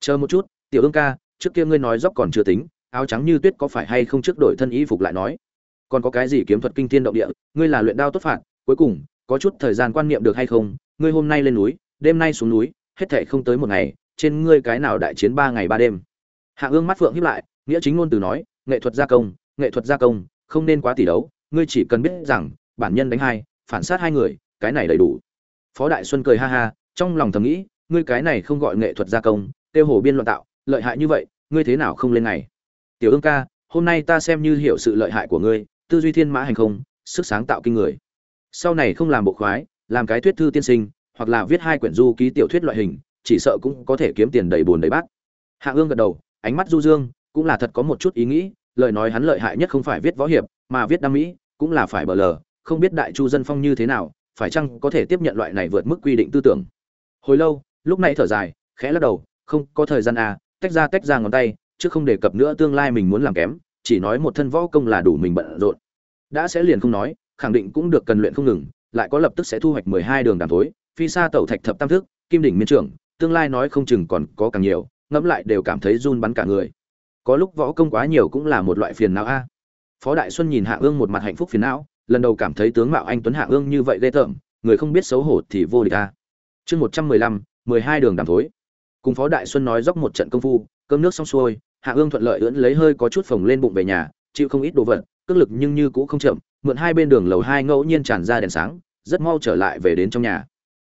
Chờ một chút, tiểu ương ca, trước kia ngươi nói dốc còn chưa tính, áo trắng như tuyết có phải hay không trước đổi thân y phục lại nói? Còn có cái gì kiếm thuật kinh thiên động địa, ngươi là luyện đao tốt phạt, cuối cùng, có chút thời gian quan niệm được hay không? Ngươi hôm nay lên núi, đêm nay xuống núi, hết thể không tới một ngày trên ngươi cái nào đại chiến ba ngày ba đêm? Hạ ương mắt phượng hiếp lại, nghĩa chính ngôn từ nói, nghệ thuật gia công, nghệ thuật gia công, không nên quá tỷ đấu, ngươi chỉ cần biết rằng, bản nhân đánh hai, phản sát hai người, cái này đầy đủ. Phó đại xuân cười ha ha, trong lòng thầm nghĩ, ngươi cái này không gọi nghệ thuật gia công tiêu hồ biên luận tạo, lợi hại như vậy, ngươi thế nào không lên ngày? Tiểu ương ca, hôm nay ta xem như hiểu sự lợi hại của ngươi, tư duy thiên mã hành không, sức sáng tạo kinh người. Sau này không làm bộ khoái, làm cái thuyết thư tiên sinh, hoặc là viết hai quyển du ký tiểu thuyết loại hình chỉ sợ cũng có thể kiếm tiền đầy bồn đầy bát. Hạ ương gật đầu, ánh mắt du dương, cũng là thật có một chút ý nghĩ, lời nói hắn lợi hại nhất không phải viết võ hiệp, mà viết đam mỹ, cũng là phải bờ lờ, không biết đại chu dân phong như thế nào, phải chăng có thể tiếp nhận loại này vượt mức quy định tư tưởng. Hồi lâu, lúc này thở dài, khẽ lắc đầu, không, có thời gian à tách ra tách ra ngón tay, chứ không đề cập nữa tương lai mình muốn làm kém, chỉ nói một thân võ công là đủ mình bận rộn. Đã sẽ liền không nói, khẳng định cũng được cần luyện không ngừng, lại có lập tức sẽ thu hoạch mười hai đường đàm thối, phi sa tẩu thạch thập tam thức, kim đỉnh miên trưởng tương lai nói không chừng còn có càng nhiều, ngẫm lại đều cảm thấy run bắn cả người. Có lúc võ công quá nhiều cũng là một loại phiền não a. Phó đại xuân nhìn hạ ương một mặt hạnh phúc phiền não, lần đầu cảm thấy tướng mạo anh tuấn hạ ương như vậy ghê tởm, người không biết xấu hổ thì vô địch a. Chương một trăm mười lăm, mười hai đường đàm thối. Cùng phó đại xuân nói dốc một trận công phu, cơm nước xong xuôi, hạ ương thuận lợi ưỡn lấy hơi có chút phồng lên bụng về nhà, chịu không ít đồ vật, cước lực nhưng như cũ không chậm, mượn hai bên đường lầu hai ngẫu nhiên tràn ra đèn sáng, rất mau trở lại về đến trong nhà.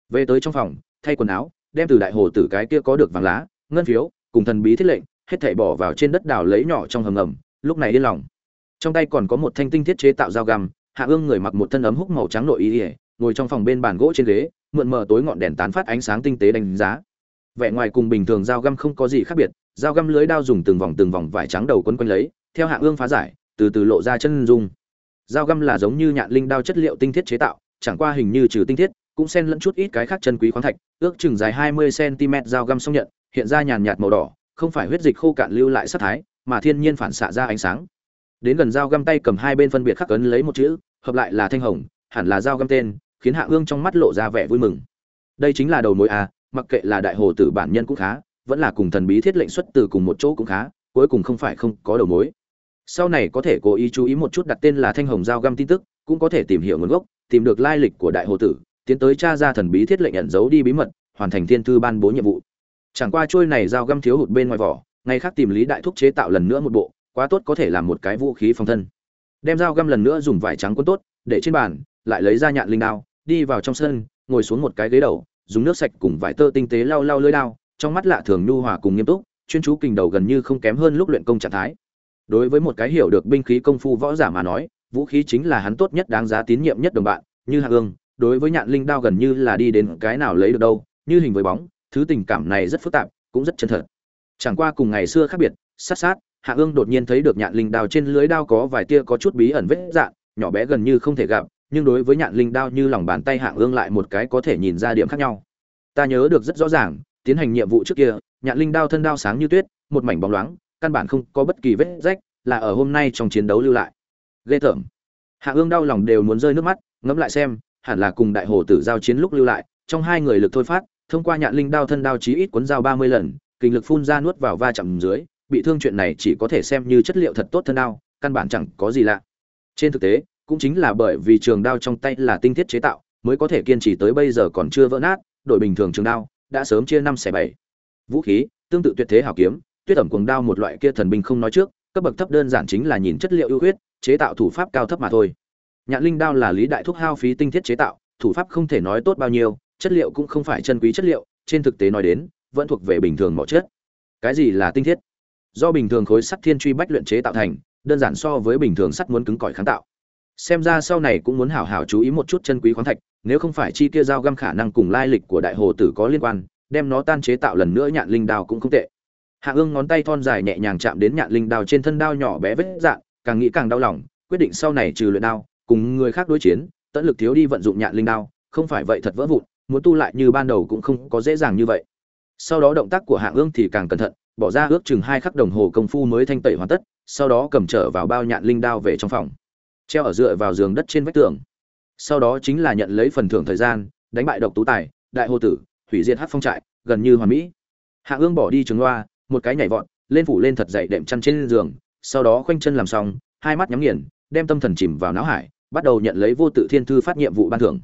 Về tới trong phòng, thay quần áo đem từ đại hồ tử cái kia có được vàng lá, ngân phiếu, cùng thần bí thiết lệnh, hết thảy bỏ vào trên đất đào lấy nhỏ trong hầm ngầm, lúc này yên lòng. Trong tay còn có một thanh tinh thiết chế tạo dao găm, hạ ương người mặc một thân ấm húc màu trắng nội y ỉa ngồi trong phòng bên bàn gỗ trên ghế, mượn mờ tối ngọn đèn tán phát ánh sáng tinh tế đánh giá. Vẻ ngoài cùng bình thường dao găm không có gì khác biệt, dao găm lưới đao dùng từng vòng từng vòng vải trắng đầu quấn quanh lấy, theo hạ ương phá giải, từ từ lộ ra chân dung. Dao găm là giống như nhạn linh đao chất liệu tinh thiết chế tạo, chẳng qua hình như trừ tinh thiết cũng xen lẫn chút ít cái khác chân quý khoáng thạch, ước chừng dài 20 cm dao găm song nhận, hiện ra nhàn nhạt màu đỏ, không phải huyết dịch khô cạn lưu lại sát thái, mà thiên nhiên phản xạ ra ánh sáng. Đến gần dao găm tay cầm hai bên phân biệt khắc ấn lấy một chữ, hợp lại là thanh hồng, hẳn là dao găm tên, khiến hạ ương trong mắt lộ ra vẻ vui mừng. Đây chính là đầu mối a, mặc kệ là đại hồ tử bản nhân cũng khá, vẫn là cùng thần bí thiết lệnh xuất từ cùng một chỗ cũng khá, cuối cùng không phải không có đầu mối. Sau này có thể cố ý chú ý một chút đặt tên là thanh hồng dao găm tin tức, cũng có thể tìm hiểu nguồn gốc, tìm được lai lịch của đại hồ tử tiến tới cha ra thần bí thiết lệnh ẩn giấu đi bí mật, hoàn thành thiên thư ban bố nhiệm vụ. Chẳng qua trôi này dao găm thiếu hụt bên ngoài vỏ, ngày khác tìm lý đại thúc chế tạo lần nữa một bộ, quá tốt có thể làm một cái vũ khí phòng thân. Đem dao găm lần nữa dùng vải trắng quân tốt, để trên bàn, lại lấy ra nhạn linh đao, đi vào trong sân, ngồi xuống một cái ghế đầu, dùng nước sạch cùng vải tơ tinh tế lau lau lưỡi đao, trong mắt lạ thường nhu hòa cùng nghiêm túc, chuyên chú kình đầu gần như không kém hơn lúc luyện công trạng thái. Đối với một cái hiểu được binh khí công phu võ giả mà nói, vũ khí chính là hắn tốt nhất đáng giá tín nhiệm nhất đồng bạn, như hạ ương đối với nhạn linh đao gần như là đi đến cái nào lấy được đâu, như hình với bóng, thứ tình cảm này rất phức tạp, cũng rất chân thật. Chẳng qua cùng ngày xưa khác biệt, sát sát, hạ ương đột nhiên thấy được nhạn linh đao trên lưới đao có vài tia có chút bí ẩn vết dạn nhỏ bé gần như không thể gặp, nhưng đối với nhạn linh đao như lòng bàn tay hạ ương lại một cái có thể nhìn ra điểm khác nhau. Ta nhớ được rất rõ ràng, tiến hành nhiệm vụ trước kia, nhạn linh đao thân đao sáng như tuyết, một mảnh bóng loáng, căn bản không có bất kỳ vết rách, là ở hôm nay trong chiến đấu lưu lại. Ghê tởm. Hạ ương đau lòng đều muốn rơi nước mắt, ngẫm lại xem hẳn là cùng đại hồ tử giao chiến lúc lưu lại, trong hai người lực thôi phát, thông qua nhạn linh đao thân đao chí ít cuốn dao ba mươi lần, kinh lực phun ra nuốt vào va chạm dưới, bị thương chuyện này chỉ có thể xem như chất liệu thật tốt thân đao, căn bản chẳng có gì lạ. Trên thực tế, cũng chính là bởi vì trường đao trong tay là tinh thiết chế tạo, mới có thể kiên trì tới bây giờ còn chưa vỡ nát, đội bình thường trường đao, đã sớm chia năm xẻ bảy. Vũ khí, tương tự tuyệt thế hảo kiếm, tuyết ẩm cuồng đao một loại kia thần binh không nói trước, cấp bậc thấp đơn giản chính là nhìn chất liệu ưu huyết chế tạo thủ pháp cao thấp mà thôi nhạn linh đao là lý đại thúc hao phí tinh thiết chế tạo, thủ pháp không thể nói tốt bao nhiêu, chất liệu cũng không phải chân quý chất liệu, trên thực tế nói đến, vẫn thuộc về bình thường mỏ chất. Cái gì là tinh thiết? Do bình thường khối sắt thiên truy bách luyện chế tạo thành, đơn giản so với bình thường sắt muốn cứng cỏi kháng tạo. Xem ra sau này cũng muốn hảo hảo chú ý một chút chân quý khoáng thạch, nếu không phải chi kia dao găm khả năng cùng lai lịch của đại hồ tử có liên quan, đem nó tan chế tạo lần nữa nhạn linh đao cũng không tệ. Hạ ương ngón tay thon dài nhẹ nhàng chạm đến nhạn linh đao trên thân đao nhỏ bé vết dạn, càng nghĩ càng đau lòng, quyết định sau này trừ luyện đao cùng người khác đối chiến, tận lực thiếu đi vận dụng nhạn linh đao, không phải vậy thật vỡ vụn, muốn tu lại như ban đầu cũng không có dễ dàng như vậy. Sau đó động tác của hạ ương thì càng cẩn thận, bỏ ra ước chừng hai khắc đồng hồ công phu mới thanh tẩy hoàn tất, sau đó cầm trở vào bao nhạn linh đao về trong phòng, treo ở dựa vào giường đất trên vách tường. Sau đó chính là nhận lấy phần thưởng thời gian, đánh bại độc tú tài, đại hồ tử, hủy diệt hát phong trại, gần như hoàn mỹ. Hạ ương bỏ đi trường loa, một cái nhảy vọt, lên phủ lên thật dậy đệm chăn trên giường, sau đó khoanh chân làm xong, hai mắt nhắm nghiền, đem tâm thần chìm vào não hải bắt đầu nhận lấy vô tự thiên thư phát nhiệm vụ ban thưởng.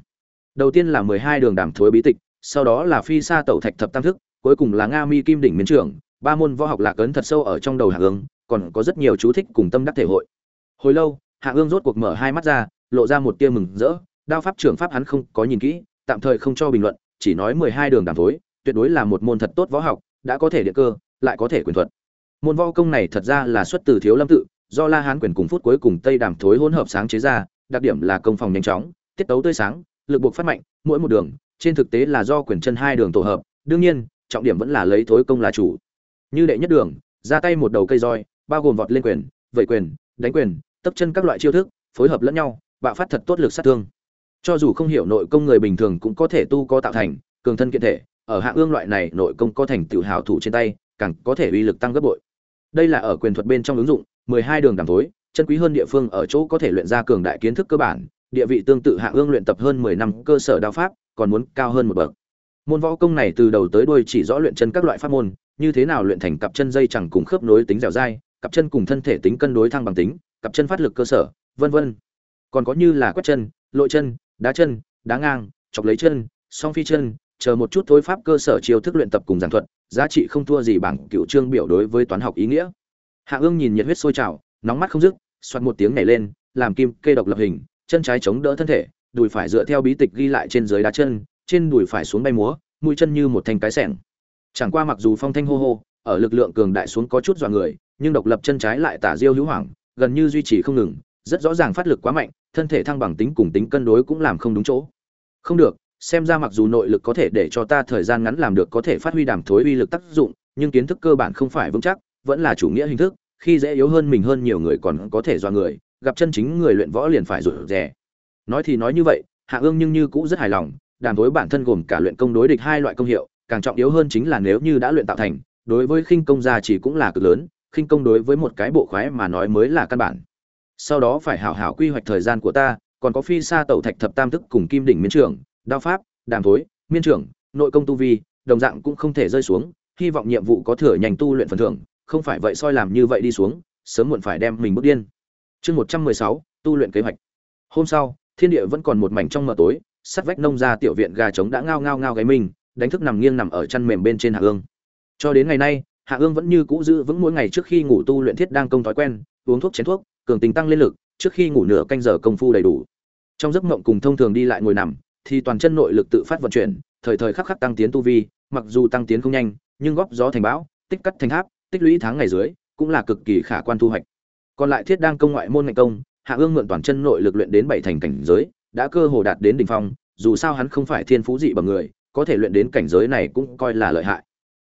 Đầu tiên là mười hai đường đàm thối bí tịch, sau đó là phi sa tẩu thạch thập tam thức, cuối cùng là nga mi kim đỉnh miến trưởng, ba môn võ học lạc ấn thật sâu ở trong đầu hạ ương, còn có rất nhiều chú thích cùng tâm đắc thể hội. Hồi lâu, hạ ương rốt cuộc mở hai mắt ra, lộ ra một tia mừng rỡ, đao pháp trưởng pháp hắn không có nhìn kỹ, tạm thời không cho bình luận, chỉ nói mười hai đường đàm thối, tuyệt đối là một môn thật tốt võ học, đã có thể địa cơ, lại có thể quyền thuật. Môn võ công này thật ra là xuất từ thiếu lâm tự, do la hán quyền cùng phút cuối cùng tây đàm thối hỗn hợp sáng chế ra đặc điểm là công phòng nhanh chóng, tiết tấu tươi sáng, lực buộc phát mạnh, mỗi một đường, trên thực tế là do quyền chân hai đường tổ hợp, đương nhiên, trọng điểm vẫn là lấy thối công là chủ. Như đệ nhất đường, ra tay một đầu cây roi, bao gồm vọt lên quyền vẩy quyền, đánh quyền, tấp chân các loại chiêu thức, phối hợp lẫn nhau, bạo phát thật tốt lực sát thương. Cho dù không hiểu nội công người bình thường cũng có thể tu có tạo thành, cường thân kiện thể, ở hạng ương loại này nội công có thành tựu hào thủ trên tay, càng có thể uy lực tăng gấp bội. Đây là ở quyền thuật bên trong ứng dụng, mười hai đường đàm thối chân quý hơn địa phương ở chỗ có thể luyện ra cường đại kiến thức cơ bản, địa vị tương tự Hạ ương luyện tập hơn mười năm cơ sở đao pháp, còn muốn cao hơn một bậc. Môn võ công này từ đầu tới đuôi chỉ rõ luyện chân các loại pháp môn, như thế nào luyện thành cặp chân dây chẳng cùng khớp nối tính dẻo dai, cặp chân cùng thân thể tính cân đối thăng bằng tính, cặp chân phát lực cơ sở, vân vân. Còn có như là quét chân, lội chân, đá chân, đá ngang, chọc lấy chân, song phi chân, chờ một chút thôi pháp cơ sở chiêu thức luyện tập cùng giảng thuật, giá trị không thua gì bảng cựu trương biểu đối với toán học ý nghĩa. Hạ ương nhìn nhiệt huyết sôi trào nóng mắt không dứt xoát một tiếng nhảy lên, làm kim kê độc lập hình, chân trái chống đỡ thân thể, đùi phải dựa theo bí tịch ghi lại trên dưới đá chân, trên đùi phải xuống bay múa, mũi chân như một thanh cái sẻng chẳng qua mặc dù phong thanh hô hô, ở lực lượng cường đại xuống có chút dọa người, nhưng độc lập chân trái lại tả diêu hữu hoảng, gần như duy trì không ngừng, rất rõ ràng phát lực quá mạnh, thân thể thăng bằng tính cùng tính cân đối cũng làm không đúng chỗ. Không được, xem ra mặc dù nội lực có thể để cho ta thời gian ngắn làm được có thể phát huy đàm thối uy lực tác dụng, nhưng kiến thức cơ bản không phải vững chắc, vẫn là chủ nghĩa hình thức khi dễ yếu hơn mình hơn nhiều người còn có thể do người, gặp chân chính người luyện võ liền phải rủi rè. Nói thì nói như vậy, hạ ương nhưng như cũ rất hài lòng, đàm thối bản thân gồm cả luyện công đối địch hai loại công hiệu, càng trọng yếu hơn chính là nếu như đã luyện tạo thành, đối với khinh công gia chỉ cũng là cực lớn, khinh công đối với một cái bộ khoái mà nói mới là căn bản. Sau đó phải hảo hảo quy hoạch thời gian của ta, còn có phi xa tẩu thạch thập tam thức cùng kim đỉnh miên trưởng đao pháp, đàm thối miên trưởng nội công tu vi, đồng dạng cũng không thể rơi xuống, hy vọng nhiệm vụ có thừa nhanh tu luyện phần thưởng không phải vậy soi làm như vậy đi xuống, sớm muộn phải đem mình bước điên. Chương một trăm mười sáu, tu luyện kế hoạch. Hôm sau, thiên địa vẫn còn một mảnh trong mờ tối, sắt vách nông ra tiểu viện gà trống đã ngao ngao ngao gáy mình, đánh thức nằm nghiêng nằm ở chăn mềm bên trên hạ ương. Cho đến ngày nay, hạ ương vẫn như cũ giữ vững mỗi ngày trước khi ngủ tu luyện thiết đang công thói quen, uống thuốc chén thuốc, cường tình tăng lên lực, trước khi ngủ nửa canh giờ công phu đầy đủ. Trong giấc mộng cùng thông thường đi lại ngồi nằm, thì toàn chân nội lực tự phát vận chuyển, thời thời khắc khắc tăng tiến tu vi, mặc dù tăng tiến không nhanh, nhưng góp gió thành bão, tích cắt thành tháp tích lũy tháng ngày dưới, cũng là cực kỳ khả quan thu hoạch. Còn lại thiết đang công ngoại môn ngành công, hạ ương mượn toàn chân nội lực luyện đến bảy thành cảnh giới, đã cơ hồ đạt đến đỉnh phong, dù sao hắn không phải thiên phú dị bằng người, có thể luyện đến cảnh giới này cũng coi là lợi hại.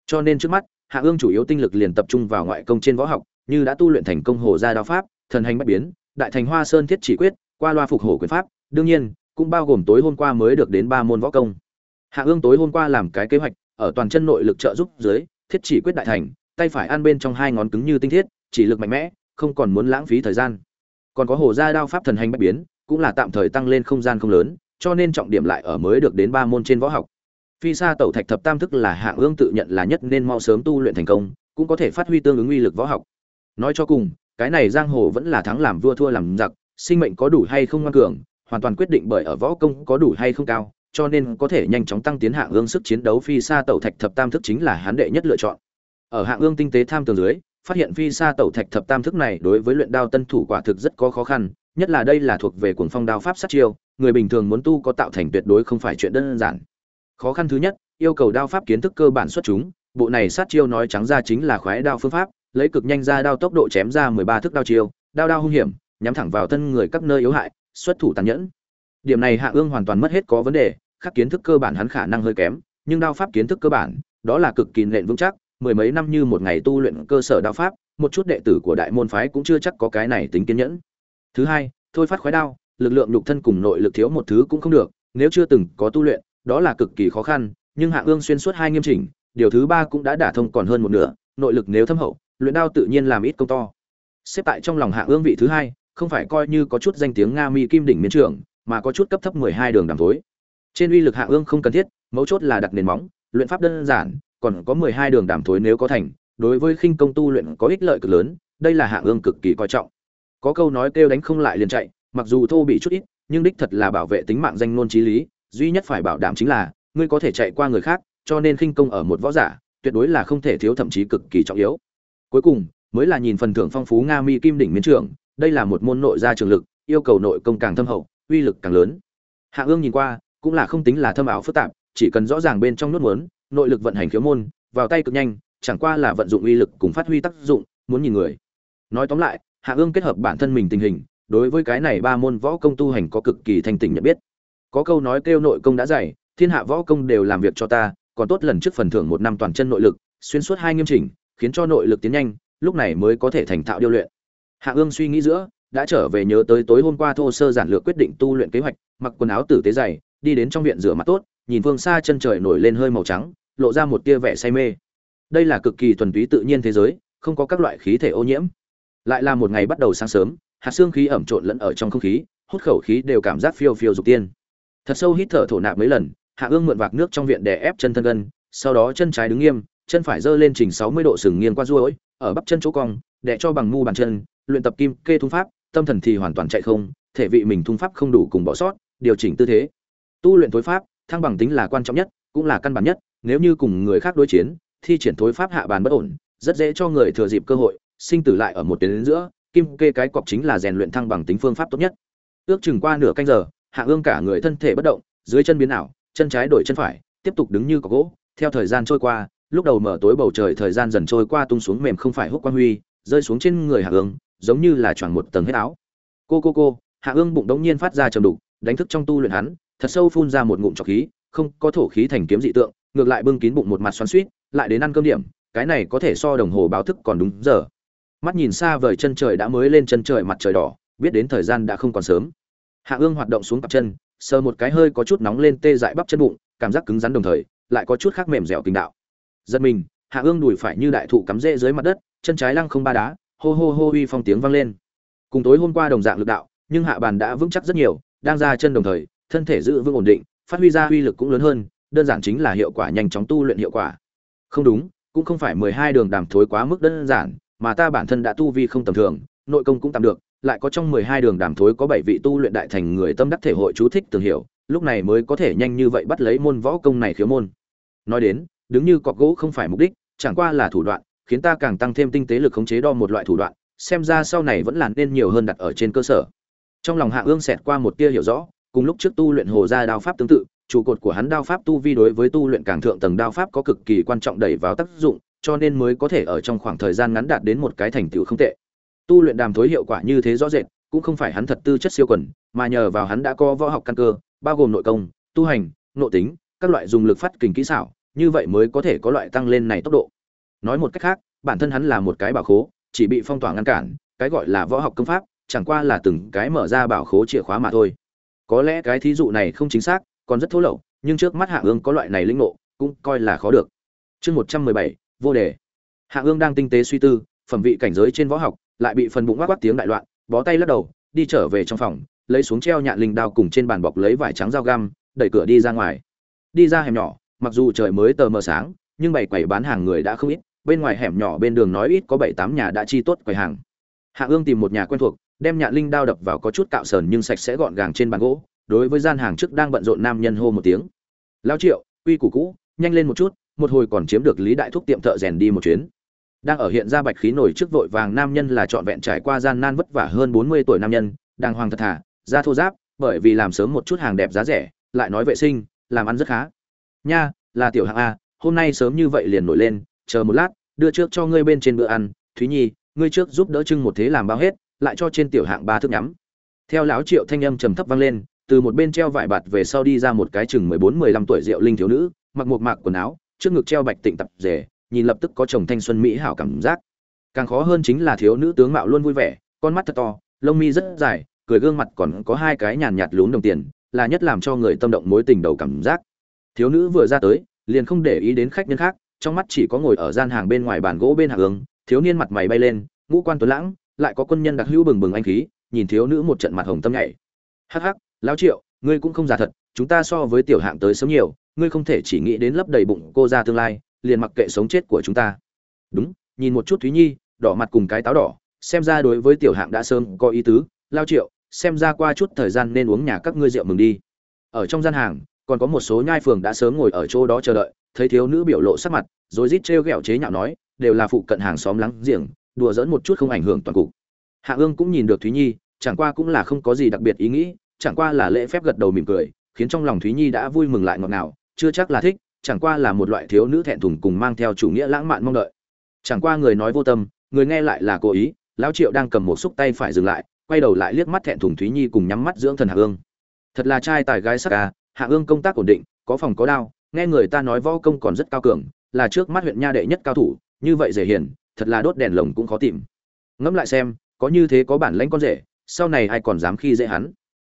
Cho nên trước mắt, hạ ương chủ yếu tinh lực liền tập trung vào ngoại công trên võ học, như đã tu luyện thành công hồ gia đao pháp, thần hành bất biến, đại thành hoa sơn thiết chỉ quyết, qua loa phục hổ quyền pháp, đương nhiên, cũng bao gồm tối hôm qua mới được đến ba môn võ công. Hạ ương tối hôm qua làm cái kế hoạch, ở toàn chân nội lực trợ giúp dưới, thiết chỉ quyết đại thành tay phải ăn bên trong hai ngón cứng như tinh thiết, chỉ lực mạnh mẽ, không còn muốn lãng phí thời gian. Còn có hồ gia đao pháp thần hành bất biến, cũng là tạm thời tăng lên không gian không lớn, cho nên trọng điểm lại ở mới được đến ba môn trên võ học. Phi sa tẩu thạch thập tam thức là hạng ương tự nhận là nhất nên mau sớm tu luyện thành công, cũng có thể phát huy tương ứng uy lực võ học. Nói cho cùng, cái này giang hồ vẫn là thắng làm vua thua làm giặc, sinh mệnh có đủ hay không ngoan cường, hoàn toàn quyết định bởi ở võ công có đủ hay không cao, cho nên có thể nhanh chóng tăng tiến hạng ương sức chiến đấu. Phi sa tẩu thạch thập tam thức chính là hán đệ nhất lựa chọn ở hạng ương tinh tế tham tường dưới, phát hiện phi sa tẩu thạch thập tam thức này đối với luyện đao tân thủ quả thực rất có khó khăn, nhất là đây là thuộc về cuồng phong đao pháp sát chiêu, người bình thường muốn tu có tạo thành tuyệt đối không phải chuyện đơn giản. Khó khăn thứ nhất, yêu cầu đao pháp kiến thức cơ bản xuất chúng, bộ này sát chiêu nói trắng ra chính là khoái đao phương pháp, lấy cực nhanh ra đao tốc độ chém ra mười ba thước đao chiêu, đao đao hung hiểm, nhắm thẳng vào thân người các nơi yếu hại, xuất thủ tàn nhẫn. Điểm này hạ ương hoàn toàn mất hết có vấn đề khắc kiến thức cơ bản hắn khả năng hơi kém, nhưng đao pháp kiến thức cơ bản, đó là cực kỳ nện vững chắc mười mấy năm như một ngày tu luyện cơ sở đao pháp, một chút đệ tử của đại môn phái cũng chưa chắc có cái này tính kiên nhẫn. Thứ hai, thôi phát khoái đao, lực lượng nhục thân cùng nội lực thiếu một thứ cũng không được, nếu chưa từng có tu luyện, đó là cực kỳ khó khăn, nhưng hạ ương xuyên suốt hai nghiêm chỉnh, điều thứ ba cũng đã đả thông còn hơn một nửa, nội lực nếu thâm hậu, luyện đao tự nhiên làm ít công to. Xếp tại trong lòng hạ ương vị thứ hai, không phải coi như có chút danh tiếng nga mi kim đỉnh miến trưởng mà có chút cấp thấp mười hai đường đàm thối. Trên uy lực hạ ương không cần thiết, mấu chốt là đặt nền móng, luyện pháp đơn giản còn có mười hai đường đàm thối nếu có thành, đối với khinh công tu luyện có ích lợi cực lớn, đây là hạ ương cực kỳ coi trọng. Có câu nói kêu đánh không lại liền chạy, mặc dù thô bị chút ít, nhưng đích thật là bảo vệ tính mạng danh ngôn trí lý, duy nhất phải bảo đảm chính là, ngươi có thể chạy qua người khác, cho nên khinh công ở một võ giả, tuyệt đối là không thể thiếu thậm chí cực kỳ trọng yếu. Cuối cùng, mới là nhìn phần thưởng phong phú nga mi kim đỉnh miến trưởng, đây là một môn nội gia trường lực, yêu cầu nội công càng thâm hậu, uy lực càng lớn. Hạ ương nhìn qua, cũng là không tính là thâm ảo phức tạp, chỉ cần rõ ràng bên trong nốt muốn nội lực vận hành khiếu môn, vào tay cực nhanh, chẳng qua là vận dụng uy lực cùng phát huy tác dụng, muốn nhìn người. Nói tóm lại, hạ ương kết hợp bản thân mình tình hình, đối với cái này ba môn võ công tu hành có cực kỳ thanh tỉnh nhận biết. Có câu nói kêu nội công đã dày, thiên hạ võ công đều làm việc cho ta, còn tốt lần trước phần thưởng một năm toàn chân nội lực, xuyên suốt hai nghiêm chỉnh, khiến cho nội lực tiến nhanh, lúc này mới có thể thành thạo điêu luyện. Hạ ương suy nghĩ giữa, đã trở về nhớ tới tối hôm qua thô sơ giản lược quyết định tu luyện kế hoạch, mặc quần áo tử tế dày, đi đến trong viện rửa mặt tốt nhìn phương xa chân trời nổi lên hơi màu trắng lộ ra một tia vẻ say mê. Đây là cực kỳ thuần túy tự nhiên thế giới không có các loại khí thể ô nhiễm. Lại là một ngày bắt đầu sáng sớm hạt xương khí ẩm trộn lẫn ở trong không khí hút khẩu khí đều cảm giác phiêu phiêu dục tiên. Thật sâu hít thở thổ nạp mấy lần hạ ương mượn vạc nước trong viện để ép chân thân gân sau đó chân trái đứng nghiêm chân phải giơ lên chỉnh sáu mươi độ sừng nghiêng qua duỗi, ở bắp chân chỗ cong để cho bằng mu bàn chân luyện tập kim kê thung pháp tâm thần thì hoàn toàn chạy không thể vị mình thung pháp không đủ cùng bỏ sót điều chỉnh tư thế. Tu luyện thối pháp thăng bằng tính là quan trọng nhất, cũng là căn bản nhất, nếu như cùng người khác đối chiến, thi triển thối pháp hạ bàn bất ổn, rất dễ cho người thừa dịp cơ hội, sinh tử lại ở một đến giữa, kim kê cái cọc chính là rèn luyện thăng bằng tính phương pháp tốt nhất. Ước chừng qua nửa canh giờ, hạ ương cả người thân thể bất động, dưới chân biến ảo, chân trái đổi chân phải, tiếp tục đứng như có gỗ, theo thời gian trôi qua, lúc đầu mở tối bầu trời thời gian dần trôi qua tung xuống mềm không phải húc quan huy, rơi xuống trên người hạ ương, giống như là choàng một tầng hết áo. Cô cô cô, hạ ương bụng đống nhiên phát ra trầm đục, đánh thức trong tu luyện hắn thật sâu phun ra một ngụm trọc khí, không có thổ khí thành kiếm dị tượng, ngược lại bưng kín bụng một mặt xoắn suýt lại đến ăn cơm điểm, cái này có thể so đồng hồ báo thức còn đúng giờ. Mắt nhìn xa vời chân trời đã mới lên chân trời mặt trời đỏ, biết đến thời gian đã không còn sớm. Hạ ương hoạt động xuống cặp chân, sờ một cái hơi có chút nóng lên tê dại bắp chân bụng, cảm giác cứng rắn đồng thời, lại có chút khác mềm dẻo kinh đạo. Giật mình, hạ ương đùi phải như đại thụ cắm rễ dưới mặt đất, chân trái lăng không ba đá, hô hô hô uy phong tiếng vang lên. Cùng tối hôm qua đồng dạng lực đạo, nhưng hạ bàn đã vững chắc rất nhiều, đang ra chân đồng thời thân thể giữ vững ổn định, phát huy ra uy lực cũng lớn hơn, đơn giản chính là hiệu quả nhanh chóng tu luyện hiệu quả. Không đúng, cũng không phải mười hai đường đàm thối quá mức đơn giản, mà ta bản thân đã tu vi không tầm thường, nội công cũng tạm được, lại có trong mười hai đường đàm thối có bảy vị tu luyện đại thành người tâm đắc thể hội chú thích tường hiểu, lúc này mới có thể nhanh như vậy bắt lấy môn võ công này khiếu môn. Nói đến, đứng như cọc gỗ không phải mục đích, chẳng qua là thủ đoạn, khiến ta càng tăng thêm tinh tế lực khống chế đo một loại thủ đoạn, xem ra sau này vẫn là nên nhiều hơn đặt ở trên cơ sở. Trong lòng hạ ương xẹt qua một tia hiểu rõ cùng lúc trước tu luyện hồ gia đao pháp tương tự, trụ cột của hắn đao pháp tu vi đối với tu luyện càng thượng tầng đao pháp có cực kỳ quan trọng đẩy vào tác dụng, cho nên mới có thể ở trong khoảng thời gian ngắn đạt đến một cái thành tựu không tệ. Tu luyện đàm thối hiệu quả như thế rõ rệt, cũng không phải hắn thật tư chất siêu quần, mà nhờ vào hắn đã có võ học căn cơ, bao gồm nội công, tu hành, nội tính, các loại dùng lực phát kình kỹ xảo, như vậy mới có thể có loại tăng lên này tốc độ. Nói một cách khác, bản thân hắn là một cái bảo khố, chỉ bị phong tỏa ngăn cản, cái gọi là võ học công pháp, chẳng qua là từng cái mở ra bảo khố chìa khóa mà thôi có lẽ cái thí dụ này không chính xác, còn rất thô lậu, nhưng trước mắt hạ ương có loại này linh ngộ, cũng coi là khó được. Chương một trăm mười bảy, vô đề. Hạ ương đang tinh tế suy tư, phẩm vị cảnh giới trên võ học, lại bị phần bụng quát quắc tiếng đại loạn, bó tay lắc đầu, đi trở về trong phòng, lấy xuống treo nhạn linh đao cùng trên bàn bọc lấy vải trắng dao găm, đẩy cửa đi ra ngoài. Đi ra hẻm nhỏ, mặc dù trời mới tờ mờ sáng, nhưng bảy quầy bán hàng người đã không ít, bên ngoài hẻm nhỏ bên đường nói ít có bảy tám nhà đã chi tốt quầy hàng. Hạ ương tìm một nhà quen thuộc đem nhạn linh đao đập vào có chút cạo sờn nhưng sạch sẽ gọn gàng trên bàn gỗ, đối với gian hàng trước đang bận rộn nam nhân hô một tiếng. Lao triệu, quy củ cũ, nhanh lên một chút, một hồi còn chiếm được lý đại thúc tiệm thợ rèn đi một chuyến. Đang ở hiện ra bạch khí nổi trước vội vàng nam nhân là trọn vẹn trải qua gian nan vất vả hơn bốn mươi tuổi nam nhân đang hoàng thật thà ra thô giáp bởi vì làm sớm một chút hàng đẹp giá rẻ, lại nói vệ sinh, làm ăn rất khá. Nha, là tiểu hạng a, hôm nay sớm như vậy liền nổi lên, chờ một lát, đưa trước cho ngươi bên trên bữa ăn. Thúy nhi, ngươi trước giúp đỡ trưng một thế làm bao hết lại cho trên tiểu hạng ba thước nhắm. Theo lão triệu thanh âm trầm thấp vang lên, từ một bên treo vải bạt về sau đi ra một cái chừng mười bốn, mười lăm tuổi rượu linh thiếu nữ, mặc một mạc quần áo, trước ngực treo bạch tịnh tập rể, nhìn lập tức có chồng thanh xuân mỹ hảo cảm giác. Càng khó hơn chính là thiếu nữ tướng mạo luôn vui vẻ, con mắt thật to, lông mi rất dài, cười gương mặt còn có hai cái nhàn nhạt lún đồng tiền, là nhất làm cho người tâm động mối tình đầu cảm giác. Thiếu nữ vừa ra tới, liền không để ý đến khách nhân khác, trong mắt chỉ có ngồi ở gian hàng bên ngoài bàn gỗ bên hàng hướng thiếu niên mặt mày bay lên, ngũ quan tuấn lãng lại có quân nhân đặc hữu bừng bừng anh khí, nhìn thiếu nữ một trận mặt hồng tâm nhảy. Hắc hắc, lão triệu, ngươi cũng không già thật, chúng ta so với tiểu hạng tới sớm nhiều, ngươi không thể chỉ nghĩ đến lấp đầy bụng cô ra tương lai, liền mặc kệ sống chết của chúng ta. Đúng, nhìn một chút thúy nhi, đỏ mặt cùng cái táo đỏ, xem ra đối với tiểu hạng đã sớm có ý tứ. Lao triệu, xem ra qua chút thời gian nên uống nhà các ngươi rượu mừng đi. Ở trong gian hàng, còn có một số nhai phường đã sớm ngồi ở chỗ đó chờ đợi, thấy thiếu nữ biểu lộ sắc mặt, rồi rít trêu ghẹo chế nhạo nói, đều là phụ cận hàng xóm lắng giềng đùa dỡn một chút không ảnh hưởng toàn cục. Hạ ương cũng nhìn được thúy nhi, chẳng qua cũng là không có gì đặc biệt ý nghĩ, chẳng qua là lễ phép gật đầu mỉm cười, khiến trong lòng thúy nhi đã vui mừng lại ngọt ngào, chưa chắc là thích, chẳng qua là một loại thiếu nữ thẹn thùng cùng mang theo chủ nghĩa lãng mạn mong đợi. Chẳng qua người nói vô tâm, người nghe lại là cố ý, lão triệu đang cầm một xúc tay phải dừng lại, quay đầu lại liếc mắt thẹn thùng thúy nhi cùng nhắm mắt dưỡng thần hạ ương. Thật là trai tài gái sắc à hạ ương công tác ổn định, có phòng có đao, nghe người ta nói võ công còn rất cao cường, là trước mắt huyện nha đệ nhất cao thủ, như vậy dễ hiền thật là đốt đèn lồng cũng khó tìm. Ngẫm lại xem, có như thế có bản lãnh con rể, sau này ai còn dám khi dễ hắn?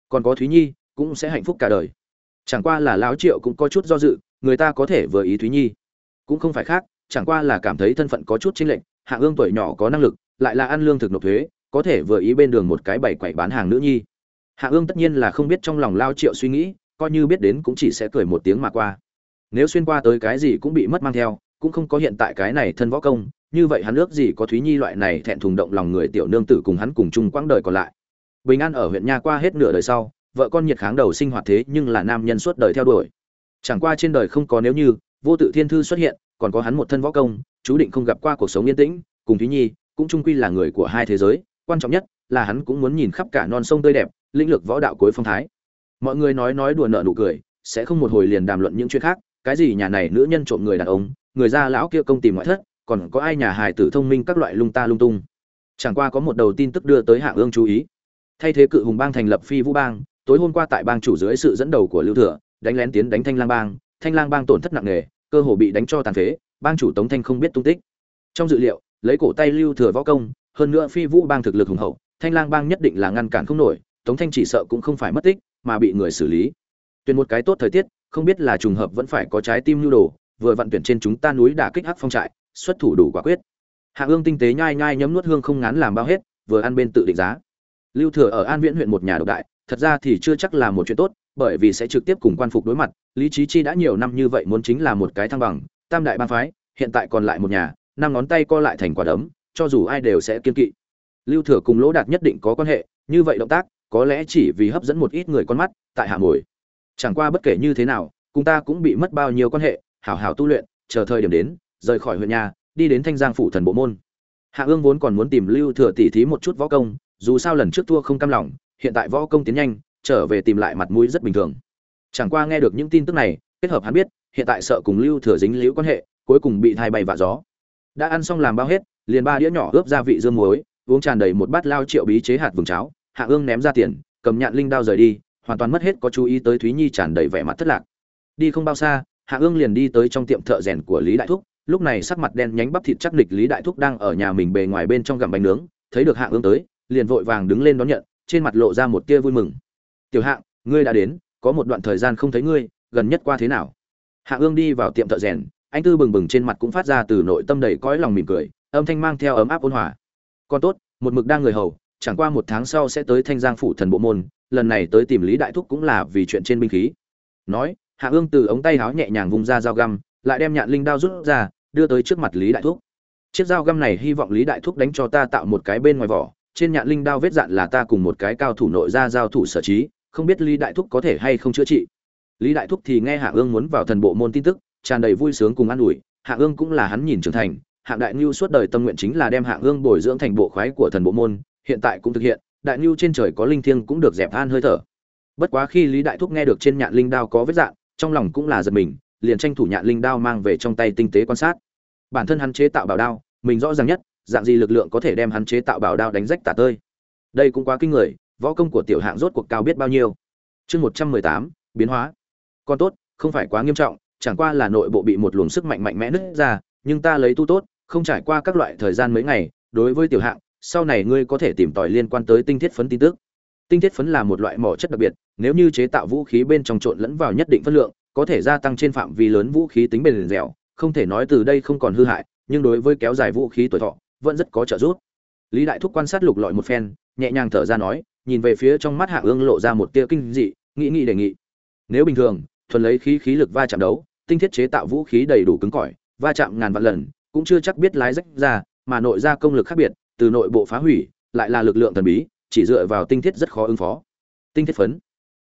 Còn có thúy nhi, cũng sẽ hạnh phúc cả đời. Chẳng qua là lão triệu cũng có chút do dự, người ta có thể vừa ý thúy nhi. Cũng không phải khác, chẳng qua là cảm thấy thân phận có chút chính lệnh hạ ương tuổi nhỏ có năng lực, lại là ăn lương thực nộp thuế, có thể vừa ý bên đường một cái bảy quậy bán hàng nữ nhi. Hạ ương tất nhiên là không biết trong lòng lao triệu suy nghĩ, coi như biết đến cũng chỉ sẽ cười một tiếng mà qua. Nếu xuyên qua tới cái gì cũng bị mất mang theo, cũng không có hiện tại cái này thân võ công như vậy hắn ước gì có thúy nhi loại này thẹn thùng động lòng người tiểu nương tử cùng hắn cùng chung quãng đời còn lại. Bình an ở huyện nha qua hết nửa đời sau, vợ con nhiệt kháng đầu sinh hoạt thế nhưng là nam nhân suốt đời theo đuổi. Chẳng qua trên đời không có nếu như, vô tự thiên thư xuất hiện, còn có hắn một thân võ công, chú định không gặp qua cuộc sống yên tĩnh, cùng thúy nhi, cũng chung quy là người của hai thế giới, quan trọng nhất là hắn cũng muốn nhìn khắp cả non sông tươi đẹp, lĩnh lực võ đạo cuối phong thái. Mọi người nói nói đùa nợ nụ cười, sẽ không một hồi liền đàm luận những chuyện khác, cái gì nhà này nữ nhân trộm người đàn ông, người ra lão kia công tìm ngoại thất còn có ai nhà hài tử thông minh các loại lung ta lung tung. Chẳng qua có một đầu tin tức đưa tới hạng ương chú ý. Thay thế cự hùng bang thành lập phi vũ bang, tối hôm qua tại bang chủ dưới sự dẫn đầu của lưu thừa, đánh lén tiến đánh thanh lang bang, thanh lang bang tổn thất nặng nề, cơ hồ bị đánh cho tàn phế, bang chủ tống thanh không biết tung tích. Trong dự liệu, lấy cổ tay lưu thừa võ công, hơn nữa phi vũ bang thực lực hùng hậu, thanh lang bang nhất định là ngăn cản không nổi, tống thanh chỉ sợ cũng không phải mất tích, mà bị người xử lý. Tuyển một cái tốt thời tiết, không biết là trùng hợp vẫn phải có trái tim nhu đồ, vừa vận tuyển trên chúng ta núi đả kích hắc phong trại xuất thủ đủ quả quyết. Hạ ương tinh tế nhai nhai nhấm nuốt hương không ngán làm bao hết, vừa ăn bên tự định giá. Lưu thừa ở an viễn huyện một nhà độc đại, thật ra thì chưa chắc là một chuyện tốt, bởi vì sẽ trực tiếp cùng quan phục đối mặt, lý trí chi đã nhiều năm như vậy muốn chính là một cái thăng bằng, tam đại ba phái, hiện tại còn lại một nhà, năm ngón tay co lại thành quả đấm, cho dù ai đều sẽ kiên kỵ. Lưu thừa cùng lỗ đạt nhất định có quan hệ, như vậy động tác, có lẽ chỉ vì hấp dẫn một ít người con mắt, tại hạ mồi chẳng qua bất kể như thế nào, cùng ta cũng bị mất bao nhiêu quan hệ, hảo hảo tu luyện, chờ thời điểm đến rời khỏi huyện nhà, đi đến thanh giang phủ thần bộ môn. Hạ ương vốn còn muốn tìm lưu thừa tỉ thí một chút võ công, dù sao lần trước thua không cam lòng, hiện tại võ công tiến nhanh, trở về tìm lại mặt mũi rất bình thường. Chẳng qua nghe được những tin tức này, kết hợp hắn biết, hiện tại sợ cùng lưu thừa dính liễu quan hệ, cuối cùng bị thai bay vạ gió. Đã ăn xong làm bao hết, liền ba đĩa nhỏ ướp gia vị dương muối, uống tràn đầy một bát lao triệu bí chế hạt vừng cháo, hạ ương ném ra tiền, cầm nhạn linh đao rời đi, hoàn toàn mất hết có chú ý tới thúy nhi tràn đầy vẻ mặt thất lạc. Đi không bao xa, hạ ương liền đi tới trong tiệm thợ rèn của lý đại thúc lúc này sắc mặt đen nhánh bắp thịt chắc địch lý đại thúc đang ở nhà mình bề ngoài bên trong gặm bánh nướng, thấy được hạ ương tới, liền vội vàng đứng lên đón nhận, trên mặt lộ ra một tia vui mừng. Tiểu hạng ngươi đã đến, có một đoạn thời gian không thấy ngươi, gần nhất qua thế nào? Hạ ương đi vào tiệm thợ rèn, anh tư bừng bừng trên mặt cũng phát ra từ nội tâm đầy cõi lòng mỉm cười, âm thanh mang theo ấm áp ôn hòa. Còn tốt, một mực đang người hầu, chẳng qua một tháng sau sẽ tới thanh giang phủ thần bộ môn, lần này tới tìm lý đại thúc cũng là vì chuyện trên binh khí. Nói, hạ ương từ ống tay háo nhẹ nhàng vung ra dao găm lại đem nhạn linh đao rút ra, đưa tới trước mặt lý đại thúc. Chiếc dao găm này hy vọng lý đại thúc đánh cho ta tạo một cái bên ngoài vỏ, trên nhạn linh đao vết dạn là ta cùng một cái cao thủ nội ra giao thủ sở trí, không biết lý đại thúc có thể hay không chữa trị. Lý đại thúc thì nghe hạ ương muốn vào thần bộ môn tin tức, tràn đầy vui sướng cùng an ủi, hạ ương cũng là hắn nhìn trưởng thành hạng đại ngưu suốt đời tâm nguyện chính là đem hạ ương bồi dưỡng thành bộ khoái của thần bộ môn, hiện tại cũng thực hiện, đại ngưu trên trời có linh thiêng cũng được dẹp an hơi thở. Bất quá khi lý đại thúc nghe được trên nhạn linh đao có vết dạn, trong lòng cũng là giật mình liền tranh thủ nhạn linh đao mang về trong tay tinh tế quan sát. Bản thân hắn chế tạo bảo đao, mình rõ ràng nhất, dạng gì lực lượng có thể đem hắn chế tạo bảo đao đánh rách tả tơi. Đây cũng quá kinh người, võ công của tiểu hạng rốt cuộc cao biết bao nhiêu. Chương một trăm mười tám, biến hóa. Con tốt, không phải quá nghiêm trọng, chẳng qua là nội bộ bị một luồng sức mạnh mạnh mẽ nứt ra, nhưng ta lấy tu tốt, không trải qua các loại thời gian mấy ngày, đối với tiểu hạng, sau này ngươi có thể tìm tòi liên quan tới tinh thiết phấn tin tức. Tinh thiết phấn là một loại mỏ chất đặc biệt, nếu như chế tạo vũ khí bên trong trộn lẫn vào nhất định phân lượng có thể gia tăng trên phạm vi lớn vũ khí tính bền dẻo, không thể nói từ đây không còn hư hại, nhưng đối với kéo dài vũ khí tuổi thọ, vẫn rất có trợ giúp. Lý đại thúc quan sát lục lọi một phen, nhẹ nhàng thở ra nói, nhìn về phía trong mắt hạ ương lộ ra một tia kinh dị, nghĩ nghĩ đề nghị. Nếu bình thường, thuần lấy khí khí lực va chạm đấu, tinh thiết chế tạo vũ khí đầy đủ cứng cỏi, va chạm ngàn vạn lần, cũng chưa chắc biết lái rách ra, mà nội ra công lực khác biệt, từ nội bộ phá hủy, lại là lực lượng thần bí, chỉ dựa vào tinh thiết rất khó ứng phó. Tinh thiết phấn.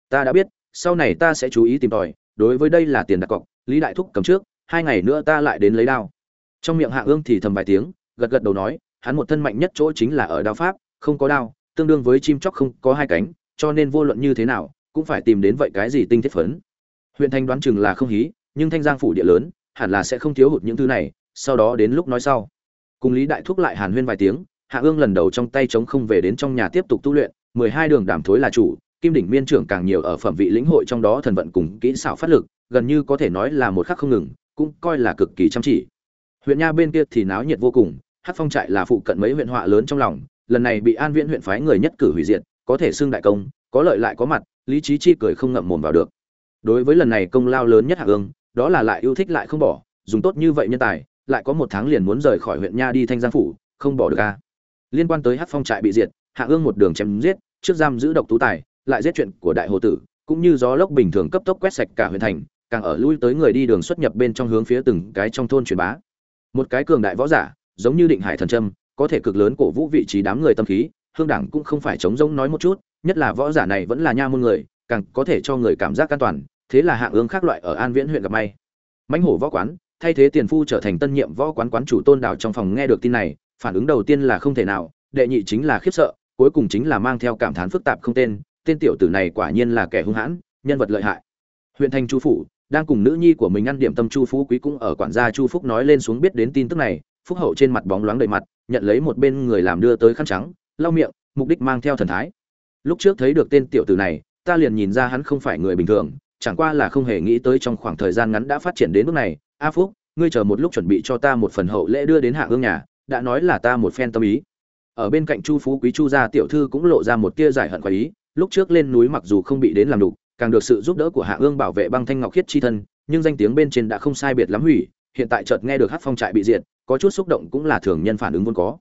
Ta đã biết, sau này ta sẽ chú ý tìm tòi đối với đây là tiền đặt cọc, lý đại thúc cầm trước, hai ngày nữa ta lại đến lấy đao. Trong miệng hạ ương thì thầm vài tiếng, gật gật đầu nói, hắn một thân mạnh nhất chỗ chính là ở đao pháp, không có đao, tương đương với chim chóc không có hai cánh, cho nên vô luận như thế nào, cũng phải tìm đến vậy cái gì tinh thiết phấn. Huyện thanh đoán chừng là không hí, nhưng thanh giang phủ địa lớn, hẳn là sẽ không thiếu hụt những thứ này, sau đó đến lúc nói sau. Cùng lý đại thúc lại hàn huyên vài tiếng, hạ ương lần đầu trong tay chống không về đến trong nhà tiếp tục tu luyện, mười hai đường đàm thối là chủ kim đỉnh miên trưởng càng nhiều ở phẩm vị lĩnh hội trong đó thần vận cùng kỹ xảo phát lực, gần như có thể nói là một khắc không ngừng, cũng coi là cực kỳ chăm chỉ. Huyện nha bên kia thì náo nhiệt vô cùng, hát phong trại là phụ cận mấy huyện họa lớn trong lòng, lần này bị an viễn huyện phái người nhất cử hủy diệt, có thể xưng đại công, có lợi lại có mặt, lý trí chi cười không ngậm mồm vào được. Đối với lần này công lao lớn nhất hạ ương, đó là lại yêu thích lại không bỏ, dùng tốt như vậy nhân tài, lại có một tháng liền muốn rời khỏi huyện nha đi thanh giang phủ, không bỏ được ca liên quan tới hát phong trại bị diệt, hạ ương một đường chém giết, trước giam giữ độc tú tài lại giết chuyện của đại hồ tử, cũng như gió lốc bình thường cấp tốc quét sạch cả huyện thành, càng ở lui tới người đi đường xuất nhập bên trong hướng phía từng cái trong thôn truyền bá. Một cái cường đại võ giả, giống như định hải thần trâm có thể cực lớn cổ vũ vị trí đám người tâm khí, hương đảng cũng không phải chống giống nói một chút, nhất là võ giả này vẫn là nha môn người, càng có thể cho người cảm giác an toàn, thế là hạng ương khác loại ở an viễn huyện gặp may. Mãnh hổ võ quán, thay thế tiền phu trở thành tân nhiệm võ quán quán chủ tôn đào trong phòng nghe được tin này, phản ứng đầu tiên là không thể nào, đệ nhị chính là khiếp sợ, cuối cùng chính là mang theo cảm thán phức tạp không tên tên tiểu tử này quả nhiên là kẻ hung hãn, nhân vật lợi hại. Huyện thành chu phủ, đang cùng nữ nhi của mình ăn điểm tâm chu phú quý cũng ở quản gia chu phúc nói lên xuống biết đến tin tức này, phúc hậu trên mặt bóng loáng đầy mặt, nhận lấy một bên người làm đưa tới khăn trắng, lau miệng, mục đích mang theo thần thái. Lúc trước thấy được tên tiểu tử này, ta liền nhìn ra hắn không phải người bình thường, chẳng qua là không hề nghĩ tới trong khoảng thời gian ngắn đã phát triển đến mức này. A phúc, ngươi chờ một lúc chuẩn bị cho ta một phần hậu lễ đưa đến hạ ương nhà, đã nói là ta một phen tâm ý. Ở bên cạnh chu phú quý chu gia tiểu thư cũng lộ ra một tia giải hận quái ý lúc trước lên núi mặc dù không bị đến làm đục, càng được sự giúp đỡ của hạ ương bảo vệ băng thanh ngọc khiết chi thân, nhưng danh tiếng bên trên đã không sai biệt lắm hủy, hiện tại chợt nghe được hát phong trại bị diệt, có chút xúc động cũng là thường nhân phản ứng vốn có.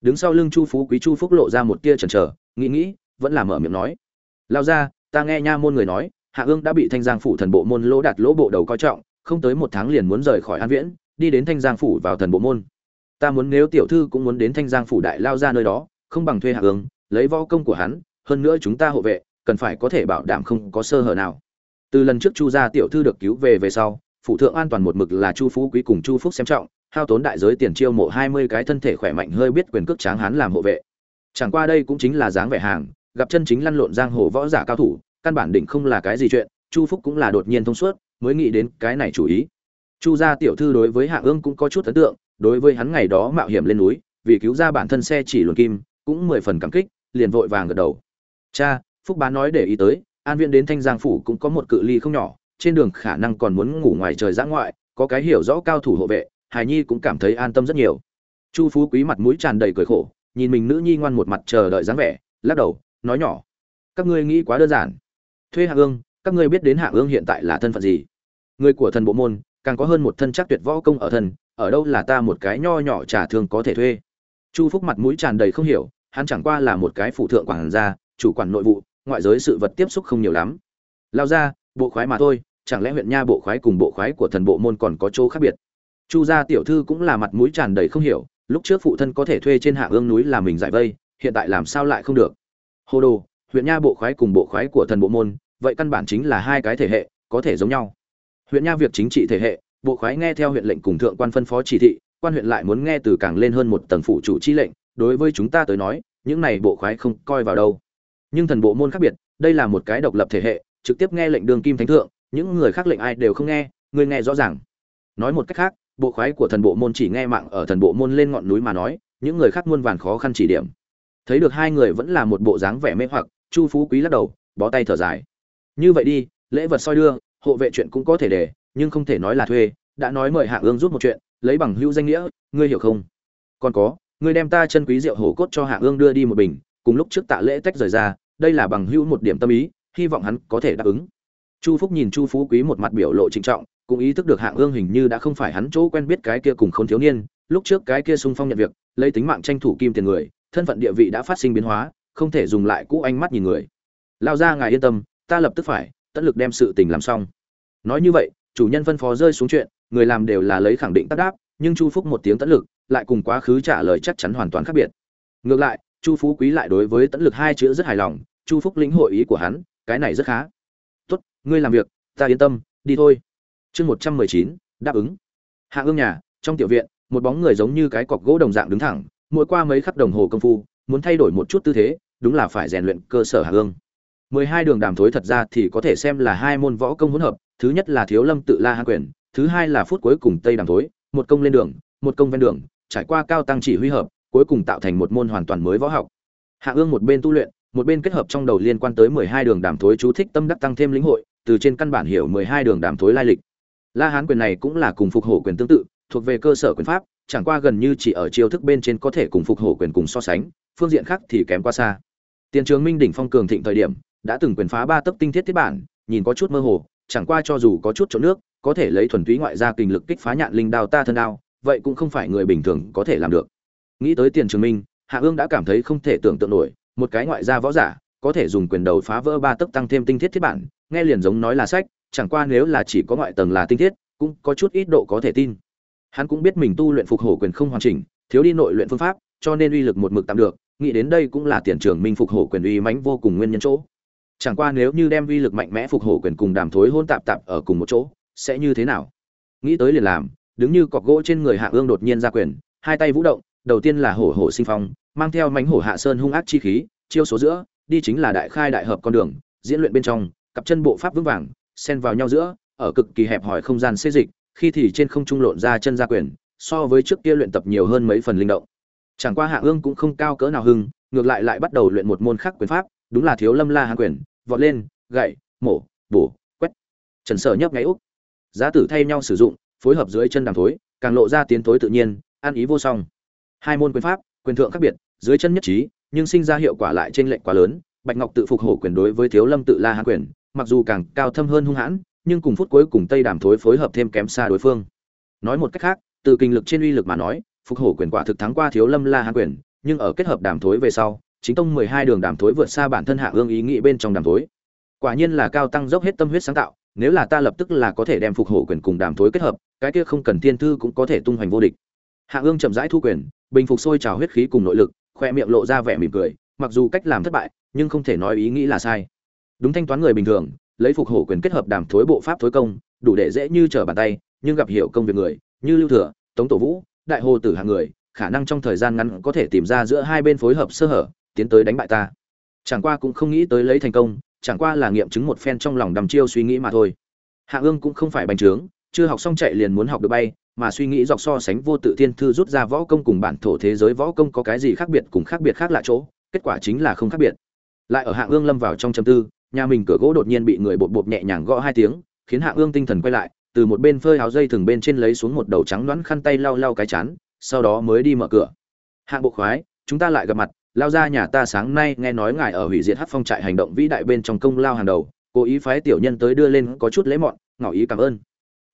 Đứng sau lưng chu phú, quý chu phúc lộ ra một tia chần chờ, nghĩ nghĩ, vẫn là mở miệng nói. Lao ra ta nghe nha môn người nói, hạ ương đã bị thanh giang phủ thần bộ môn lỗ đặt lỗ bộ đầu coi trọng, không tới một tháng liền muốn rời khỏi an viễn, đi đến thanh giang phủ vào thần bộ môn. Ta muốn nếu tiểu thư cũng muốn đến thanh giang phủ đại lao ra nơi đó, không bằng thuê hạ ương, lấy võ công của hắn hơn nữa chúng ta hộ vệ, cần phải có thể bảo đảm không có sơ hở nào. Từ lần trước chu gia tiểu thư được cứu về về sau, phụ thượng an toàn một mực là chu phú quý cùng chu phúc xem trọng, hao tốn đại giới tiền chiêu mộ hai mươi cái thân thể khỏe mạnh hơi biết quyền cước tráng hán làm hộ vệ. Chẳng qua đây cũng chính là dáng vẻ hàng, gặp chân chính lăn lộn giang hồ võ giả cao thủ, căn bản định không là cái gì chuyện, chu phúc cũng là đột nhiên thông suốt, mới nghĩ đến cái này chủ ý. Chu gia tiểu thư đối với hạ ương cũng có chút ấn tượng, đối với hắn ngày đó mạo hiểm lên núi, vì cứu ra bản thân xe chỉ luồn kim, cũng mười phần cảm kích, liền vội vàng gật đầu cha, phúc bá nói để ý tới, an viễn đến thanh giang phủ cũng có một cự ly không nhỏ, trên đường khả năng còn muốn ngủ ngoài trời giã ngoại, có cái hiểu rõ cao thủ hộ vệ hài nhi cũng cảm thấy an tâm rất nhiều. Chu phú quý mặt mũi tràn đầy cười khổ, nhìn mình nữ nhi ngoan một mặt chờ đợi dáng vẻ, lắc đầu, nói nhỏ, các ngươi nghĩ quá đơn giản. Thuê hạ ương, các ngươi biết đến hạ ương hiện tại là thân phận gì? Người của thần bộ môn, càng có hơn một thân chắc tuyệt võ công ở thần, ở đâu là ta một cái nho nhỏ trả thường có thể thuê? Chu phúc mặt mũi tràn đầy không hiểu, hắn chẳng qua là một cái phụ thượng quản gia chủ quản nội vụ, ngoại giới sự vật tiếp xúc không nhiều lắm. Lao ra, bộ khoái mà thôi, chẳng lẽ huyện nha bộ khoái cùng bộ khoái của thần bộ môn còn có chỗ khác biệt? Chu gia tiểu thư cũng là mặt mũi tràn đầy không hiểu, lúc trước phụ thân có thể thuê trên hạ ương núi là mình giải vây, hiện tại làm sao lại không được? Hồ đồ, huyện nha bộ khoái cùng bộ khoái của thần bộ môn, vậy căn bản chính là hai cái thể hệ, có thể giống nhau. Huyện nha việc chính trị thể hệ, bộ khoái nghe theo huyện lệnh cùng thượng quan phân phó chỉ thị, quan huyện lại muốn nghe từ càng lên hơn một tầng phụ chủ chi lệnh, đối với chúng ta tới nói, những này bộ khoái không coi vào đâu nhưng thần bộ môn khác biệt, đây là một cái độc lập thể hệ, trực tiếp nghe lệnh đường kim thánh thượng, những người khác lệnh ai đều không nghe ngươi nghe rõ ràng. Nói một cách khác, bộ khoái của thần bộ môn chỉ nghe mạng ở thần bộ môn lên ngọn núi mà nói, những người khác muôn vàn khó khăn chỉ điểm. Thấy được hai người vẫn là một bộ dáng vẻ mê hoặc, chu phú quý lắc đầu, bó tay thở dài. Như vậy đi, lễ vật soi đưa, hộ vệ chuyện cũng có thể để, nhưng không thể nói là thuê, đã nói mời hạ ương giúp một chuyện, lấy bằng hữu danh nghĩa, ngươi hiểu không? Còn có, ngươi đem ta chân quý rượu hổ cốt cho hạ ương đưa đi một bình cùng lúc trước tạ lễ tách rời ra, đây là bằng hữu một điểm tâm ý, hy vọng hắn có thể đáp ứng. Chu phúc nhìn chu phú quý một mặt biểu lộ trịnh trọng, cũng ý thức được hạng ương hình như đã không phải hắn chỗ quen biết cái kia cùng không thiếu niên, lúc trước cái kia sung phong nhận việc, lấy tính mạng tranh thủ kim tiền người, thân phận địa vị đã phát sinh biến hóa, không thể dùng lại cũ ánh mắt nhìn người. Lao ra ngài yên tâm, ta lập tức phải, tận lực đem sự tình làm xong. Nói như vậy, chủ nhân phân phó rơi xuống chuyện, người làm đều là lấy khẳng định tác đáp, nhưng chu phúc một tiếng tận lực, lại cùng quá khứ trả lời chắc chắn hoàn toàn khác biệt. Ngược lại chu phú quý lại đối với tẫn lực hai chữ rất hài lòng, chu phúc lĩnh hội ý của hắn, cái này rất khá. Tốt, ngươi làm việc, ta yên tâm, đi thôi. Chương một trăm mười chín, đáp ứng. Hạ ương nhà, trong tiểu viện, một bóng người giống như cái cọc gỗ đồng dạng đứng thẳng, mỗi qua mấy khắc đồng hồ công phu, muốn thay đổi một chút tư thế, đúng là phải rèn luyện cơ sở hạ ương. Mười hai đường đàm thối thật ra thì có thể xem là hai môn võ công hỗn hợp, thứ nhất là thiếu lâm tự la hạ quyền, thứ hai là phút cuối cùng tây đàm thối, một công lên đường, một công ven đường, trải qua cao tăng chỉ huy hợp cuối cùng tạo thành một môn hoàn toàn mới võ học. Hạ ương một bên tu luyện, một bên kết hợp trong đầu liên quan tới mười hai đường đàm thối chú thích tâm đắc tăng thêm lĩnh hội, từ trên căn bản hiểu mười hai đường đàm thối lai lịch. La hán quyền này cũng là cùng phục hổ quyền tương tự, thuộc về cơ sở quyền pháp, chẳng qua gần như chỉ ở chiêu thức bên trên có thể cùng phục hổ quyền cùng so sánh, phương diện khác thì kém quá xa. Tiền trường minh đỉnh phong cường thịnh thời điểm, đã từng quyền phá ba tấc tinh thiết thiết bản, nhìn có chút mơ hồ, chẳng qua cho dù có chút chỗ nước, có thể lấy thuần túy ngoại gia kinh lực kích phá nhạn linh đao ta thân đao, vậy cũng không phải người bình thường có thể làm được nghĩ tới tiền trường minh, hạ ương đã cảm thấy không thể tưởng tượng nổi, một cái ngoại gia võ giả, có thể dùng quyền đầu phá vỡ ba tấc tăng thêm tinh thiết thiết bản, nghe liền giống nói là sách, chẳng qua nếu là chỉ có ngoại tầng là tinh thiết, cũng có chút ít độ có thể tin. Hắn cũng biết mình tu luyện phục hổ quyền không hoàn chỉnh, thiếu đi nội luyện phương pháp, cho nên uy lực một mực tạm được, nghĩ đến đây cũng là tiền trưởng minh phục hổ quyền uy mãnh vô cùng nguyên nhân chỗ. Chẳng qua nếu như đem uy lực mạnh mẽ phục hổ quyền cùng đàm thối hôn tạp tạp ở cùng một chỗ, sẽ như thế nào? Nghĩ tới liền làm, đứng như cọc gỗ trên người hạ ương đột nhiên ra quyền, hai tay vũ động đầu tiên là hổ hổ sinh phong, mang theo mánh hổ hạ sơn hung ác chi khí, chiêu số giữa, đi chính là đại khai đại hợp con đường, diễn luyện bên trong, cặp chân bộ pháp vững vàng, xen vào nhau giữa, ở cực kỳ hẹp hòi không gian xê dịch, khi thì trên không trung lộn ra chân ra quyền, so với trước kia luyện tập nhiều hơn mấy phần linh động. Chẳng qua hạ ương cũng không cao cỡ nào hưng, ngược lại lại bắt đầu luyện một môn khác quyền pháp, đúng là thiếu lâm la hạ quyền, vọt lên, gậy, mổ, bổ, quét. Trần sở nhấp ngáy úc giá tử thay nhau sử dụng, phối hợp dưới chân đàm thối, càng lộ ra tiến thối tự nhiên, ăn ý vô song hai môn quyền pháp, quyền thượng khác biệt, dưới chân nhất trí, nhưng sinh ra hiệu quả lại trên lệnh quá lớn, bạch ngọc tự phục hổ quyền đối với thiếu lâm tự la hán quyền, mặc dù càng cao thâm hơn hung hãn, nhưng cùng phút cuối cùng tây đàm thối phối hợp thêm kém xa đối phương. Nói một cách khác, từ kinh lực trên uy lực mà nói, phục hổ quyền quả thực thắng qua thiếu lâm la hán quyền, nhưng ở kết hợp đàm thối về sau, chính tông mười hai đường đàm thối vượt xa bản thân hạ ương ý nghĩ bên trong đàm thối. Quả nhiên là cao tăng dốc hết tâm huyết sáng tạo, nếu là ta lập tức là có thể đem phục hổ quyền cùng đàm thối kết hợp, cái kia không cần thiên thư cũng có thể tung hoành vô địch. Hạ ương chậm rãi thu quyền bình phục sôi trào huyết khí cùng nội lực, khoe miệng lộ ra vẻ mỉm cười, mặc dù cách làm thất bại, nhưng không thể nói ý nghĩ là sai. Đúng thanh toán người bình thường, lấy phục hổ quyền kết hợp đàm thối bộ pháp thối công, đủ để dễ như trở bàn tay, nhưng gặp hiểu công việc người, như lưu thừa, tống tổ vũ, đại hồ tử hạng người, khả năng trong thời gian ngắn có thể tìm ra giữa hai bên phối hợp sơ hở, tiến tới đánh bại ta. Chẳng qua cũng không nghĩ tới lấy thành công, chẳng qua là nghiệm chứng một phen trong lòng đầm chiêu suy nghĩ mà thôi. Hạ ương cũng không phải bành trướng, chưa học xong chạy liền muốn học được bay mà suy nghĩ dọc so sánh vô tự thiên thư rút ra võ công cùng bản thổ thế giới võ công có cái gì khác biệt cùng khác biệt khác lạ chỗ, kết quả chính là không khác biệt. Lại ở hạ ương lâm vào trong châm tư, nhà mình cửa gỗ đột nhiên bị người bột bột nhẹ nhàng gõ hai tiếng, khiến hạ ương tinh thần quay lại, từ một bên phơi áo dây thừng bên trên lấy xuống một đầu trắng đoán khăn tay lau lau cái chán, sau đó mới đi mở cửa. Hạng bộ khoái, chúng ta lại gặp mặt, lao ra nhà ta sáng nay nghe nói ngài ở hủy diệt hát phong trại hành động vĩ đại bên trong công lao hàng đầu, cố ý phái tiểu nhân tới đưa lên có chút lễ mọn, ngỏ ý cảm ơn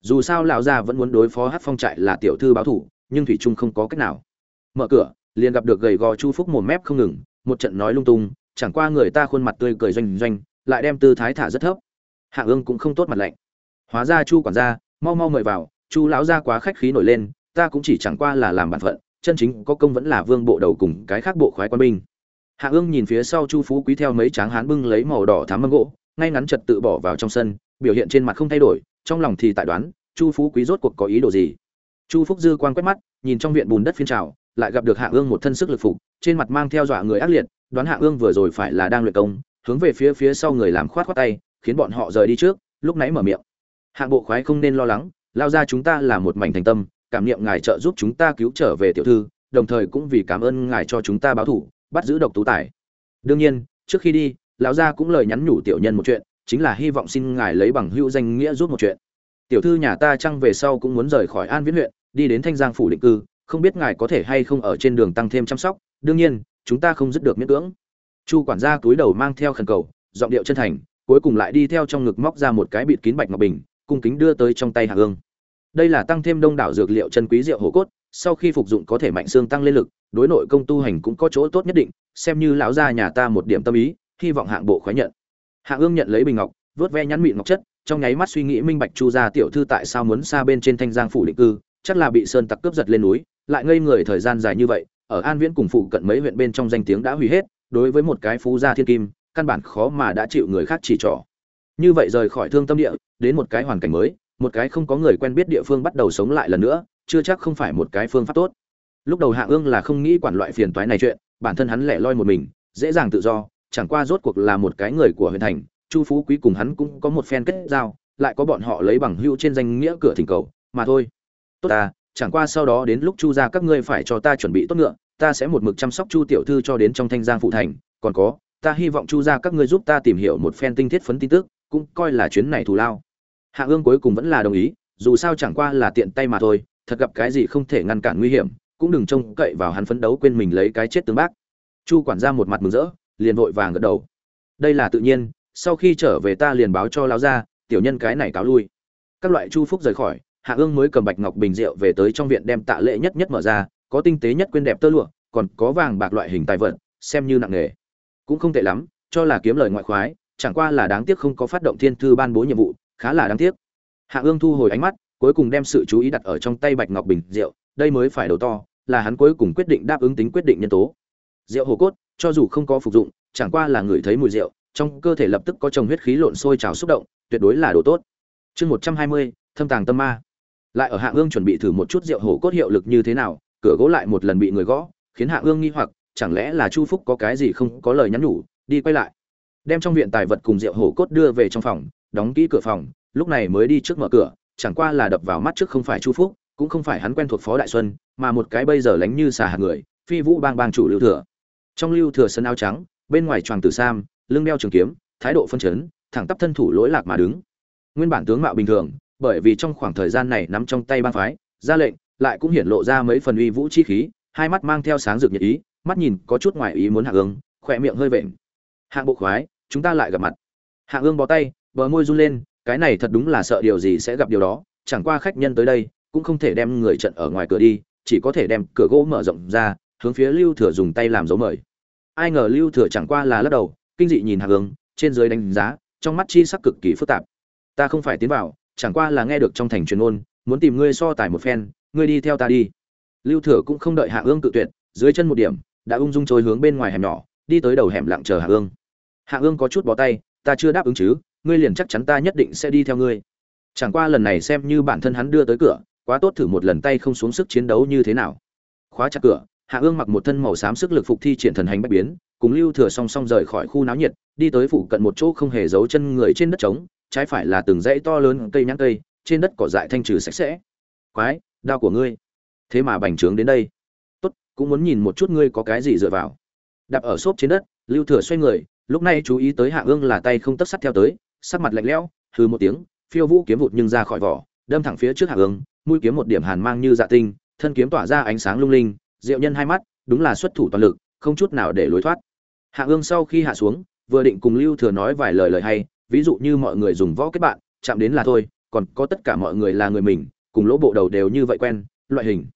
dù sao lão gia vẫn muốn đối phó hát phong trại là tiểu thư báo thủ, nhưng thủy trung không có cách nào. Mở cửa, liền gặp được gầy gò chu phúc một mép không ngừng, một trận nói lung tung, chẳng qua người ta khuôn mặt tươi cười doanh doanh, lại đem tư thái thả rất thấp. Hạ ương cũng không tốt mặt lạnh. Hóa ra chu quản gia, mau mau mời vào, chu lão gia quá khách khí nổi lên, ta cũng chỉ chẳng qua là làm bản phận, chân chính có công vẫn là vương bộ đầu cùng cái khác bộ khoái quan binh. Hạ ương nhìn phía sau chu phú quý theo mấy tráng hán bưng lấy màu đỏ thám mâm gỗ, ngay ngắn trật tự bỏ vào trong sân, biểu hiện trên mặt không thay đổi trong lòng thì tại đoán, chu phú quý rốt cuộc có ý đồ gì? Chu phúc dư quan quét mắt, nhìn trong viện bùn đất phiên trào, lại gặp được hạ ương một thân sức lực phục, trên mặt mang theo dọa người ác liệt, đoán hạ ương vừa rồi phải là đang luyện công, hướng về phía phía sau người làm khoát khoát tay, khiến bọn họ rời đi trước, lúc nãy mở miệng. Hạng bộ khoái không nên lo lắng, lao ra chúng ta là một mảnh thành tâm, cảm niệm ngài trợ giúp chúng ta cứu trở về tiểu thư, đồng thời cũng vì cảm ơn ngài cho chúng ta báo thủ, bắt giữ độc tú tài. Đương nhiên, trước khi đi, lão gia cũng lời nhắn nhủ tiểu nhân một chuyện chính là hy vọng xin ngài lấy bằng hữu danh nghĩa giúp một chuyện. Tiểu thư nhà ta chăng về sau cũng muốn rời khỏi an viễn huyện, đi đến thanh giang phủ định cư, không biết ngài có thể hay không ở trên đường tăng thêm chăm sóc, đương nhiên, chúng ta không dứt được miễn cưỡng. Chu quản gia túi đầu mang theo khẩn cầu, giọng điệu chân thành, cuối cùng lại đi theo trong ngực móc ra một cái bịt kín bạch ngọc bình, cung kính đưa tới trong tay hạ ương đây là tăng thêm đông đảo dược liệu chân quý rượu hổ cốt, sau khi phục dụng có thể mạnh xương tăng lên lực, đối nội công tu hành cũng có chỗ tốt nhất định, xem như lão gia nhà ta một điểm tâm ý, hy vọng hạng bộ khoái nhận. Hạ ương nhận lấy bình ngọc, vớt ve nhắn mịn ngọc chất, trong nháy mắt suy nghĩ minh bạch chu gia tiểu thư tại sao muốn xa bên trên thanh giang phủ định cư, chắc là bị sơn tặc cướp giật lên núi, lại ngây người thời gian dài như vậy, ở an viễn cùng phụ cận mấy huyện bên trong danh tiếng đã hủy hết, đối với một cái phú gia thiên kim, căn bản khó mà đã chịu người khác chỉ trỏ. Như vậy rời khỏi thương tâm địa, đến một cái hoàn cảnh mới, một cái không có người quen biết địa phương bắt đầu sống lại lần nữa, chưa chắc không phải một cái phương pháp tốt. Lúc đầu hạ ương là không nghĩ quản loại phiền toái này chuyện, bản thân hắn lẻ loi một mình, dễ dàng tự do chẳng qua rốt cuộc là một cái người của huyện thành, chu phú quý cùng hắn cũng có một phen kết giao, lại có bọn họ lấy bằng hữu trên danh nghĩa cửa thỉnh cầu, mà thôi. Tốt ta, chẳng qua sau đó đến lúc chu ra các ngươi phải cho ta chuẩn bị tốt ngựa, ta sẽ một mực chăm sóc chu tiểu thư cho đến trong thanh giang phụ thành, còn có, ta hy vọng chu ra các ngươi giúp ta tìm hiểu một phen tinh thiết phấn tin tức, cũng coi là chuyến này thù lao. Hạ ương cuối cùng vẫn là đồng ý, dù sao chẳng qua là tiện tay mà thôi, thật gặp cái gì không thể ngăn cản nguy hiểm, cũng đừng trông cậy vào hắn phấn đấu quên mình lấy cái chết tướng bác. Chu quản gia một mặt mừng rỡ liền vội vàng gật đầu. Đây là tự nhiên, sau khi trở về ta liền báo cho lão gia, tiểu nhân cái này cáo lui. Các loại chu phúc rời khỏi, hạ ương mới cầm bạch ngọc bình rượu về tới trong viện đem tạ lễ nhất nhất mở ra, có tinh tế nhất quyên đẹp tơ lụa, còn có vàng bạc loại hình tài vật, xem như nặng nghề cũng không tệ lắm, cho là kiếm lời ngoại khoái, chẳng qua là đáng tiếc không có phát động thiên thư ban bố nhiệm vụ, khá là đáng tiếc. Hạ ương thu hồi ánh mắt, cuối cùng đem sự chú ý đặt ở trong tay bạch ngọc bình rượu, đây mới phải đầu to, là hắn cuối cùng quyết định đáp ứng tính quyết định nhân tố rượu hồ cốt, cho dù không có phục dụng, chẳng qua là người thấy mùi rượu, trong cơ thể lập tức có chồng huyết khí lộn sôi trào xúc động, tuyệt đối là đồ tốt. Chương một trăm hai mươi, thâm tàng tâm ma. Lại ở hạ ương chuẩn bị thử một chút rượu hồ cốt hiệu lực như thế nào, cửa gỗ lại một lần bị người gõ, khiến hạ ương nghi hoặc, chẳng lẽ là chu phúc có cái gì không có lời nhắn nhủ, đi quay lại. Đem trong viện tài vật cùng rượu hổ cốt đưa về trong phòng, đóng kỹ cửa phòng, lúc này mới đi trước mở cửa, chẳng qua là đập vào mắt trước không phải chu phúc, cũng không phải hắn quen thuộc phó đại xuân, mà một cái bây giờ lánh như xà hạt người, phi vũ bang bang chủ lưu thừa trong lưu thừa sân áo trắng, bên ngoài choàng tử sam, lưng đeo trường kiếm, thái độ phân chấn, thẳng tắp thân thủ lỗi lạc mà đứng. Nguyên bản tướng mạo bình thường, bởi vì trong khoảng thời gian này nắm trong tay bang phái, ra lệnh, lại cũng hiển lộ ra mấy phần uy vũ chi khí, hai mắt mang theo sáng rực nhiệt ý, mắt nhìn có chút ngoài ý muốn hạ ương, khỏe miệng hơi vện. Hạng bộ khoái, chúng ta lại gặp mặt. Hạ ương bó tay, bờ môi run lên, cái này thật đúng là sợ điều gì sẽ gặp điều đó, chẳng qua khách nhân tới đây, cũng không thể đem người trận ở ngoài cửa đi, chỉ có thể đem cửa gỗ mở rộng ra hướng phía lưu thừa dùng tay làm dấu mời. Ai ngờ lưu thừa chẳng qua là lắc đầu kinh dị nhìn hạ Hương, trên dưới đánh giá trong mắt chi sắc cực kỳ phức tạp. Ta không phải tiến vào chẳng qua là nghe được trong thành truyền ôn muốn tìm ngươi so tài một phen ngươi đi theo ta đi. Lưu thừa cũng không đợi hạ ương cự tuyệt dưới chân một điểm đã ung dung trôi hướng bên ngoài hẻm nhỏ đi tới đầu hẻm lặng chờ hạ ương hạ ương có chút bó tay ta chưa đáp ứng chứ ngươi liền chắc chắn ta nhất định sẽ đi theo ngươi. Chẳng qua lần này xem như bản thân hắn đưa tới cửa quá tốt thử một lần tay không xuống sức chiến đấu như thế nào. Khóa chặt cửa hạ ương mặc một thân màu xám sức lực phục thi triển thần hành bách biến, cùng lưu thừa song song rời khỏi khu náo nhiệt, đi tới phủ cận một chỗ không hề giấu chân người trên đất trống, trái phải là từng dãy to lớn cây nhãn cây, trên đất cỏ dại thanh trừ sạch sẽ. Quái, đao của ngươi. Thế mà bành trướng đến đây. Tốt, cũng muốn nhìn một chút ngươi có cái gì dựa vào. Đạp ở xốp trên đất, lưu thừa xoay người, lúc này chú ý tới hạ ương là tay không tất sắt theo tới, sắc mặt lạnh lẽo, hừ một tiếng, phiêu vũ kiếm vụt nhưng ra khỏi vỏ, đâm thẳng phía trước hạ ương, mũi kiếm một điểm hàn mang như dạ tinh, thân kiếm tỏa ra ánh sáng lung linh diệu nhân hai mắt, đúng là xuất thủ toàn lực, không chút nào để lối thoát. Hạ ương sau khi hạ xuống, vừa định cùng lưu thừa nói vài lời lời hay, ví dụ như mọi người dùng võ kết bạn, chạm đến là thôi, còn có tất cả mọi người là người mình, cùng lỗ bộ đầu đều như vậy quen, loại hình.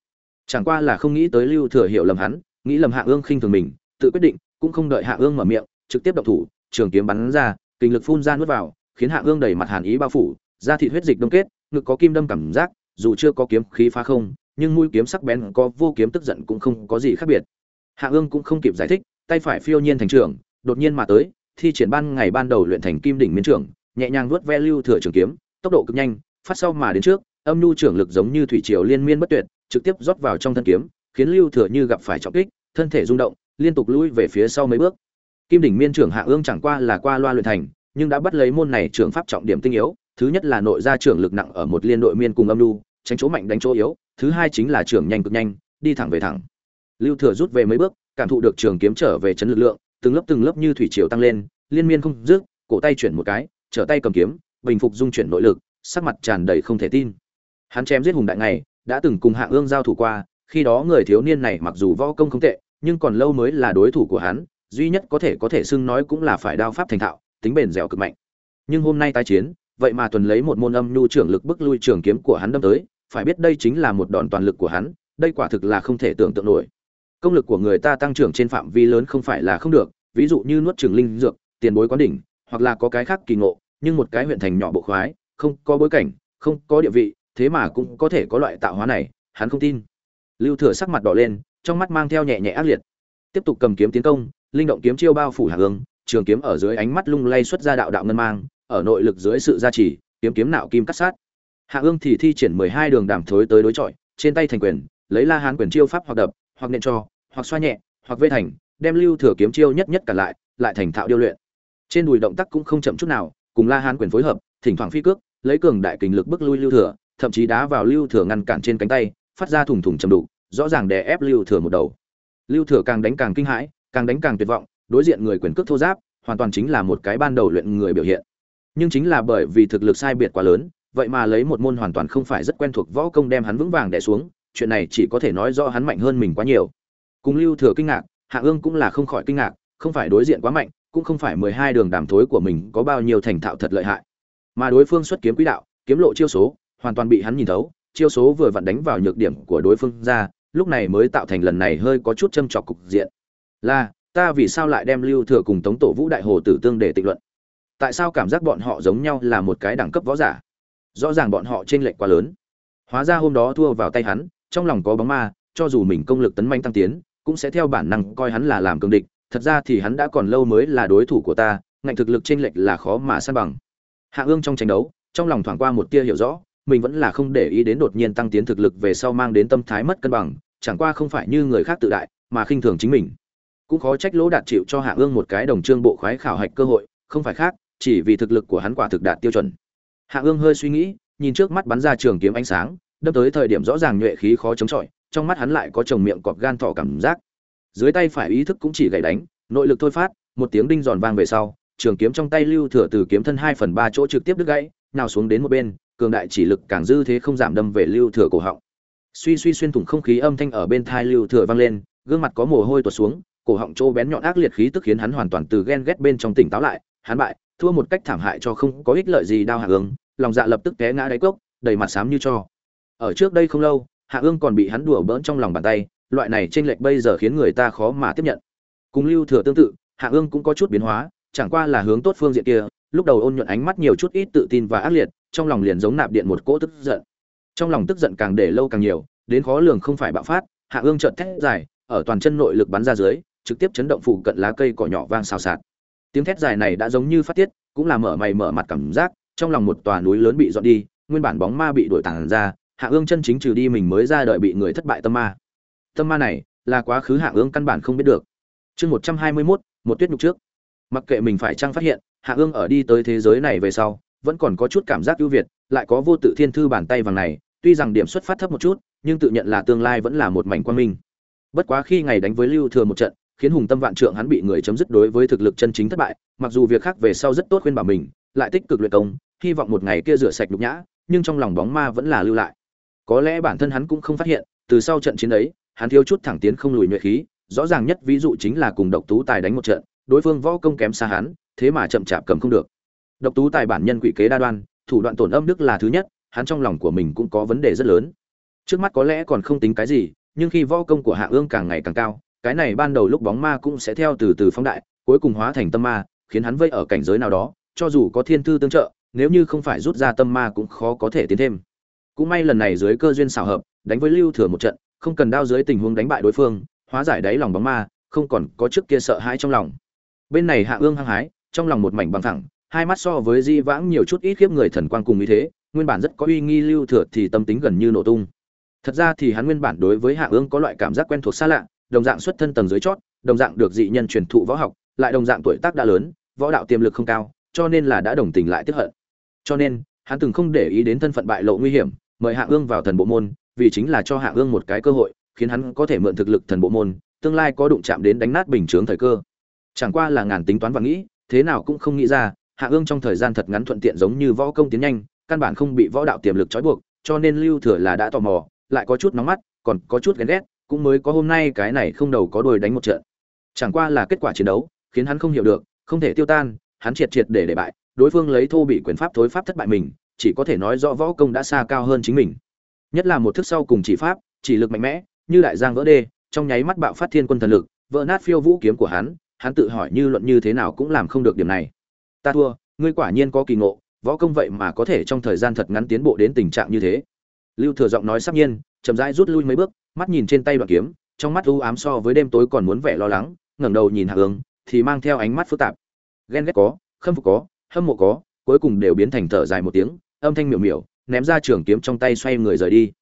Chẳng qua là không nghĩ tới lưu thừa hiểu lầm hắn, nghĩ lầm hạ ương khinh thường mình, tự quyết định, cũng không đợi hạ ương mở miệng, trực tiếp độc thủ, trường kiếm bắn ra, kinh lực phun ra nuốt vào, khiến hạ ương đầy mặt hàn ý bao phủ, da thịt huyết dịch đông kết, ngực có kim đâm cảm giác, dù chưa có kiếm khí phá không nhưng mũi kiếm sắc bén có vô kiếm tức giận cũng không có gì khác biệt. Hạ ương cũng không kịp giải thích, tay phải phiêu nhiên thành trưởng đột nhiên mà tới, thi triển ban ngày ban đầu luyện thành kim đỉnh miến trưởng nhẹ nhàng vuốt ve lưu thừa trường kiếm, tốc độ cực nhanh, phát sau mà đến trước, âm nhu trưởng lực giống như thủy triều liên miên bất tuyệt, trực tiếp rót vào trong thân kiếm, khiến lưu thừa như gặp phải trọng kích, thân thể rung động, liên tục lui về phía sau mấy bước. Kim đỉnh miên trưởng hạ ương chẳng qua là qua loa luyện thành, nhưng đã bắt lấy môn này trưởng pháp trọng điểm tinh yếu, thứ nhất là nội gia trưởng lực nặng ở một liên đội miên cùng âm lưu tránh chỗ mạnh đánh chỗ yếu, thứ hai chính là trưởng nhanh cực nhanh, đi thẳng về thẳng. Lưu thừa rút về mấy bước, cảm thụ được trường kiếm trở về chấn lực lượng, từng lớp từng lớp như thủy triều tăng lên, liên miên không dứt, cổ tay chuyển một cái, trở tay cầm kiếm, bình phục dung chuyển nội lực, sắc mặt tràn đầy không thể tin. Hắn chém giết hùng đại ngày, đã từng cùng hạng ương giao thủ qua, khi đó người thiếu niên này mặc dù võ công không tệ, nhưng còn lâu mới là đối thủ của hắn, duy nhất có thể có thể xưng nói cũng là phải đao pháp thành thạo, tính bền dẻo cực mạnh. Nhưng hôm nay tái chiến, vậy mà tuần lấy một môn âm nhu trưởng lực bức lui trường kiếm của hắn đâm tới phải biết đây chính là một đòn toàn lực của hắn đây quả thực là không thể tưởng tượng nổi. Công lực của người ta tăng trưởng trên phạm vi lớn không phải là không được ví dụ như nuốt trường linh dược tiền bối quán đỉnh hoặc là có cái khác kỳ ngộ nhưng một cái huyện thành nhỏ bộ khoái không có bối cảnh không có địa vị thế mà cũng có thể có loại tạo hóa này hắn không tin. Lưu thừa sắc mặt đỏ lên trong mắt mang theo nhẹ nhẹ ác liệt. Tiếp tục cầm kiếm tiến công linh động kiếm chiêu bao phủ hạ hướng, trường kiếm ở dưới ánh mắt lung lay xuất ra đạo đạo ngân mang ở nội lực dưới sự gia trì kiếm kiếm nạo kim cắt sát hạ ương thì thi triển mười hai đường đàm thối tới đối chọi, trên tay thành quyền, lấy la hán quyền chiêu pháp hoặc đập, hoặc nện cho, hoặc xoa nhẹ, hoặc vây thành, đem lưu thừa kiếm chiêu nhất nhất cả lại lại thành thạo điêu luyện. Trên đùi động tác cũng không chậm chút nào, cùng la hán quyền phối hợp, thỉnh thoảng phi cước, lấy cường đại kình lực bức lui lưu thừa, thậm chí đá vào lưu thừa ngăn cản trên cánh tay, phát ra thủng thủng chầm đục, rõ ràng đè ép lưu thừa một đầu. Lưu thừa càng đánh càng kinh hãi, càng đánh càng tuyệt vọng, đối diện người quyền cước thô giáp, hoàn toàn chính là một cái ban đầu luyện người biểu hiện. Nhưng chính là bởi vì thực lực sai biệt quá lớn vậy mà lấy một môn hoàn toàn không phải rất quen thuộc võ công đem hắn vững vàng đè xuống, chuyện này chỉ có thể nói do hắn mạnh hơn mình quá nhiều. Cùng lưu thừa kinh ngạc, hạ ương cũng là không khỏi kinh ngạc, không phải đối diện quá mạnh, cũng không phải mười hai đường đàm thối của mình có bao nhiêu thành thạo thật lợi hại. Mà đối phương xuất kiếm quỹ đạo, kiếm lộ chiêu số, hoàn toàn bị hắn nhìn thấu, chiêu số vừa vặn đánh vào nhược điểm của đối phương ra, lúc này mới tạo thành lần này hơi có chút châm trọc cục diện. Là, ta vì sao lại đem lưu thừa cùng tống tổ vũ đại hồ tử tương để tịnh luận? Tại sao cảm giác bọn họ giống nhau là một cái đẳng cấp võ giả? Rõ ràng bọn họ trên lệch quá lớn. Hóa ra hôm đó thua vào tay hắn, trong lòng có bóng ma, cho dù mình công lực tấn manh tăng tiến, cũng sẽ theo bản năng coi hắn là làm cường địch, thật ra thì hắn đã còn lâu mới là đối thủ của ta, ngạnh thực lực trên lệch là khó mà san bằng. Hạ ương trong tranh đấu, trong lòng thoảng qua một tia hiểu rõ, mình vẫn là không để ý đến đột nhiên tăng tiến thực lực về sau mang đến tâm thái mất cân bằng, chẳng qua không phải như người khác tự đại, mà khinh thường chính mình. Cũng khó trách lỗ đạt chịu cho hạ ương một cái đồng trương bộ khoái khảo hạch cơ hội, không phải khác, chỉ vì thực lực của hắn quả thực đạt tiêu chuẩn hạ ương hơi suy nghĩ, nhìn trước mắt bắn ra trường kiếm ánh sáng, đâm tới thời điểm rõ ràng nhuệ khí khó chống chọi, trong mắt hắn lại có chồng miệng cọp gan thọ cảm giác. Dưới tay phải ý thức cũng chỉ gậy đánh, nội lực thôi phát, một tiếng đinh giòn vang về sau, trường kiếm trong tay lưu thừa từ kiếm thân hai phần ba chỗ trực tiếp đứt gãy, nào xuống đến một bên, cường đại chỉ lực càng dư thế không giảm đâm về lưu thừa cổ họng. Suy suy xuyên thủng không khí âm thanh ở bên thai lưu thừa vang lên, gương mặt có mồ hôi tuột xuống, cổ họng trô bén nhọn ác liệt khí tức khiến hắn hoàn toàn từ ghen ghét bên trong tỉnh táo lại, hắn bại, thua một cách thảm hại cho không có ích lợi gì đau hạ ương lòng dạ lập tức té ngã đáy cốc, đầy mặt xám như cho. Ở trước đây không lâu, hạ ương còn bị hắn đùa bỡn trong lòng bàn tay, loại này t r ê n lệch bây giờ khiến người ta khó mà tiếp nhận. Cùng lưu thừa tương tự, hạ ương cũng có chút biến hóa, chẳng qua là hướng tốt phương diện kia, lúc đầu ôn nhuận ánh mắt nhiều chút ít tự tin và ác liệt, trong lòng liền giống nạp điện một cỗ tức giận. Trong lòng tức giận càng để lâu càng nhiều, đến khó lường không phải bạo phát, hạ ương trợn thét dài, ở toàn chân nội lực bắn ra dưới, trực tiếp chấn động phụ cận lá cây cỏ nhỏ vang xào xạc. Tiếng thét dài này đã giống như phát tiết, cũng là mở mày mở mặt cảm giác trong lòng một tòa núi lớn bị dọn đi, nguyên bản bóng ma bị đuổi tàn ra, hạ ương chân chính trừ đi mình mới ra đợi bị người thất bại tâm ma. Tâm ma này là quá khứ hạ ương căn bản không biết được. Chương một trăm hai mươi mốt, một tuyết nhục trước. Mặc kệ mình phải chăng phát hiện, hạ ương ở đi tới thế giới này về sau, vẫn còn có chút cảm giác ưu việt, lại có vô tự thiên thư bàn tay vàng này, tuy rằng điểm xuất phát thấp một chút, nhưng tự nhận là tương lai vẫn là một mảnh quan minh. Bất quá khi ngày đánh với lưu thừa một trận, khiến hùng tâm vạn trượng hắn bị người chấm dứt đối với thực lực chân chính thất bại, mặc dù việc khác về sau rất tốt khuyên bảo mình, lại tích cực luyện công hy vọng một ngày kia rửa sạch nhục nhã, nhưng trong lòng bóng ma vẫn là lưu lại. Có lẽ bản thân hắn cũng không phát hiện, từ sau trận chiến ấy, hắn thiếu chút thẳng tiến không lùi nhuệ khí, rõ ràng nhất ví dụ chính là cùng độc tú tài đánh một trận, đối phương võ công kém xa hắn, thế mà chậm chạp cầm không được. Độc tú tài bản nhân quỷ kế đa đoan, thủ đoạn tổn âm đức là thứ nhất, hắn trong lòng của mình cũng có vấn đề rất lớn. Trước mắt có lẽ còn không tính cái gì, nhưng khi võ công của hạ ương càng ngày càng cao, cái này ban đầu lúc bóng ma cũng sẽ theo từ từ phóng đại, cuối cùng hóa thành tâm ma, khiến hắn vây ở cảnh giới nào đó, cho dù có thiên thư tương trợ nếu như không phải rút ra tâm ma cũng khó có thể tiến thêm. Cũng may lần này dưới cơ duyên xảo hợp đánh với lưu thừa một trận không cần đao dưới tình huống đánh bại đối phương hóa giải đáy lòng bóng ma không còn có trước kia sợ hãi trong lòng. Bên này hạ ương hăng hái trong lòng một mảnh bằng thẳng hai mắt so với di vãng nhiều chút ít khiếp người thần quang cùng như thế nguyên bản rất có uy nghi lưu thừa thì tâm tính gần như nổ tung. Thật ra thì hắn nguyên bản đối với hạ ương có loại cảm giác quen thuộc xa lạ đồng dạng xuất thân tầng dưới chót, đồng dạng được dị nhân truyền thụ võ học, lại đồng dạng tuổi tác đã lớn, võ đạo tiềm lực không cao, cho nên là đã đồng tình lại tiếc hận. Cho nên, hắn từng không để ý đến thân phận bại lộ nguy hiểm mời hạ ương vào thần bộ môn vì chính là cho hạ ương một cái cơ hội khiến hắn có thể mượn thực lực thần bộ môn tương lai có đụng chạm đến đánh nát bình chướng thời cơ. Chẳng qua là ngàn tính toán và nghĩ thế nào cũng không nghĩ ra hạ ương trong thời gian thật ngắn thuận tiện giống như võ công tiến nhanh căn bản không bị võ đạo tiềm lực trói buộc cho nên lưu thừa là đã tò mò lại có chút nóng mắt còn có chút ghen ghét cũng mới có hôm nay cái này không đầu có đuôi đánh một trận. Chẳng qua là kết quả chiến đấu khiến hắn không hiểu được không thể tiêu tan hắn triệt triệt để để bại đối phương lấy thô bị quyền pháp thối pháp thất bại mình, chỉ có thể nói rõ võ công đã xa cao hơn chính mình. Nhất là một thức sau cùng chỉ pháp, chỉ lực mạnh mẽ, như đại giang vỡ đê, trong nháy mắt bạo phát thiên quân thần lực, vỡ nát phiêu vũ kiếm của hắn hắn tự hỏi như luận như thế nào cũng làm không được điểm này. Ta thua, ngươi quả nhiên có kỳ ngộ, võ công vậy mà có thể trong thời gian thật ngắn tiến bộ đến tình trạng như thế. Lưu thừa giọng nói sắp nhiên, chậm rãi rút lui mấy bước, mắt nhìn trên tay đoạn kiếm, trong mắt u ám so với đêm tối còn muốn vẻ lo lắng, ngẩng đầu nhìn hạ hướng thì mang theo ánh mắt phức tạp. Ghen ghét có, khâm phục có hâm mộ có, cuối cùng đều biến thành thở dài một tiếng, âm thanh miểu miểu, ném ra trường kiếm trong tay xoay người rời đi.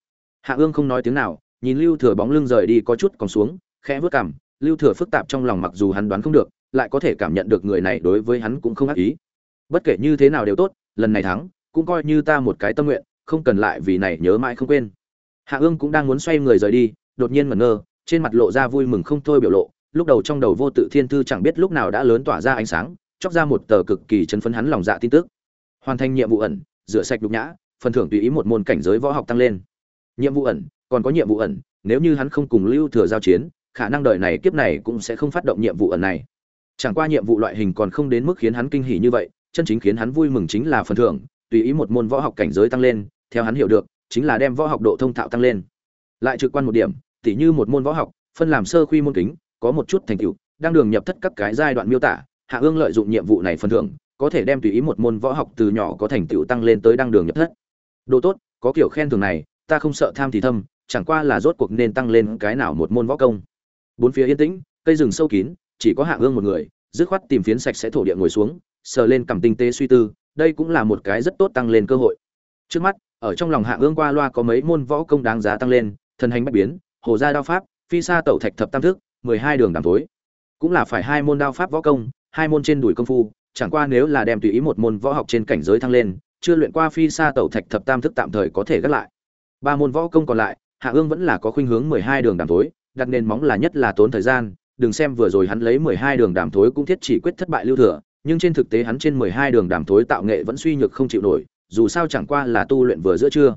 Hạ ương không nói tiếng nào, nhìn lưu thừa bóng lưng rời đi có chút còn xuống, khẽ vớt cằm. Lưu thừa phức tạp trong lòng mặc dù hắn đoán không được, lại có thể cảm nhận được người này đối với hắn cũng không ác ý. Bất kể như thế nào đều tốt, lần này thắng, cũng coi như ta một cái tâm nguyện, không cần lại vì này nhớ mãi không quên. Hạ ương cũng đang muốn xoay người rời đi, đột nhiên ngẩn ngơ, trên mặt lộ ra vui mừng không thôi biểu lộ, lúc đầu trong đầu vô tự thiên thư chẳng biết lúc nào đã lớn tỏa ra ánh sáng chóc ra một tờ cực kỳ chấn phấn hắn lòng dạ tin tức. Hoàn thành nhiệm vụ ẩn, rửa sạch nhục nhã, phần thưởng tùy ý một môn cảnh giới võ học tăng lên. Nhiệm vụ ẩn, còn có nhiệm vụ ẩn, nếu như hắn không cùng lưu thừa giao chiến, khả năng đời này kiếp này cũng sẽ không phát động nhiệm vụ ẩn này. Chẳng qua nhiệm vụ loại hình còn không đến mức khiến hắn kinh hỉ như vậy, chân chính khiến hắn vui mừng chính là phần thưởng, tùy ý một môn võ học cảnh giới tăng lên, theo hắn hiểu được, chính là đem võ học độ thông thạo tăng lên. Lại trực quan một điểm, tỉ như một môn võ học, phân làm sơ khuy môn kính, có một chút thành tựu đang đường nhập thất các cái giai đoạn miêu tả hạ ương lợi dụng nhiệm vụ này phần thưởng, có thể đem tùy ý một môn võ học từ nhỏ có thành tựu tăng lên tới đăng đường nhập thất. Đồ tốt, có kiểu khen thưởng này, ta không sợ tham thì thâm, chẳng qua là rốt cuộc nên tăng lên cái nào một môn võ công. Bốn phía yên tĩnh, cây rừng sâu kín, chỉ có hạ ương một người, dứt khoát tìm phiến sạch sẽ thổ địa ngồi xuống, sờ lên cầm tinh tế suy tư, đây cũng là một cái rất tốt tăng lên cơ hội. Trước mắt, ở trong lòng hạ ương qua loa có mấy môn võ công đáng giá tăng lên, thần hành bách biến, hồ gia đao pháp, phi sa tẩu thạch thập tam thức, mười hai đường đàm tối. Cũng là phải hai môn đao pháp võ công hai môn trên đùi công phu chẳng qua nếu là đem tùy ý một môn võ học trên cảnh giới thăng lên chưa luyện qua phi xa tẩu thạch thập tam thức tạm thời có thể gác lại ba môn võ công còn lại hạ ương vẫn là có khuynh hướng mười hai đường đàm thối, đặt nền móng là nhất là tốn thời gian đừng xem vừa rồi hắn lấy mười hai đường đàm thối cũng thiết chỉ quyết thất bại lưu thừa, nhưng trên thực tế hắn trên mười hai đường đàm thối tạo nghệ vẫn suy nhược không chịu nổi, dù sao chẳng qua là tu luyện vừa giữa trưa.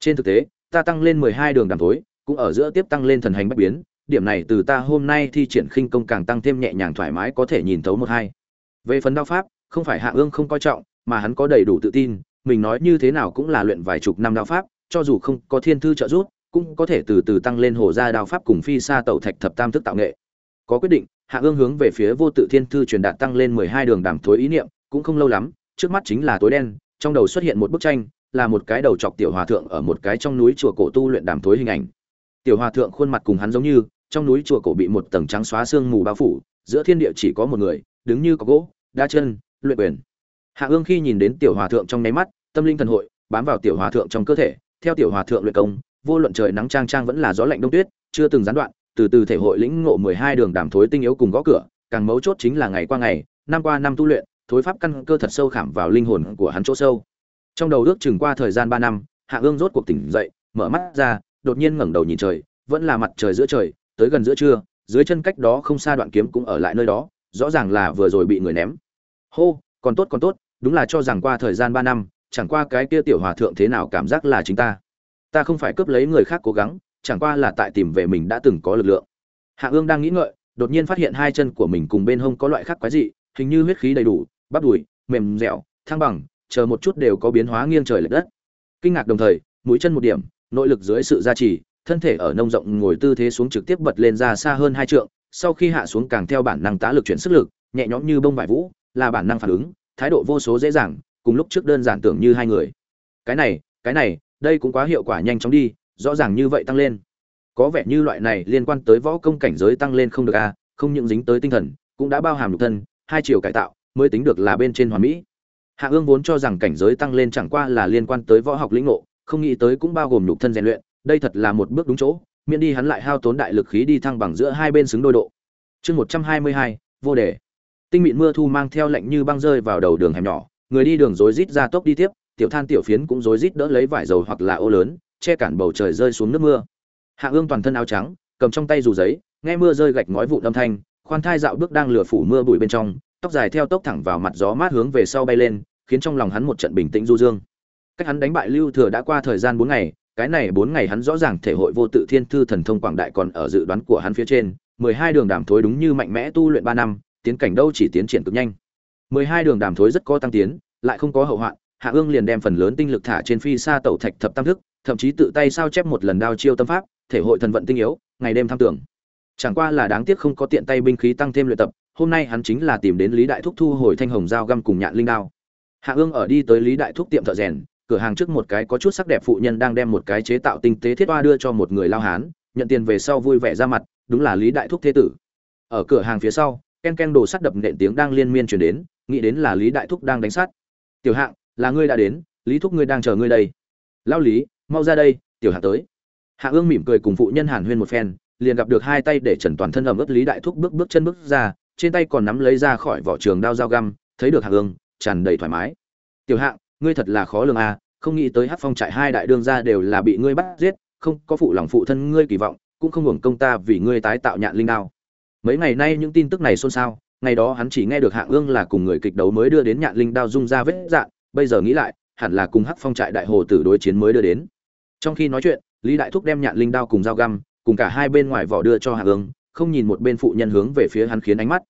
Trên thực tế, ta tăng lên mười hai đường đàm thối, cũng ở giữa tiếp tăng lên thần hành bách biến, điểm này từ ta hôm nay thi triển khinh công càng tăng thêm nhẹ nhàng thoải mái có thể nhìn thấu một hai. Về phần đao pháp, không phải Hạ Ương không coi trọng, mà hắn có đầy đủ tự tin, mình nói như thế nào cũng là luyện vài chục năm đao pháp, cho dù không có thiên thư trợ giúp, cũng có thể từ từ tăng lên hồ gia đao pháp cùng phi sa tẩu thạch thập tam thức tạo nghệ có quyết định hạ ương hướng về phía vô tự thiên thư truyền đạt tăng lên mười hai đường đàm thối ý niệm cũng không lâu lắm trước mắt chính là tối đen trong đầu xuất hiện một bức tranh là một cái đầu chọc tiểu hòa thượng ở một cái trong núi chùa cổ tu luyện đàm thối hình ảnh tiểu hòa thượng khuôn mặt cùng hắn giống như trong núi chùa cổ bị một tầng trắng xóa sương mù bao phủ giữa thiên địa chỉ có một người đứng như có gỗ đa chân luyện quyền hạ ương khi nhìn đến tiểu hòa thượng trong nháy mắt tâm linh thần hội bám vào tiểu hòa thượng trong cơ thể theo tiểu hòa thượng luyện công vô luận trời nắng trang trang vẫn là gió lạnh đông tuyết chưa từng gián đoạn từ từ thể hội lĩnh ngộ 12 đường đàm thối tinh yếu cùng gõ cửa, càng mấu chốt chính là ngày qua ngày, năm qua năm tu luyện, thối pháp căn cơ thật sâu khảm vào linh hồn của hắn chỗ sâu. Trong đầu ước chừng qua thời gian 3 năm, Hạ Ương rốt cuộc tỉnh dậy, mở mắt ra, đột nhiên ngẩng đầu nhìn trời, vẫn là mặt trời giữa trời, tới gần giữa trưa, dưới chân cách đó không xa đoạn kiếm cũng ở lại nơi đó, rõ ràng là vừa rồi bị người ném. Hô, còn tốt còn tốt, đúng là cho rằng qua thời gian ba năm, chẳng qua cái kia tiểu hòa thượng thế nào cảm giác là chính ta. Ta không phải cướp lấy người khác cố gắng, chẳng qua là tại tìm về mình đã từng có lực lượng hạ ương đang nghĩ ngợi đột nhiên phát hiện hai chân của mình cùng bên hông có loại khác quái dị hình như huyết khí đầy đủ bắp đùi mềm dẻo thăng bằng chờ một chút đều có biến hóa nghiêng trời lệch đất kinh ngạc đồng thời mũi chân một điểm nội lực dưới sự gia trì thân thể ở nông rộng ngồi tư thế xuống trực tiếp bật lên ra xa hơn hai trượng, sau khi hạ xuống càng theo bản năng tá lực chuyển sức lực, nhẹ nhõm như bông vải vũ, là bản năng phản ứng, thái độ vô số dễ dàng, cùng lúc trước đơn giản tưởng như hai người. Cái này cái này, đây cũng quá hiệu quả nhanh chóng đi, rõ ràng như vậy tăng lên. Có vẻ như loại này liên quan tới võ công cảnh giới tăng lên không được a, không những dính tới tinh thần, cũng đã bao hàm lục thân, hai chiều cải tạo mới tính được là bên trên hoàn mỹ. Hạ ương vốn cho rằng cảnh giới tăng lên chẳng qua là liên quan tới võ học lĩnh ngộ, không nghĩ tới cũng bao gồm nhục thân rèn luyện đây thật là một bước đúng chỗ, miễn đi hắn lại hao tốn đại lực khí đi thăng bằng giữa hai bên xứng đôi độ. Chương một trăm hai mươi hai, vô đề. Tinh mịn mưa thu mang theo lệnh như băng rơi vào đầu đường hẻm nhỏ, người đi đường rối rít ra tốc đi tiếp, tiểu than tiểu phiến cũng rối rít đỡ lấy vải dầu hoặc là ô lớn, che cản bầu trời rơi xuống nước mưa. Hạ ương toàn thân áo trắng, cầm trong tay dù giấy, nghe mưa rơi gạch ngói vụn âm thanh, khoan thai dạo bước đang lửa phủ mưa bụi bên trong, tóc dài theo tốc thẳng vào mặt gió mát hướng về sau bay lên, khiến trong lòng hắn một trận bình tĩnh du dương. Cách hắn đánh bại lưu thừa đã qua thời gian bốn ngày cái này bốn ngày hắn rõ ràng thể hội vô tự thiên thư thần thông quảng đại còn ở dự đoán của hắn phía trên, mười hai đường đàm thối đúng như mạnh mẽ tu luyện ba năm, tiến cảnh đâu chỉ tiến triển cực nhanh. Mười hai đường đàm thối rất có tăng tiến, lại không có hậu hoạn, hạ ương liền đem phần lớn tinh lực thả trên phi xa tẩu thạch thập tam thức, thậm chí tự tay sao chép một lần đao chiêu tâm pháp, thể hội thần vận tinh yếu, ngày đêm tham tưởng. Chẳng qua là đáng tiếc không có tiện tay binh khí tăng thêm luyện tập, hôm nay hắn chính là tìm đến lý đại thúc thu hồi thanh hồng dao găm cùng nhạn linh đao. Hạ ương ở đi tới lý đại thúc tiệm thợ rèn cửa hàng trước một cái có chút sắc đẹp phụ nhân đang đem một cái chế tạo tinh tế thiết oa đưa cho một người lao hán, nhận tiền về sau vui vẻ ra mặt, đúng là lý đại thúc thế tử. Ở cửa hàng phía sau, ken ken đồ sắt đập nện tiếng đang liên miên chuyển đến, nghĩ đến là lý đại thúc đang đánh sát tiểu hạng, là ngươi đã đến, lý thúc ngươi đang chờ ngươi đây. Lao lý, mau ra đây, tiểu hạng tới. Hạ ương mỉm cười cùng phụ nhân hàn huyên một phen, liền gặp được hai tay để trần toàn thân ẩm ướt lý đại thúc bước bước chân bước ra, trên tay còn nắm lấy ra khỏi vỏ trường đao dao găm, thấy được hạ ương, tràn đầy thoải mái. Tiểu hạng ngươi thật là khó lường à không nghĩ tới hát phong trại hai đại đương gia đều là bị ngươi bắt giết, không có phụ lòng phụ thân ngươi kỳ vọng, cũng không hưởng công ta vì ngươi tái tạo nhạn linh đao. Mấy ngày nay những tin tức này xôn xao, ngày đó hắn chỉ nghe được hạng ương là cùng người kịch đấu mới đưa đến nhạn linh đao dung ra vết dạn bây giờ nghĩ lại, hẳn là cùng hắc phong trại đại hồ tử đối chiến mới đưa đến. Trong khi nói chuyện, lý đại thúc đem nhạn linh đao cùng dao găm, cùng cả hai bên ngoài vỏ đưa cho hạng ương, không nhìn một bên phụ nhân hướng về phía hắn khiến ánh mắt.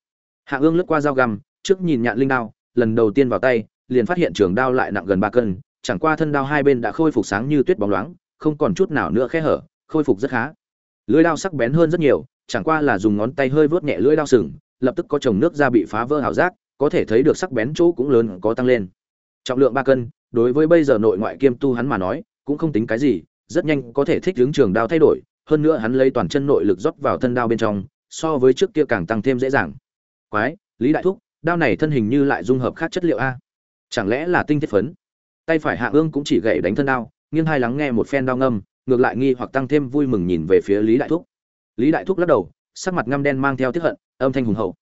Hạng ương lướt qua dao găm, trước nhìn nhạn linh đao, lần đầu tiên vào tay liền phát hiện trường đao lại nặng gần ba cân, chẳng qua thân đao hai bên đã khôi phục sáng như tuyết bóng loáng, không còn chút nào nữa khe hở, khôi phục rất khá. Lưỡi đao sắc bén hơn rất nhiều, chẳng qua là dùng ngón tay hơi vớt nhẹ lưỡi đao sừng, lập tức có chồng nước ra bị phá vỡ hảo giác, có thể thấy được sắc bén chỗ cũng lớn có tăng lên. Trọng lượng ba cân, đối với bây giờ nội ngoại kiêm tu hắn mà nói, cũng không tính cái gì, rất nhanh có thể thích hướng trường đao thay đổi, hơn nữa hắn lấy toàn chân nội lực rót vào thân đao bên trong, so với trước kia càng tăng thêm dễ dàng. Quái, lý đại thúc, đao này thân hình như lại dung hợp khác chất liệu a chẳng lẽ là tinh thiết phấn? Tay phải hạ ương cũng chỉ gậy đánh thân đao, nghiêng hai lắng nghe một phen đao ngâm, ngược lại nghi hoặc tăng thêm vui mừng nhìn về phía lý đại thúc. Lý đại thúc lắc đầu, sắc mặt ngăm đen mang theo tiếp hận, âm thanh hùng hậu.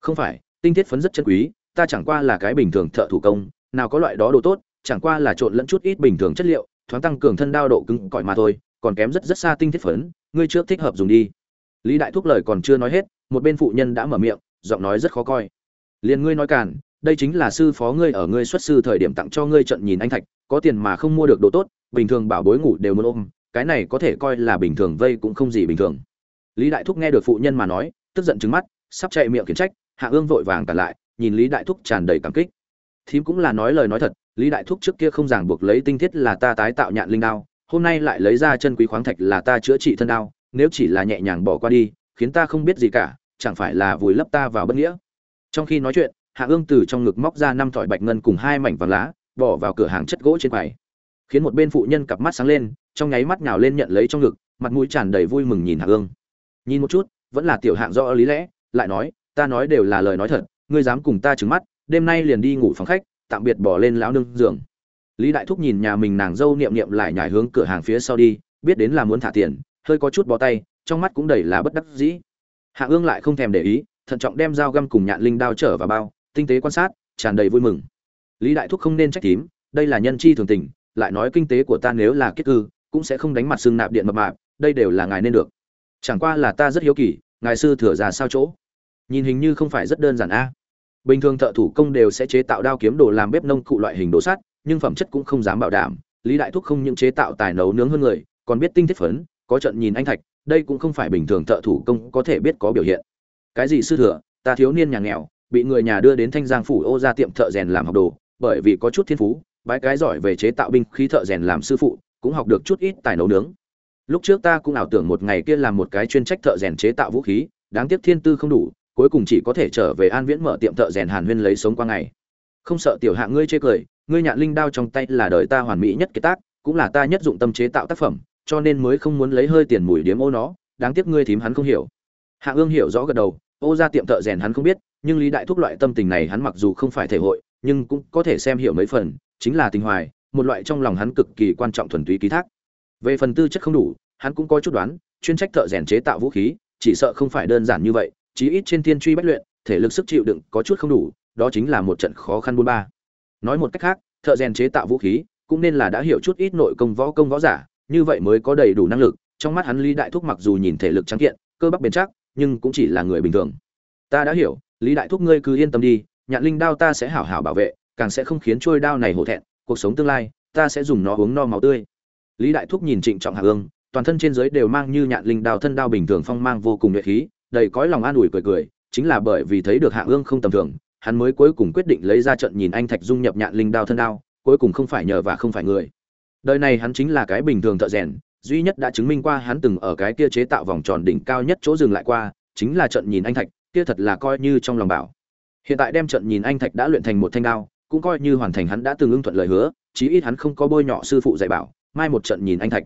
Không phải, tinh thiết phấn rất chân quý, ta chẳng qua là cái bình thường thợ thủ công, nào có loại đó đồ tốt, chẳng qua là trộn lẫn chút ít bình thường chất liệu, thoáng tăng cường thân đao độ cứng cỏi mà thôi, còn kém rất rất xa tinh thiết phấn, ngươi trước thích hợp dùng đi. Lý đại thúc lời còn chưa nói hết, một bên phụ nhân đã mở miệng, giọng nói rất khó coi. Liền ngươi nói cản đây chính là sư phó ngươi ở ngươi xuất sư thời điểm tặng cho ngươi trận nhìn anh thạch, có tiền mà không mua được đồ tốt, bình thường bảo bối ngủ đều muốn ôm, cái này có thể coi là bình thường, vây cũng không gì bình thường. Lý đại thúc nghe được phụ nhân mà nói, tức giận trứng mắt, sắp chạy miệng khiển trách, hạ ương vội vàng cản lại, nhìn lý đại thúc tràn đầy cảm kích. Thím cũng là nói lời nói thật, lý đại thúc trước kia không ràng buộc lấy tinh thiết là ta tái tạo nhạn linh đao, hôm nay lại lấy ra chân quý khoáng thạch là ta chữa trị thân đao, nếu chỉ là nhẹ nhàng bỏ qua đi, khiến ta không biết gì cả, chẳng phải là vùi lấp ta vào bất nghĩa. Trong khi nói chuyện hạ ương từ trong ngực móc ra năm thỏi bạch ngân cùng hai mảnh vàng lá, bỏ vào cửa hàng chất gỗ trên quầy. Khiến một bên phụ nhân cặp mắt sáng lên, trong nháy mắt nhào lên nhận lấy trong ngực, mặt mũi tràn đầy vui mừng nhìn hạ ương. Nhìn một chút, vẫn là tiểu hạng rõ lý lẽ, lại nói, ta nói đều là lời nói thật, ngươi dám cùng ta trừng mắt, đêm nay liền đi ngủ phòng khách, tạm biệt bỏ lên lão nương giường. Lý đại thúc nhìn nhà mình nàng dâu niệm niệm lại nhảy hướng cửa hàng phía sau đi, biết đến là muốn thả tiền, hơi có chút bó tay, trong mắt cũng đầy là bất đắc dĩ. Hạ ương lại không thèm để ý, thận trọng đem dao găm cùng nhạn linh đao trở vào bao tinh tế quan sát, tràn đầy vui mừng. Lý đại thúc không nên trách tím đây là nhân chi thường tình, lại nói kinh tế của ta nếu là kết cư, cũng sẽ không đánh mặt xương nạp điện mập mạp, đây đều là ngài nên được. Chẳng qua là ta rất hiếu kỳ, ngài sư thừa ra sao chỗ? Nhìn hình như không phải rất đơn giản a. Bình thường thợ thủ công đều sẽ chế tạo đao kiếm đồ làm bếp nông cụ loại hình đồ sắt, nhưng phẩm chất cũng không dám bảo đảm. Lý đại thúc không những chế tạo tài nấu nướng hơn người, còn biết tinh thiết phấn, có trận nhìn anh thạch, đây cũng không phải bình thường thợ thủ công có thể biết có biểu hiện. Cái gì sư thừa, ta thiếu niên nhà nghèo bị người nhà đưa đến thanh giang phủ ô ra tiệm thợ rèn làm học đồ, bởi vì có chút thiên phú, bái cái giỏi về chế tạo binh khí thợ rèn làm sư phụ, cũng học được chút ít tài nấu nướng. Lúc trước ta cũng ảo tưởng một ngày kia làm một cái chuyên trách thợ rèn chế tạo vũ khí, đáng tiếc thiên tư không đủ, cuối cùng chỉ có thể trở về an viễn mở tiệm thợ rèn hàn huyên lấy sống qua ngày. Không sợ tiểu hạ ngươi chê cười, ngươi nhạn linh đao trong tay là đời ta hoàn mỹ nhất kế tác, cũng là ta nhất dụng tâm chế tạo tác phẩm, cho nên mới không muốn lấy hơi tiền mùi điếm ô nó, đáng tiếc ngươi thím hắn không hiểu. Hạ ương hiểu rõ gật đầu, ô ra tiệm thợ rèn hắn không biết nhưng lý đại thúc loại tâm tình này hắn mặc dù không phải thể hội, nhưng cũng có thể xem hiểu mấy phần, chính là tình hoài, một loại trong lòng hắn cực kỳ quan trọng thuần túy ký thác. Về phần tư chất không đủ, hắn cũng có chút đoán, chuyên trách thợ rèn chế tạo vũ khí, chỉ sợ không phải đơn giản như vậy, chí ít trên thiên truy bách luyện, thể lực sức chịu đựng có chút không đủ, đó chính là một trận khó khăn buôn ba. Nói một cách khác, thợ rèn chế tạo vũ khí cũng nên là đã hiểu chút ít nội công võ công võ giả, như vậy mới có đầy đủ năng lực. Trong mắt hắn lý đại thúc mặc dù nhìn thể lực trắng kiện, cơ bắp bền chắc, nhưng cũng chỉ là người bình thường. Ta đã hiểu lý đại thúc ngươi cứ yên tâm đi, nhạn linh đao ta sẽ hảo hảo bảo vệ, càng sẽ không khiến trôi đao này hổ thẹn, cuộc sống tương lai, ta sẽ dùng nó uống no máu tươi. Lý đại thúc nhìn trịnh trọng hạ ương toàn thân trên dưới đều mang như nhạn linh đao thân đao bình thường phong mang vô cùng nhuệ khí, đầy cõi lòng an ủi cười cười, chính là bởi vì thấy được hạ ương không tầm thường, hắn mới cuối cùng quyết định lấy ra trận nhìn anh thạch dung nhập nhạn linh đao thân đao, cuối cùng không phải nhờ và không phải người. Đời này hắn chính là cái bình thường thợ rèn, duy nhất đã chứng minh qua hắn từng ở cái kia chế tạo vòng tròn đỉnh cao nhất chỗ dừng lại qua, chính là trận nhìn anh thạch kia thật là coi như trong lòng bảo. Hiện tại đem trận nhìn anh thạch đã luyện thành một thanh đao, cũng coi như hoàn thành hắn đã từng ưng thuận lời hứa, chí ít hắn không có bôi nhọ sư phụ dạy bảo, mai một trận nhìn anh thạch.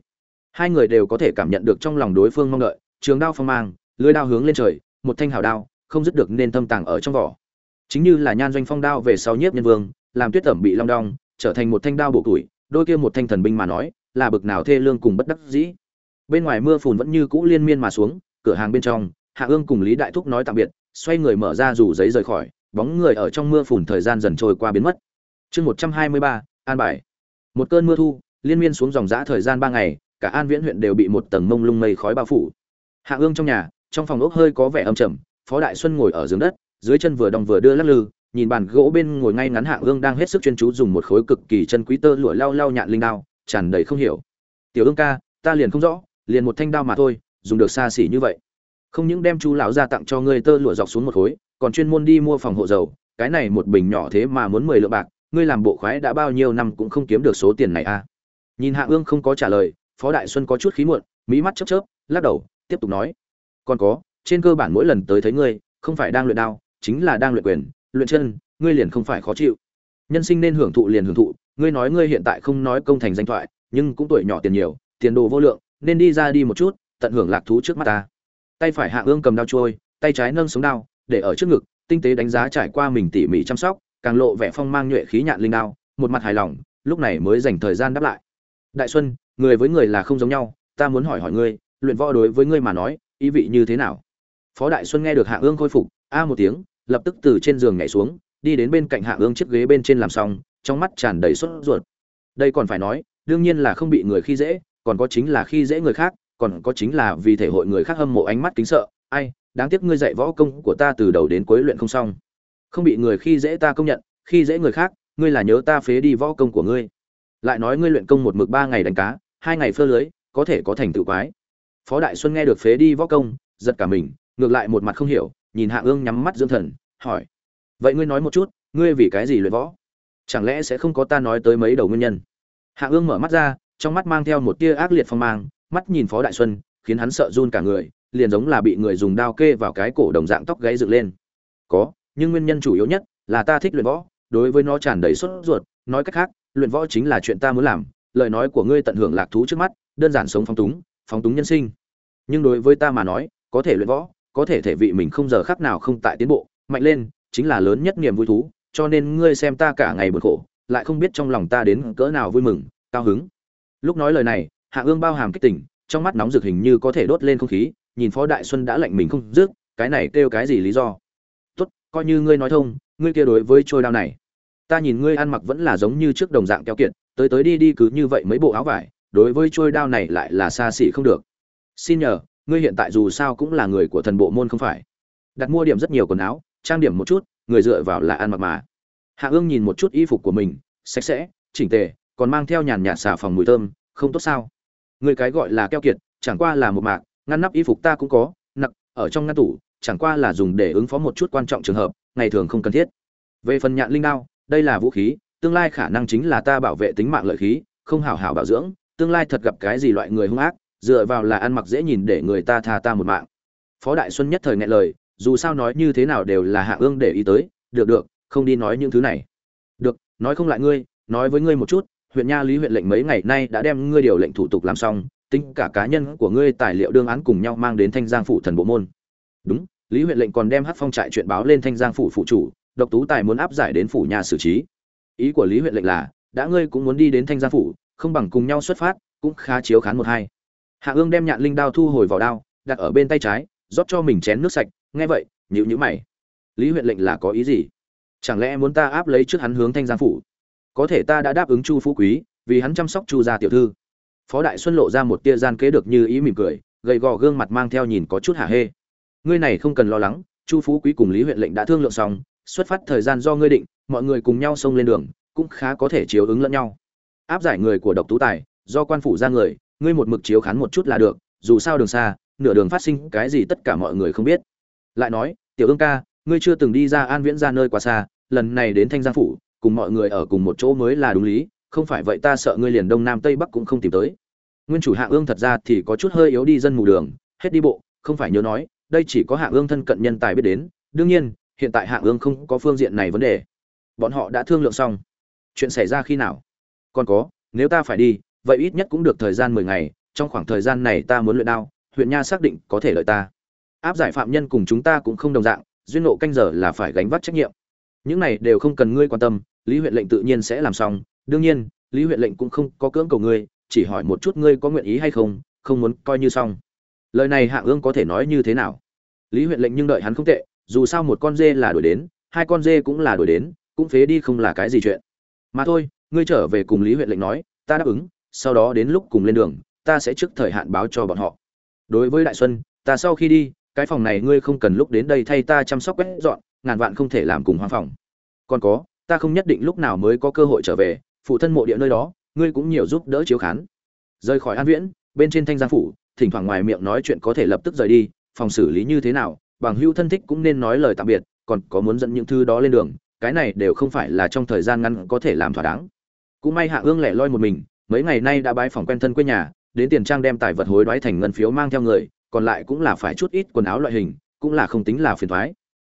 Hai người đều có thể cảm nhận được trong lòng đối phương mong đợi, trường đao phong mang lưỡi đao hướng lên trời, một thanh hào đao, không dứt được nên thâm tàng ở trong vỏ. Chính như là nhan doanh phong đao về sau nhiếp nhân vương, làm tuyết tẩm bị long đong, trở thành một thanh đao bổ tuổi, đôi kia một thanh thần binh mà nói, là bực nào thê lương cùng bất đắc dĩ. Bên ngoài mưa phùn vẫn như cũ liên miên mà xuống, cửa hàng bên trong hạ ương cùng lý đại thúc nói tạm biệt, xoay người mở ra rủ giấy rời khỏi, bóng người ở trong mưa phùn thời gian dần trôi qua biến mất. Chương một trăm hai mươi ba, an bài. Một cơn mưa thu, liên miên xuống dòng dã thời gian ba ngày, cả an viễn huyện đều bị một tầng mông lung mây khói bao phủ. Hạ ương trong nhà, trong phòng ốc hơi có vẻ âm trầm, phó đại xuân ngồi ở giường đất, dưới chân vừa đong vừa đưa lắc lư, nhìn bàn gỗ bên ngồi ngay ngắn hạ ương đang hết sức chuyên chú dùng một khối cực kỳ chân quý tơ lụa lau lau nhạn linh đao, tràn đầy không hiểu. Tiểu ương ca, ta liền không rõ, liền một thanh đao mà thôi, dùng được xa xỉ như vậy không những đem chú lão ra tặng cho ngươi tơ lụa dọc xuống một khối, còn chuyên môn đi mua phòng hộ dầu, cái này một bình nhỏ thế mà muốn mười lượng bạc, ngươi làm bộ khoái đã bao nhiêu năm cũng không kiếm được số tiền này à? Nhìn hạ ương không có trả lời, phó đại xuân có chút khí muộn mỹ mắt chớp chớp, lắc đầu, tiếp tục nói. Còn có, trên cơ bản mỗi lần tới thấy ngươi, không phải đang luyện đao, chính là đang luyện quyền, luyện chân, ngươi liền không phải khó chịu. Nhân sinh nên hưởng thụ liền hưởng thụ, ngươi nói ngươi hiện tại không nói công thành danh thoại, nhưng cũng tuổi nhỏ tiền nhiều, tiền đồ vô lượng, nên đi ra đi một chút, tận hưởng lạc thú trước mắt ta tay phải hạ ương cầm đao trôi, tay trái nâng sống đao, để ở trước ngực, tinh tế đánh giá trải qua mình tỉ mỉ chăm sóc, càng lộ vẻ phong mang nhuệ khí nhạn linh đao, một mặt hài lòng, lúc này mới dành thời gian đáp lại. Đại xuân, người với người là không giống nhau, ta muốn hỏi hỏi ngươi, luyện võ đối với ngươi mà nói, ý vị như thế nào? Phó đại xuân nghe được hạ ương khôi phục, a một tiếng, lập tức từ trên giường nhảy xuống, đi đến bên cạnh hạ ương chiếc ghế bên trên làm xong, trong mắt tràn đầy sốt ruột. Đây còn phải nói, đương nhiên là không bị người khi dễ, còn có chính là khi dễ người khác còn có chính là vì thể hội người khác hâm mộ ánh mắt kính sợ. Ai, đáng tiếc ngươi dạy võ công của ta từ đầu đến cuối luyện không xong. Không bị người khi dễ ta công nhận, khi dễ người khác, ngươi là nhớ ta phế đi võ công của ngươi. Lại nói ngươi luyện công một mực ba ngày đánh cá, hai ngày phơ lưới, có thể có thành tựu quái. Phó đại xuân nghe được phế đi võ công, giật cả mình, ngược lại một mặt không hiểu, nhìn hạ ương nhắm mắt dưỡng thần, hỏi. Vậy ngươi nói một chút, ngươi vì cái gì luyện võ? Chẳng lẽ sẽ không có ta nói tới mấy đầu nguyên nhân? Hạ ương mở mắt ra, trong mắt mang theo một tia ác liệt phong mang mắt nhìn phó đại xuân, khiến hắn sợ run cả người, liền giống là bị người dùng đao kê vào cái cổ đồng dạng tóc gáy dựng lên. Có, nhưng nguyên nhân chủ yếu nhất là ta thích luyện võ, đối với nó tràn đầy sốt ruột, nói cách khác, luyện võ chính là chuyện ta muốn làm, lời nói của ngươi tận hưởng lạc thú trước mắt, đơn giản sống phóng túng phóng túng nhân sinh. Nhưng đối với ta mà nói, có thể luyện võ, có thể thể vị mình không giờ khác nào không tại tiến bộ, mạnh lên, chính là lớn nhất niềm vui thú, cho nên ngươi xem ta cả ngày buồn khổ, lại không biết trong lòng ta đến cỡ nào vui mừng, cao hứng. Lúc nói lời này hạ ương bao hàm kích tỉnh trong mắt nóng rực hình như có thể đốt lên không khí, nhìn phó đại xuân đã lạnh mình không dứt, cái này kêu cái gì lý do? Tốt, coi như ngươi nói thông, ngươi kia đối với trôi đao này, ta nhìn ngươi ăn mặc vẫn là giống như trước đồng dạng keo kiệt, tới tới đi đi cứ như vậy mấy bộ áo vải, đối với trôi đao này lại là xa xỉ không được. Xin nhờ, ngươi hiện tại dù sao cũng là người của thần bộ môn không phải. Đặt mua điểm rất nhiều quần áo, trang điểm một chút, người dựa vào là ăn mặc mà. Hạ ương nhìn một chút y phục của mình, sạch sẽ, chỉnh tề, còn mang theo nhàn nhạt xà phòng mùi thơm, không tốt sao? Người cái gọi là keo kiệt, chẳng qua là một mạc, ngăn nắp y phục ta cũng có, nặc, ở trong ngăn tủ, chẳng qua là dùng để ứng phó một chút quan trọng trường hợp, ngày thường không cần thiết. Về phần nhạn linh đao, đây là vũ khí, tương lai khả năng chính là ta bảo vệ tính mạng lợi khí, không hảo hảo bảo dưỡng, tương lai thật gặp cái gì loại người hung ác, dựa vào là ăn mặc dễ nhìn để người ta tha ta một mạng. Phó đại xuân nhất thời nghe lời, dù sao nói như thế nào đều là hạ ương để ý tới, được được, không đi nói những thứ này. Được, nói không lại ngươi, nói với ngươi một chút huyện nha lý huyện lệnh mấy ngày nay đã đem ngươi điều lệnh thủ tục làm xong, tính cả cá nhân của ngươi tài liệu đương án cùng nhau mang đến thanh giang phủ thần bộ môn. Đúng, lý huyện lệnh còn đem hát phong trại chuyện báo lên thanh giang phủ phụ chủ, độc tú tài muốn áp giải đến phủ nhà xử trí. Ý của lý huyện lệnh là, đã ngươi cũng muốn đi đến thanh giang phủ, không bằng cùng nhau xuất phát, cũng khá chiếu khán một hai. Hạ ương đem nhạn linh đao thu hồi vào đao, đặt ở bên tay trái, rót cho mình chén nước sạch, nghe vậy nhịu nhữ mày. Lý huyện lệnh là có ý gì? Chẳng lẽ muốn ta áp lấy trước hắn hướng thanh giang phủ? Có thể ta đã đáp ứng chu phú quý, vì hắn chăm sóc chu gia tiểu thư. Phó đại xuân lộ ra một tia gian kế được như ý mỉm cười, gầy gò gương mặt mang theo nhìn có chút hả hê. Ngươi này không cần lo lắng, chu phú quý cùng lý huyện lệnh đã thương lượng xong, xuất phát thời gian do ngươi định, mọi người cùng nhau xông lên đường, cũng khá có thể chiếu ứng lẫn nhau. Áp giải người của độc tú tài, do quan phủ ra người, ngươi một mực chiếu khán một chút là được, dù sao đường xa, nửa đường phát sinh cái gì tất cả mọi người không biết. Lại nói, tiểu ương ca, ngươi chưa từng đi ra an viễn ra nơi quá xa, lần này đến thanh giang phủ cùng mọi người ở cùng một chỗ mới là đúng lý, không phải vậy ta sợ ngươi liền đông nam tây bắc cũng không tìm tới. Nguyên chủ hạ ương thật ra thì có chút hơi yếu đi dân mù đường, hết đi bộ, không phải nhớ nói, đây chỉ có hạ ương thân cận nhân tài biết đến, đương nhiên, hiện tại hạ ương không có phương diện này vấn đề. Bọn họ đã thương lượng xong. Chuyện xảy ra khi nào? Còn có, nếu ta phải đi, vậy ít nhất cũng được thời gian mười ngày, trong khoảng thời gian này ta muốn luyện đao, huyện nha xác định có thể lợi ta. Áp giải phạm nhân cùng chúng ta cũng không đồng dạng, duyên nộ canh giờ là phải gánh vác trách nhiệm những này đều không cần ngươi quan tâm, lý huyện lệnh tự nhiên sẽ làm xong. Đương nhiên, lý huyện lệnh cũng không có cưỡng cầu ngươi, chỉ hỏi một chút ngươi có nguyện ý hay không không muốn coi như xong. Lời này hạ ương có thể nói như thế nào? Lý huyện lệnh nhưng đợi hắn không tệ, dù sao một con dê là đuổi đến, hai con dê cũng là đuổi đến, cũng phế đi không là cái gì chuyện. Mà thôi, ngươi trở về cùng lý huyện lệnh nói, ta đáp ứng, sau đó đến lúc cùng lên đường, ta sẽ trước thời hạn báo cho bọn họ. Đối với đại xuân, ta sau khi đi, cái phòng này ngươi không cần lúc đến đây thay ta chăm sóc quét dọn ngàn vạn không thể làm cùng hoang phòng. Còn có, ta không nhất định lúc nào mới có cơ hội trở về, phụ thân mộ địa nơi đó, ngươi cũng nhiều giúp đỡ chiếu khán. Rời khỏi an viễn, bên trên thanh giang phủ, thỉnh thoảng ngoài miệng nói chuyện có thể lập tức rời đi, phòng xử lý như thế nào, bằng hữu thân thích cũng nên nói lời tạm biệt, còn có muốn dẫn những thứ đó lên đường, cái này đều không phải là trong thời gian ngắn có thể làm thỏa đáng. Cũng may hạ ương lẻ loi một mình, mấy ngày nay đã bái phòng quen thân quê nhà, đến tiền trang đem tài vật hối đoái thành ngân phiếu mang theo người, còn lại cũng là phải chút ít quần áo loại hình, cũng là không tính là phiền thoái.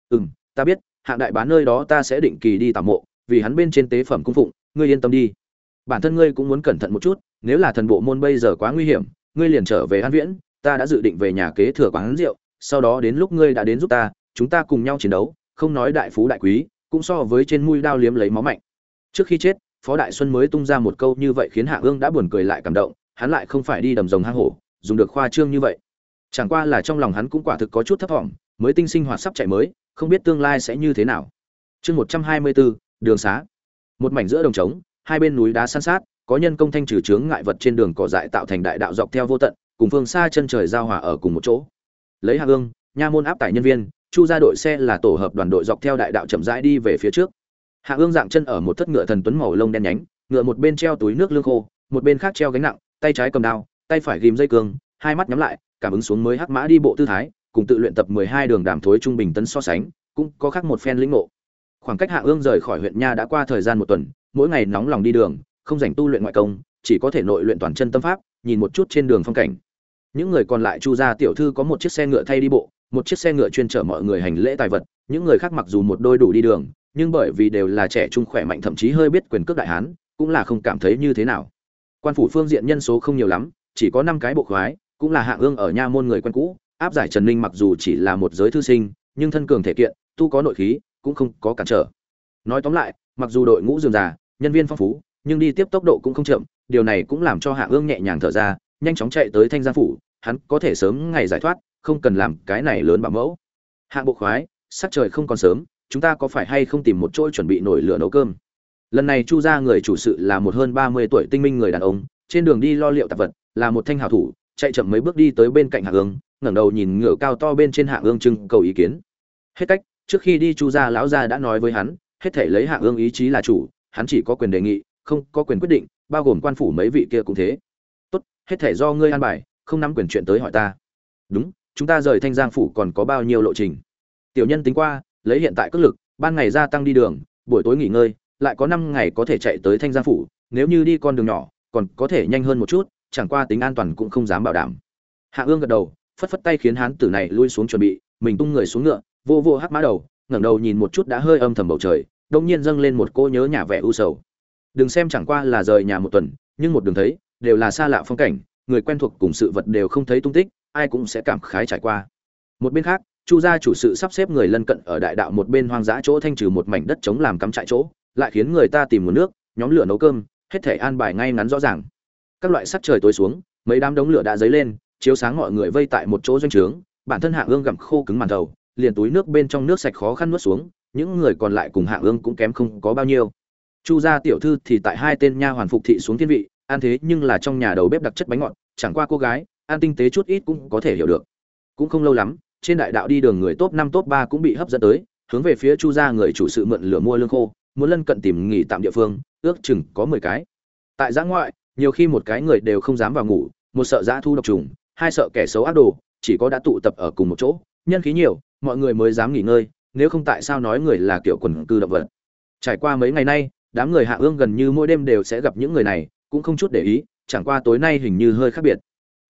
Ừ ta biết, hạng đại bá nơi đó ta sẽ định kỳ đi tạm mộ, vì hắn bên trên tế phẩm cung phụng, ngươi yên tâm đi. Bản thân ngươi cũng muốn cẩn thận một chút, nếu là thần bộ môn bây giờ quá nguy hiểm, ngươi liền trở về an viễn, ta đã dự định về nhà kế thừa quán rượu, sau đó đến lúc ngươi đã đến giúp ta, chúng ta cùng nhau chiến đấu, không nói đại phú đại quý, cũng so với trên mũi đao liếm lấy máu mạnh. Trước khi chết, phó đại xuân mới tung ra một câu như vậy khiến hạ ương đã buồn cười lại cảm động, hắn lại không phải đi đầm rồng hang hổ, dùng được khoa trương như vậy. Chẳng qua là trong lòng hắn cũng quả thực có chút thấp thỏm mới tinh sinh hoạt sắp chạy mới, không biết tương lai sẽ như thế nào. Chương một trăm hai mươi bốn đường xá. Một mảnh giữa đồng trống, hai bên núi đá san sát, có nhân công thanh trừ chướng ngại vật trên đường cỏ dại tạo thành đại đạo dọc theo vô tận, cùng phương xa chân trời giao hòa ở cùng một chỗ. Lấy hạ ương nha môn áp tải nhân viên, chu ra đội xe là tổ hợp đoàn đội dọc theo đại đạo chậm rãi đi về phía trước. Hạ ương dạng chân ở một thất ngựa thần tuấn màu lông đen nhánh, ngựa một bên treo túi nước lương khô, một bên khác treo gánh nặng, tay trái cầm đao, tay phải ghìm dây cương, hai mắt nhắm lại, cảm ứng xuống mới hắc mã đi bộ tư thái cùng tự luyện tập mười hai đường đàm thối trung bình tấn so sánh, cũng có khác một phen lĩnh ngộ. Khoảng cách hạ ương rời khỏi huyện nha đã qua thời gian một tuần, mỗi ngày nóng lòng đi đường, không dành tu luyện ngoại công, chỉ có thể nội luyện toàn chân tâm pháp, nhìn một chút trên đường phong cảnh. Những người còn lại chu gia tiểu thư có một chiếc xe ngựa thay đi bộ, một chiếc xe ngựa chuyên chở mọi người hành lễ tài vật, những người khác mặc dù một đôi đủ đi đường, nhưng bởi vì đều là trẻ trung khỏe mạnh thậm chí hơi biết quyền cước đại hán, cũng là không cảm thấy như thế nào. Quan phủ phương diện nhân số không nhiều lắm, chỉ có năm cái bộ khoái, cũng là hạng ương ở nha môn người quen cũ áp giải trần ninh mặc dù chỉ là một giới thư sinh, nhưng thân cường thể kiện, tu có nội khí, cũng không có cản trở. Nói tóm lại, mặc dù đội ngũ dường già, nhân viên phong phú, nhưng đi tiếp tốc độ cũng không chậm, điều này cũng làm cho Hạ ương nhẹ nhàng thở ra, nhanh chóng chạy tới thanh giang phủ, hắn có thể sớm ngày giải thoát, không cần làm cái này lớn bảo mẫu. Hạ bộ khoái, sắc trời không còn sớm, chúng ta có phải hay không tìm một chỗ chuẩn bị nổi lửa nấu cơm? Lần này chu Gia người chủ sự là một hơn ba mươi tuổi tinh minh người đàn ông, trên đường đi lo liệu tạp vật, là một thanh hào thủ, chạy chậm mấy bước đi tới bên cạnh hạ ương ngẩng đầu nhìn ngựa cao to bên trên hạ ương trưng cầu ý kiến. Hết cách, trước khi đi chu gia lão gia đã nói với hắn, hết thể lấy hạ ương ý chí là chủ, hắn chỉ có quyền đề nghị, không có quyền quyết định, bao gồm quan phủ mấy vị kia cũng thế. Tốt, hết thể do ngươi an bài, không nắm quyền chuyện tới hỏi ta. Đúng, chúng ta rời thanh giang phủ còn có bao nhiêu lộ trình? Tiểu nhân tính qua, lấy hiện tại cước lực, ban ngày gia tăng đi đường, buổi tối nghỉ ngơi, lại có năm ngày có thể chạy tới thanh giang phủ, nếu như đi con đường nhỏ, còn có thể nhanh hơn một chút, chẳng qua tính an toàn cũng không dám bảo đảm. Hạ ương gật đầu phất phất tay khiến hán tử này lui xuống chuẩn bị, mình tung người xuống ngựa, vô vô hắc mã đầu, ngẩng đầu nhìn một chút đã hơi âm thầm bầu trời, đông nhiên dâng lên một cô nhớ nhà vẻ u sầu. Đừng xem chẳng qua là rời nhà một tuần, nhưng một đường thấy, đều là xa lạ phong cảnh, người quen thuộc cùng sự vật đều không thấy tung tích, ai cũng sẽ cảm khái trải qua. Một bên khác, chu gia chủ sự sắp xếp người lân cận ở đại đạo một bên hoang dã chỗ thanh trừ một mảnh đất chống làm cắm trại chỗ, lại khiến người ta tìm nguồn nước, nhóm lửa nấu cơm, hết thể an bài ngay ngắn rõ ràng. Các loại sắc trời tối xuống, mấy đám đống lửa đã dấy lên chiếu sáng mọi người vây tại một chỗ doanh trướng, bản thân hạ ương gặm khô cứng màn đầu, liền túi nước bên trong nước sạch khó khăn nuốt xuống, những người còn lại cùng hạ ương cũng kém không có bao nhiêu. Chu gia tiểu thư thì tại hai tên nha hoàn phục thị xuống thiên vị ăn thế nhưng là trong nhà đầu bếp đặc chất bánh ngọt, chẳng qua cô gái ăn tinh tế chút ít cũng có thể hiểu được. Cũng không lâu lắm, trên đại đạo đi đường người top năm top ba cũng bị hấp dẫn tới, hướng về phía chu gia người chủ sự mượn lửa mua lương khô, muốn lân cận tìm nghỉ tạm địa phương, ước chừng có mười cái. Tại giã ngoại, nhiều khi một cái người đều không dám vào ngủ, một sợ giã thu độc trùng hai sợ kẻ xấu ác đồ, chỉ có đã tụ tập ở cùng một chỗ, nhân khí nhiều, mọi người mới dám nghỉ ngơi, nếu không tại sao nói người là kiểu quần cư động vật. Trải qua mấy ngày nay, đám người hạ ương gần như mỗi đêm đều sẽ gặp những người này, cũng không chút để ý, chẳng qua tối nay hình như hơi khác biệt.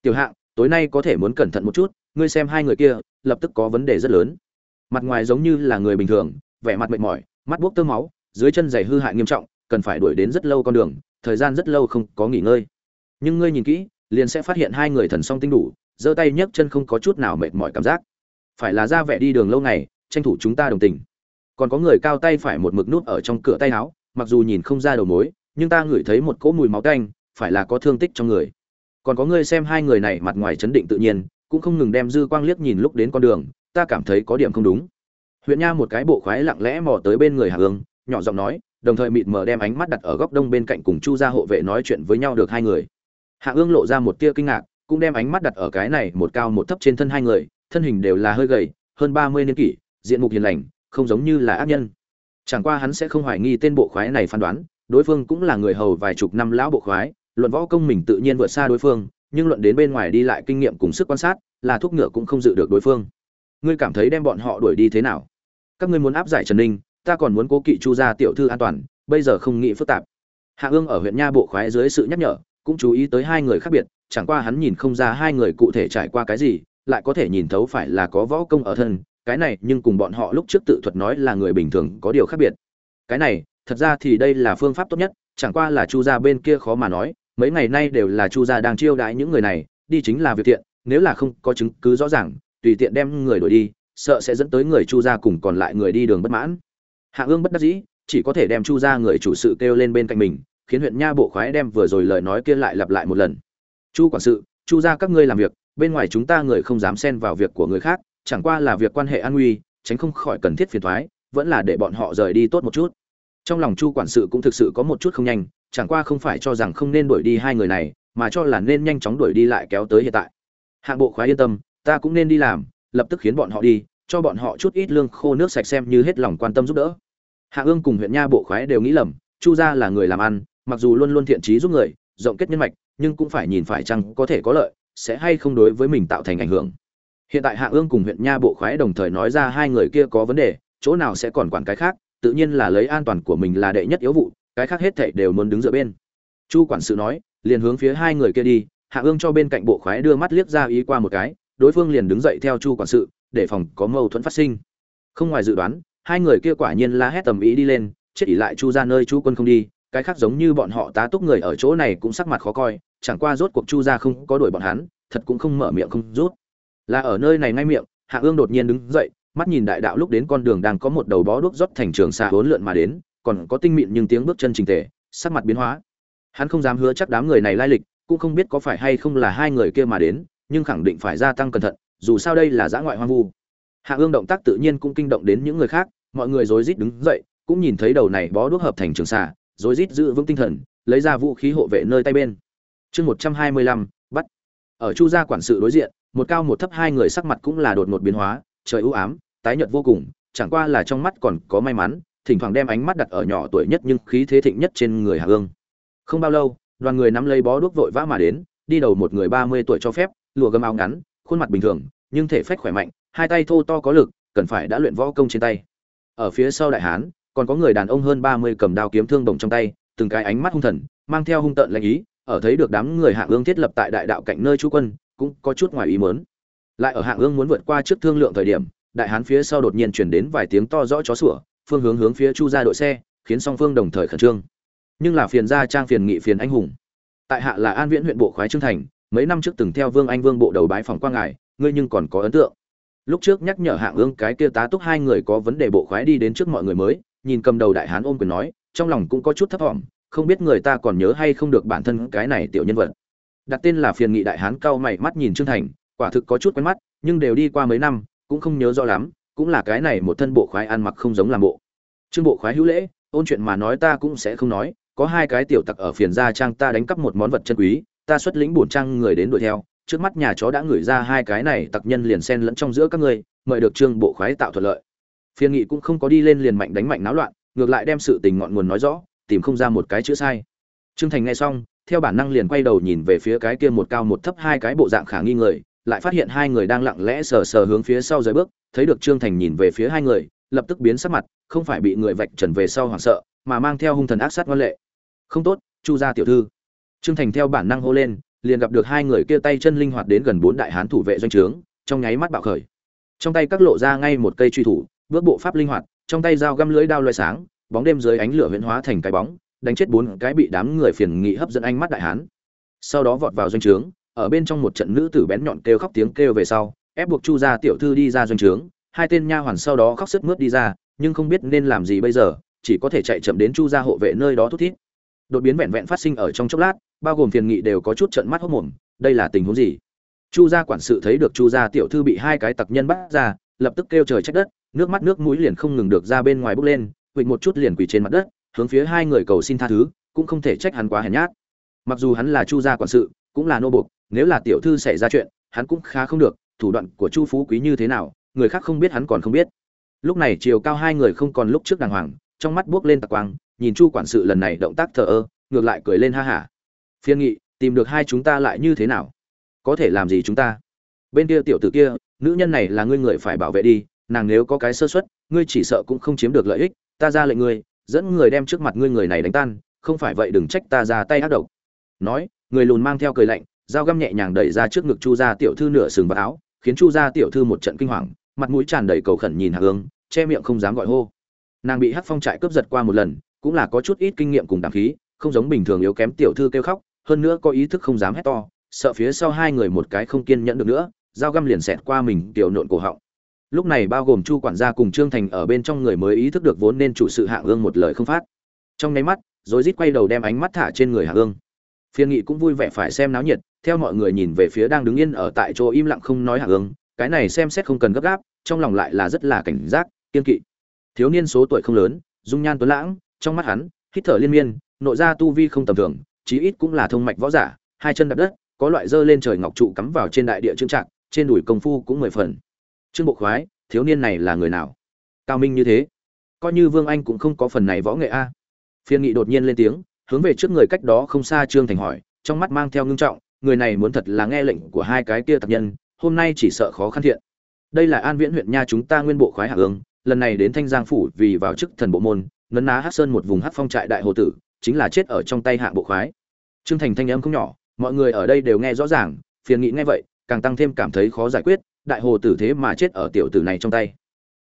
Tiểu hạng, tối nay có thể muốn cẩn thận một chút, ngươi xem hai người kia, lập tức có vấn đề rất lớn. Mặt ngoài giống như là người bình thường, vẻ mặt mệt mỏi, mắt buốc tơ máu, dưới chân giày hư hại nghiêm trọng, cần phải đuổi đến rất lâu con đường, thời gian rất lâu không có nghỉ ngơi. Nhưng ngươi nhìn kỹ liền sẽ phát hiện hai người thần song tinh đủ, giơ tay nhấc chân không có chút nào mệt mỏi cảm giác. Phải là ra vẻ đi đường lâu ngày, tranh thủ chúng ta đồng tình. Còn có người cao tay phải một mực nút ở trong cửa tay áo, mặc dù nhìn không ra đầu mối, nhưng ta ngửi thấy một cỗ mùi máu tanh, phải là có thương tích trong người. Còn có người xem hai người này mặt ngoài chấn định tự nhiên, cũng không ngừng đem dư quang liếc nhìn lúc đến con đường, ta cảm thấy có điểm không đúng. Huyện nha một cái bộ khoái lặng lẽ mò tới bên người hà hương, nhỏ giọng nói, đồng thời mịt mờ đem ánh mắt đặt ở góc đông bên cạnh cùng chu gia hộ vệ nói chuyện với nhau được hai người hạ ương lộ ra một tia kinh ngạc, cũng đem ánh mắt đặt ở cái này một cao một thấp trên thân hai người, thân hình đều là hơi gầy, hơn ba mươi niên kỷ, diện mục hiền lành, không giống như là ác nhân. Chẳng qua hắn sẽ không hoài nghi tên bộ khoái này phán đoán, đối phương cũng là người hầu vài chục năm lão bộ khoái, luận võ công mình tự nhiên vượt xa đối phương, nhưng luận đến bên ngoài đi lại kinh nghiệm cùng sức quan sát, là thuốc ngựa cũng không dự được đối phương. Ngươi cảm thấy đem bọn họ đuổi đi thế nào? Các ngươi muốn áp giải trần ninh, ta còn muốn cố kỵ chu gia tiểu thư an toàn, bây giờ không nghĩ phức tạp. Hạ ương ở huyện nha bộ khoái dưới sự nhắc nhở cũng chú ý tới hai người khác biệt, chẳng qua hắn nhìn không ra hai người cụ thể trải qua cái gì, lại có thể nhìn thấu phải là có võ công ở thân, cái này nhưng cùng bọn họ lúc trước tự thuật nói là người bình thường có điều khác biệt. Cái này, thật ra thì đây là phương pháp tốt nhất, chẳng qua là chu gia bên kia khó mà nói, mấy ngày nay đều là chu gia đang chiêu đãi những người này, đi chính là việc thiện nếu là không có chứng cứ rõ ràng, tùy tiện đem người đổi đi, sợ sẽ dẫn tới người chu gia cùng còn lại người đi đường bất mãn. Hạ ương bất đắc dĩ, chỉ có thể đem chu gia người chủ sự kêu lên bên cạnh mình khiến huyện nha bộ khoái đem vừa rồi lời nói kia lại lặp lại một lần. Chu quản sự, chu gia các ngươi làm việc, bên ngoài chúng ta người không dám xen vào việc của người khác, chẳng qua là việc quan hệ an nguy, tránh không khỏi cần thiết phiền thoái, vẫn là để bọn họ rời đi tốt một chút. Trong lòng chu quản sự cũng thực sự có một chút không nhanh, chẳng qua không phải cho rằng không nên đuổi đi hai người này, mà cho là nên nhanh chóng đuổi đi lại kéo tới hiện tại. Hạng bộ khoái yên tâm, ta cũng nên đi làm, lập tức khiến bọn họ đi, cho bọn họ chút ít lương khô nước sạch xem như hết lòng quan tâm giúp đỡ. Hạ ương cùng huyện nha bộ khoái đều nghĩ lầm, chu gia là người làm ăn mặc dù luôn luôn thiện trí giúp người, rộng kết nhân mạch, nhưng cũng phải nhìn phải chăng có thể có lợi, sẽ hay không đối với mình tạo thành ảnh hưởng. Hiện tại hạ ương cùng huyện nha bộ khoái đồng thời nói ra hai người kia có vấn đề, chỗ nào sẽ còn quản cái khác, tự nhiên là lấy an toàn của mình là đệ nhất yếu vụ, cái khác hết thảy đều muốn đứng dựa bên. Chu quản sự nói, liền hướng phía hai người kia đi, hạ ương cho bên cạnh bộ khoái đưa mắt liếc ra ý qua một cái, đối phương liền đứng dậy theo chu quản sự, để phòng có mâu thuẫn phát sinh. Không ngoài dự đoán, hai người kia quả nhiên la hét tầm ý đi lên, chết ỉ lại chu ra nơi chu quân không đi cái khác giống như bọn họ tá túc người ở chỗ này cũng sắc mặt khó coi, chẳng qua rốt cuộc chu ra không có đuổi bọn hắn, thật cũng không mở miệng không rút. Là ở nơi này ngay miệng, hạ ương đột nhiên đứng dậy, mắt nhìn đại đạo lúc đến con đường đang có một đầu bó đuốc rót thành trường xa hốn lượn mà đến, còn có tinh mịn nhưng tiếng bước chân trình tề, sắc mặt biến hóa. Hắn không dám hứa chắc đám người này lai lịch, cũng không biết có phải hay không là hai người kia mà đến, nhưng khẳng định phải gia tăng cẩn thận, dù sao đây là giã ngoại hoang vu. Hạ ương động tác tự nhiên cũng kinh động đến những người khác, mọi người rối rít đứng dậy, cũng nhìn thấy đầu này bó đuốc hợp thành trường xà rối rít giữ vững tinh thần, lấy ra vũ khí hộ vệ nơi tay bên. Chương một trăm hai mươi lăm, bắt. Ở chu gia quản sự đối diện, một cao một thấp hai người sắc mặt cũng là đột ngột biến hóa, trời u ám, tái nhợt vô cùng, chẳng qua là trong mắt còn có may mắn, thỉnh thoảng đem ánh mắt đặt ở nhỏ tuổi nhất nhưng khí thế thịnh nhất trên người hạ ương không bao lâu, đoàn người nắm lấy bó đuốc vội vã mà đến, đi đầu một người ba mươi tuổi cho phép lùa gấm áo ngắn, khuôn mặt bình thường, nhưng thể phách khỏe mạnh, hai tay thô to có lực, cần phải đã luyện võ công trên tay. Ở phía sau đại hán còn có người đàn ông hơn ba mươi cầm đao kiếm thương bổng trong tay từng cái ánh mắt hung thần mang theo hung tợn lệnh ý ở thấy được đám người hạ ương thiết lập tại đại đạo cạnh nơi chú quân cũng có chút ngoài ý muốn, lại ở hạ ương muốn vượt qua trước thương lượng thời điểm đại hán phía sau đột nhiên truyền đến vài tiếng to rõ chó sủa phương hướng hướng phía chu ra đội xe khiến song phương đồng thời khẩn trương. Nhưng là phiền gia trang phiền nghị phiền anh hùng. Tại hạ là an viễn huyện bộ khoái trương thành mấy năm trước từng theo vương anh vương bộ đầu bái phòng qua ngài ngươi nhưng còn có ấn tượng. Lúc trước nhắc nhở hạng ương cái kia tá túc hai người có vấn đề bộ khoái đi đến trước mọi người mới nhìn cầm đầu đại hán ôm quyền nói, trong lòng cũng có chút thấp thỏm, không biết người ta còn nhớ hay không được bản thân cái này tiểu nhân vật. Đặt tên là phiền nghị đại hán cao mày mắt nhìn trương thành, quả thực có chút quen mắt, nhưng đều đi qua mấy năm, cũng không nhớ rõ lắm, cũng là cái này một thân bộ khoái ăn mặc không giống làm bộ. Trương bộ khoái hữu lễ, ôn chuyện mà nói ta cũng sẽ không nói, có hai cái tiểu tặc ở phiền gia trang ta đánh cắp một món vật chân quý, ta xuất lĩnh bổn trang người đến đuổi theo, trước mắt nhà chó đã ngửi ra hai cái này tặc nhân liền xen lẫn trong giữa các ngươi, mời được trương bộ khoái tạo thuận lợi phiền nghị cũng không có đi lên liền mạnh đánh mạnh náo loạn, ngược lại đem sự tình ngọn nguồn nói rõ, tìm không ra một cái chữ sai. Trương thành nghe xong, theo bản năng liền quay đầu nhìn về phía cái kia một cao một thấp hai cái bộ dạng khả nghi người, lại phát hiện hai người đang lặng lẽ sờ sờ hướng phía sau dưới bước, thấy được trương thành nhìn về phía hai người, lập tức biến sắc mặt, không phải bị người vạch trần về sau hoảng sợ, mà mang theo hung thần ác sát ngoan lệ. Không tốt, chu gia tiểu thư. Trương thành theo bản năng hô lên, liền gặp được hai người kia tay chân linh hoạt đến gần bốn đại hán thủ vệ doanh trướng, trong nháy mắt bạo khởi. Trong tay các lộ ra ngay một cây truy thủ bước bộ pháp linh hoạt, trong tay dao găm lưới đao loay sáng, bóng đêm dưới ánh lửa huyễn hóa thành cái bóng, đánh chết bốn cái bị đám người phiền nghị hấp dẫn ánh mắt đại hán. Sau đó vọt vào doanh trướng, ở bên trong một trận nữ tử bén nhọn kêu khóc tiếng kêu về sau, ép buộc chu gia tiểu thư đi ra doanh trướng, hai tên nha hoàn sau đó khóc sức mướt đi ra, nhưng không biết nên làm gì bây giờ, chỉ có thể chạy chậm đến chu gia hộ vệ nơi đó thút thít. Đột biến vẹn vẹn phát sinh ở trong chốc lát, bao gồm phiền nghị đều có chút trận mắt hốc mồm, đây là tình huống gì? Chu gia quản sự thấy được chu gia tiểu thư bị hai cái tặc nhân bắt ra, lập tức kêu trời trách đất nước mắt nước mũi liền không ngừng được ra bên ngoài bốc lên huỵch một chút liền quỳ trên mặt đất, hướng phía hai người cầu xin tha thứ, cũng không thể trách hắn quá hèn nhát. Mặc dù hắn là chu gia quản sự, cũng là nô buộc, nếu là tiểu thư xảy ra chuyện, hắn cũng khá không được, thủ đoạn của chu phú quý như thế nào, người khác không biết hắn còn không biết. Lúc này chiều cao hai người không còn lúc trước đàng hoàng, trong mắt buốc lên tạc quang, nhìn chu quản sự lần này động tác thờ ơ, ngược lại cười lên ha hả. Phiên nghị, tìm được hai chúng ta lại như thế nào? Có thể làm gì chúng ta? Bên kia tiểu tử kia, nữ nhân này là ngươi người phải bảo vệ đi nàng nếu có cái sơ suất, ngươi chỉ sợ cũng không chiếm được lợi ích, ta ra lệnh ngươi, dẫn người đem trước mặt ngươi người này đánh tan, không phải vậy đừng trách ta ra tay ác độc. Nói, người lùn mang theo cười lạnh, dao găm nhẹ nhàng đẩy ra trước ngực chu gia tiểu thư nửa sừng vào áo, khiến chu gia tiểu thư một trận kinh hoàng, mặt mũi tràn đầy cầu khẩn nhìn hạ ương che miệng không dám gọi hô. Nàng bị hắc phong trại cướp giật qua một lần, cũng là có chút ít kinh nghiệm cùng đảm khí, không giống bình thường yếu kém tiểu thư kêu khóc, hơn nữa có ý thức không dám hét to, sợ phía sau hai người một cái không kiên nhẫn được nữa, dao găm liền xẹt qua mình tiểu nộn cổ họng lúc này bao gồm chu quản gia cùng trương thành ở bên trong người mới ý thức được vốn nên chủ sự hạ ương một lời không phát. Trong nháy mắt, rồi rít quay đầu đem ánh mắt thả trên người hạ ương. Phiên nghị cũng vui vẻ phải xem náo nhiệt, theo mọi người nhìn về phía đang đứng yên ở tại chỗ im lặng không nói hạ ương, cái này xem xét không cần gấp gáp, trong lòng lại là rất là cảnh giác kiên kỵ. Thiếu niên số tuổi không lớn, dung nhan tuấn lãng, trong mắt hắn, hít thở liên miên, nội ra tu vi không tầm thường, chí ít cũng là thông mạch võ giả, hai chân đạp đất, có loại dơ lên trời ngọc trụ cắm vào trên đại địa trương trạng trên đùi công phu cũng mười phần trương bộ khoái, thiếu niên này là người nào? Cao minh như thế, coi như vương anh cũng không có phần này võ nghệ a. Phiên nghị đột nhiên lên tiếng, hướng về trước người cách đó không xa trương thành hỏi, trong mắt mang theo ngưng trọng, người này muốn thật là nghe lệnh của hai cái kia tập nhân, hôm nay chỉ sợ khó khăn thiện. Đây là an viễn huyện nha chúng ta nguyên bộ khoái hạ ương lần này đến thanh giang phủ vì vào chức thần bộ môn, nấn ná hát sơn một vùng hát phong trại đại hồ tử, chính là chết ở trong tay Hạ bộ khoái. Trương thành thanh âm không nhỏ, mọi người ở đây đều nghe rõ ràng phiền nghị nghe vậy, càng tăng thêm cảm thấy khó giải quyết đại hồ tử thế mà chết ở tiểu tử này trong tay.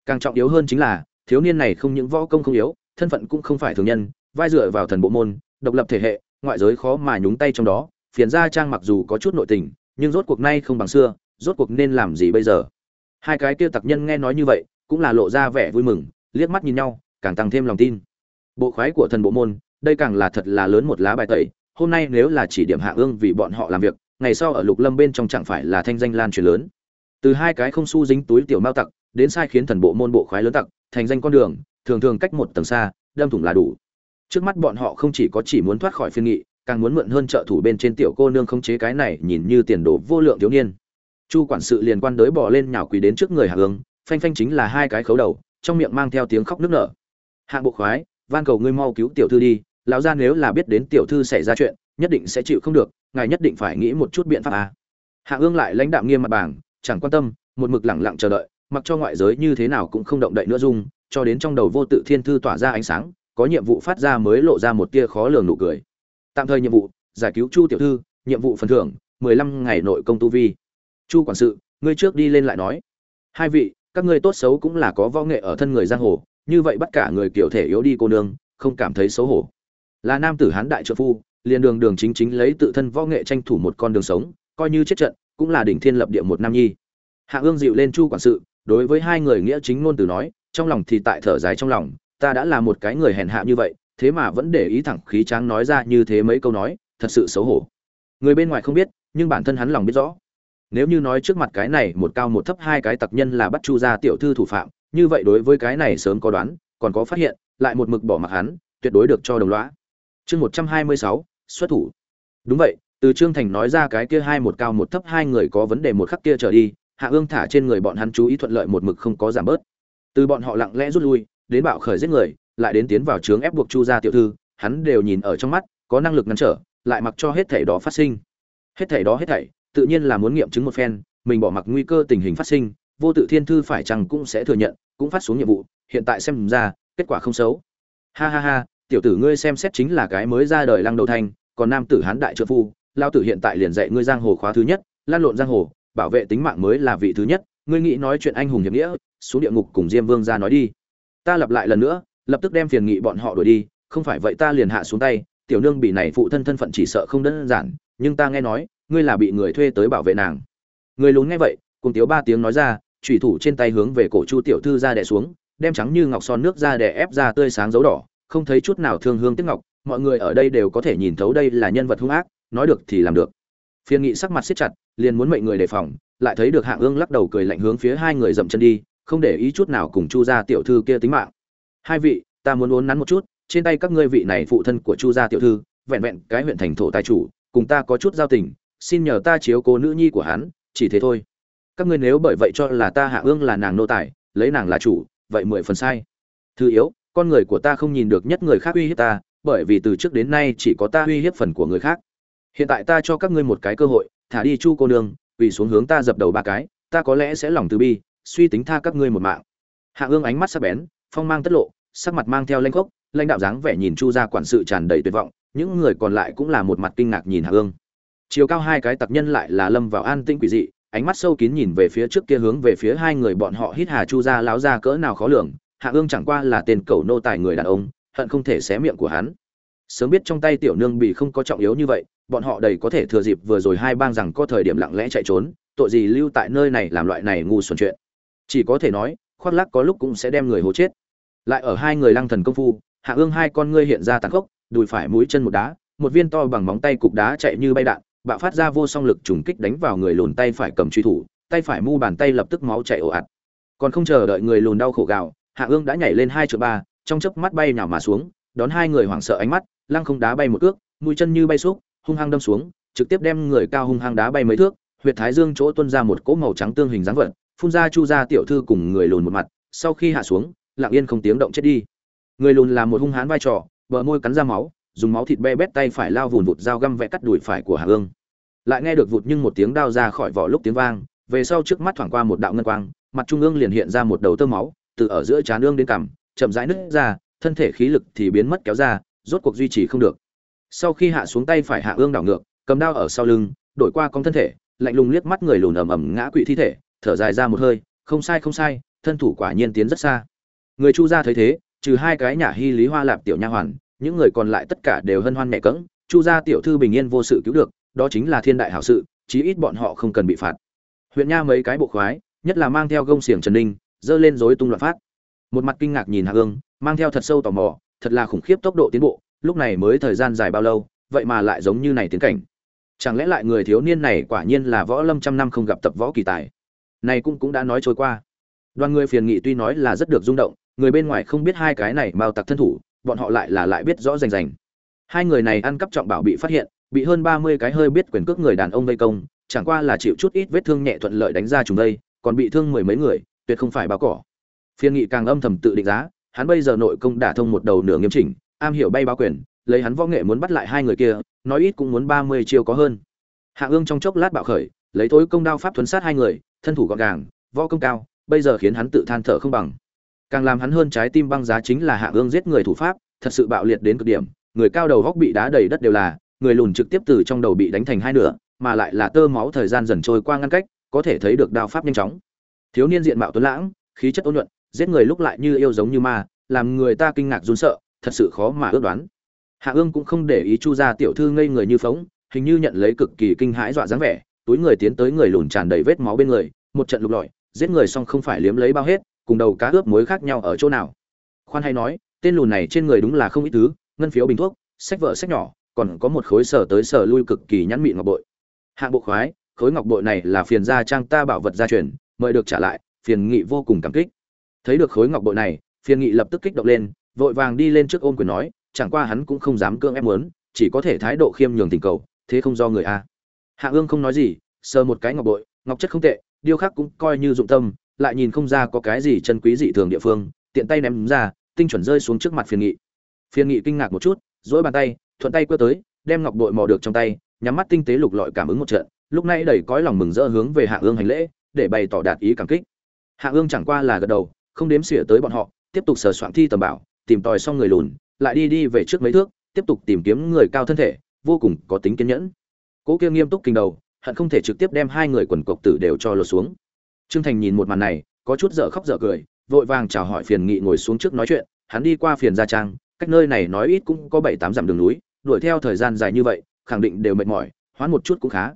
Càng trọng yếu hơn chính là, thiếu niên này không những võ công không yếu, thân phận cũng không phải thường nhân, vai dựa vào thần bộ môn, độc lập thể hệ, ngoại giới khó mà nhúng tay trong đó, phiền gia trang mặc dù có chút nội tình, nhưng rốt cuộc nay không bằng xưa, rốt cuộc nên làm gì bây giờ? Hai cái kia tặc nhân nghe nói như vậy, cũng là lộ ra vẻ vui mừng, liếc mắt nhìn nhau, càng tăng thêm lòng tin. Bộ khoái của thần bộ môn, đây càng là thật là lớn một lá bài tẩy, hôm nay nếu là chỉ điểm hạ ương vì bọn họ làm việc, ngày sau ở lục lâm bên trong chẳng phải là thanh danh lan truyền lớn từ hai cái không su dính túi tiểu mao tặc, đến sai khiến thần bộ môn bộ khoái lớn tặc, thành danh con đường, thường thường cách một tầng xa, đâm thủng là đủ. Trước mắt bọn họ không chỉ có chỉ muốn thoát khỏi phiên nghị, càng muốn mượn hơn trợ thủ bên trên tiểu cô nương không chế cái này nhìn như tiền đồ vô lượng thiếu niên. Chu quản sự liền quan đới bỏ lên nhào quỳ đến trước người hạ ương phanh phanh chính là hai cái khấu đầu, trong miệng mang theo tiếng khóc nức nở. Hạng bộ khoái, van cầu ngươi mau cứu tiểu thư đi, lão gia nếu là biết đến tiểu thư xảy ra chuyện, nhất định sẽ chịu không được, ngài nhất định phải nghĩ một chút biện pháp à. hạ ương lại lãnh đạm nghiêm mặt bảng chẳng quan tâm, một mực lẳng lặng chờ đợi, mặc cho ngoại giới như thế nào cũng không động đậy nữa dung, cho đến trong đầu vô tự thiên thư tỏa ra ánh sáng, có nhiệm vụ phát ra mới lộ ra một tia khó lường nụ cười. Tạm thời nhiệm vụ, giải cứu chu tiểu thư, nhiệm vụ phần thưởng, mười lăm ngày nội công tu vi. Chu quản sự, ngươi trước đi lên lại nói. Hai vị, các ngươi tốt xấu cũng là có võ nghệ ở thân người giang hồ, như vậy bắt cả người kiểu thể yếu đi cô nương, không cảm thấy xấu hổ. Là nam tử hán đại trợ phu, liền đường đường chính chính lấy tự thân võ nghệ tranh thủ một con đường sống, coi như chết trận cũng là đỉnh thiên lập địa một nam nhi. Hạ ương dịu lên chu quản sự, đối với hai người nghĩa chính ngôn từ nói, trong lòng thì tại thở dài trong lòng, ta đã là một cái người hèn hạ như vậy, thế mà vẫn để ý thẳng khí tráng nói ra như thế mấy câu nói, thật sự xấu hổ. Người bên ngoài không biết, nhưng bản thân hắn lòng biết rõ. Nếu như nói trước mặt cái này một cao một thấp hai cái tặc nhân là bắt chu gia tiểu thư thủ phạm, như vậy đối với cái này sớm có đoán, còn có phát hiện, lại một mực bỏ mặc hắn, tuyệt đối được cho đồng lõa. Chương một trăm hai mươi sáu, xuất thủ. Đúng vậy từ trương thành nói ra cái kia hai một cao một thấp hai người có vấn đề một khắc kia trở đi, hạ ương thả trên người bọn hắn chú ý thuận lợi một mực không có giảm bớt. Từ bọn họ lặng lẽ rút lui, đến bạo khởi giết người, lại đến tiến vào trướng ép buộc chu gia tiểu thư, hắn đều nhìn ở trong mắt, có năng lực ngăn trở, lại mặc cho hết thảy đó phát sinh. Hết thảy đó hết thảy, tự nhiên là muốn nghiệm chứng một phen, mình bỏ mặc nguy cơ tình hình phát sinh, vô tự thiên thư phải chăng cũng sẽ thừa nhận, cũng phát xuống nhiệm vụ, hiện tại xem ra, kết quả không xấu. Ha ha ha, tiểu tử ngươi xem xét chính là cái mới ra đời lăng đầu thanh còn nam tử hán đại trợ phu lao tử hiện tại liền dạy ngươi giang hồ khóa thứ nhất, lan lộn giang hồ, bảo vệ tính mạng mới là vị thứ nhất. Ngươi nghĩ nói chuyện anh hùng hiệp nghĩa, xuống địa ngục cùng diêm vương ra nói đi. Ta lặp lại lần nữa, lập tức đem phiền nghị bọn họ đuổi đi, không phải vậy ta liền hạ xuống tay. Tiểu nương bị này phụ thân thân phận chỉ sợ không đơn giản, nhưng ta nghe nói, ngươi là bị người thuê tới bảo vệ nàng. Người lún nghe vậy, cùng tiếu ba tiếng nói ra trùy thủ trên tay hướng về cổ chu tiểu thư ra đè xuống, đem trắng như ngọc son nước ra đè ép ra tươi sáng dấu đỏ, không thấy chút nào thương hương tiếc ngọc mọi người ở đây đều có thể nhìn thấu đây là nhân vật hung ác, nói được thì làm được. Phiên nghị sắc mặt siết chặt, liền muốn mệnh người đề phòng, lại thấy được hạng ương lắc đầu cười lạnh hướng phía hai người dậm chân đi, không để ý chút nào cùng chu gia tiểu thư kia tính mạng. Hai vị, ta muốn uốn nắn một chút, trên tay các ngươi vị này phụ thân của chu gia tiểu thư, vẹn vẹn cái huyện thành thổ tài chủ, cùng ta có chút giao tình, xin nhờ ta chiếu cố nữ nhi của hắn, chỉ thế thôi. Các ngươi nếu bởi vậy cho là ta hạ ương là nàng nô tài, lấy nàng là chủ, vậy mười phần sai. Thứ yếu, con người của ta không nhìn được nhất người khác uy hiếp ta bởi vì từ trước đến nay chỉ có ta uy hiếp phần của người khác. Hiện tại ta cho các ngươi một cái cơ hội, thả đi chu cô nương vì xuống hướng ta dập đầu ba cái, ta có lẽ sẽ lòng từ bi, suy tính tha các ngươi một mạng. Hạ ương ánh mắt sắc bén, phong mang tất lộ, sắc mặt mang theo lanh khốc, lãnh đạo dáng vẻ nhìn chu ra quản sự tràn đầy tuyệt vọng, những người còn lại cũng là một mặt kinh ngạc nhìn hạ ương. Chiều cao hai cái tặc nhân lại là lâm vào an tĩnh quỷ dị, ánh mắt sâu kín nhìn về phía trước kia hướng về phía hai người bọn họ hít hà chu ra láo ra cỡ nào khó lường, hạ ương chẳng qua là tên cầu nô tài người đàn ông hận không thể xé miệng của hắn. Sớm biết trong tay tiểu nương bị không có trọng yếu như vậy, bọn họ đầy có thể thừa dịp vừa rồi hai bang rằng có thời điểm lặng lẽ chạy trốn, tội gì lưu tại nơi này làm loại này ngu xuẩn chuyện. Chỉ có thể nói, khoác lắc có lúc cũng sẽ đem người hố chết. Lại ở hai người lăng thần công phu, hạ ương hai con ngươi hiện ra tàn khốc, đùi phải mũi chân một đá, một viên to bằng móng tay cục đá chạy như bay đạn, bạo phát ra vô song lực trùng kích đánh vào người lùn tay phải cầm truy thủ, tay phải mu bàn tay lập tức máu chảy ồ ạt. Còn không chờ đợi người lùn đau khổ gào, hạ ương đã nhảy lên hai triệu ba trong chớp mắt bay nhào mà xuống, đón hai người hoảng sợ ánh mắt, lăng không đá bay một cước, mũi chân như bay xúc, hung hăng đâm xuống, trực tiếp đem người cao hung hăng đá bay mấy thước, huyệt thái dương chỗ tuôn ra một cỗ màu trắng tương hình dáng vật, phun ra chu ra tiểu thư cùng người lùn một mặt, sau khi hạ xuống, lặng yên không tiếng động chết đi. Người lùn là một hung hãn vai trò, bờ môi cắn ra máu, dùng máu thịt be bét tay phải lao vụn vụt dao găm vẽ cắt đùi phải của hà ương lại nghe được vụt nhưng một tiếng đao ra khỏi vỏ lúc tiếng vang, về sau trước mắt thoảng qua một đạo ngân quang, mặt trung ương liền hiện ra một đầu tơ máu, từ ở giữa trán ương đến cằm chậm rãi nứt ra, thân thể khí lực thì biến mất kéo ra, rốt cuộc duy trì không được. Sau khi hạ xuống tay phải hạ ương đảo ngược, cầm đao ở sau lưng, đổi qua con thân thể, lạnh lùng liếc mắt người lùn ầm ầm ngã quỵ thi thể, thở dài ra một hơi, không sai không sai, thân thủ quả nhiên tiến rất xa. Người chu gia thấy thế, trừ hai cái nhà hy lý hoa lạp tiểu nha hoàn, những người còn lại tất cả đều hân hoan mẹ cẫng, chu gia tiểu thư bình yên vô sự cứu được, đó chính là thiên đại hảo sự, chí ít bọn họ không cần bị phạt. Huyện nha mấy cái bộ khoái, nhất là mang theo gông xiềng trần ninh, dơ lên rối tung loạn phát một mặt kinh ngạc nhìn hạ ương mang theo thật sâu tò mò, thật là khủng khiếp tốc độ tiến bộ, lúc này mới thời gian dài bao lâu, vậy mà lại giống như này tiến cảnh. Chẳng lẽ lại người thiếu niên này quả nhiên là võ lâm trăm năm không gặp tập võ kỳ tài? Này cũng cũng đã nói trôi qua. Đoàn người phiền nghị tuy nói là rất được rung động, người bên ngoài không biết hai cái này mao tặc thân thủ, bọn họ lại là lại biết rõ rành rành. Hai người này ăn cắp trọng bảo bị phát hiện, bị hơn ba mươi cái hơi biết quyền cước người đàn ông vây công, chẳng qua là chịu chút ít vết thương nhẹ thuận lợi đánh ra chúng đây, còn bị thương mười mấy người, tuyệt không phải báo cỏ phiên nghị càng âm thầm tự định giá, hắn bây giờ nội công đả thông một đầu nửa nghiêm chỉnh, am hiểu bay báo quyền, lấy hắn võ nghệ muốn bắt lại hai người kia, nói ít cũng muốn ba mươi chiêu có hơn. Hạ ương trong chốc lát bạo khởi, lấy tối công đao pháp thuấn sát hai người, thân thủ gọn gàng, võ công cao, bây giờ khiến hắn tự than thở không bằng. Càng làm hắn hơn trái tim băng giá chính là hạ ương giết người thủ pháp, thật sự bạo liệt đến cực điểm, người cao đầu góc bị đá đầy đất đều là, người lùn trực tiếp từ trong đầu bị đánh thành hai nửa, mà lại là tơ máu thời gian dần trôi qua ngăn cách, có thể thấy được đao pháp nhanh chóng. Thiếu niên diện mạo tuấn lãng, khí chất ôn nhuận giết người lúc lại như yêu giống như ma, làm người ta kinh ngạc run sợ, thật sự khó mà ước đoán. Hạ ương cũng không để ý chu gia tiểu thư ngây người như phóng, hình như nhận lấy cực kỳ kinh hãi dọa dáng vẻ, túi người tiến tới người lùn tràn đầy vết máu bên người, một trận lục lọi, giết người xong không phải liếm lấy bao hết, cùng đầu cá ướp muối khác nhau ở chỗ nào. Khoan hay nói, tên lùn này trên người đúng là không ít thứ, ngân phiếu bình thuốc, sách vợ sách nhỏ, còn có một khối sở tới sở lui cực kỳ nhắn mịn ngọc bội. Hạng bộ khoái, khối ngọc bội này là phiền gia trang ta bảo vật gia truyền, mời được trả lại, phiền nghị vô cùng cảm kích thấy được khối ngọc bội này, phiền nghị lập tức kích động lên, vội vàng đi lên trước ôm quyền nói, chẳng qua hắn cũng không dám cưỡng ép muốn, chỉ có thể thái độ khiêm nhường tình cầu, thế không do người a. Hạ ương không nói gì, sờ một cái ngọc bội, ngọc chất không tệ, điêu khắc cũng coi như dụng tâm, lại nhìn không ra có cái gì chân quý dị thường địa phương, tiện tay ném ra, tinh chuẩn rơi xuống trước mặt phiền nghị. Phiền nghị kinh ngạc một chút dỗi bàn tay, thuận tay quơ tới, đem ngọc bội mò được trong tay, nhắm mắt tinh tế lục lọi cảm ứng một trận, lúc này đầy cõi lòng mừng rỡ hướng về hạ ương hành lễ, để bày tỏ đạt ý cảm kích. Hạ ương chẳng qua là gật đầu không đếm xỉa tới bọn họ, tiếp tục sờ soạn thi tầm bảo, tìm tòi xong người lùn, lại đi đi về trước mấy thước, tiếp tục tìm kiếm người cao thân thể, vô cùng có tính kiên nhẫn. Cố kia nghiêm túc kinh đầu, hận không thể trực tiếp đem hai người quần cộc tử đều cho lột xuống. Trương thành nhìn một màn này, có chút dở khóc dở cười, vội vàng chào hỏi phiền nghị ngồi xuống trước nói chuyện, hắn đi qua phiền gia trang, cách nơi này nói ít cũng có bảy tám dặm đường núi, đuổi theo thời gian dài như vậy, khẳng định đều mệt mỏi hoãn một chút cũng khá.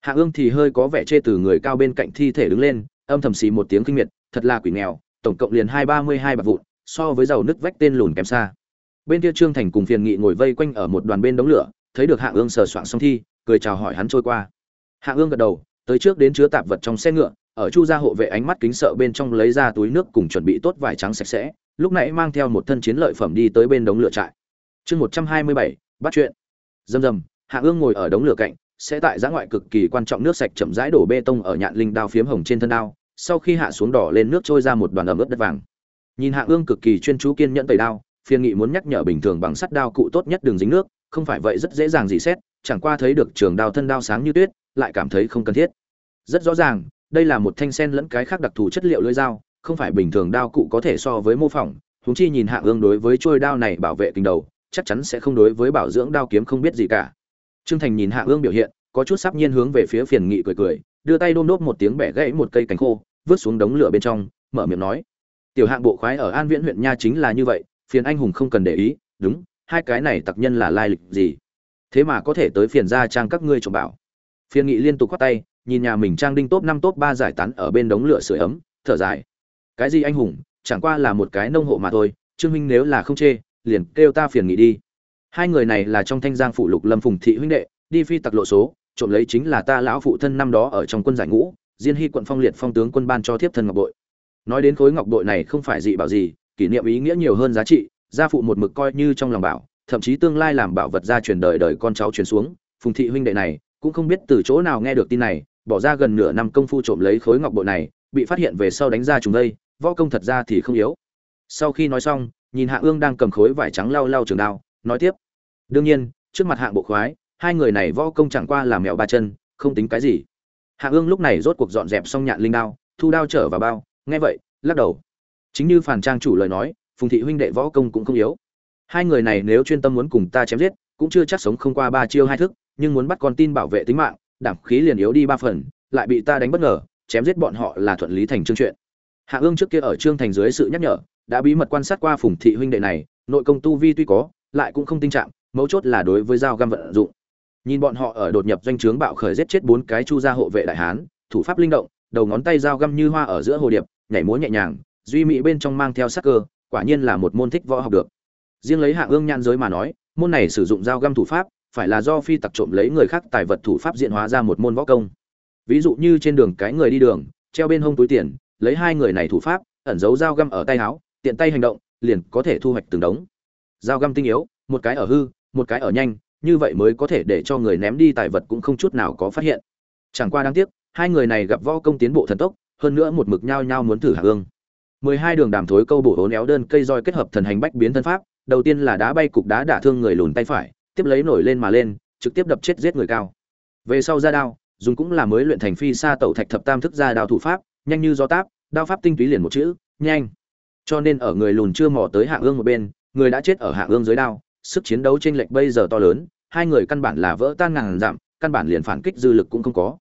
Hạ ương thì hơi có vẻ chê từ người cao bên cạnh thi thể đứng lên, âm thầm xì một tiếng kinh miệt, thật là quỷ nghèo tổng cộng liền hai ba mươi hai bạc vụn, so với dầu nứt vách tên lùn kém xa. Bên kia trương thành cùng phiền nghị ngồi vây quanh ở một đoàn bên đống lửa, thấy được hạ ương sờ soạng xong thi, cười chào hỏi hắn trôi qua. Hạ ương gật đầu, tới trước đến chứa tạp vật trong xe ngựa, ở chu gia hộ vệ ánh mắt kính sợ bên trong lấy ra túi nước cùng chuẩn bị tốt vải trắng sạch sẽ, lúc nãy mang theo một thân chiến lợi phẩm đi tới bên đống lửa trại. Chương một trăm hai mươi bảy, bắt chuyện. Dầm dầm hạ ương ngồi ở đống lửa cạnh, sẽ tại giã ngoại cực kỳ quan trọng nước sạch chậm rãi đổ bê tông ở nhạn linh đao phiếm hồng trên thân đao sau khi hạ xuống đỏ lên nước trôi ra một đoàn ẩm ướt đất vàng. Nhìn hạ ương cực kỳ chuyên chú kiên nhẫn tẩy đao phiên nghị muốn nhắc nhở bình thường bằng sắt đao cụ tốt nhất đừng dính nước, không phải vậy rất dễ dàng dì xét, chẳng qua thấy được trường đao thân đao sáng như tuyết, lại cảm thấy không cần thiết. Rất rõ ràng, đây là một thanh sen lẫn cái khác đặc thù chất liệu lưỡi dao, không phải bình thường đao cụ có thể so với mô phỏng húng chi nhìn hạ ương đối với trôi đao này bảo vệ kinh đầu, chắc chắn sẽ không đối với bảo dưỡng đao kiếm không biết gì cả. Trương thành nhìn hạ ương biểu hiện, có chút sắp nhiên hướng về phía phiền nghị cười cười đưa tay đôm đốp một tiếng bẻ gãy một cây cánh khô, vứt xuống đống lửa bên trong, mở miệng nói, tiểu hạng bộ khoái ở an viễn huyện nha chính là như vậy, phiền anh hùng không cần để ý, đúng, hai cái này tặc nhân là lai lịch gì? Thế mà có thể tới phiền gia trang các ngươi trộm bảo. Phiền nghị liên tục khoát tay, nhìn nhà mình trang đinh top năm top ba giải tán ở bên đống lửa sưởi ấm, thở dài. Cái gì anh hùng, chẳng qua là một cái nông hộ mà thôi, trương minh nếu là không chê, liền kêu ta phiền nghị đi. Hai người này là trong thanh giang phụ lục lâm phùng thị huynh đệ, đi phi tặc lộ số trộm lấy chính là ta lão phụ thân năm đó ở trong quân giải ngũ, diên hy quận phong liệt phong tướng quân ban cho thiếp thân ngọc bội. Nói đến khối ngọc bội này không phải dị bảo gì, kỷ niệm ý nghĩa nhiều hơn giá trị, gia phụ một mực coi như trong lòng bảo, thậm chí tương lai làm bảo vật gia truyền đời đời con cháu truyền xuống, phùng thị huynh đệ này, cũng không biết từ chỗ nào nghe được tin này, bỏ ra gần nửa năm công phu trộm lấy khối ngọc bội này, bị phát hiện về sau đánh ra chúng đây, võ công thật ra thì không yếu. Sau khi nói xong, nhìn hạ ương đang cầm khối vải trắng lau lau trường đao, nói tiếp, đương nhiên, trước mặt hạng bộ khoái hai người này võ công chẳng qua là mèo ba chân, không tính cái gì. Hạ ương lúc này rốt cuộc dọn dẹp xong nhạn linh đao, thu đao trở vào bao, nghe vậy, lắc đầu. Chính như phản trang chủ lời nói, phùng thị huynh đệ võ công cũng không yếu. Hai người này nếu chuyên tâm muốn cùng ta chém giết, cũng chưa chắc sống không qua ba chiêu hai thức, nhưng muốn bắt con tin bảo vệ tính mạng, đảm khí liền yếu đi ba phần, lại bị ta đánh bất ngờ, chém giết bọn họ là thuận lý thành trương chuyện. Hạ ương trước kia ở trương thành dưới sự nhắc nhở, đã bí mật quan sát qua phùng thị huynh đệ này, nội công tu vi tuy có, lại cũng không tinh trạng, mấu chốt là đối với dao găm vận dụng nhìn bọn họ ở đột nhập doanh trướng bạo khởi giết chết bốn cái chu gia hộ vệ đại hán, thủ pháp linh động, đầu ngón tay dao găm như hoa ở giữa hồ điệp, nhảy múa nhẹ nhàng, duy mỹ bên trong mang theo sắc cơ, quả nhiên là một môn thích võ học được. Riêng lấy hạ ương nhan giới mà nói, môn này sử dụng dao găm thủ pháp, phải là do phi tặc trộm lấy người khác tài vật thủ pháp diện hóa ra một môn võ công. Ví dụ như trên đường cái người đi đường, treo bên hông túi tiền, lấy hai người này thủ pháp, ẩn giấu dao găm ở tay áo, tiện tay hành động, liền có thể thu hoạch từng đống. Dao găm tinh yếu, một cái ở hư, một cái ở nhanh như vậy mới có thể để cho người ném đi tài vật cũng không chút nào có phát hiện. Chẳng qua đáng tiếc, hai người này gặp võ công tiến bộ thần tốc, hơn nữa một mực nhao nhao muốn thử hạ ương. Mười hai đường đàm thối câu bổ hố néo đơn cây roi kết hợp thần hành bách biến thân pháp, đầu tiên là đá bay cục đá đả thương người lùn tay phải, tiếp lấy nổi lên mà lên, trực tiếp đập chết giết người cao. Về sau ra đao, dùng cũng là mới luyện thành phi xa tẩu thạch thập tam thức ra đao thủ pháp, nhanh như gió táp, đao pháp tinh túy liền một chữ, nhanh. Cho nên ở người lùn chưa mò tới hạ ương một bên, người đã chết ở hạ ương dưới đao sức chiến đấu trên lệch bây giờ to lớn, hai người căn bản là vỡ tan ngàn dặm, căn bản liền phản kích dư lực cũng không có.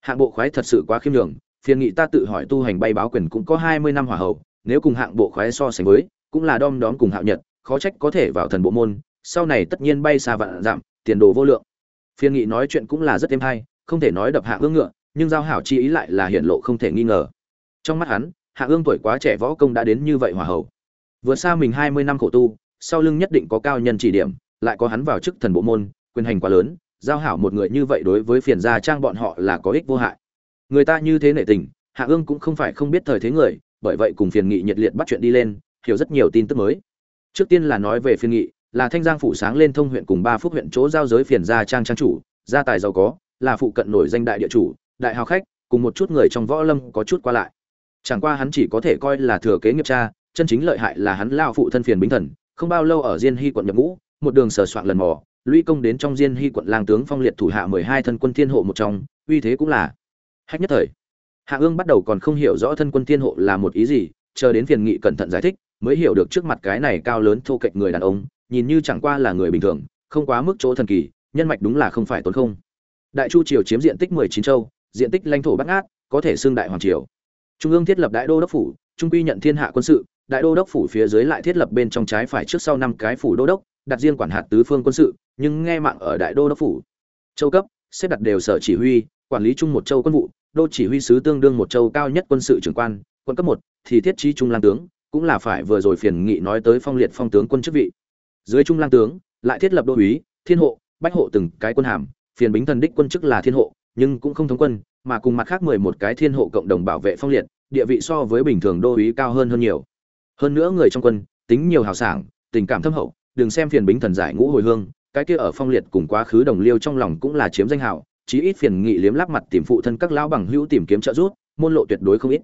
Hạng bộ khoái thật sự quá khiêm nhường, phiền nghị ta tự hỏi tu hành bay báo quyền cũng có hai mươi năm hỏa hậu, nếu cùng hạng bộ khoái so sánh với, cũng là đom đóm cùng hạo nhật, khó trách có thể vào thần bộ môn, sau này tất nhiên bay xa vạn dặm, tiền đồ vô lượng. Phiền nghị nói chuyện cũng là rất êm hay, không thể nói đập hạ ương ngựa, nhưng giao hảo chi ý lại là hiện lộ không thể nghi ngờ. Trong mắt hắn, hạ ương tuổi quá trẻ võ công đã đến như vậy hòa hậu. Vừa xa mình hai mươi năm khổ tu sau lưng nhất định có cao nhân chỉ điểm, lại có hắn vào chức thần bộ môn, quyền hành quá lớn, giao hảo một người như vậy đối với phiền gia trang bọn họ là có ích vô hại. Người ta như thế nể tình, hạ ương cũng không phải không biết thời thế người, bởi vậy cùng phiền nghị nhiệt liệt bắt chuyện đi lên, hiểu rất nhiều tin tức mới. Trước tiên là nói về phiền nghị, là thanh giang phủ sáng lên thông huyện cùng ba phúc huyện chỗ giao giới phiền gia trang trang chủ, gia tài giàu có, là phụ cận nổi danh đại địa chủ, đại hào khách, cùng một chút người trong võ lâm có chút qua lại. Chẳng qua hắn chỉ có thể coi là thừa kế nghiệp cha, chân chính lợi hại là hắn lao phụ thân phiền bính thần không bao lâu ở diên hy quận nhập ngũ, một đường sờ soạn lần mò, lũy công đến trong diên hy quận lang tướng phong liệt thủ hạ mười hai thân quân thiên hộ một trong, uy thế cũng là hách nhất thời. Hạ ương bắt đầu còn không hiểu rõ thân quân thiên hộ là một ý gì, chờ đến phiền nghị cẩn thận giải thích, mới hiểu được trước mặt cái này cao lớn thô kệch người đàn ông, nhìn như chẳng qua là người bình thường, không quá mức chỗ thần kỳ, nhân mạch đúng là không phải tốn không. Đại chu triều chiếm diện tích mười chín châu, diện tích lãnh thổ bát ngát, có thể xưng đại hoàng triều. Trung ương thiết lập đại đô đốc phủ, trung quy nhận thiên hạ quân sự đại đô đốc phủ phía dưới lại thiết lập bên trong trái phải trước sau năm cái phủ đô đốc, đặt riêng quản hạt tứ phương quân sự, nhưng nghe mạng ở đại đô đốc phủ. Châu cấp, xếp đặt đều sở chỉ huy, quản lý chung một châu quân vụ, đô chỉ huy sứ tương đương một châu cao nhất quân sự trưởng quan, quân cấp một thì thiết trí trung lang tướng, cũng là phải vừa rồi phiền nghị nói tới phong liệt phong tướng quân chức vị. Dưới trung lang tướng, lại thiết lập đô úy thiên hộ, bách hộ từng cái quân hàm, phiền bính thần đích quân chức là thiên hộ, nhưng cũng không thống quân, mà cùng mặt khác mười một cái thiên hộ cộng đồng bảo vệ phong liệt, địa vị so với bình thường đô úy cao hơn hơn nhiều hơn nữa người trong quân, tính nhiều hào sảng, tình cảm thâm hậu, đừng xem phiền bính thần giải ngũ hồi hương, cái kia ở phong liệt cùng quá khứ đồng liêu trong lòng cũng là chiếm danh hào, chí ít phiền nghị liếm lắp mặt tìm phụ thân các lão bằng hữu tìm kiếm trợ giúp, môn lộ tuyệt đối không ít.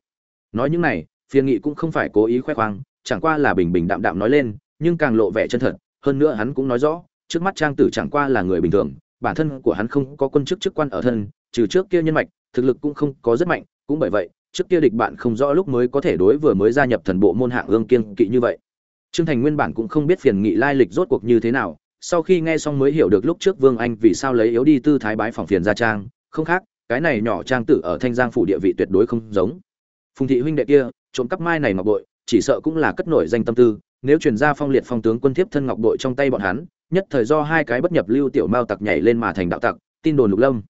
Nói những này, phiền nghị cũng không phải cố ý khoe khoang, chẳng qua là bình bình đạm đạm nói lên, nhưng càng lộ vẻ chân thật, hơn nữa hắn cũng nói rõ, trước mắt trang tử chẳng qua là người bình thường, bản thân của hắn không có quân chức chức quan ở thân, trừ trước kia nhân mạch, thực lực cũng không có rất mạnh, cũng bởi vậy trước kia địch bạn không rõ lúc mới có thể đối vừa mới gia nhập thần bộ môn hạng ương kiên kỵ như vậy. Trương thành nguyên bản cũng không biết phiền nghị lai lịch rốt cuộc như thế nào, sau khi nghe xong mới hiểu được lúc trước vương anh vì sao lấy yếu đi tư thái bái phòng phiền gia trang. Không khác, cái này nhỏ trang tử ở thanh giang phủ địa vị tuyệt đối không giống. Phùng thị huynh đệ kia, trộm cắp mai này ngọc bội, chỉ sợ cũng là cất nổi danh tâm tư, nếu truyền ra phong liệt phong tướng quân thiếp thân ngọc bội trong tay bọn hắn, nhất thời do hai cái bất nhập lưu tiểu mao tặc nhảy lên mà thành đạo tặc, tin đồn lục lâm.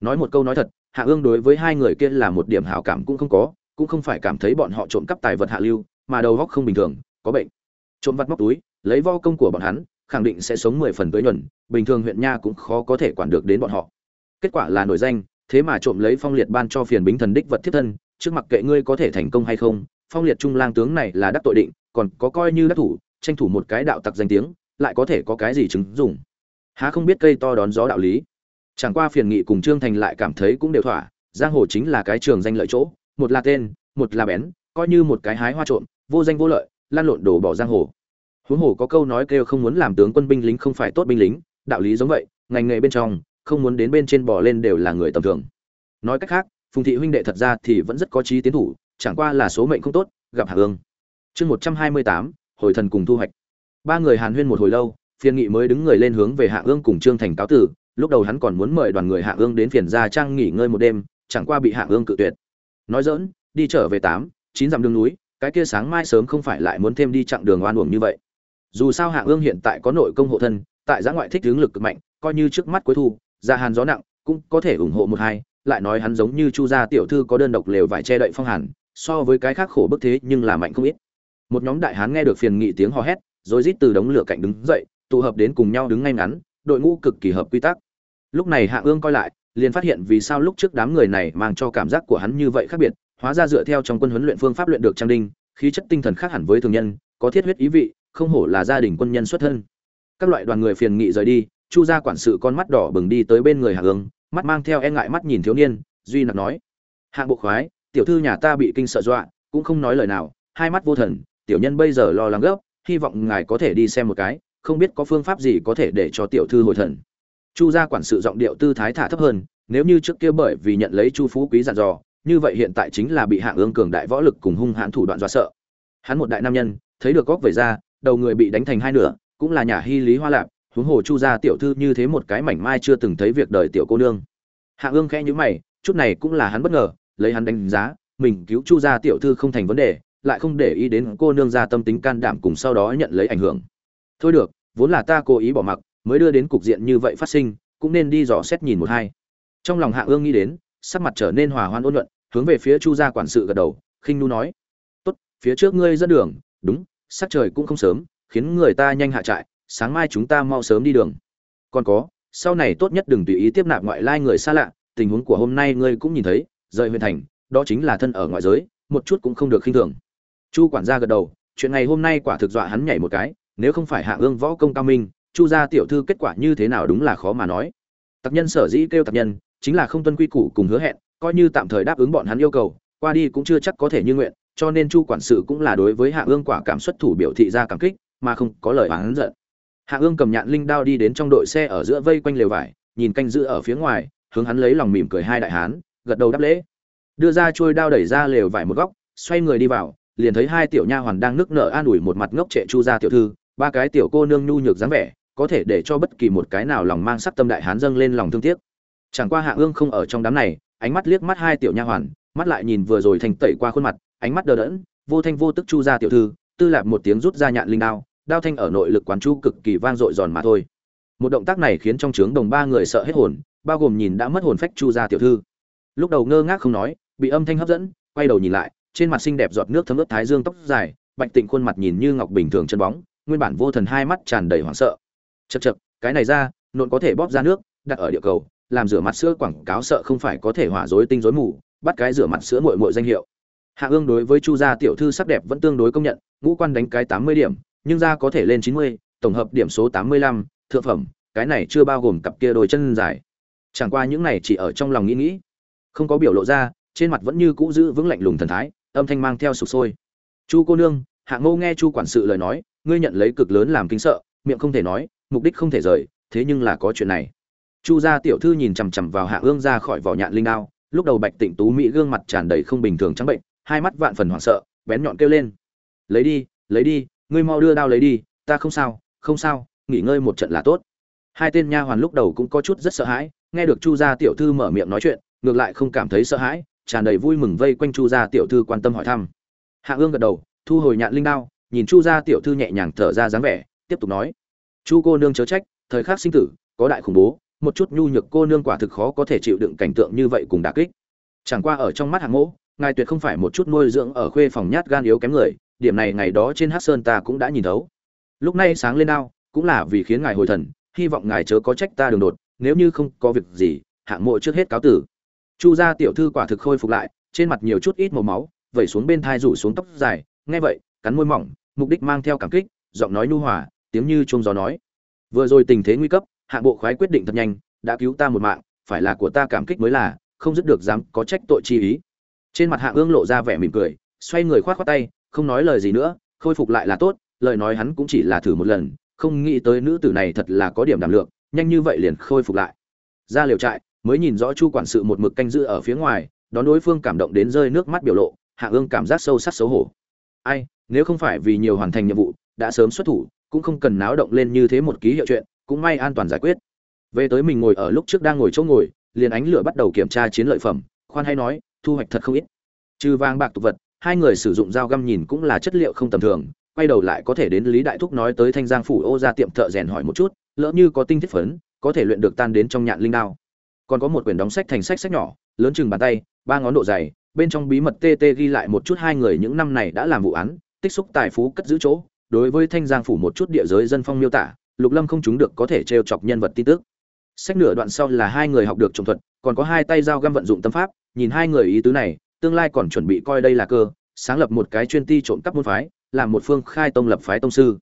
Nói một câu nói thật hạ ương đối với hai người kia là một điểm hảo cảm cũng không có, cũng không phải cảm thấy bọn họ trộm cắp tài vật hạ lưu, mà đầu góc không bình thường, có bệnh. Trộm vặt móc túi, lấy vo công của bọn hắn, khẳng định sẽ sống mười phần tới nhuần, bình thường huyện nha cũng khó có thể quản được đến bọn họ. Kết quả là nổi danh, thế mà trộm lấy phong liệt ban cho phiền bính thần đích vật thiết thân, trước mặt kệ ngươi có thể thành công hay không, phong liệt trung lang tướng này là đắc tội định, còn có coi như đắc thủ, tranh thủ một cái đạo tặc danh tiếng, lại có thể có cái gì chứng dùng há không biết cây to đón gió đạo lý chẳng qua phiền nghị cùng trương thành lại cảm thấy cũng đều thỏa, giang hồ chính là cái trường danh lợi chỗ, một là tên, một là bén, coi như một cái hái hoa trộm, vô danh vô lợi, lan lộn đổ bỏ giang hồ. Huống hồ có câu nói kêu không muốn làm tướng quân binh lính không phải tốt binh lính, đạo lý giống vậy, ngành nghề bên trong, không muốn đến bên trên bò lên đều là người tầm thường. Nói cách khác, phùng thị huynh đệ thật ra thì vẫn rất có trí tiến thủ, chẳng qua là số mệnh không tốt, gặp hạ ương chương một trăm hai mươi tám, hồi thần cùng thu hoạch. Ba người hàn huyên một hồi lâu, phiền nghị mới đứng người lên hướng về hạ ương cùng trương thành cáo tử lúc đầu hắn còn muốn mời đoàn người hạ ương đến phiền gia trang nghỉ ngơi một đêm, chẳng qua bị hạ ương cự tuyệt. Nói dỡn đi trở về tám, chín dặm đường núi, cái kia sáng mai sớm không phải lại muốn thêm đi chặng đường oan uổng như vậy. Dù sao hạ ương hiện tại có nội công hộ thân, tại giã ngoại thích hướng lực cực mạnh, coi như trước mắt cuối thu, ra hàn gió nặng, cũng có thể ủng hộ một hai, lại nói hắn giống như chu gia tiểu thư có đơn độc lều vải che đậy phong hàn, so với cái khác khổ bức thế nhưng là mạnh không ít. Một nhóm đại hán nghe được phiền nghị tiếng hò hét, rồi rít từ đống lửa cạnh đứng dậy, tụ hợp đến cùng nhau đứng ngay ngắn đội ngũ cực kỳ hợp quy tắc. Lúc này hạ ương coi lại, liền phát hiện vì sao lúc trước đám người này mang cho cảm giác của hắn như vậy khác biệt, hóa ra dựa theo trong quân huấn luyện phương pháp luyện được trang đinh, khí chất tinh thần khác hẳn với thường nhân, có thiết huyết ý vị, không hổ là gia đình quân nhân xuất thân. Các loại đoàn người phiền nghị rời đi, chu gia quản sự con mắt đỏ bừng đi tới bên người hạ ương, mắt mang theo e ngại mắt nhìn thiếu niên, duy nặc nói hạng bộ khoái, tiểu thư nhà ta bị kinh sợ dọa, cũng không nói lời nào, hai mắt vô thần, tiểu nhân bây giờ lo lắng gấp, hy vọng ngài có thể đi xem một cái không biết có phương pháp gì có thể để cho tiểu thư hồi thần. Chu gia quản sự giọng điệu tư thái thả thấp hơn, nếu như trước kia bởi vì nhận lấy chu phú quý dặn dò, như vậy hiện tại chính là bị hạng ương cường đại võ lực cùng hung hãn thủ đoạn dọa sợ. Hắn một đại nam nhân, thấy được góc về ra, đầu người bị đánh thành hai nửa, cũng là nhà hy lý hoa lạp, huống hồ chu gia tiểu thư như thế một cái mảnh mai chưa từng thấy việc đời tiểu cô nương. Hạng ương khẽ nhíu mày, chút này cũng là hắn bất ngờ, lấy hắn đánh giá, mình cứu chu gia tiểu thư không thành vấn đề, lại không để ý đến cô nương gia tâm tính can đảm cùng sau đó nhận lấy ảnh hưởng thôi được, vốn là ta cố ý bỏ mặc, mới đưa đến cục diện như vậy phát sinh, cũng nên đi dò xét nhìn một hai. Trong lòng hạ ương nghĩ đến, sắc mặt trở nên hòa hoan ôn luận, hướng về phía chu gia quản sự gật đầu, khinh nu nói, tốt, phía trước ngươi dẫn đường, đúng, sắc trời cũng không sớm, khiến người ta nhanh hạ trại, sáng mai chúng ta mau sớm đi đường. Còn có, sau này tốt nhất đừng tùy ý tiếp nạp ngoại lai người xa lạ, tình huống của hôm nay ngươi cũng nhìn thấy, rời huyện thành, đó chính là thân ở ngoại giới, một chút cũng không được khinh thường. Chu quản gia gật đầu, chuyện ngày hôm nay quả thực dọa hắn nhảy một cái nếu không phải hạ ương võ công cao minh, chu gia tiểu thư kết quả như thế nào đúng là khó mà nói. Tặc nhân sở dĩ kêu tặc nhân, chính là không tuân quy củ cùng hứa hẹn, coi như tạm thời đáp ứng bọn hắn yêu cầu, qua đi cũng chưa chắc có thể như nguyện, cho nên chu quản sự cũng là đối với hạ ương quả cảm xuất thủ biểu thị ra cảm kích, mà không có lời oán giận. Hạ ương cầm nhạn linh đao đi đến trong đội xe ở giữa vây quanh lều vải, nhìn canh giữ ở phía ngoài, hướng hắn lấy lòng mỉm cười hai đại hán, gật đầu đáp lễ. Đưa ra trôi đao đẩy ra lều vải một góc, xoay người đi vào, liền thấy hai tiểu nha hoàn đang nức nở an ủi một mặt ngốc trệ chu gia tiểu thư ba cái tiểu cô nương nhu nhược dáng vẻ, có thể để cho bất kỳ một cái nào lòng mang sắc tâm đại hán dâng lên lòng thương tiếc. Chẳng qua hạ ương không ở trong đám này, ánh mắt liếc mắt hai tiểu nha hoàn, mắt lại nhìn vừa rồi thành tẩy qua khuôn mặt, ánh mắt đờ đẫn, vô thanh vô tức chu ra tiểu thư, tư lạp một tiếng rút ra nhạn linh đao đao thanh ở nội lực quán chu cực kỳ vang dội giòn mà thôi. Một động tác này khiến trong trướng đồng ba người sợ hết hồn, bao gồm nhìn đã mất hồn phách chu ra tiểu thư. Lúc đầu ngơ ngác không nói, bị âm thanh hấp dẫn, quay đầu nhìn lại, trên mặt xinh đẹp giọt nước thấm ướt thái dương tóc dài, bạch tịnh khuôn mặt nhìn như ngọc bình thường chân bóng nguyên bản vô thần hai mắt tràn đầy hoảng sợ. Chật chật cái này ra, nộn có thể bóp ra nước, đặt ở địa cầu, làm rửa mặt sữa quảng cáo sợ không phải có thể hỏa rối tinh rối mù, bắt cái rửa mặt sữa muội muội danh hiệu. Hạ ương đối với chu gia tiểu thư sắc đẹp vẫn tương đối công nhận, ngũ quan đánh cái tám mươi điểm, nhưng ra có thể lên chín mươi, tổng hợp điểm số tám mươi lăm, thượng phẩm, cái này chưa bao gồm cặp kia đôi chân dài. Chẳng qua những này chỉ ở trong lòng nghĩ nghĩ. Không có biểu lộ ra, trên mặt vẫn như cũ giữ vững lạnh lùng thần thái, âm thanh mang theo sụp sôi. Chu cô nương, hạ ngô nghe chu quản sự lời nói ngươi nhận lấy cực lớn làm kinh sợ, miệng không thể nói, mục đích không thể rời, thế nhưng là có chuyện này. Chu gia tiểu thư nhìn chằm chằm vào hạ ương ra khỏi vỏ nhạn linh đao, lúc đầu bạch tịnh tú mỹ gương mặt tràn đầy không bình thường trắng bệnh, hai mắt vạn phần hoảng sợ, bén nhọn kêu lên. Lấy đi lấy đi, ngươi mau đưa đao lấy đi, ta không sao không sao, nghỉ ngơi một trận là tốt. Hai tên nha hoàn lúc đầu cũng có chút rất sợ hãi, nghe được chu gia tiểu thư mở miệng nói chuyện, ngược lại không cảm thấy sợ hãi, tràn đầy vui mừng vây quanh chu gia tiểu thư quan tâm hỏi thăm. Hạ ương gật đầu, thu hồi nhạn linh đao nhìn chu gia tiểu thư nhẹ nhàng thở ra dáng vẻ, tiếp tục nói, chu cô nương chớ trách, thời khắc sinh tử, có đại khủng bố, một chút nhu nhược cô nương quả thực khó có thể chịu đựng cảnh tượng như vậy cùng đả kích. Chẳng qua ở trong mắt hạng mẫu ngài tuyệt không phải một chút nuôi dưỡng ở khuê phòng nhát gan yếu kém người, điểm này ngày đó trên hát sơn ta cũng đã nhìn thấu. Lúc nay sáng lên ao cũng là vì khiến ngài hồi thần, hy vọng ngài chớ có trách ta đường đột, nếu như không có việc gì, hạng mộ trước hết cáo tử. Chu gia tiểu thư quả thực khôi phục lại, trên mặt nhiều chút ít màu máu, vẩy xuống bên thai rủ xuống tóc dài, nghe vậy, cắn môi mỏng mục đích mang theo cảm kích, giọng nói nhu hòa, tiếng như chuông gió nói. Vừa rồi tình thế nguy cấp hạng bộ khoái quyết định thật nhanh, đã cứu ta một mạng, phải là của ta cảm kích mới là, không dứt được dám có trách tội chi ý. Trên mặt hạng ương lộ ra vẻ mỉm cười, xoay người khoát khoát tay, không nói lời gì nữa, khôi phục lại là tốt, lời nói hắn cũng chỉ là thử một lần, không nghĩ tới nữ tử này thật là có điểm đảm lượng, nhanh như vậy liền khôi phục lại. Ra liều trại, mới nhìn rõ chu quản sự một mực canh giữ ở phía ngoài, đón đối phương cảm động đến rơi nước mắt biểu lộ, hạ ương cảm giác sâu sắc xấu hổ. Ai? Nếu không phải vì nhiều hoàn thành nhiệm vụ, đã sớm xuất thủ, cũng không cần náo động lên như thế một ký hiệu chuyện, cũng may an toàn giải quyết. Về tới mình ngồi ở lúc trước đang ngồi chỗ ngồi, liền ánh lửa bắt đầu kiểm tra chiến lợi phẩm, khoan hay nói, thu hoạch thật không ít. Trừ vàng bạc tục vật, hai người sử dụng dao găm nhìn cũng là chất liệu không tầm thường, quay đầu lại có thể đến lý đại thúc nói tới thanh giang phủ ô ra tiệm thợ rèn hỏi một chút, lỡ như có tinh thiết phấn, có thể luyện được tan đến trong nhạn linh đao. Còn có một quyển đóng sách thành sách sách nhỏ, lớn chừng bàn tay, ba ngón độ dày, bên trong bí mật tê tê ghi lại một chút hai người những năm này đã làm vụ án tích xúc tài phú cất giữ chỗ, đối với thanh giang phủ một chút địa giới dân phong miêu tả, lục lâm không chúng được có thể trêu chọc nhân vật tin tức. Sách nửa đoạn sau là hai người học được trồng thuật, còn có hai tay dao găm vận dụng tâm pháp, nhìn hai người ý tứ này, tương lai còn chuẩn bị coi đây là cơ, sáng lập một cái chuyên ti trộm cắp môn phái, làm một phương khai tông lập phái tông sư.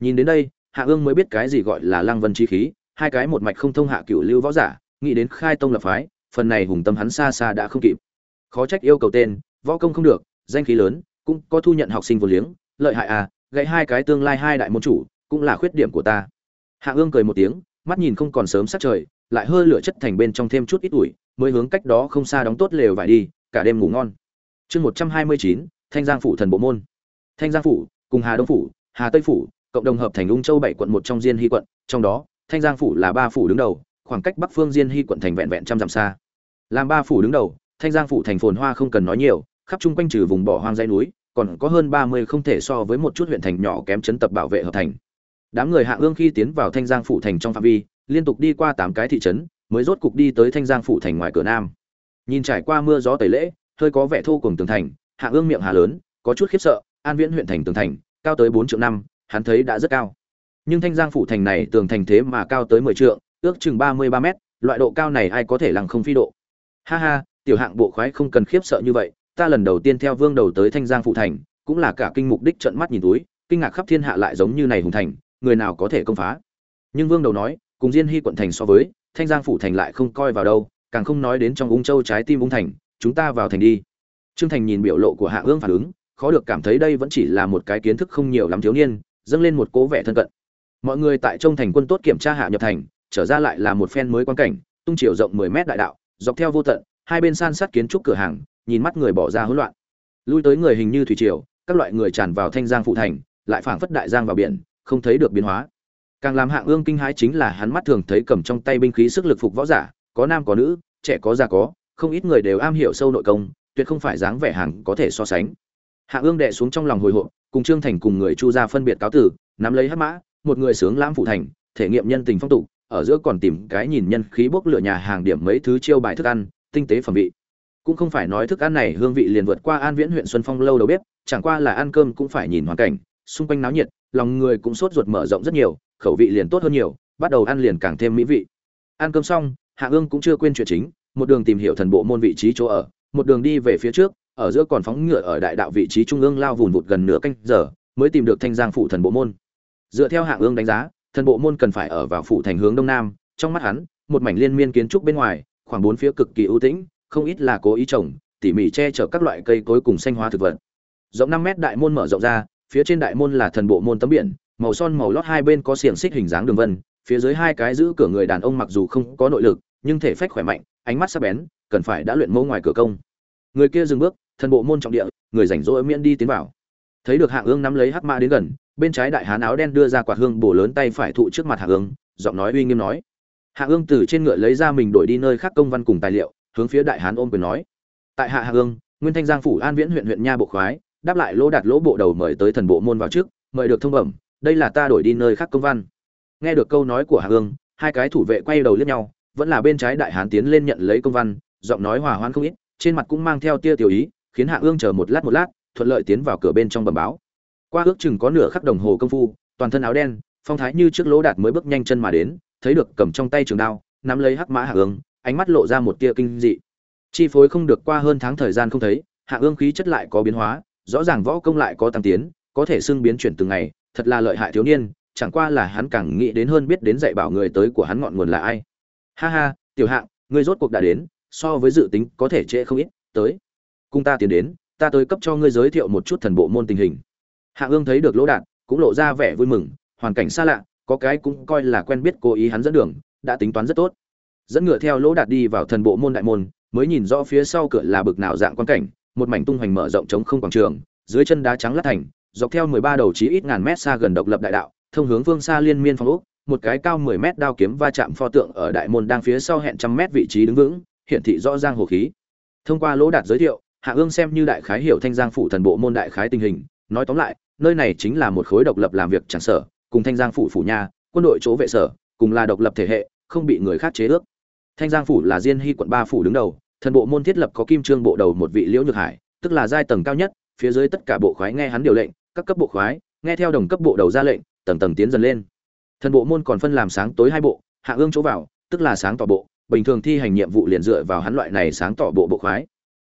Nhìn đến đây, hạ ương mới biết cái gì gọi là lăng vân chi khí, hai cái một mạch không thông hạ cửu lưu võ giả, nghĩ đến khai tông lập phái, phần này hùng tâm hắn xa xa đã không kịp. Khó trách yêu cầu tên, võ công không được, danh khí lớn cũng có thu nhận học sinh vô liếng, lợi hại à gãy hai cái tương lai hai đại môn chủ, cũng là khuyết điểm của ta. Hạ ương cười một tiếng, mắt nhìn không còn sớm sát trời, lại hơi lửa chất thành bên trong thêm chút ít ủi, mới hướng cách đó không xa đóng tốt lều vải đi, cả đêm ngủ ngon. Chương một trăm hai mươi chín, thanh giang phủ thần bộ môn. Thanh giang phủ, cùng hà đông phủ, hà tây phủ, cộng đồng hợp thành ung châu bảy quận một trong diên hy quận, trong đó, thanh giang phủ là ba phủ đứng đầu, khoảng cách bắc phương diên hy quận thành vẹn vẹn trăm dặm xa. Làm ba phủ đứng đầu, thanh giang phủ thành phồn hoa không cần nói nhiều, khắp chung quanh trừ vùng bỏ hoang dãy núi còn có hơn ba mươi không thể so với một chút huyện thành nhỏ kém chấn tập bảo vệ hợp thành. Đám người hạ ương khi tiến vào thanh giang phủ thành trong phạm vi, liên tục đi qua tám cái thị trấn, mới rốt cục đi tới thanh giang phủ thành ngoài cửa nam. Nhìn trải qua mưa gió tẩy lễ, hơi có vẻ thô cùng tường thành, hạ ương miệng hà lớn, có chút khiếp sợ, an viễn huyện thành tường thành, cao tới bốn triệu năm, hắn thấy đã rất cao. Nhưng thanh giang phủ thành này tường thành thế mà cao tới mười trượng, ước chừng ba mươi ba mét, loại độ cao này ai có thể lằng không phi độ. Ha ha, tiểu hạng bộ khoái không cần khiếp sợ như vậy ta lần đầu tiên theo vương đầu tới thanh giang phụ thành, cũng là cả kinh mục đích trận mắt nhìn túi, kinh ngạc khắp thiên hạ lại giống như này hùng thành, người nào có thể công phá? Nhưng vương đầu nói, cùng diên hy quận thành so với, thanh giang phủ thành lại không coi vào đâu, càng không nói đến trong ung châu trái tim ung thành, chúng ta vào thành đi. Trương thành nhìn biểu lộ của hạ ương phản ứng, khó được cảm thấy đây vẫn chỉ là một cái kiến thức không nhiều lắm thiếu niên, dâng lên một cố vẻ thân cận. Mọi người tại trong thành quân tốt kiểm tra hạ nhập thành, trở ra lại là một phen mới quan cảnh, tung chiều rộng 10 mét đại đạo, dọc theo vô tận, hai bên san sát kiến trúc cửa hàng nhìn mắt người bỏ ra hỗn loạn. Lui tới người hình như thủy triều, các loại người tràn vào thanh giang phụ thành, lại phảng phất đại giang vào biển, không thấy được biến hóa. Càng làm hạng ương kinh hãi chính là hắn mắt thường thấy cầm trong tay binh khí sức lực phục võ giả, có nam có nữ, trẻ có già có, không ít người đều am hiểu sâu nội công, tuyệt không phải dáng vẻ hàng có thể so sánh. Hạng ương đệ xuống trong lòng hồi hộp, cùng trương thành cùng người chu ra phân biệt cáo tử, nắm lấy hắc mã, một người sướng lãm phụ thành, thể nghiệm nhân tình phong tục, ở giữa còn tìm cái nhìn nhân khí bốc lửa nhà hàng điểm mấy thứ chiêu bài thức ăn, tinh tế phẩm vị cũng không phải nói thức ăn này hương vị liền vượt qua an viễn huyện xuân phong lâu đầu bếp, chẳng qua là ăn cơm cũng phải nhìn hoàn cảnh, xung quanh náo nhiệt, lòng người cũng sốt ruột mở rộng rất nhiều, khẩu vị liền tốt hơn nhiều, bắt đầu ăn liền càng thêm mỹ vị. Ăn cơm xong, hạ ương cũng chưa quên chuyện chính, một đường tìm hiểu thần bộ môn vị trí chỗ ở, một đường đi về phía trước, ở giữa còn phóng ngựa ở đại đạo vị trí trung ương lao vùn vụt gần nửa canh giờ, mới tìm được thanh giang phủ thần bộ môn. Dựa theo hạ ương đánh giá, thần bộ môn cần phải ở vào phủ thành hướng đông nam, trong mắt hắn, một mảnh liên miên kiến trúc bên ngoài, khoảng bốn phía cực kỳ ưu tĩnh không ít là cố ý trồng, tỉ mỉ che chở các loại cây cối cùng xanh hóa thực vật. Rộng năm mét đại môn mở rộng ra, phía trên đại môn là thần bộ môn tấm biển, màu son màu lót hai bên có xiềng xích hình dáng đường vân, phía dưới hai cái giữ cửa người đàn ông mặc dù không có nội lực, nhưng thể phách khỏe mạnh, ánh mắt sắc bén, cần phải đã luyện mẫu ngoài cửa công. Người kia dừng bước, thần bộ môn trọng địa, người rảnh rỗi miễn đi tiến vào. Thấy được hạng ương nắm lấy hắc mã đến gần, bên trái đại hán áo đen đưa ra quạt hương bổ lớn tay phải thụ trước mặt hạng ương, giọng nói uy nghiêm nói. Hạng ương từ trên ngựa lấy ra mình đổi đi nơi khác công văn cùng tài liệu hướng phía đại hán ôm quyền nói. Tại hạ hạ hương, nguyên thanh giang phủ an viễn huyện huyện nha bộ khoái, đáp lại lỗ đạt lỗ bộ đầu mời tới thần bộ môn vào trước, mời được thông bẩm, đây là ta đổi đi nơi khác công văn. Nghe được câu nói của hạ hương, hai cái thủ vệ quay đầu liếc nhau, vẫn là bên trái đại hán tiến lên nhận lấy công văn, giọng nói hòa hoãn không ít, trên mặt cũng mang theo tia tiểu ý, khiến hạ ương chờ một lát một lát, thuận lợi tiến vào cửa bên trong bẩm báo. Qua ước chừng có nửa khắc đồng hồ công phu, toàn thân áo đen, phong thái như trước lỗ đạt mới bước nhanh chân mà đến, thấy được cầm trong tay trường đao, nắm lấy hắc mã hạ ương ánh mắt lộ ra một tia kinh dị. Chi phối không được qua hơn tháng thời gian không thấy hạ ương khí chất lại có biến hóa, rõ ràng võ công lại có tăng tiến, có thể xưng biến chuyển từng ngày, thật là lợi hại thiếu niên, chẳng qua là hắn càng nghĩ đến hơn biết đến dạy bảo người tới của hắn ngọn nguồn là ai. Ha ha, tiểu hạng, ngươi rốt cuộc đã đến, so với dự tính có thể trễ không ít, tới. Cung ta tiến đến, ta tới cấp cho ngươi giới thiệu một chút thần bộ môn tình hình. Hạ ương thấy được lỗ đạn, cũng lộ ra vẻ vui mừng, hoàn cảnh xa lạ, có cái cũng coi là quen biết cố ý hắn dẫn đường, đã tính toán rất tốt dẫn ngựa theo lỗ đạt đi vào thần bộ môn đại môn, mới nhìn rõ phía sau cửa là bực nào dạng quan cảnh, một mảnh tung hoành mở rộng trống không quảng trường, dưới chân đá trắng lát thành, dọc theo mười ba đầu chí ít ngàn mét xa gần độc lập đại đạo, thông hướng phương xa liên miên phong úc một cái cao mười mét đao kiếm va chạm pho tượng ở đại môn đang phía sau hẹn trăm mét vị trí đứng vững hiện thị rõ ràng hồ khí. Thông qua lỗ đạt giới thiệu, hạ ương xem như đại khái hiểu thanh giang phủ thần bộ môn đại khái tình hình, nói tóm lại, nơi này chính là một khối độc lập làm việc chẳng sở, cùng thanh giang phủ phủ nha quân đội chỗ vệ sở, cùng là độc lập thể hệ, không bị người khác chế ước thanh giang phủ là diên hy quận ba phủ đứng đầu, thần bộ môn thiết lập có kim trương bộ đầu một vị liễu nhược hải, tức là giai tầng cao nhất, phía dưới tất cả bộ khoái nghe hắn điều lệnh, các cấp bộ khoái, nghe theo đồng cấp bộ đầu ra lệnh, tầng tầng tiến dần lên. Thần bộ môn còn phân làm sáng tối hai bộ, hạ ương chỗ vào, tức là sáng tỏ bộ, bình thường thi hành nhiệm vụ liền dựa vào hắn loại này sáng tỏ bộ bộ khoái.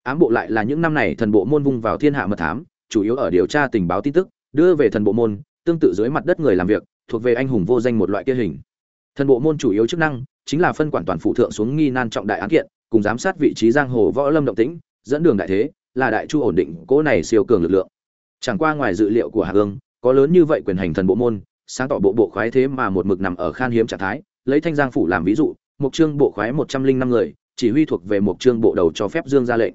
Ám bộ lại là những năm này thần bộ môn vung vào thiên hạ mật thám, chủ yếu ở điều tra tình báo tin tức, đưa về thần bộ môn, tương tự dưới mặt đất người làm việc, thuộc về anh hùng vô danh một loại kia hình. Thần bộ môn chủ yếu chức năng chính là phân quản toàn phụ thượng xuống nghi nan trọng đại án kiện, cùng giám sát vị trí giang hồ võ lâm động tĩnh, dẫn đường đại thế, là đại chu ổn định cố này siêu cường lực lượng. Chẳng qua ngoài dự liệu của hạ ương có lớn như vậy quyền hành thần bộ môn, sáng tỏ bộ bộ khoái thế mà một mực nằm ở khan hiếm trạng thái, lấy thanh giang phủ làm ví dụ mục trương bộ khoái một trăm linh năm người, chỉ huy thuộc về mục trương bộ đầu cho phép dương ra lệnh.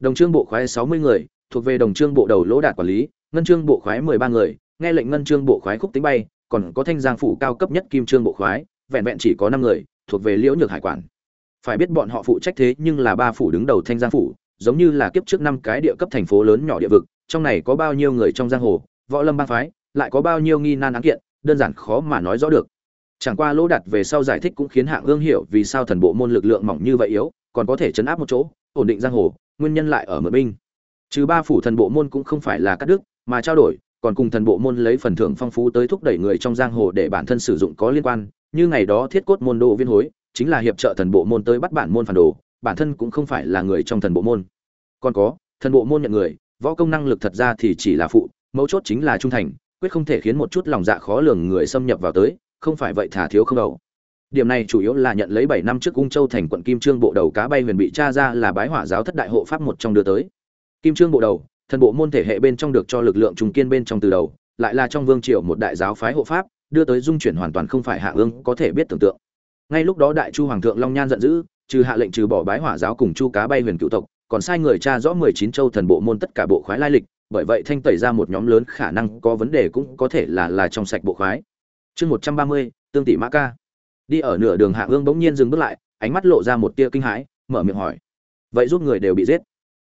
Đồng trương bộ khoái sáu mươi người, thuộc về đồng trương bộ đầu lỗ đạt quản lý, ngân trương bộ khoái mười ba người, nghe lệnh ngân trương bộ khoái khúc tính bay, còn có thanh giang phủ cao cấp nhất kim trương bộ khoái, vẹn vẹn chỉ có năm người thuộc về liễu nhược hải quản. Phải biết bọn họ phụ trách thế nhưng là ba phủ đứng đầu thanh giang phủ, giống như là kiếp trước năm cái địa cấp thành phố lớn nhỏ địa vực, trong này có bao nhiêu người trong giang hồ, võ lâm bang phái, lại có bao nhiêu nghi nan án kiện, đơn giản khó mà nói rõ được. Chẳng qua lỗ đặt về sau giải thích cũng khiến hạng ương hiểu vì sao thần bộ môn lực lượng mỏng như vậy yếu, còn có thể chấn áp một chỗ, ổn định giang hồ, nguyên nhân lại ở mượn binh. Trừ ba phủ thần bộ môn cũng không phải là cắt đứt, mà trao đổi, còn cùng thần bộ môn lấy phần thưởng phong phú tới thúc đẩy người trong giang hồ để bản thân sử dụng có liên quan như ngày đó thiết cốt môn đồ viên hối, chính là hiệp trợ thần bộ môn tới bắt bản môn phản đồ, bản thân cũng không phải là người trong thần bộ môn. Còn có, thần bộ môn nhận người, võ công năng lực thật ra thì chỉ là phụ, mấu chốt chính là trung thành, quyết không thể khiến một chút lòng dạ khó lường người xâm nhập vào tới, không phải vậy thả thiếu không đầu. Điểm này chủ yếu là nhận lấy bảy năm trước ung châu thành quận kim trương bộ đầu cá bay huyền bị tra ra là bái hỏa giáo thất đại hộ pháp một trong đưa tới. Kim trương bộ đầu, thần bộ môn thể hệ bên trong được cho lực lượng trùng kiên bên trong từ đầu, lại là trong vương triều một đại giáo phái hộ pháp đưa tới dung chuyển hoàn toàn không phải hạ ương có thể biết tưởng tượng. Ngay lúc đó đại chu hoàng thượng long nhan giận dữ, trừ hạ lệnh trừ bỏ bái hỏa giáo cùng chu cá bay huyền cựu tộc, còn sai người tra rõ mười chín châu thần bộ môn tất cả bộ khoái lai lịch, bởi vậy thanh tẩy ra một nhóm lớn khả năng có vấn đề cũng có thể là là trong sạch bộ khoái. Chương một trăm ba mươi, tương tỷ mã ca. Đi ở nửa đường hạ ương bỗng nhiên dừng bước lại, ánh mắt lộ ra một tia kinh hãi, mở miệng hỏi. Vậy giúp người đều bị giết?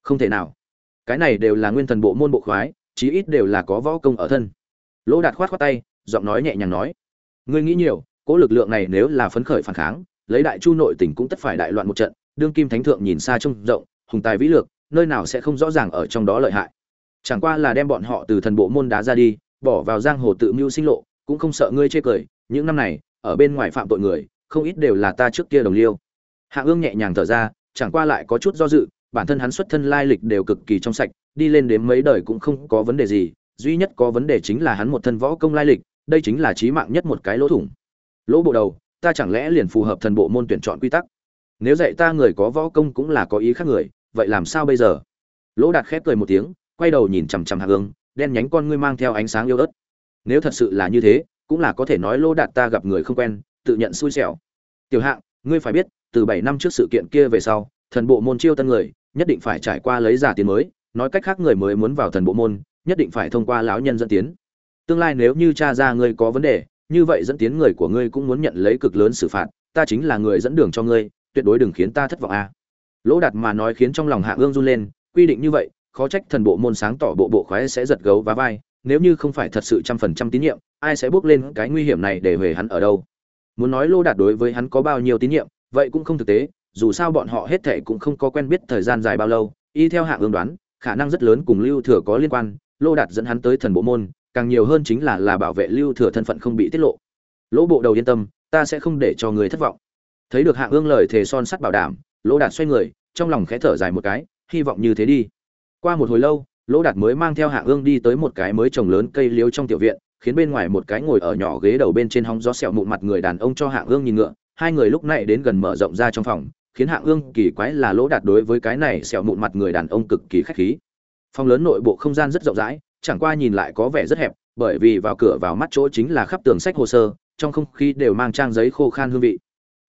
Không thể nào. Cái này đều là nguyên thần bộ môn bộ khoái, chí ít đều là có võ công ở thân. Lỗ đạt khoát khoát tay giọng nói nhẹ nhàng nói. Ngươi nghĩ nhiều cỗ lực lượng này nếu là phấn khởi phản kháng, lấy đại chu nội tỉnh cũng tất phải đại loạn một trận, đương kim thánh thượng nhìn xa trông rộng, hùng tài vĩ lược, nơi nào sẽ không rõ ràng ở trong đó lợi hại. Chẳng qua là đem bọn họ từ thần bộ môn đá ra đi, bỏ vào giang hồ tự mưu sinh lộ, cũng không sợ ngươi chê cười, những năm này, ở bên ngoài phạm tội người, không ít đều là ta trước kia đồng liêu. Hạ ương nhẹ nhàng thở ra, chẳng qua lại có chút do dự, bản thân hắn xuất thân lai lịch đều cực kỳ trong sạch, đi lên đến mấy đời cũng không có vấn đề gì, duy nhất có vấn đề chính là hắn một thân võ công lai lịch đây chính là chí mạng nhất một cái lỗ thủng. Lỗ bộ đầu ta chẳng lẽ liền phù hợp thần bộ môn tuyển chọn quy tắc? Nếu dạy ta người có võ công cũng là có ý khác người vậy làm sao bây giờ? Lỗ đạt khép cười một tiếng quay đầu nhìn chằm chằm hạ Ưng, đen nhánh con ngươi mang theo ánh sáng yêu ớt. Nếu thật sự là như thế cũng là có thể nói lỗ đạt ta gặp người không quen tự nhận xui xẻo. Tiểu hạng ngươi phải biết từ bảy năm trước sự kiện kia về sau thần bộ môn chiêu tân người nhất định phải trải qua lấy giả tiền mới nói cách khác người mới muốn vào thần bộ môn nhất định phải thông qua lão nhân dẫn tiến tương lai nếu như cha ra ngươi có vấn đề, như vậy dẫn tiến người của ngươi cũng muốn nhận lấy cực lớn xử phạt, ta chính là người dẫn đường cho ngươi, tuyệt đối đừng khiến ta thất vọng a. Lỗ đạt mà nói khiến trong lòng hạ ương run lên, quy định như vậy, khó trách thần bộ môn sáng tỏ bộ bộ khoái sẽ giật gấu và vai, nếu như không phải thật sự trăm phần trăm tín nhiệm, ai sẽ bước lên cái nguy hiểm này để về hắn ở đâu? Muốn nói lô đạt đối với hắn có bao nhiêu tín nhiệm, vậy cũng không thực tế, dù sao bọn họ hết thệ cũng không có quen biết thời gian dài bao lâu, y theo Hạ ương đoán, khả năng rất lớn cùng lưu thừa có liên quan lô đạt dẫn hắn tới thần bộ môn càng nhiều hơn chính là là bảo vệ lưu thừa thân phận không bị tiết lộ. Lỗ bộ đầu yên tâm, ta sẽ không để cho người thất vọng. Thấy được hạng ương lời thề son sắt bảo đảm, lỗ đạt xoay người, trong lòng khẽ thở dài một cái, hy vọng như thế đi. Qua một hồi lâu, lỗ đạt mới mang theo hạng ương đi tới một cái mới trồng lớn cây liếu trong tiểu viện, khiến bên ngoài một cái ngồi ở nhỏ ghế đầu bên trên hóng gió sẹo mụn mặt người đàn ông cho hạng ương nhìn ngựa. Hai người lúc này đến gần mở rộng ra trong phòng, khiến hạng ương kỳ quái là lỗ đạt đối với cái này sẹo mụn mặt người đàn ông cực kỳ khách khí. Phòng lớn nội bộ không gian rất rộng rãi chẳng qua nhìn lại có vẻ rất hẹp, bởi vì vào cửa vào mắt chỗ chính là khắp tường sách hồ sơ, trong không khí đều mang trang giấy khô khan hương vị.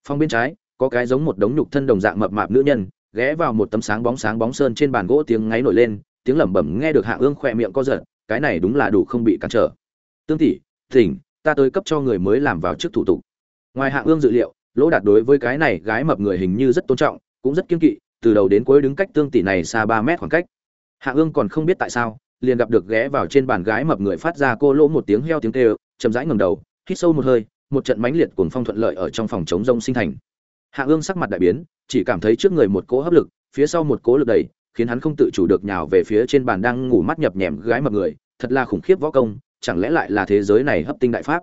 Phòng bên trái, có cái giống một đống nhục thân đồng dạng mập mạp nữ nhân, ghé vào một tấm sáng bóng sáng bóng sơn trên bàn gỗ tiếng ngáy nổi lên, tiếng lẩm bẩm nghe được hạ ương khỏe miệng co giật, cái này đúng là đủ không bị cản trở. Tương tỷ tỉnh ta tới cấp cho người mới làm vào trước thủ tục. Ngoài hạ ương dự liệu, lỗ đạt đối với cái này gái mập người hình như rất tôn trọng, cũng rất kiên kỵ, từ đầu đến cuối đứng cách tương tỷ này xa ba mét khoảng cách. Hạ ương còn không biết tại sao liền gặp được ghé vào trên bàn gái mập người phát ra cô lỗ một tiếng heo tiếng kêu, chậm rãi ngẩng đầu, hít sâu một hơi, một trận mãnh liệt cuồng phong thuận lợi ở trong phòng chống rông sinh thành. Hạ ương sắc mặt đại biến, chỉ cảm thấy trước người một cỗ hấp lực, phía sau một cỗ lực đẩy, khiến hắn không tự chủ được nhào về phía trên bàn đang ngủ mắt nhập nhèm gái mập người, thật là khủng khiếp võ công, chẳng lẽ lại là thế giới này hấp tinh đại pháp?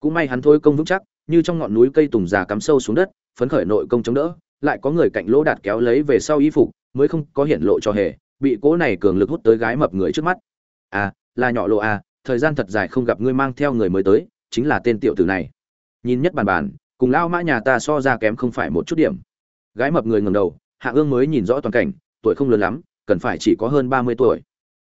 Cũng may hắn thôi công vững chắc, như trong ngọn núi cây tùng già cắm sâu xuống đất, phấn khởi nội công chống đỡ, lại có người cạnh lỗ đạt kéo lấy về sau y phục, mới không có hiện lộ cho hề bị cỗ này cường lực hút tới gái mập người trước mắt. À là nhỏ lộ à thời gian thật dài không gặp ngươi mang theo người mới tới, chính là tên tiểu tử này. Nhìn nhất bàn bàn, cùng lao mã nhà ta so ra kém không phải một chút điểm. Gái mập người ngầm đầu, hạ ương mới nhìn rõ toàn cảnh, tuổi không lớn lắm, cần phải chỉ có hơn ba mươi tuổi.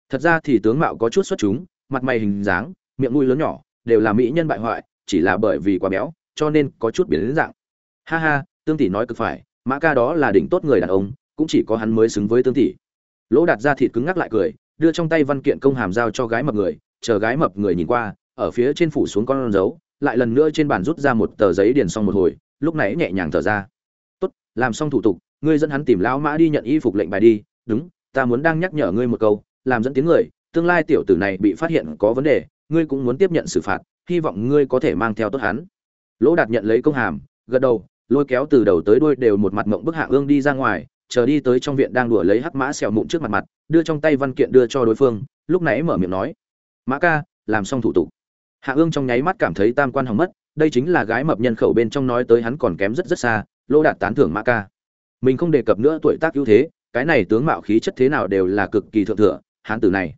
Thật ra thì tướng mạo có chút xuất chúng, mặt mày hình dáng, miệng mũi lớn nhỏ, đều là mỹ nhân bại hoại, chỉ là bởi vì quá béo, cho nên có chút biến đến dạng. Ha ha, tương tỷ nói cực phải, mã ca đó là đỉnh tốt người đàn ông, cũng chỉ có hắn mới xứng với tương tỷ lỗ đạt ra thịt cứng ngắc lại cười, đưa trong tay văn kiện công hàm giao cho gái mập người, chờ gái mập người nhìn qua, ở phía trên phủ xuống con dấu, lại lần nữa trên bàn rút ra một tờ giấy điền xong một hồi, lúc nãy nhẹ nhàng thở ra. Tốt, làm xong thủ tục, ngươi dẫn hắn tìm lão mã đi nhận y phục lệnh bài đi. Đúng, ta muốn đang nhắc nhở ngươi một câu, làm dẫn tiếng người, tương lai tiểu tử này bị phát hiện có vấn đề, ngươi cũng muốn tiếp nhận xử phạt, hy vọng ngươi có thể mang theo tốt hắn. Lỗ đạt nhận lấy công hàm, gật đầu, lôi kéo từ đầu tới đuôi đều một mặt mộng bức hạ ương đi ra ngoài chờ đi tới trong viện đang đùa lấy hắc mã sẹo mụn trước mặt mặt, đưa trong tay văn kiện đưa cho đối phương, lúc nãy mở miệng nói, mã ca, làm xong thủ tục. Hạ ương trong nháy mắt cảm thấy tam quan hỏng mất, đây chính là gái mập nhân khẩu bên trong nói tới hắn còn kém rất rất xa lô đạt tán thưởng mã ca. Mình không đề cập nữa tuổi tác ưu thế, cái này tướng mạo khí chất thế nào đều là cực kỳ thượng thừa, hán tử này.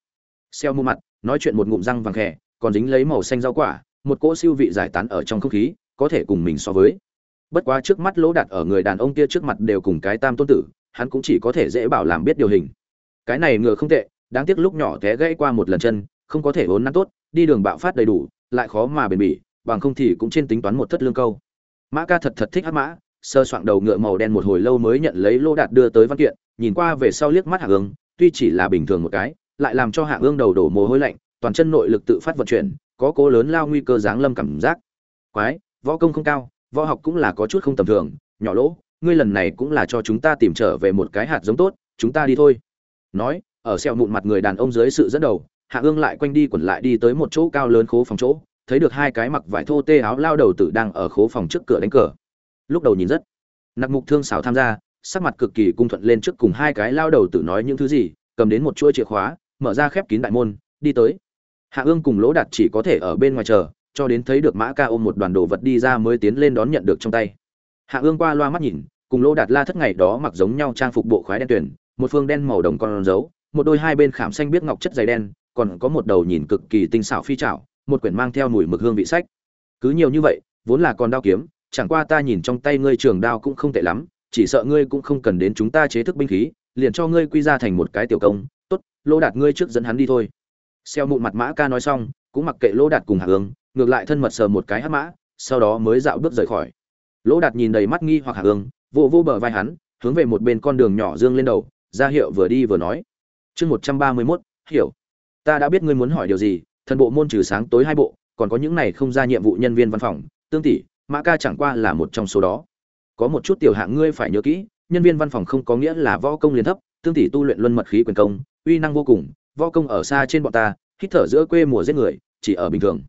Xeo mua mặt, nói chuyện một ngụm răng vàng khẽ còn dính lấy màu xanh rau quả, một cỗ siêu vị giải tán ở trong không khí, có thể cùng mình so với. Bất quá trước mắt lỗ Đạt ở người đàn ông kia trước mặt đều cùng cái tam tôn tử hắn cũng chỉ có thể dễ bảo làm biết điều hình. Cái này ngựa không tệ, đáng tiếc lúc nhỏ té gãy qua một lần chân, không có thể vốn nắn tốt, đi đường bạo phát đầy đủ, lại khó mà bền bỉ, bằng không thì cũng trên tính toán một thất lương câu. Mã ca thật thật thích hát mã, sơ soạn đầu ngựa màu đen một hồi lâu mới nhận lấy lô đạt đưa tới văn kiện, nhìn qua về sau liếc mắt hạ ương tuy chỉ là bình thường một cái, lại làm cho hạ ương đầu đổ mồ hôi lạnh, toàn chân nội lực tự phát vận chuyển, có cố lớn lao nguy cơ giáng lâm cảm giác. Quái, võ công không cao, võ học cũng là có chút không tầm thường, nhỏ lỗ ngươi lần này cũng là cho chúng ta tìm trở về một cái hạt giống tốt, chúng ta đi thôi. Nói, ở sẹo mụn mặt người đàn ông dưới sự dẫn đầu, hạ ương lại quanh đi quẩn lại đi tới một chỗ cao lớn khố phòng chỗ, thấy được hai cái mặc vải thô tê áo lao đầu tử đang ở khố phòng trước cửa đánh cờ. Lúc đầu nhìn rất nặc mục thương xảo tham gia, sắc mặt cực kỳ cung thuận lên trước cùng hai cái lao đầu tử nói những thứ gì, cầm đến một chuỗi chìa khóa, mở ra khép kín đại môn, đi tới. Hạ ương cùng lỗ đạt chỉ có thể ở bên ngoài chờ, cho đến thấy được mã ca ôm một đoàn đồ vật đi ra mới tiến lên đón nhận được trong tay hạ ương qua loa mắt nhìn, cùng Lô đạt la thất ngày đó mặc giống nhau trang phục bộ khoái đen tuyển một phương đen màu đồng con dấu, một đôi hai bên khảm xanh biết ngọc chất dày đen, còn có một đầu nhìn cực kỳ tinh xảo phi trảo, một quyển mang theo mùi mực hương vị sách. Cứ nhiều như vậy, vốn là con đao kiếm, chẳng qua ta nhìn trong tay ngươi trường đao cũng không tệ lắm, chỉ sợ ngươi cũng không cần đến chúng ta chế thức binh khí, liền cho ngươi quy ra thành một cái tiểu công. Tốt, Lô đạt ngươi trước dẫn hắn đi thôi. Xeo mụn mặt mã ca nói xong, cũng mặc kệ Lô đạt cùng hạ ương, ngược lại thân mật sờ một cái hát mã, sau đó mới dạo bước rời khỏi lỗ đạt nhìn đầy mắt nghi hoặc hạ hướng vô vô bờ vai hắn, hướng về một bên con đường nhỏ dương lên đầu, ra hiệu vừa đi vừa nói. Chương một trăm ba mươi mốt, hiểu. Ta đã biết ngươi muốn hỏi điều gì, thần bộ môn trừ sáng tối hai bộ, còn có những này không ra nhiệm vụ nhân viên văn phòng, tương tỷ, mã ca chẳng qua là một trong số đó. Có một chút tiểu hạng ngươi phải nhớ kỹ, nhân viên văn phòng không có nghĩa là võ công liền thấp, tương tỷ tu luyện luân mật khí quyền công, uy năng vô cùng, võ công ở xa trên bọn ta, hít thở giữa quê mùa giết người, chỉ ở bình thường.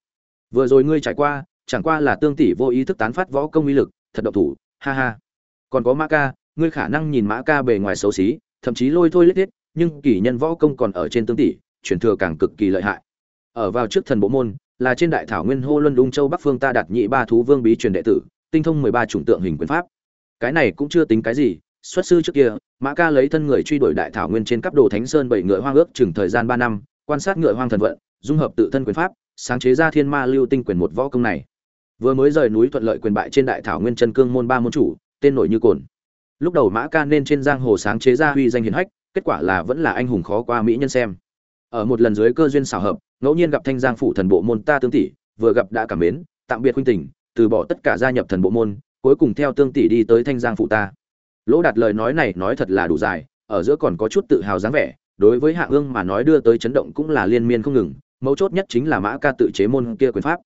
Vừa rồi ngươi trải qua, chẳng qua là tương tỷ vô ý thức tán phát võ công uy lực thật độc thủ, ha ha. Còn có mã ca, ngươi khả năng nhìn mã ca bề ngoài xấu xí, thậm chí lôi thôi lết thiết, nhưng kỳ nhân võ công còn ở trên tương tỷ, truyền thừa càng cực kỳ lợi hại. Ở vào trước thần bộ môn, là trên đại thảo nguyên hô luân lung châu bắc phương ta đạt nhị ba thú vương bí truyền đệ tử, tinh thông mười ba chủng tượng hình quyền pháp. Cái này cũng chưa tính cái gì, xuất sư trước kia, mã ca lấy thân người truy đuổi đại thảo nguyên trên cấp đồ thánh sơn bảy ngựa hoang ước chừng thời gian ba năm, quan sát ngựa hoang thần vận, dung hợp tự thân quyền pháp, sáng chế ra thiên ma lưu tinh quyền một võ công này vừa mới rời núi thuận lợi quyền bại trên đại thảo nguyên chân cương môn ba môn chủ, tên nổi như cồn. Lúc đầu mã ca nên trên giang hồ sáng chế ra huy danh hiển hách, kết quả là vẫn là anh hùng khó qua mỹ nhân xem. Ở một lần dưới cơ duyên xảo hợp, ngẫu nhiên gặp thanh giang phủ thần bộ môn ta tương tỷ, vừa gặp đã cảm mến, tạm biệt huynh tình, từ bỏ tất cả gia nhập thần bộ môn, cuối cùng theo tương tỷ đi tới thanh giang phụ ta. Lỗ đạt lời nói này nói thật là đủ dài, ở giữa còn có chút tự hào dáng vẻ, đối với hạ ương mà nói đưa tới chấn động cũng là liên miên không ngừng, mấu chốt nhất chính là mã ca tự chế môn kia quyền pháp.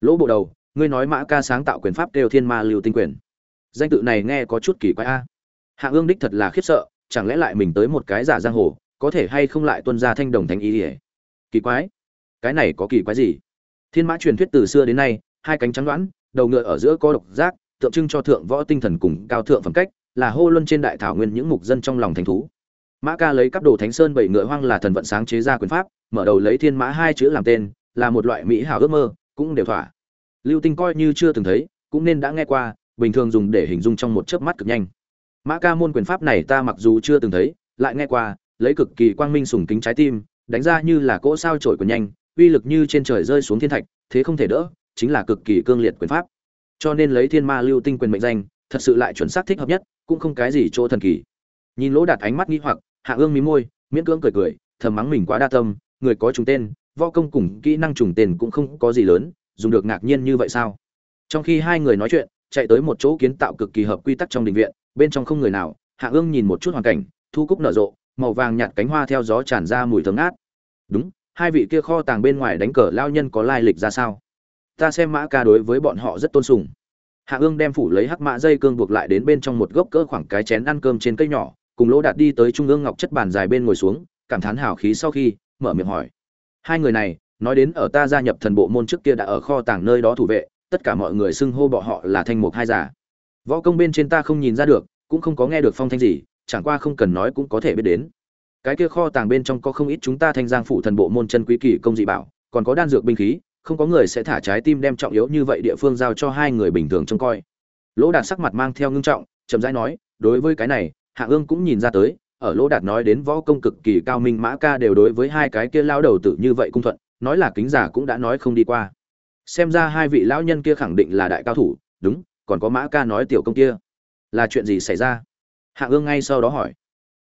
Lỗ bộ đầu ngươi nói mã ca sáng tạo quyền pháp kêu thiên ma lưu tinh quyền. Danh tự này nghe có chút kỳ quái a. Hạ ương đích thật là khiếp sợ, chẳng lẽ lại mình tới một cái giả giang hồ, có thể hay không lại tuân ra thanh đồng thánh ý ỉa kỳ quái. Cái này có kỳ quái gì? Thiên mã truyền thuyết từ xưa đến nay, hai cánh trắng đoãn đầu ngựa ở giữa có độc giác, tượng trưng cho thượng võ tinh thần cùng cao thượng phẩm cách, là hô luân trên đại thảo nguyên những mục dân trong lòng thành thú. Mã ca lấy cắp đồ thánh sơn bảy ngựa hoang là thần vận sáng chế ra quyền pháp, mở đầu lấy thiên mã hai chữ làm tên, là một loại mỹ hảo ước mơ, cũng đều thỏa lưu tinh coi như chưa từng thấy, cũng nên đã nghe qua, bình thường dùng để hình dung trong một chớp mắt cực nhanh. Mã ca môn quyền pháp này ta mặc dù chưa từng thấy, lại nghe qua, lấy cực kỳ quang minh sùng kính trái tim, đánh ra như là cỗ sao trổi của nhanh, uy lực như trên trời rơi xuống thiên thạch, thế không thể đỡ, chính là cực kỳ cương liệt quyền pháp. Cho nên lấy thiên ma lưu tinh quyền mệnh danh, thật sự lại chuẩn xác thích hợp nhất, cũng không cái gì chỗ thần kỳ. Nhìn lỗ đạt ánh mắt nghi hoặc, hạ ương mí môi, miễn cưỡng cười cười, thầm mắng mình quá đa tâm, người có trùng tên, võ công cùng kỹ năng trùng tên cũng không có gì lớn dùng được ngạc nhiên như vậy sao? Trong khi hai người nói chuyện, chạy tới một chỗ kiến tạo cực kỳ hợp quy tắc trong đình viện, bên trong không người nào, hạ ương nhìn một chút hoàn cảnh, thu cúc nở rộ, màu vàng nhạt cánh hoa theo gió tràn ra mùi thơm ngát. Đúng, hai vị kia kho tàng bên ngoài đánh cờ lao nhân có lai lịch ra sao? Ta xem mã ca đối với bọn họ rất tôn sùng. Hạ ương đem phủ lấy hắc mã dây cương buộc lại đến bên trong một gốc cỡ khoảng cái chén ăn cơm trên cây nhỏ, cùng lỗ đạt đi tới trung ương ngọc chất bàn dài bên ngồi xuống, cảm thán hào khí sau khi, mở miệng hỏi. Hai người này nói đến ở ta gia nhập thần bộ môn trước kia đã ở kho tàng nơi đó thủ vệ, tất cả mọi người xưng hô bọn họ là thanh mục hai giả võ công bên trên ta không nhìn ra được, cũng không có nghe được phong thanh gì, chẳng qua không cần nói cũng có thể biết đến. Cái kia kho tàng bên trong có không ít chúng ta thanh giang phủ thần bộ môn chân quý kỳ công dị bảo, còn có đan dược binh khí, không có người sẽ thả trái tim đem trọng yếu như vậy địa phương giao cho hai người bình thường trông coi. Lỗ đạt sắc mặt mang theo ngưng trọng, chậm rãi nói, đối với cái này, hạ ương cũng nhìn ra tới, ở lỗ đạt nói đến võ công cực kỳ cao minh mã ca đều đối với hai cái kia lao đầu tử như vậy cung thuận nói là kính giả cũng đã nói không đi qua. Xem ra hai vị lão nhân kia khẳng định là đại cao thủ, đúng, còn có mã ca nói tiểu công kia. Là chuyện gì xảy ra? Hạ ương ngay sau đó hỏi.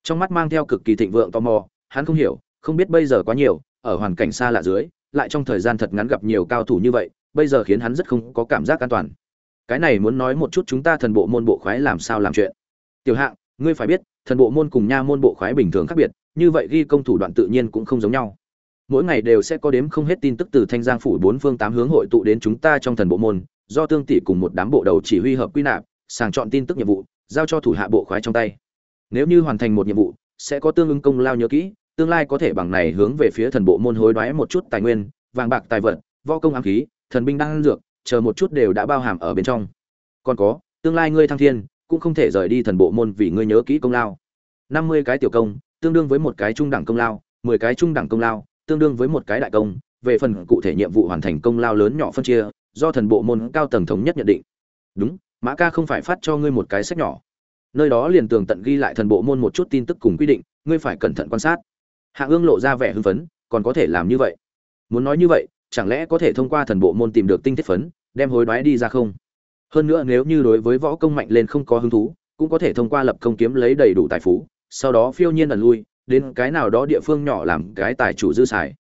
Trong mắt mang theo cực kỳ thịnh vượng tò mò, hắn không hiểu, không biết bây giờ quá nhiều, ở hoàn cảnh xa lạ dưới, lại trong thời gian thật ngắn gặp nhiều cao thủ như vậy, bây giờ khiến hắn rất không có cảm giác an toàn. Cái này muốn nói một chút chúng ta thần bộ môn bộ khoái làm sao làm chuyện. Tiểu hạng, ngươi phải biết, thần bộ môn cùng nha môn bộ khoái bình thường khác biệt, như vậy ghi công thủ đoạn tự nhiên cũng không giống nhau mỗi ngày đều sẽ có đếm không hết tin tức từ thanh giang phủ bốn phương tám hướng hội tụ đến chúng ta trong thần bộ môn, do tương tỷ cùng một đám bộ đầu chỉ huy hợp quy nạp, sàng chọn tin tức nhiệm vụ, giao cho thủ hạ bộ khoái trong tay. Nếu như hoàn thành một nhiệm vụ, sẽ có tương ứng công lao nhớ kỹ, tương lai có thể bằng này hướng về phía thần bộ môn hối đoái một chút tài nguyên, vàng bạc tài vật, võ công ám khí, thần binh đang dược, chờ một chút đều đã bao hàm ở bên trong. Còn có, tương lai ngươi thăng thiên, cũng không thể rời đi thần bộ môn vì ngươi nhớ kỹ công lao. Năm mươi cái tiểu công, tương đương với một cái trung đẳng công lao, mười cái trung đẳng công lao tương đương với một cái đại công, về phần cụ thể nhiệm vụ hoàn thành công lao lớn nhỏ phân chia, do thần bộ môn cao tầng thống nhất nhận định. Đúng, mã ca không phải phát cho ngươi một cái sách nhỏ. Nơi đó liền tường tận ghi lại thần bộ môn một chút tin tức cùng quy định, ngươi phải cẩn thận quan sát. Hạ ương lộ ra vẻ hưng phấn, còn có thể làm như vậy? Muốn nói như vậy, chẳng lẽ có thể thông qua thần bộ môn tìm được tinh thiết phấn, đem hối đoái đi ra không? Hơn nữa nếu như đối với võ công mạnh lên không có hứng thú, cũng có thể thông qua lập công kiếm lấy đầy đủ tài phú, sau đó phiêu nhiên ẩn lui đến cái nào đó địa phương nhỏ làm cái tài chủ dư xài.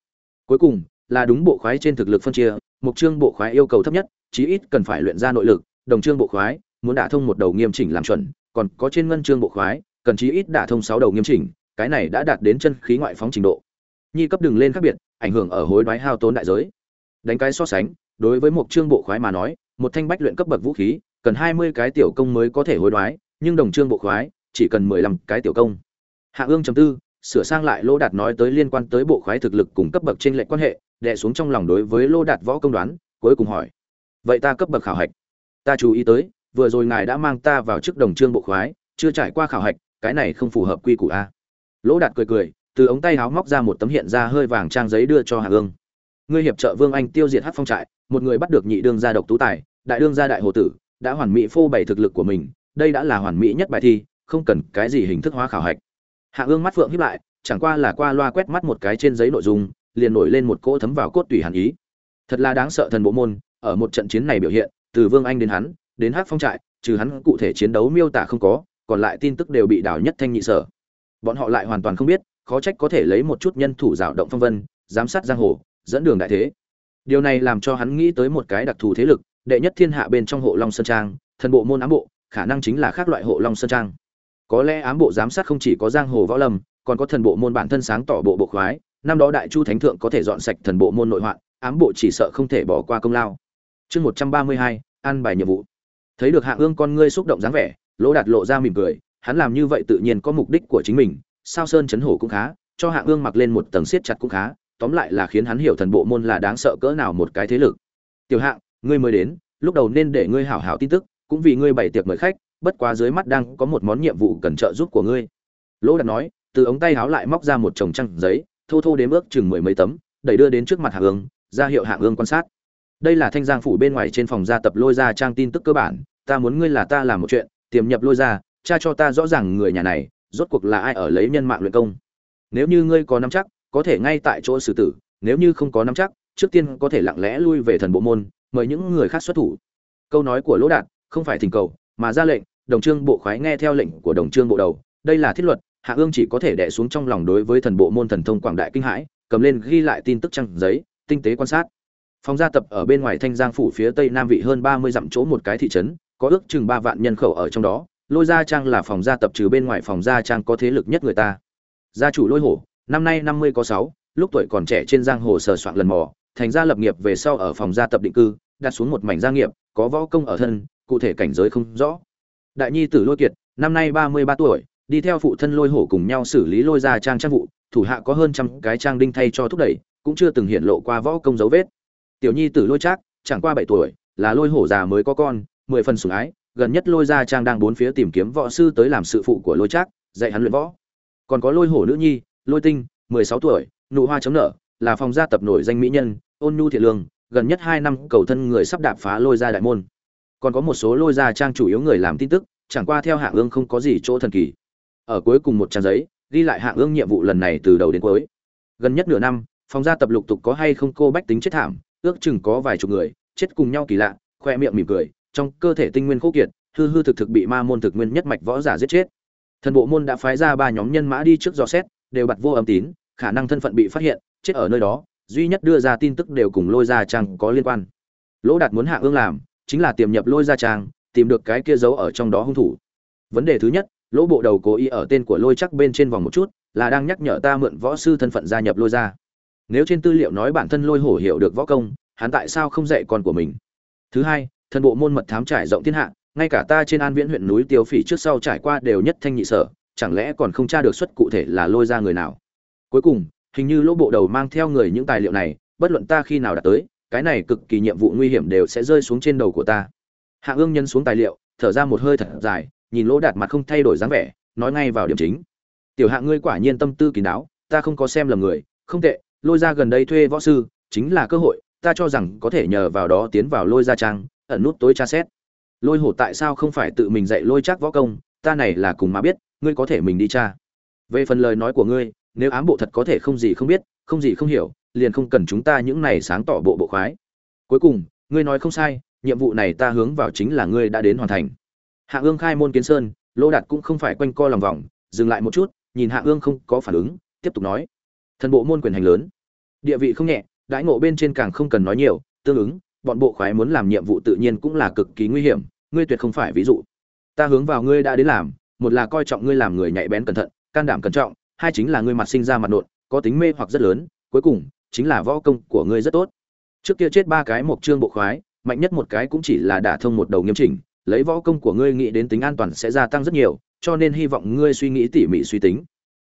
Cuối cùng, là đúng bộ khoái trên thực lực phân chia mục trương bộ khoái yêu cầu thấp nhất, chí ít cần phải luyện ra nội lực, đồng trương bộ khoái, muốn đả thông một đầu nghiêm chỉnh làm chuẩn, còn có trên ngân trương bộ khoái, cần chí ít đả thông sáu đầu nghiêm chỉnh, cái này đã đạt đến chân khí ngoại phóng trình độ. Nhi cấp đừng lên khác biệt, ảnh hưởng ở hối đoái hao tốn đại giới. Đánh cái so sánh, đối với một trương bộ khoái mà nói, một thanh bách luyện cấp bậc vũ khí, cần hai mươi cái tiểu công mới có thể hối đoái, nhưng đồng trương bộ khoái chỉ cần mười lăm cái tiểu công. Hạ ương chấm tư sửa sang lại lô đạt nói tới liên quan tới bộ khoái thực lực cùng cấp bậc trên lệch quan hệ, đè xuống trong lòng đối với lô đạt võ công đoán, cuối cùng hỏi, vậy ta cấp bậc khảo hạch? Ta chú ý tới, vừa rồi ngài đã mang ta vào chức đồng trương bộ khoái, chưa trải qua khảo hạch, cái này không phù hợp quy củ a. Lỗ đạt cười cười, từ ống tay áo móc ra một tấm hiện ra hơi vàng trang giấy đưa cho hà ương. Ngươi hiệp trợ vương anh tiêu diệt hắc phong trại, một người bắt được nhị đương gia độc tú tài, đại đương gia đại hồ tử, đã hoàn mỹ phô bày thực lực của mình, đây đã là hoàn mỹ nhất bài thi, không cần cái gì hình thức hóa khảo hạch hạ ương mắt phượng hiếp lại, chẳng qua là qua loa quét mắt một cái trên giấy nội dung, liền nổi lên một cỗ thấm vào cốt tủy hàn ý. Thật là đáng sợ thần bộ môn, ở một trận chiến này biểu hiện, từ vương anh đến hắn, đến hát phong trại, trừ hắn cụ thể chiến đấu miêu tả không có, còn lại tin tức đều bị đảo nhất thanh nhị sở. Bọn họ lại hoàn toàn không biết, khó trách có thể lấy một chút nhân thủ rào động phong vân, giám sát giang hồ, dẫn đường đại thế. Điều này làm cho hắn nghĩ tới một cái đặc thù thế lực, đệ nhất thiên hạ bên trong hộ long sơn trang, thần bộ môn ám bộ, khả năng chính là khác loại hộ long sơn trang có lẽ ám bộ giám sát không chỉ có giang hồ võ lâm, còn có thần bộ môn bản thân sáng tỏ bộ bộ khoái, năm đó đại chu thánh thượng có thể dọn sạch thần bộ môn nội hoạn, ám bộ chỉ sợ không thể bỏ qua công lao. Chương một trăm ba mươi hai ăn bài nhiệm vụ. Thấy được hạ ương con ngươi xúc động dáng vẻ, lỗ đạt lộ ra mỉm cười, hắn làm như vậy tự nhiên có mục đích của chính mình, sao sơn chấn hổ cũng khá, cho hạ ương mặc lên một tầng siết chặt cũng khá, tóm lại là khiến hắn hiểu thần bộ môn là đáng sợ cỡ nào một cái thế lực. Tiểu hạng ngươi mới đến, lúc đầu nên để ngươi hảo hảo tin tức, cũng vì ngươi bày tiệc mời khách bất quá dưới mắt đang có một món nhiệm vụ cần trợ giúp của ngươi. Lỗ đạt nói, từ ống tay háo lại móc ra một chồng trăng giấy, thô thô đếm ước chừng mười mấy tấm, đẩy đưa đến trước mặt hạ ương, ra hiệu hạ ương quan sát. Đây là thanh giang phủ bên ngoài trên phòng gia tập lôi ra trang tin tức cơ bản, ta muốn ngươi là ta làm một chuyện, tiềm nhập lôi ra cha cho ta rõ ràng người nhà này, rốt cuộc là ai ở lấy nhân mạng luyện công. Nếu như ngươi có nắm chắc, có thể ngay tại chỗ xử tử, nếu như không có nắm chắc, trước tiên có thể lặng lẽ lui về thần bộ môn, mời những người khác xuất thủ. Câu nói của lỗ đạt không phải thỉnh cầu, mà ra lệnh đồng trương bộ khoái nghe theo lệnh của đồng trương bộ đầu, đây là thiết luật, hạ ương chỉ có thể đẻ xuống trong lòng đối với thần bộ môn thần thông quảng đại kinh hãi, cầm lên ghi lại tin tức trăng giấy, tinh tế quan sát. Phòng gia tập ở bên ngoài thanh giang phủ phía tây nam vị hơn ba mươi dặm chỗ một cái thị trấn, có ước chừng ba vạn nhân khẩu ở trong đó, lôi gia trang là phòng gia tập trừ bên ngoài phòng gia trang có thế lực nhất người ta. Gia chủ lôi hổ, năm nay năm mươi có sáu, lúc tuổi còn trẻ trên giang hồ sờ soạn lần mò, thành gia lập nghiệp về sau ở phòng gia tập định cư, đặt xuống một mảnh gia nghiệp, có võ công ở thân, cụ thể cảnh giới không rõ đại nhi tử lôi kiệt, năm nay ba mươi ba tuổi, đi theo phụ thân lôi hổ cùng nhau xử lý lôi gia trang trang vụ, thủ hạ có hơn trăm cái trang đinh thay cho thúc đẩy, cũng chưa từng hiện lộ qua võ công dấu vết. Tiểu nhi tử lôi trác, chẳng qua bảy tuổi, là lôi hổ già mới có con, mười phần sủng ái, gần nhất lôi gia trang đang bốn phía tìm kiếm võ sư tới làm sự phụ của lôi trác, dạy hắn luyện võ. Còn có lôi hổ nữ nhi, lôi tinh, mười sáu tuổi, nụ hoa chấm nở, là phòng gia tập nổi danh mỹ nhân, ôn nhu thiện lương, gần nhất hai năm cầu thân người sắp đạp phá lôi gia đại môn còn có một số lôi ra trang chủ yếu người làm tin tức, chẳng qua theo hạng ương không có gì chỗ thần kỳ. Ở cuối cùng một trang giấy, ghi lại hạng ương nhiệm vụ lần này từ đầu đến cuối. Gần nhất nửa năm, phòng gia tập lục tục có hay không cô bách tính chết thảm, ước chừng có vài chục người, chết cùng nhau kỳ lạ, khoe miệng mỉm cười, trong cơ thể tinh nguyên khô kiệt, hư hư thực thực bị ma môn thực nguyên nhất mạch võ giả giết chết. Thần bộ môn đã phái ra ba nhóm nhân mã đi trước dò xét, đều bật vô âm tín, khả năng thân phận bị phát hiện, chết ở nơi đó, duy nhất đưa ra tin tức đều cùng lôi ra trang có liên quan. Lỗ đạt muốn hạ ương làm chính là tiềm nhập lôi ra trang, tìm được cái kia giấu ở trong đó hung thủ. Vấn đề thứ nhất, lỗ bộ đầu cố ý ở tên của lôi chắc bên trên vòng một chút, là đang nhắc nhở ta mượn võ sư thân phận gia nhập lôi ra nếu trên tư liệu nói bản thân lôi hổ hiểu được võ công, hắn tại sao không dạy con của mình? Thứ hai thân bộ môn mật thám trải rộng thiên hạ, ngay cả ta trên an viễn huyện núi tiêu phỉ trước sau trải qua đều nhất thanh nhị sở, chẳng lẽ còn không tra được xuất cụ thể là lôi ra người nào? Cuối cùng, hình như lỗ bộ đầu mang theo người những tài liệu này, bất luận ta khi nào đã tới cái này cực kỳ nhiệm vụ nguy hiểm đều sẽ rơi xuống trên đầu của ta. Hạ ương nhân xuống tài liệu, thở ra một hơi thật dài, nhìn lỗ đạt mặt không thay đổi dáng vẻ, nói ngay vào điểm chính. Tiểu hạ ngươi quả nhiên tâm tư kín đáo, ta không có xem lầm người, không tệ, lôi ra gần đây thuê võ sư, chính là cơ hội, ta cho rằng có thể nhờ vào đó tiến vào lôi ra trang, ẩn nút tối tra xét. Lôi hổ tại sao không phải tự mình dạy lôi chắc võ công, ta này là cùng mà biết, ngươi có thể mình đi tra. Về phần lời nói của ngươi, nếu ám bộ thật có thể không gì không biết, không gì không hiểu liền không cần chúng ta những này sáng tỏ bộ bộ khoái. Cuối cùng, ngươi nói không sai, nhiệm vụ này ta hướng vào chính là ngươi đã đến hoàn thành. Hạ ương khai môn kiến sơn, lô đạt cũng không phải quanh co lòng vòng, dừng lại một chút, nhìn hạ ương không có phản ứng, tiếp tục nói. Thần bộ môn quyền hành lớn. Địa vị không nhẹ, đãi ngộ bên trên càng không cần nói nhiều, tương ứng, bọn bộ khoái muốn làm nhiệm vụ tự nhiên cũng là cực kỳ nguy hiểm, ngươi tuyệt không phải ví dụ. Ta hướng vào ngươi đã đến làm, một là coi trọng ngươi làm người nhạy bén cẩn thận, can đảm cẩn trọng, hai chính là ngươi mặt sinh ra mặt nộn, có tính mê hoặc rất lớn, cuối cùng chính là võ công của ngươi rất tốt. Trước kia chết ba cái một chương bộ khoái, mạnh nhất một cái cũng chỉ là đả thông một đầu nghiêm chỉnh, lấy võ công của ngươi nghĩ đến tính an toàn sẽ gia tăng rất nhiều, cho nên hy vọng ngươi suy nghĩ tỉ mỉ suy tính.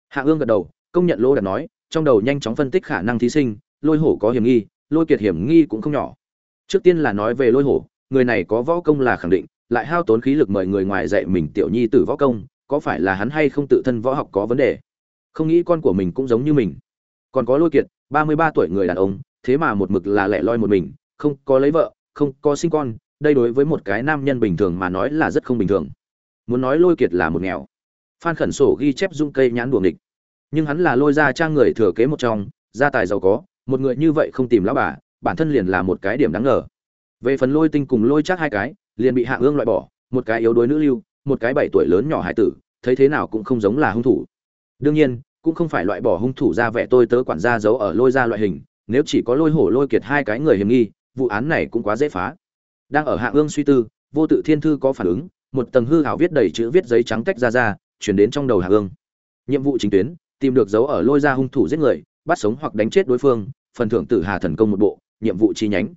Hạ ương gật đầu, công nhận lô đạt nói, trong đầu nhanh chóng phân tích khả năng thí sinh, lôi hổ có hiểm nghi, lôi kiệt hiểm nghi cũng không nhỏ. Trước tiên là nói về lôi hổ, người này có võ công là khẳng định, lại hao tốn khí lực mời người ngoài dạy mình tiểu nhi tử võ công, có phải là hắn hay không tự thân võ học có vấn đề? Không nghĩ con của mình cũng giống như mình. Còn có lôi kiệt ba mươi ba tuổi người đàn ông, thế mà một mực là lẻ loi một mình, không có lấy vợ, không có sinh con, đây đối với một cái nam nhân bình thường mà nói là rất không bình thường. Muốn nói lôi kiệt là một nghèo. Phan khẩn sổ ghi chép dung cây nhãn đuồng địch nhưng hắn là lôi ra trang người thừa kế một trong, gia tài giàu có, một người như vậy không tìm lão bà, bản thân liền là một cái điểm đáng ngờ. Về phần lôi tinh cùng lôi chắc hai cái, liền bị hạ ương loại bỏ, một cái yếu đuối nữ lưu, một cái bảy tuổi lớn nhỏ hải tử, thấy thế nào cũng không giống là hung thủ. Đương nhiên cũng không phải loại bỏ hung thủ ra vẻ tôi tớ quản gia giấu ở lôi ra loại hình, nếu chỉ có lôi hổ lôi kiệt hai cái người hiểm nghi, vụ án này cũng quá dễ phá. Đang ở hạ ương suy tư, vô tự thiên thư có phản ứng, một tầng hư hảo viết đầy chữ viết giấy trắng tách ra ra, chuyển đến trong đầu hạ ương. Nhiệm vụ chính tuyến, tìm được dấu ở lôi ra hung thủ giết người, bắt sống hoặc đánh chết đối phương, phần thưởng tử hà thần công một bộ, nhiệm vụ chi nhánh.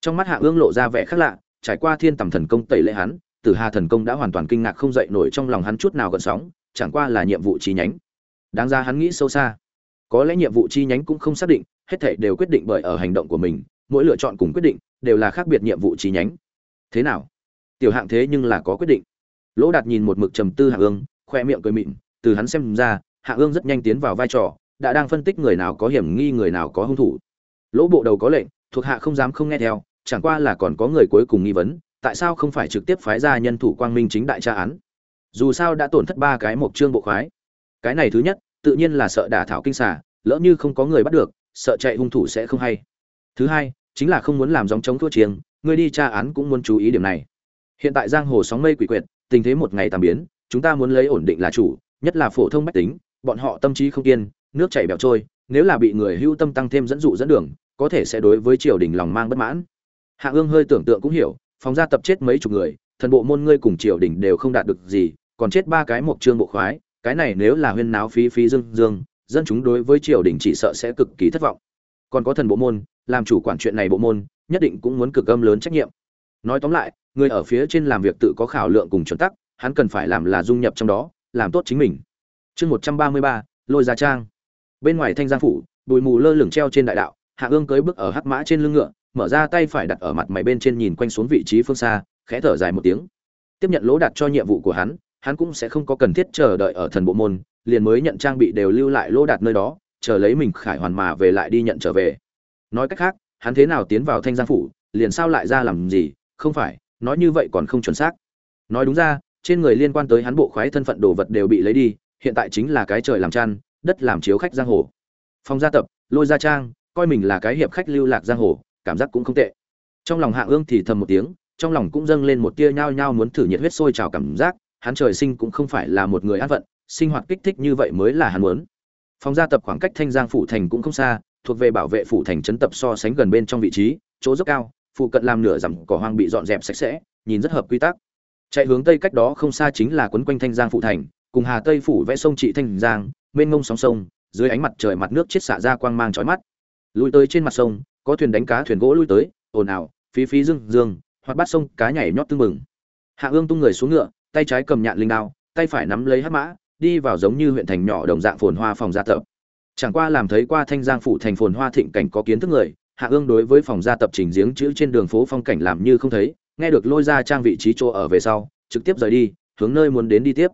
Trong mắt hạ ương lộ ra vẻ khác lạ, trải qua thiên tầm thần công tẩy lệ hắn, tử hà thần công đã hoàn toàn kinh ngạc không dậy nổi trong lòng hắn chút nào gần sóng, chẳng qua là nhiệm vụ chi nhánh đáng ra hắn nghĩ sâu xa. Có lẽ nhiệm vụ chi nhánh cũng không xác định, hết thảy đều quyết định bởi ở hành động của mình, mỗi lựa chọn cùng quyết định đều là khác biệt nhiệm vụ chi nhánh. Thế nào? Tiểu hạng thế nhưng là có quyết định. Lỗ đạt nhìn một mực trầm tư hạ ương, khoe miệng cười mịn, từ hắn xem ra hạ ương rất nhanh tiến vào vai trò, đã đang phân tích người nào có hiểm nghi, người nào có hung thủ. Lỗ bộ đầu có lệnh, thuộc hạ không dám không nghe theo, chẳng qua là còn có người cuối cùng nghi vấn, tại sao không phải trực tiếp phái ra nhân thủ quang minh chính đại tra án? Dù sao đã tổn thất ba cái mộc trương bộ khoái. Cái này thứ nhất tự nhiên là sợ đả thảo kinh xà, lỡ như không có người bắt được, sợ chạy hung thủ sẽ không hay. Thứ hai, chính là không muốn làm dòng chống thua chiêng, người đi tra án cũng muốn chú ý điểm này. Hiện tại giang hồ sóng mây quỷ quyệt, tình thế một ngày tạm biến, chúng ta muốn lấy ổn định là chủ, nhất là phổ thông bách tính, bọn họ tâm trí không kiên, nước chảy bẹo trôi, nếu là bị người hưu tâm tăng thêm dẫn dụ dẫn đường, có thể sẽ đối với triều đình lòng mang bất mãn. Hạ ương hơi tưởng tượng cũng hiểu, phóng ra tập chết mấy chục người, thần bộ môn ngươi cùng triều đình đều không đạt được gì, còn chết ba cái mộc trương bộ khoái cái này nếu là huyên náo phí phí dương dương, dân chúng đối với triều đình chỉ sợ sẽ cực kỳ thất vọng. Còn có thần bộ môn, làm chủ quản chuyện này bộ môn, nhất định cũng muốn cực âm lớn trách nhiệm. Nói tóm lại, người ở phía trên làm việc tự có khảo lượng cùng chuẩn tắc, hắn cần phải làm là dung nhập trong đó, làm tốt chính mình. Chương một trăm ba mươi ba, lôi ra trang. Bên ngoài thanh giang phủ, bụi mù lơ lửng treo trên đại đạo, hạ ương cưới bước ở hắc mã trên lưng ngựa, mở ra tay phải đặt ở mặt mày bên trên nhìn quanh xuống vị trí phương xa, khẽ thở dài một tiếng. Tiếp nhận lỗ đặt cho nhiệm vụ của hắn hắn cũng sẽ không có cần thiết chờ đợi ở thần bộ môn, liền mới nhận trang bị đều lưu lại lô đạt nơi đó, chờ lấy mình khải hoàn mà về lại đi nhận trở về. Nói cách khác, hắn thế nào tiến vào thanh giang phủ, liền sao lại ra làm gì, không phải, nói như vậy còn không chuẩn xác. Nói đúng ra, trên người liên quan tới hắn bộ khoái thân phận đồ vật đều bị lấy đi, hiện tại chính là cái trời làm chăn đất làm chiếu khách giang hồ. Phong gia tập, lôi gia trang, coi mình là cái hiệp khách lưu lạc giang hồ, cảm giác cũng không tệ. Trong lòng hạ ương thì thầm một tiếng, trong lòng cũng dâng lên một tia nhao nhao muốn thử nhiệt huyết sôi trào cảm giác hắn trời sinh cũng không phải là một người an vận sinh hoạt kích thích như vậy mới là hắn muốn. Phòng gia tập khoảng cách thanh giang phủ thành cũng không xa, thuộc về bảo vệ phủ thành trấn tập so sánh gần bên trong vị trí, chỗ dốc cao, phụ cận làm nửa rằm cỏ hoang bị dọn dẹp sạch sẽ, nhìn rất hợp quy tắc. Chạy hướng tây cách đó không xa chính là quấn quanh thanh giang phủ thành, cùng hà tây phủ vẽ sông trị thanh giang, mênh ngông sóng sông, dưới ánh mặt trời mặt nước chiết xạ ra quang mang chói mắt. Lùi tới trên mặt sông, có thuyền đánh cá thuyền gỗ lui tới, ồn ào, phí phí dương dương hoạt bát sông cá nhảy nhót tương mừng hạ ương tung người xuống ngựa tay trái cầm nhạn linh đao, tay phải nắm lấy hắc mã, đi vào giống như huyện thành nhỏ đồng dạng phồn hoa phòng gia tập. Chẳng qua làm thấy qua thanh giang phủ thành phồn hoa thịnh cảnh có kiến thức người, hạ ương đối với phòng gia tập trình giếng chữ trên đường phố phong cảnh làm như không thấy, nghe được lôi ra trang vị trí chỗ ở về sau, trực tiếp rời đi, hướng nơi muốn đến đi tiếp.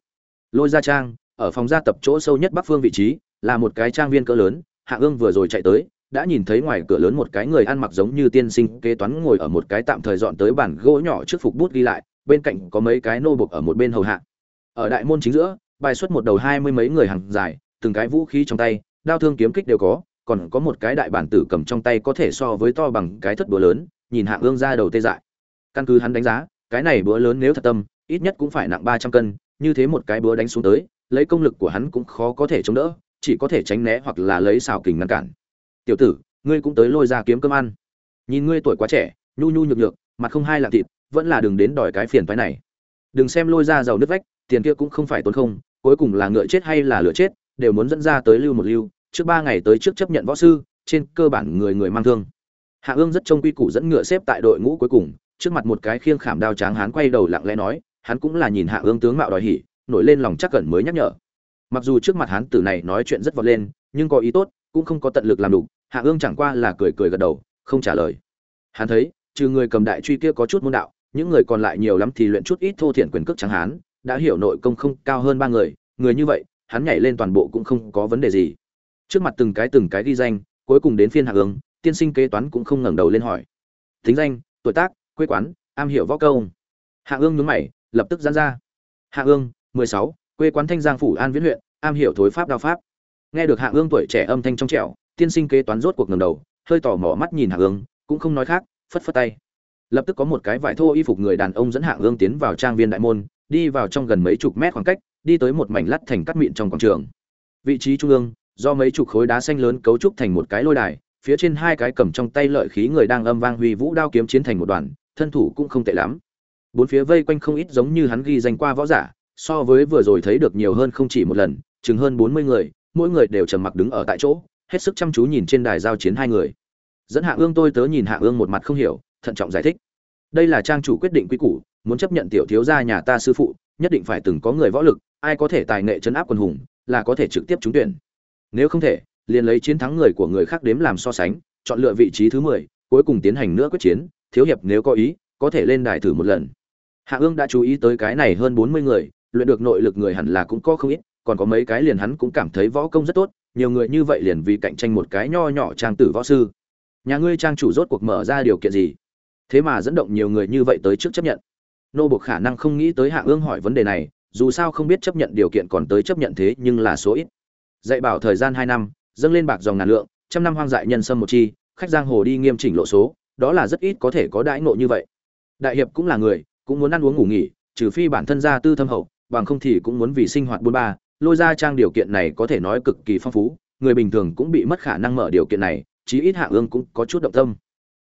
Lôi ra trang, ở phòng gia tập chỗ sâu nhất bắc phương vị trí, là một cái trang viên cỡ lớn, hạ ương vừa rồi chạy tới, đã nhìn thấy ngoài cửa lớn một cái người ăn mặc giống như tiên sinh kế toán ngồi ở một cái tạm thời dọn tới bản gỗ nhỏ trước phục bút ghi lại bên cạnh có mấy cái nô bộc ở một bên hầu hạ. Ở đại môn chính giữa, bài xuất một đầu hai mươi mấy người hàng dài, từng cái vũ khí trong tay, đao thương kiếm kích đều có, còn có một cái đại bản tử cầm trong tay có thể so với to bằng cái thất búa lớn, nhìn hạng ương ra đầu tê dại. Căn cứ hắn đánh giá, cái này búa lớn nếu thật tâm, ít nhất cũng phải nặng ba trăm cân, như thế một cái búa đánh xuống tới, lấy công lực của hắn cũng khó có thể chống đỡ, chỉ có thể tránh né hoặc là lấy xào kình ngăn cản. Tiểu tử, ngươi cũng tới lôi ra kiếm cơm ăn. Nhìn ngươi tuổi quá trẻ, nhu nhu nhược nhược, mặt không hai lạng thịt vẫn là đừng đến đòi cái phiền phái này. Đừng xem lôi ra giàu nứt vách, tiền kia cũng không phải tốn không, cuối cùng là ngựa chết hay là lửa chết, đều muốn dẫn ra tới lưu một lưu, trước ba ngày tới trước chấp nhận võ sư, trên cơ bản người người mang thương. Hạ ương rất trông quy củ dẫn ngựa xếp tại đội ngũ cuối cùng, trước mặt một cái khiêng khảm đao tráng hán quay đầu lặng lẽ nói, hắn cũng là nhìn hạ ương tướng mạo đòi hỉ, nổi lên lòng chắc cẩn mới nhắc nhở. Mặc dù trước mặt hán tử này nói chuyện rất vọt lên, nhưng có ý tốt, cũng không có tận lực làm đủ, hạ ương chẳng qua là cười cười gật đầu, không trả lời. Hắn thấy, trừ người cầm đại truy kia có chút môn đạo những người còn lại nhiều lắm thì luyện chút ít thô thiển quyền cước trắng hán đã hiểu nội công không cao hơn ba người người như vậy hắn nhảy lên toàn bộ cũng không có vấn đề gì. Trước mặt từng cái từng cái ghi danh cuối cùng đến phiên hạ Ưng, tiên sinh kế toán cũng không ngẩng đầu lên hỏi. Tính danh tuổi tác quê quán am hiểu võ công. Hạ Ưng nhướng mày lập tức giãn ra. Hạ Ưng, mười sáu quê quán thanh giang phủ an viễn huyện am hiểu thối pháp đao pháp. Nghe được hạ Ưng tuổi trẻ âm thanh trong trẻo tiên sinh kế toán rốt cuộc ngẩng đầu hơi tỏ mỏ mắt nhìn hạ Ưng, cũng không nói khác phất phất tay lập tức có một cái vải thô y phục người đàn ông dẫn hạ ương tiến vào trang viên đại môn, đi vào trong gần mấy chục mét khoảng cách, đi tới một mảnh lắt thành cắt mịn trong quảng trường. Vị trí trung ương, do mấy chục khối đá xanh lớn cấu trúc thành một cái lôi đài, phía trên hai cái cầm trong tay lợi khí người đang âm vang huy vũ đao kiếm chiến thành một đoàn, thân thủ cũng không tệ lắm. Bốn phía vây quanh không ít giống như hắn ghi danh qua võ giả, so với vừa rồi thấy được nhiều hơn không chỉ một lần, chừng hơn bốn mươi người, mỗi người đều trầm mặc đứng ở tại chỗ, hết sức chăm chú nhìn trên đài giao chiến hai người. Dẫn hạ ương tôi tớ nhìn hạ ương một mặt không hiểu thận trọng giải thích. Đây là trang chủ quyết định quy củ, muốn chấp nhận tiểu thiếu gia nhà ta sư phụ, nhất định phải từng có người võ lực, ai có thể tài nghệ chấn áp quần hùng, là có thể trực tiếp trúng tuyển. Nếu không thể, liền lấy chiến thắng người của người khác đếm làm so sánh, chọn lựa vị trí thứ mười, cuối cùng tiến hành nữa quyết chiến, thiếu hiệp nếu có ý, có thể lên đài thử một lần. Hạ ương đã chú ý tới cái này hơn bốn mươi người, luyện được nội lực người hẳn là cũng có không ít, còn có mấy cái liền hắn cũng cảm thấy võ công rất tốt, nhiều người như vậy liền vì cạnh tranh một cái nho nhỏ trang tử võ sư. Nhà ngươi trang chủ rốt cuộc mở ra điều kiện gì? Thế mà dẫn động nhiều người như vậy tới trước chấp nhận. Nô buộc khả năng không nghĩ tới hạ ương hỏi vấn đề này, dù sao không biết chấp nhận điều kiện còn tới chấp nhận thế nhưng là số ít. Dạy bảo thời gian hai năm, dâng lên bạc dòng ngàn lượng, trăm năm hoang dại nhân sâm một chi, khách giang hồ đi nghiêm chỉnh lộ số, đó là rất ít có thể có đãi ngộ như vậy. Đại hiệp cũng là người, cũng muốn ăn uống ngủ nghỉ, trừ phi bản thân gia tư thâm hậu, bằng không thì cũng muốn vì sinh hoạt buôn ba, lôi ra trang điều kiện này có thể nói cực kỳ phong phú, người bình thường cũng bị mất khả năng mở điều kiện này, chí ít hạ ương cũng có chút động tâm.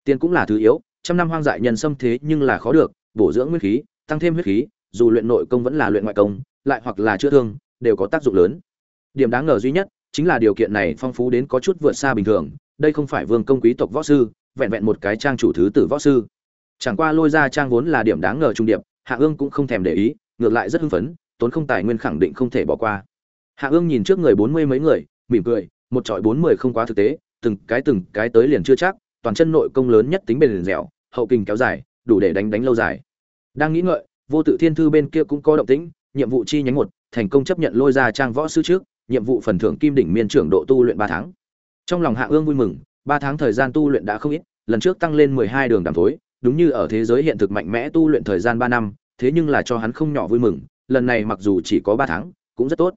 Tiền cũng là thứ yếu trăm năm hoang dại nhân sâm thế nhưng là khó được, bổ dưỡng nguyên khí, tăng thêm huyết khí, dù luyện nội công vẫn là luyện ngoại công, lại hoặc là chữa thương, đều có tác dụng lớn. Điểm đáng ngờ duy nhất chính là điều kiện này phong phú đến có chút vượt xa bình thường, đây không phải vương công quý tộc võ sư, vẹn vẹn một cái trang chủ thứ tử võ sư. Chẳng qua lôi ra trang vốn là điểm đáng ngờ trung điệp, hạ ương cũng không thèm để ý, ngược lại rất hưng phấn, tốn không tài nguyên khẳng định không thể bỏ qua. Hạ ương nhìn trước người bốn mươi mấy người, mỉm cười, một trọi bốn mươi không quá thực tế, từng cái từng cái tới liền chưa chắc, toàn chân nội công lớn nhất tính bền dẻo hậu kình kéo dài, đủ để đánh đánh lâu dài. Đang nghĩ ngợi, vô tự thiên thư bên kia cũng có động tĩnh, nhiệm vụ chi nhánh một, thành công chấp nhận lôi ra trang võ sư trước, nhiệm vụ phần thưởng kim đỉnh miên trưởng độ tu luyện ba tháng. Trong lòng hạ ương vui mừng, ba tháng thời gian tu luyện đã không ít, lần trước tăng lên mười hai đường đàm thối, đúng như ở thế giới hiện thực mạnh mẽ tu luyện thời gian ba năm, thế nhưng là cho hắn không nhỏ vui mừng, lần này mặc dù chỉ có ba tháng, cũng rất tốt.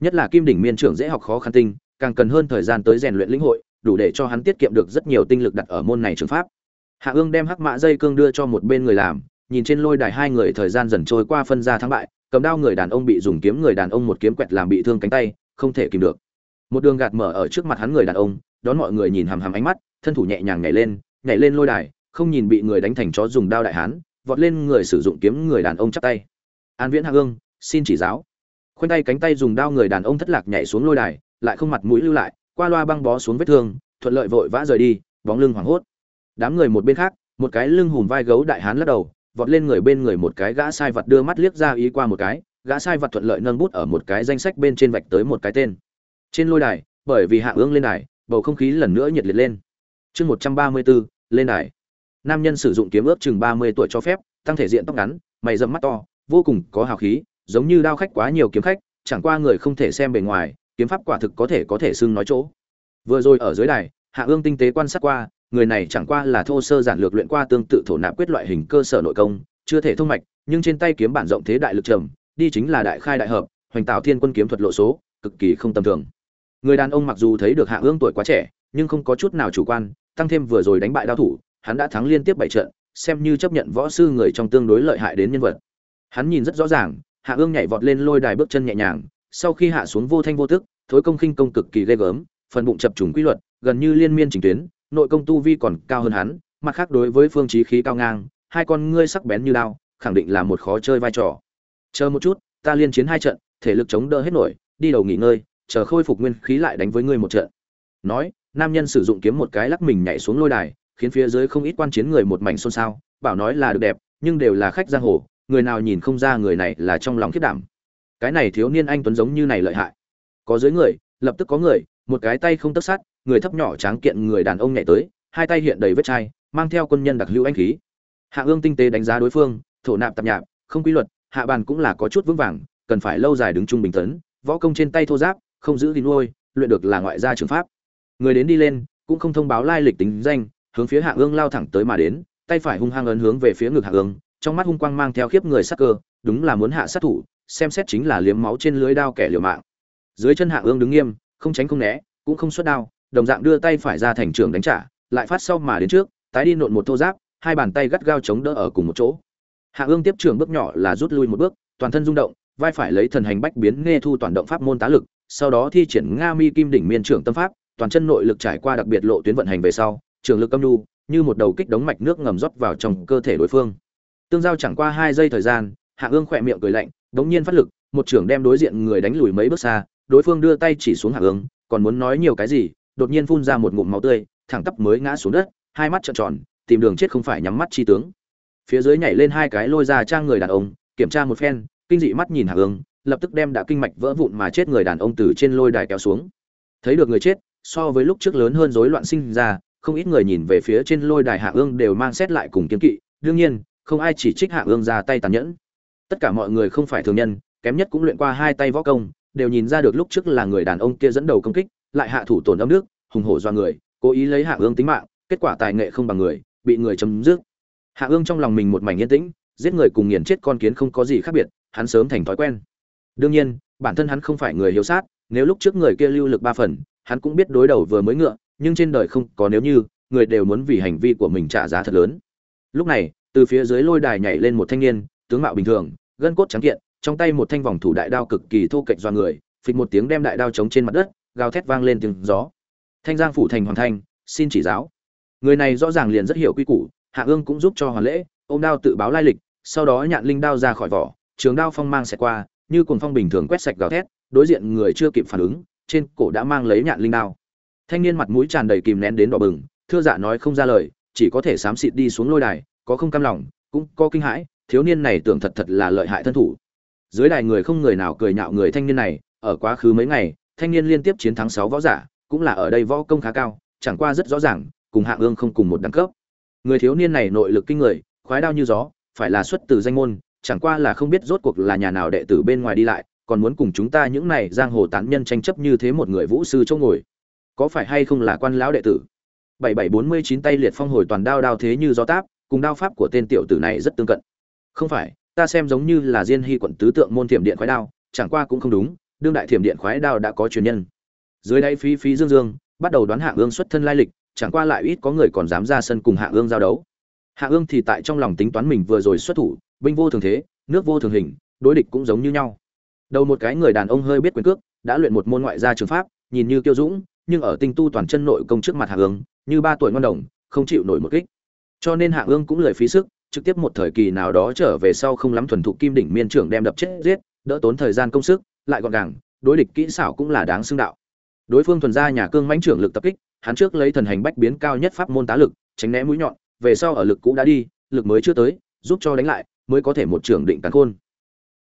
Nhất là kim đỉnh miên trưởng dễ học khó khăn tinh, càng cần hơn thời gian tới rèn luyện lĩnh hội, đủ để cho hắn tiết kiệm được rất nhiều tinh lực đặt ở môn này trường pháp hạ ương đem hắc mã dây cương đưa cho một bên người làm, nhìn trên lôi đài hai người thời gian dần trôi qua phân ra thắng bại, cầm đao người đàn ông bị dùng kiếm người đàn ông một kiếm quẹt làm bị thương cánh tay, không thể kìm được. Một đường gạt mở ở trước mặt hắn người đàn ông, đón mọi người nhìn hằm hằm ánh mắt, thân thủ nhẹ nhàng nhảy lên nhảy lên lôi đài, không nhìn bị người đánh thành chó dùng đao đại hán, vọt lên người sử dụng kiếm người đàn ông chắp tay. An viễn hạ ương, xin chỉ giáo. Khoanh tay cánh tay dùng đao người đàn ông thất lạc nhảy xuống lôi đài, lại không mặt mũi lưu lại, qua loa băng bó xuống vết thương, thuận lợi vội vã rời đi, bóng lưng hoảng hốt đám người một bên khác, một cái lưng hùm vai gấu đại hán lắc đầu, vọt lên người bên người một cái gã sai vật đưa mắt liếc ra ý qua một cái, gã sai vật thuận lợi nâng bút ở một cái danh sách bên trên vạch tới một cái tên. Trên lôi đài, bởi vì hạ ương lên đài, bầu không khí lần nữa nhiệt liệt lên. Chương một trăm ba mươi bốn lên đài. Nam nhân sử dụng kiếm ước chừng ba mươi tuổi cho phép, tăng thể diện tóc ngắn, mày dẫm mắt to, vô cùng có hào khí, giống như đao khách quá nhiều kiếm khách, chẳng qua người không thể xem bề ngoài, kiếm pháp quả thực có thể có thể xưng nói chỗ. Vừa rồi ở dưới đài, hạ ương tinh tế quan sát qua người này chẳng qua là thô sơ giản lược luyện qua tương tự thổ nạp quyết loại hình cơ sở nội công, chưa thể thông mạch, nhưng trên tay kiếm bản rộng thế đại lực trầm, đi chính là đại khai đại hợp, hoành tạo thiên quân kiếm thuật lộ số, cực kỳ không tầm thường. Người đàn ông mặc dù thấy được hạ ương tuổi quá trẻ, nhưng không có chút nào chủ quan, tăng thêm vừa rồi đánh bại đao thủ, hắn đã thắng liên tiếp bảy trận, xem như chấp nhận võ sư người trong tương đối lợi hại đến nhân vật. Hắn nhìn rất rõ ràng, hạ ương nhảy vọt lên lôi đài bước chân nhẹ nhàng, sau khi hạ xuống vô thanh vô tức, thối công khinh công cực kỳ ghê gớm, phần bụng chập trùng quy luật, gần như liên miên chỉnh tuyến nội công tu vi còn cao hơn hắn, mặt khác đối với phương chí khí cao ngang, hai con ngươi sắc bén như đao, khẳng định là một khó chơi vai trò. Chờ một chút, ta liên chiến hai trận, thể lực chống đỡ hết nổi, đi đầu nghỉ ngơi, chờ khôi phục nguyên khí lại đánh với ngươi một trận. Nói, nam nhân sử dụng kiếm một cái lắc mình nhảy xuống lôi đài, khiến phía dưới không ít quan chiến người một mảnh xôn xao, bảo nói là được đẹp, nhưng đều là khách giang hồ, người nào nhìn không ra người này là trong lòng khiết đảm. Cái này thiếu niên anh tuấn giống như này lợi hại. Có dưới người, lập tức có người một cái tay không tất sát người thấp nhỏ tráng kiện người đàn ông nhảy tới, hai tay hiện đầy vết chai, mang theo quân nhân đặc hữu anh khí. Hạ ương tinh tế đánh giá đối phương, thổ nạp tạp nhạp, không quy luật, hạ bàn cũng là có chút vững vàng, cần phải lâu dài đứng trung bình tấn, võ công trên tay thô giáp, không giữ gìn nuôi, luyện được là ngoại gia trường pháp. Người đến đi lên, cũng không thông báo lai lịch tính danh, hướng phía hạ ương lao thẳng tới mà đến, tay phải hung hăng ấn hướng về phía ngực hạ ương, trong mắt hung quang mang theo khiếp người sắc cơ, đúng là muốn hạ sát thủ, xem xét chính là liếm máu trên lưới đao kẻ liều mạng. Dưới chân hạ ương đứng nghiêm không tránh không né, cũng không xuất đao, đồng dạng đưa tay phải ra thành trường đánh trả, lại phát sau mà đến trước, tái đi nộn một thô giáp, hai bàn tay gắt gao chống đỡ ở cùng một chỗ. Hạ ương tiếp trường bước nhỏ là rút lui một bước, toàn thân rung động, vai phải lấy thần hành bách biến nghe thu toàn động pháp môn tá lực, sau đó thi triển nga mi kim đỉnh miên trưởng tâm pháp, toàn chân nội lực trải qua đặc biệt lộ tuyến vận hành về sau, trường lực âm nhu, như một đầu kích đống mạch nước ngầm rót vào trong cơ thể đối phương. Tương giao chẳng qua hai giây thời gian, hạ ương khỏe miệng cười lạnh, đống nhiên phát lực, một trưởng đem đối diện người đánh lùi mấy bước xa đối phương đưa tay chỉ xuống hạ ương còn muốn nói nhiều cái gì, đột nhiên phun ra một ngụm máu tươi, thẳng tắp mới ngã xuống đất, hai mắt trợn tròn, tìm đường chết không phải nhắm mắt chi tướng. Phía dưới nhảy lên hai cái lôi ra trang người đàn ông, kiểm tra một phen, kinh dị mắt nhìn hạ ương lập tức đem đã kinh mạch vỡ vụn mà chết người đàn ông từ trên lôi đài kéo xuống. Thấy được người chết, so với lúc trước lớn hơn rối loạn sinh ra, không ít người nhìn về phía trên lôi đài hạ ương đều mang xét lại cùng kiếm kỵ, đương nhiên, không ai chỉ trích hạ ương ra tay tàn nhẫn. Tất cả mọi người không phải thường nhân, kém nhất cũng luyện qua hai tay võ công đều nhìn ra được lúc trước là người đàn ông kia dẫn đầu công kích, lại hạ thủ tổn âm nước, hùng hổ do người, cố ý lấy hạ ương tính mạng, kết quả tài nghệ không bằng người, bị người chấm dứt. Hạ ương trong lòng mình một mảnh yên tĩnh, giết người cùng nghiền chết con kiến không có gì khác biệt, hắn sớm thành thói quen. Đương nhiên, bản thân hắn không phải người hiếu sát, nếu lúc trước người kia lưu lực ba phần, hắn cũng biết đối đầu vừa mới ngựa, nhưng trên đời không có nếu như, người đều muốn vì hành vi của mình trả giá thật lớn. Lúc này, từ phía dưới lôi đài nhảy lên một thanh niên, tướng mạo bình thường, gân cốt trắng kiện trong tay một thanh vòng thủ đại đao cực kỳ thô kệch do người, phịch một tiếng đem đại đao chống trên mặt đất, gào thét vang lên tiếng gió. Thanh giang phủ thành hoàng thanh, xin chỉ giáo. Người này rõ ràng liền rất hiểu quy củ, hạ ương cũng giúp cho hoàn lễ, ôm đao tự báo lai lịch, sau đó nhạn linh đao ra khỏi vỏ, trường đao phong mang xẹt qua, như cuồng phong bình thường quét sạch gào thét, đối diện người chưa kịp phản ứng, trên cổ đã mang lấy nhạn linh đao. Thanh niên mặt mũi tràn đầy kìm nén đến đỏ bừng, thưa dạ nói không ra lời, chỉ có thể xám xịt đi xuống lôi đài, có không cam lòng, cũng có kinh hãi, thiếu niên này tưởng thật thật là lợi hại thân thủ dưới đài người không người nào cười nhạo người thanh niên này, ở quá khứ mấy ngày, thanh niên liên tiếp chiến thắng sáu võ giả, cũng là ở đây võ công khá cao, chẳng qua rất rõ ràng, cùng hạng ương không cùng một đẳng cấp. Người thiếu niên này nội lực kinh người, khoái đao như gió, phải là xuất từ danh môn, chẳng qua là không biết rốt cuộc là nhà nào đệ tử bên ngoài đi lại, còn muốn cùng chúng ta những này giang hồ tán nhân tranh chấp như thế một người vũ sư chỗ ngồi. Có phải hay không là quan lão đệ tử? Bảy bảy bốn mươi chín tay liệt phong hồi toàn đao đao thế như gió táp, cùng đao pháp của tên tiểu tử này rất tương cận. Không phải ta xem giống như là diên hy quận tứ tượng môn thiểm điện khoái đao, chẳng qua cũng không đúng, đương đại thiểm điện khoái đao đã có truyền nhân. Dưới đáy phí phí dương dương, bắt đầu đoán hạ ương xuất thân lai lịch, chẳng qua lại ít có người còn dám ra sân cùng hạ ương giao đấu. Hạ ương thì tại trong lòng tính toán mình vừa rồi xuất thủ, binh vô thường thế, nước vô thường hình, đối địch cũng giống như nhau. Đầu một cái người đàn ông hơi biết quyền cước, đã luyện một môn ngoại gia trường pháp, nhìn như kiêu dũng, nhưng ở tinh tu toàn chân nội công trước mặt hạ ương, như ba tuổi ngon đồng, không chịu nổi một kích. Cho nên hạ ương cũng lười phí sức trực tiếp một thời kỳ nào đó trở về sau không lắm thuần thục kim đỉnh miên trưởng đem đập chết giết, đỡ tốn thời gian công sức, lại gọn gàng, đối địch kỹ xảo cũng là đáng xứng đạo. Đối phương thuần ra nhà cương mãnh trưởng lực tập kích, hắn trước lấy thần hành bách biến cao nhất pháp môn tá lực, tránh né mũi nhọn, về sau ở lực cũ đã đi, lực mới chưa tới, giúp cho đánh lại, mới có thể một trưởng định cắn khôn.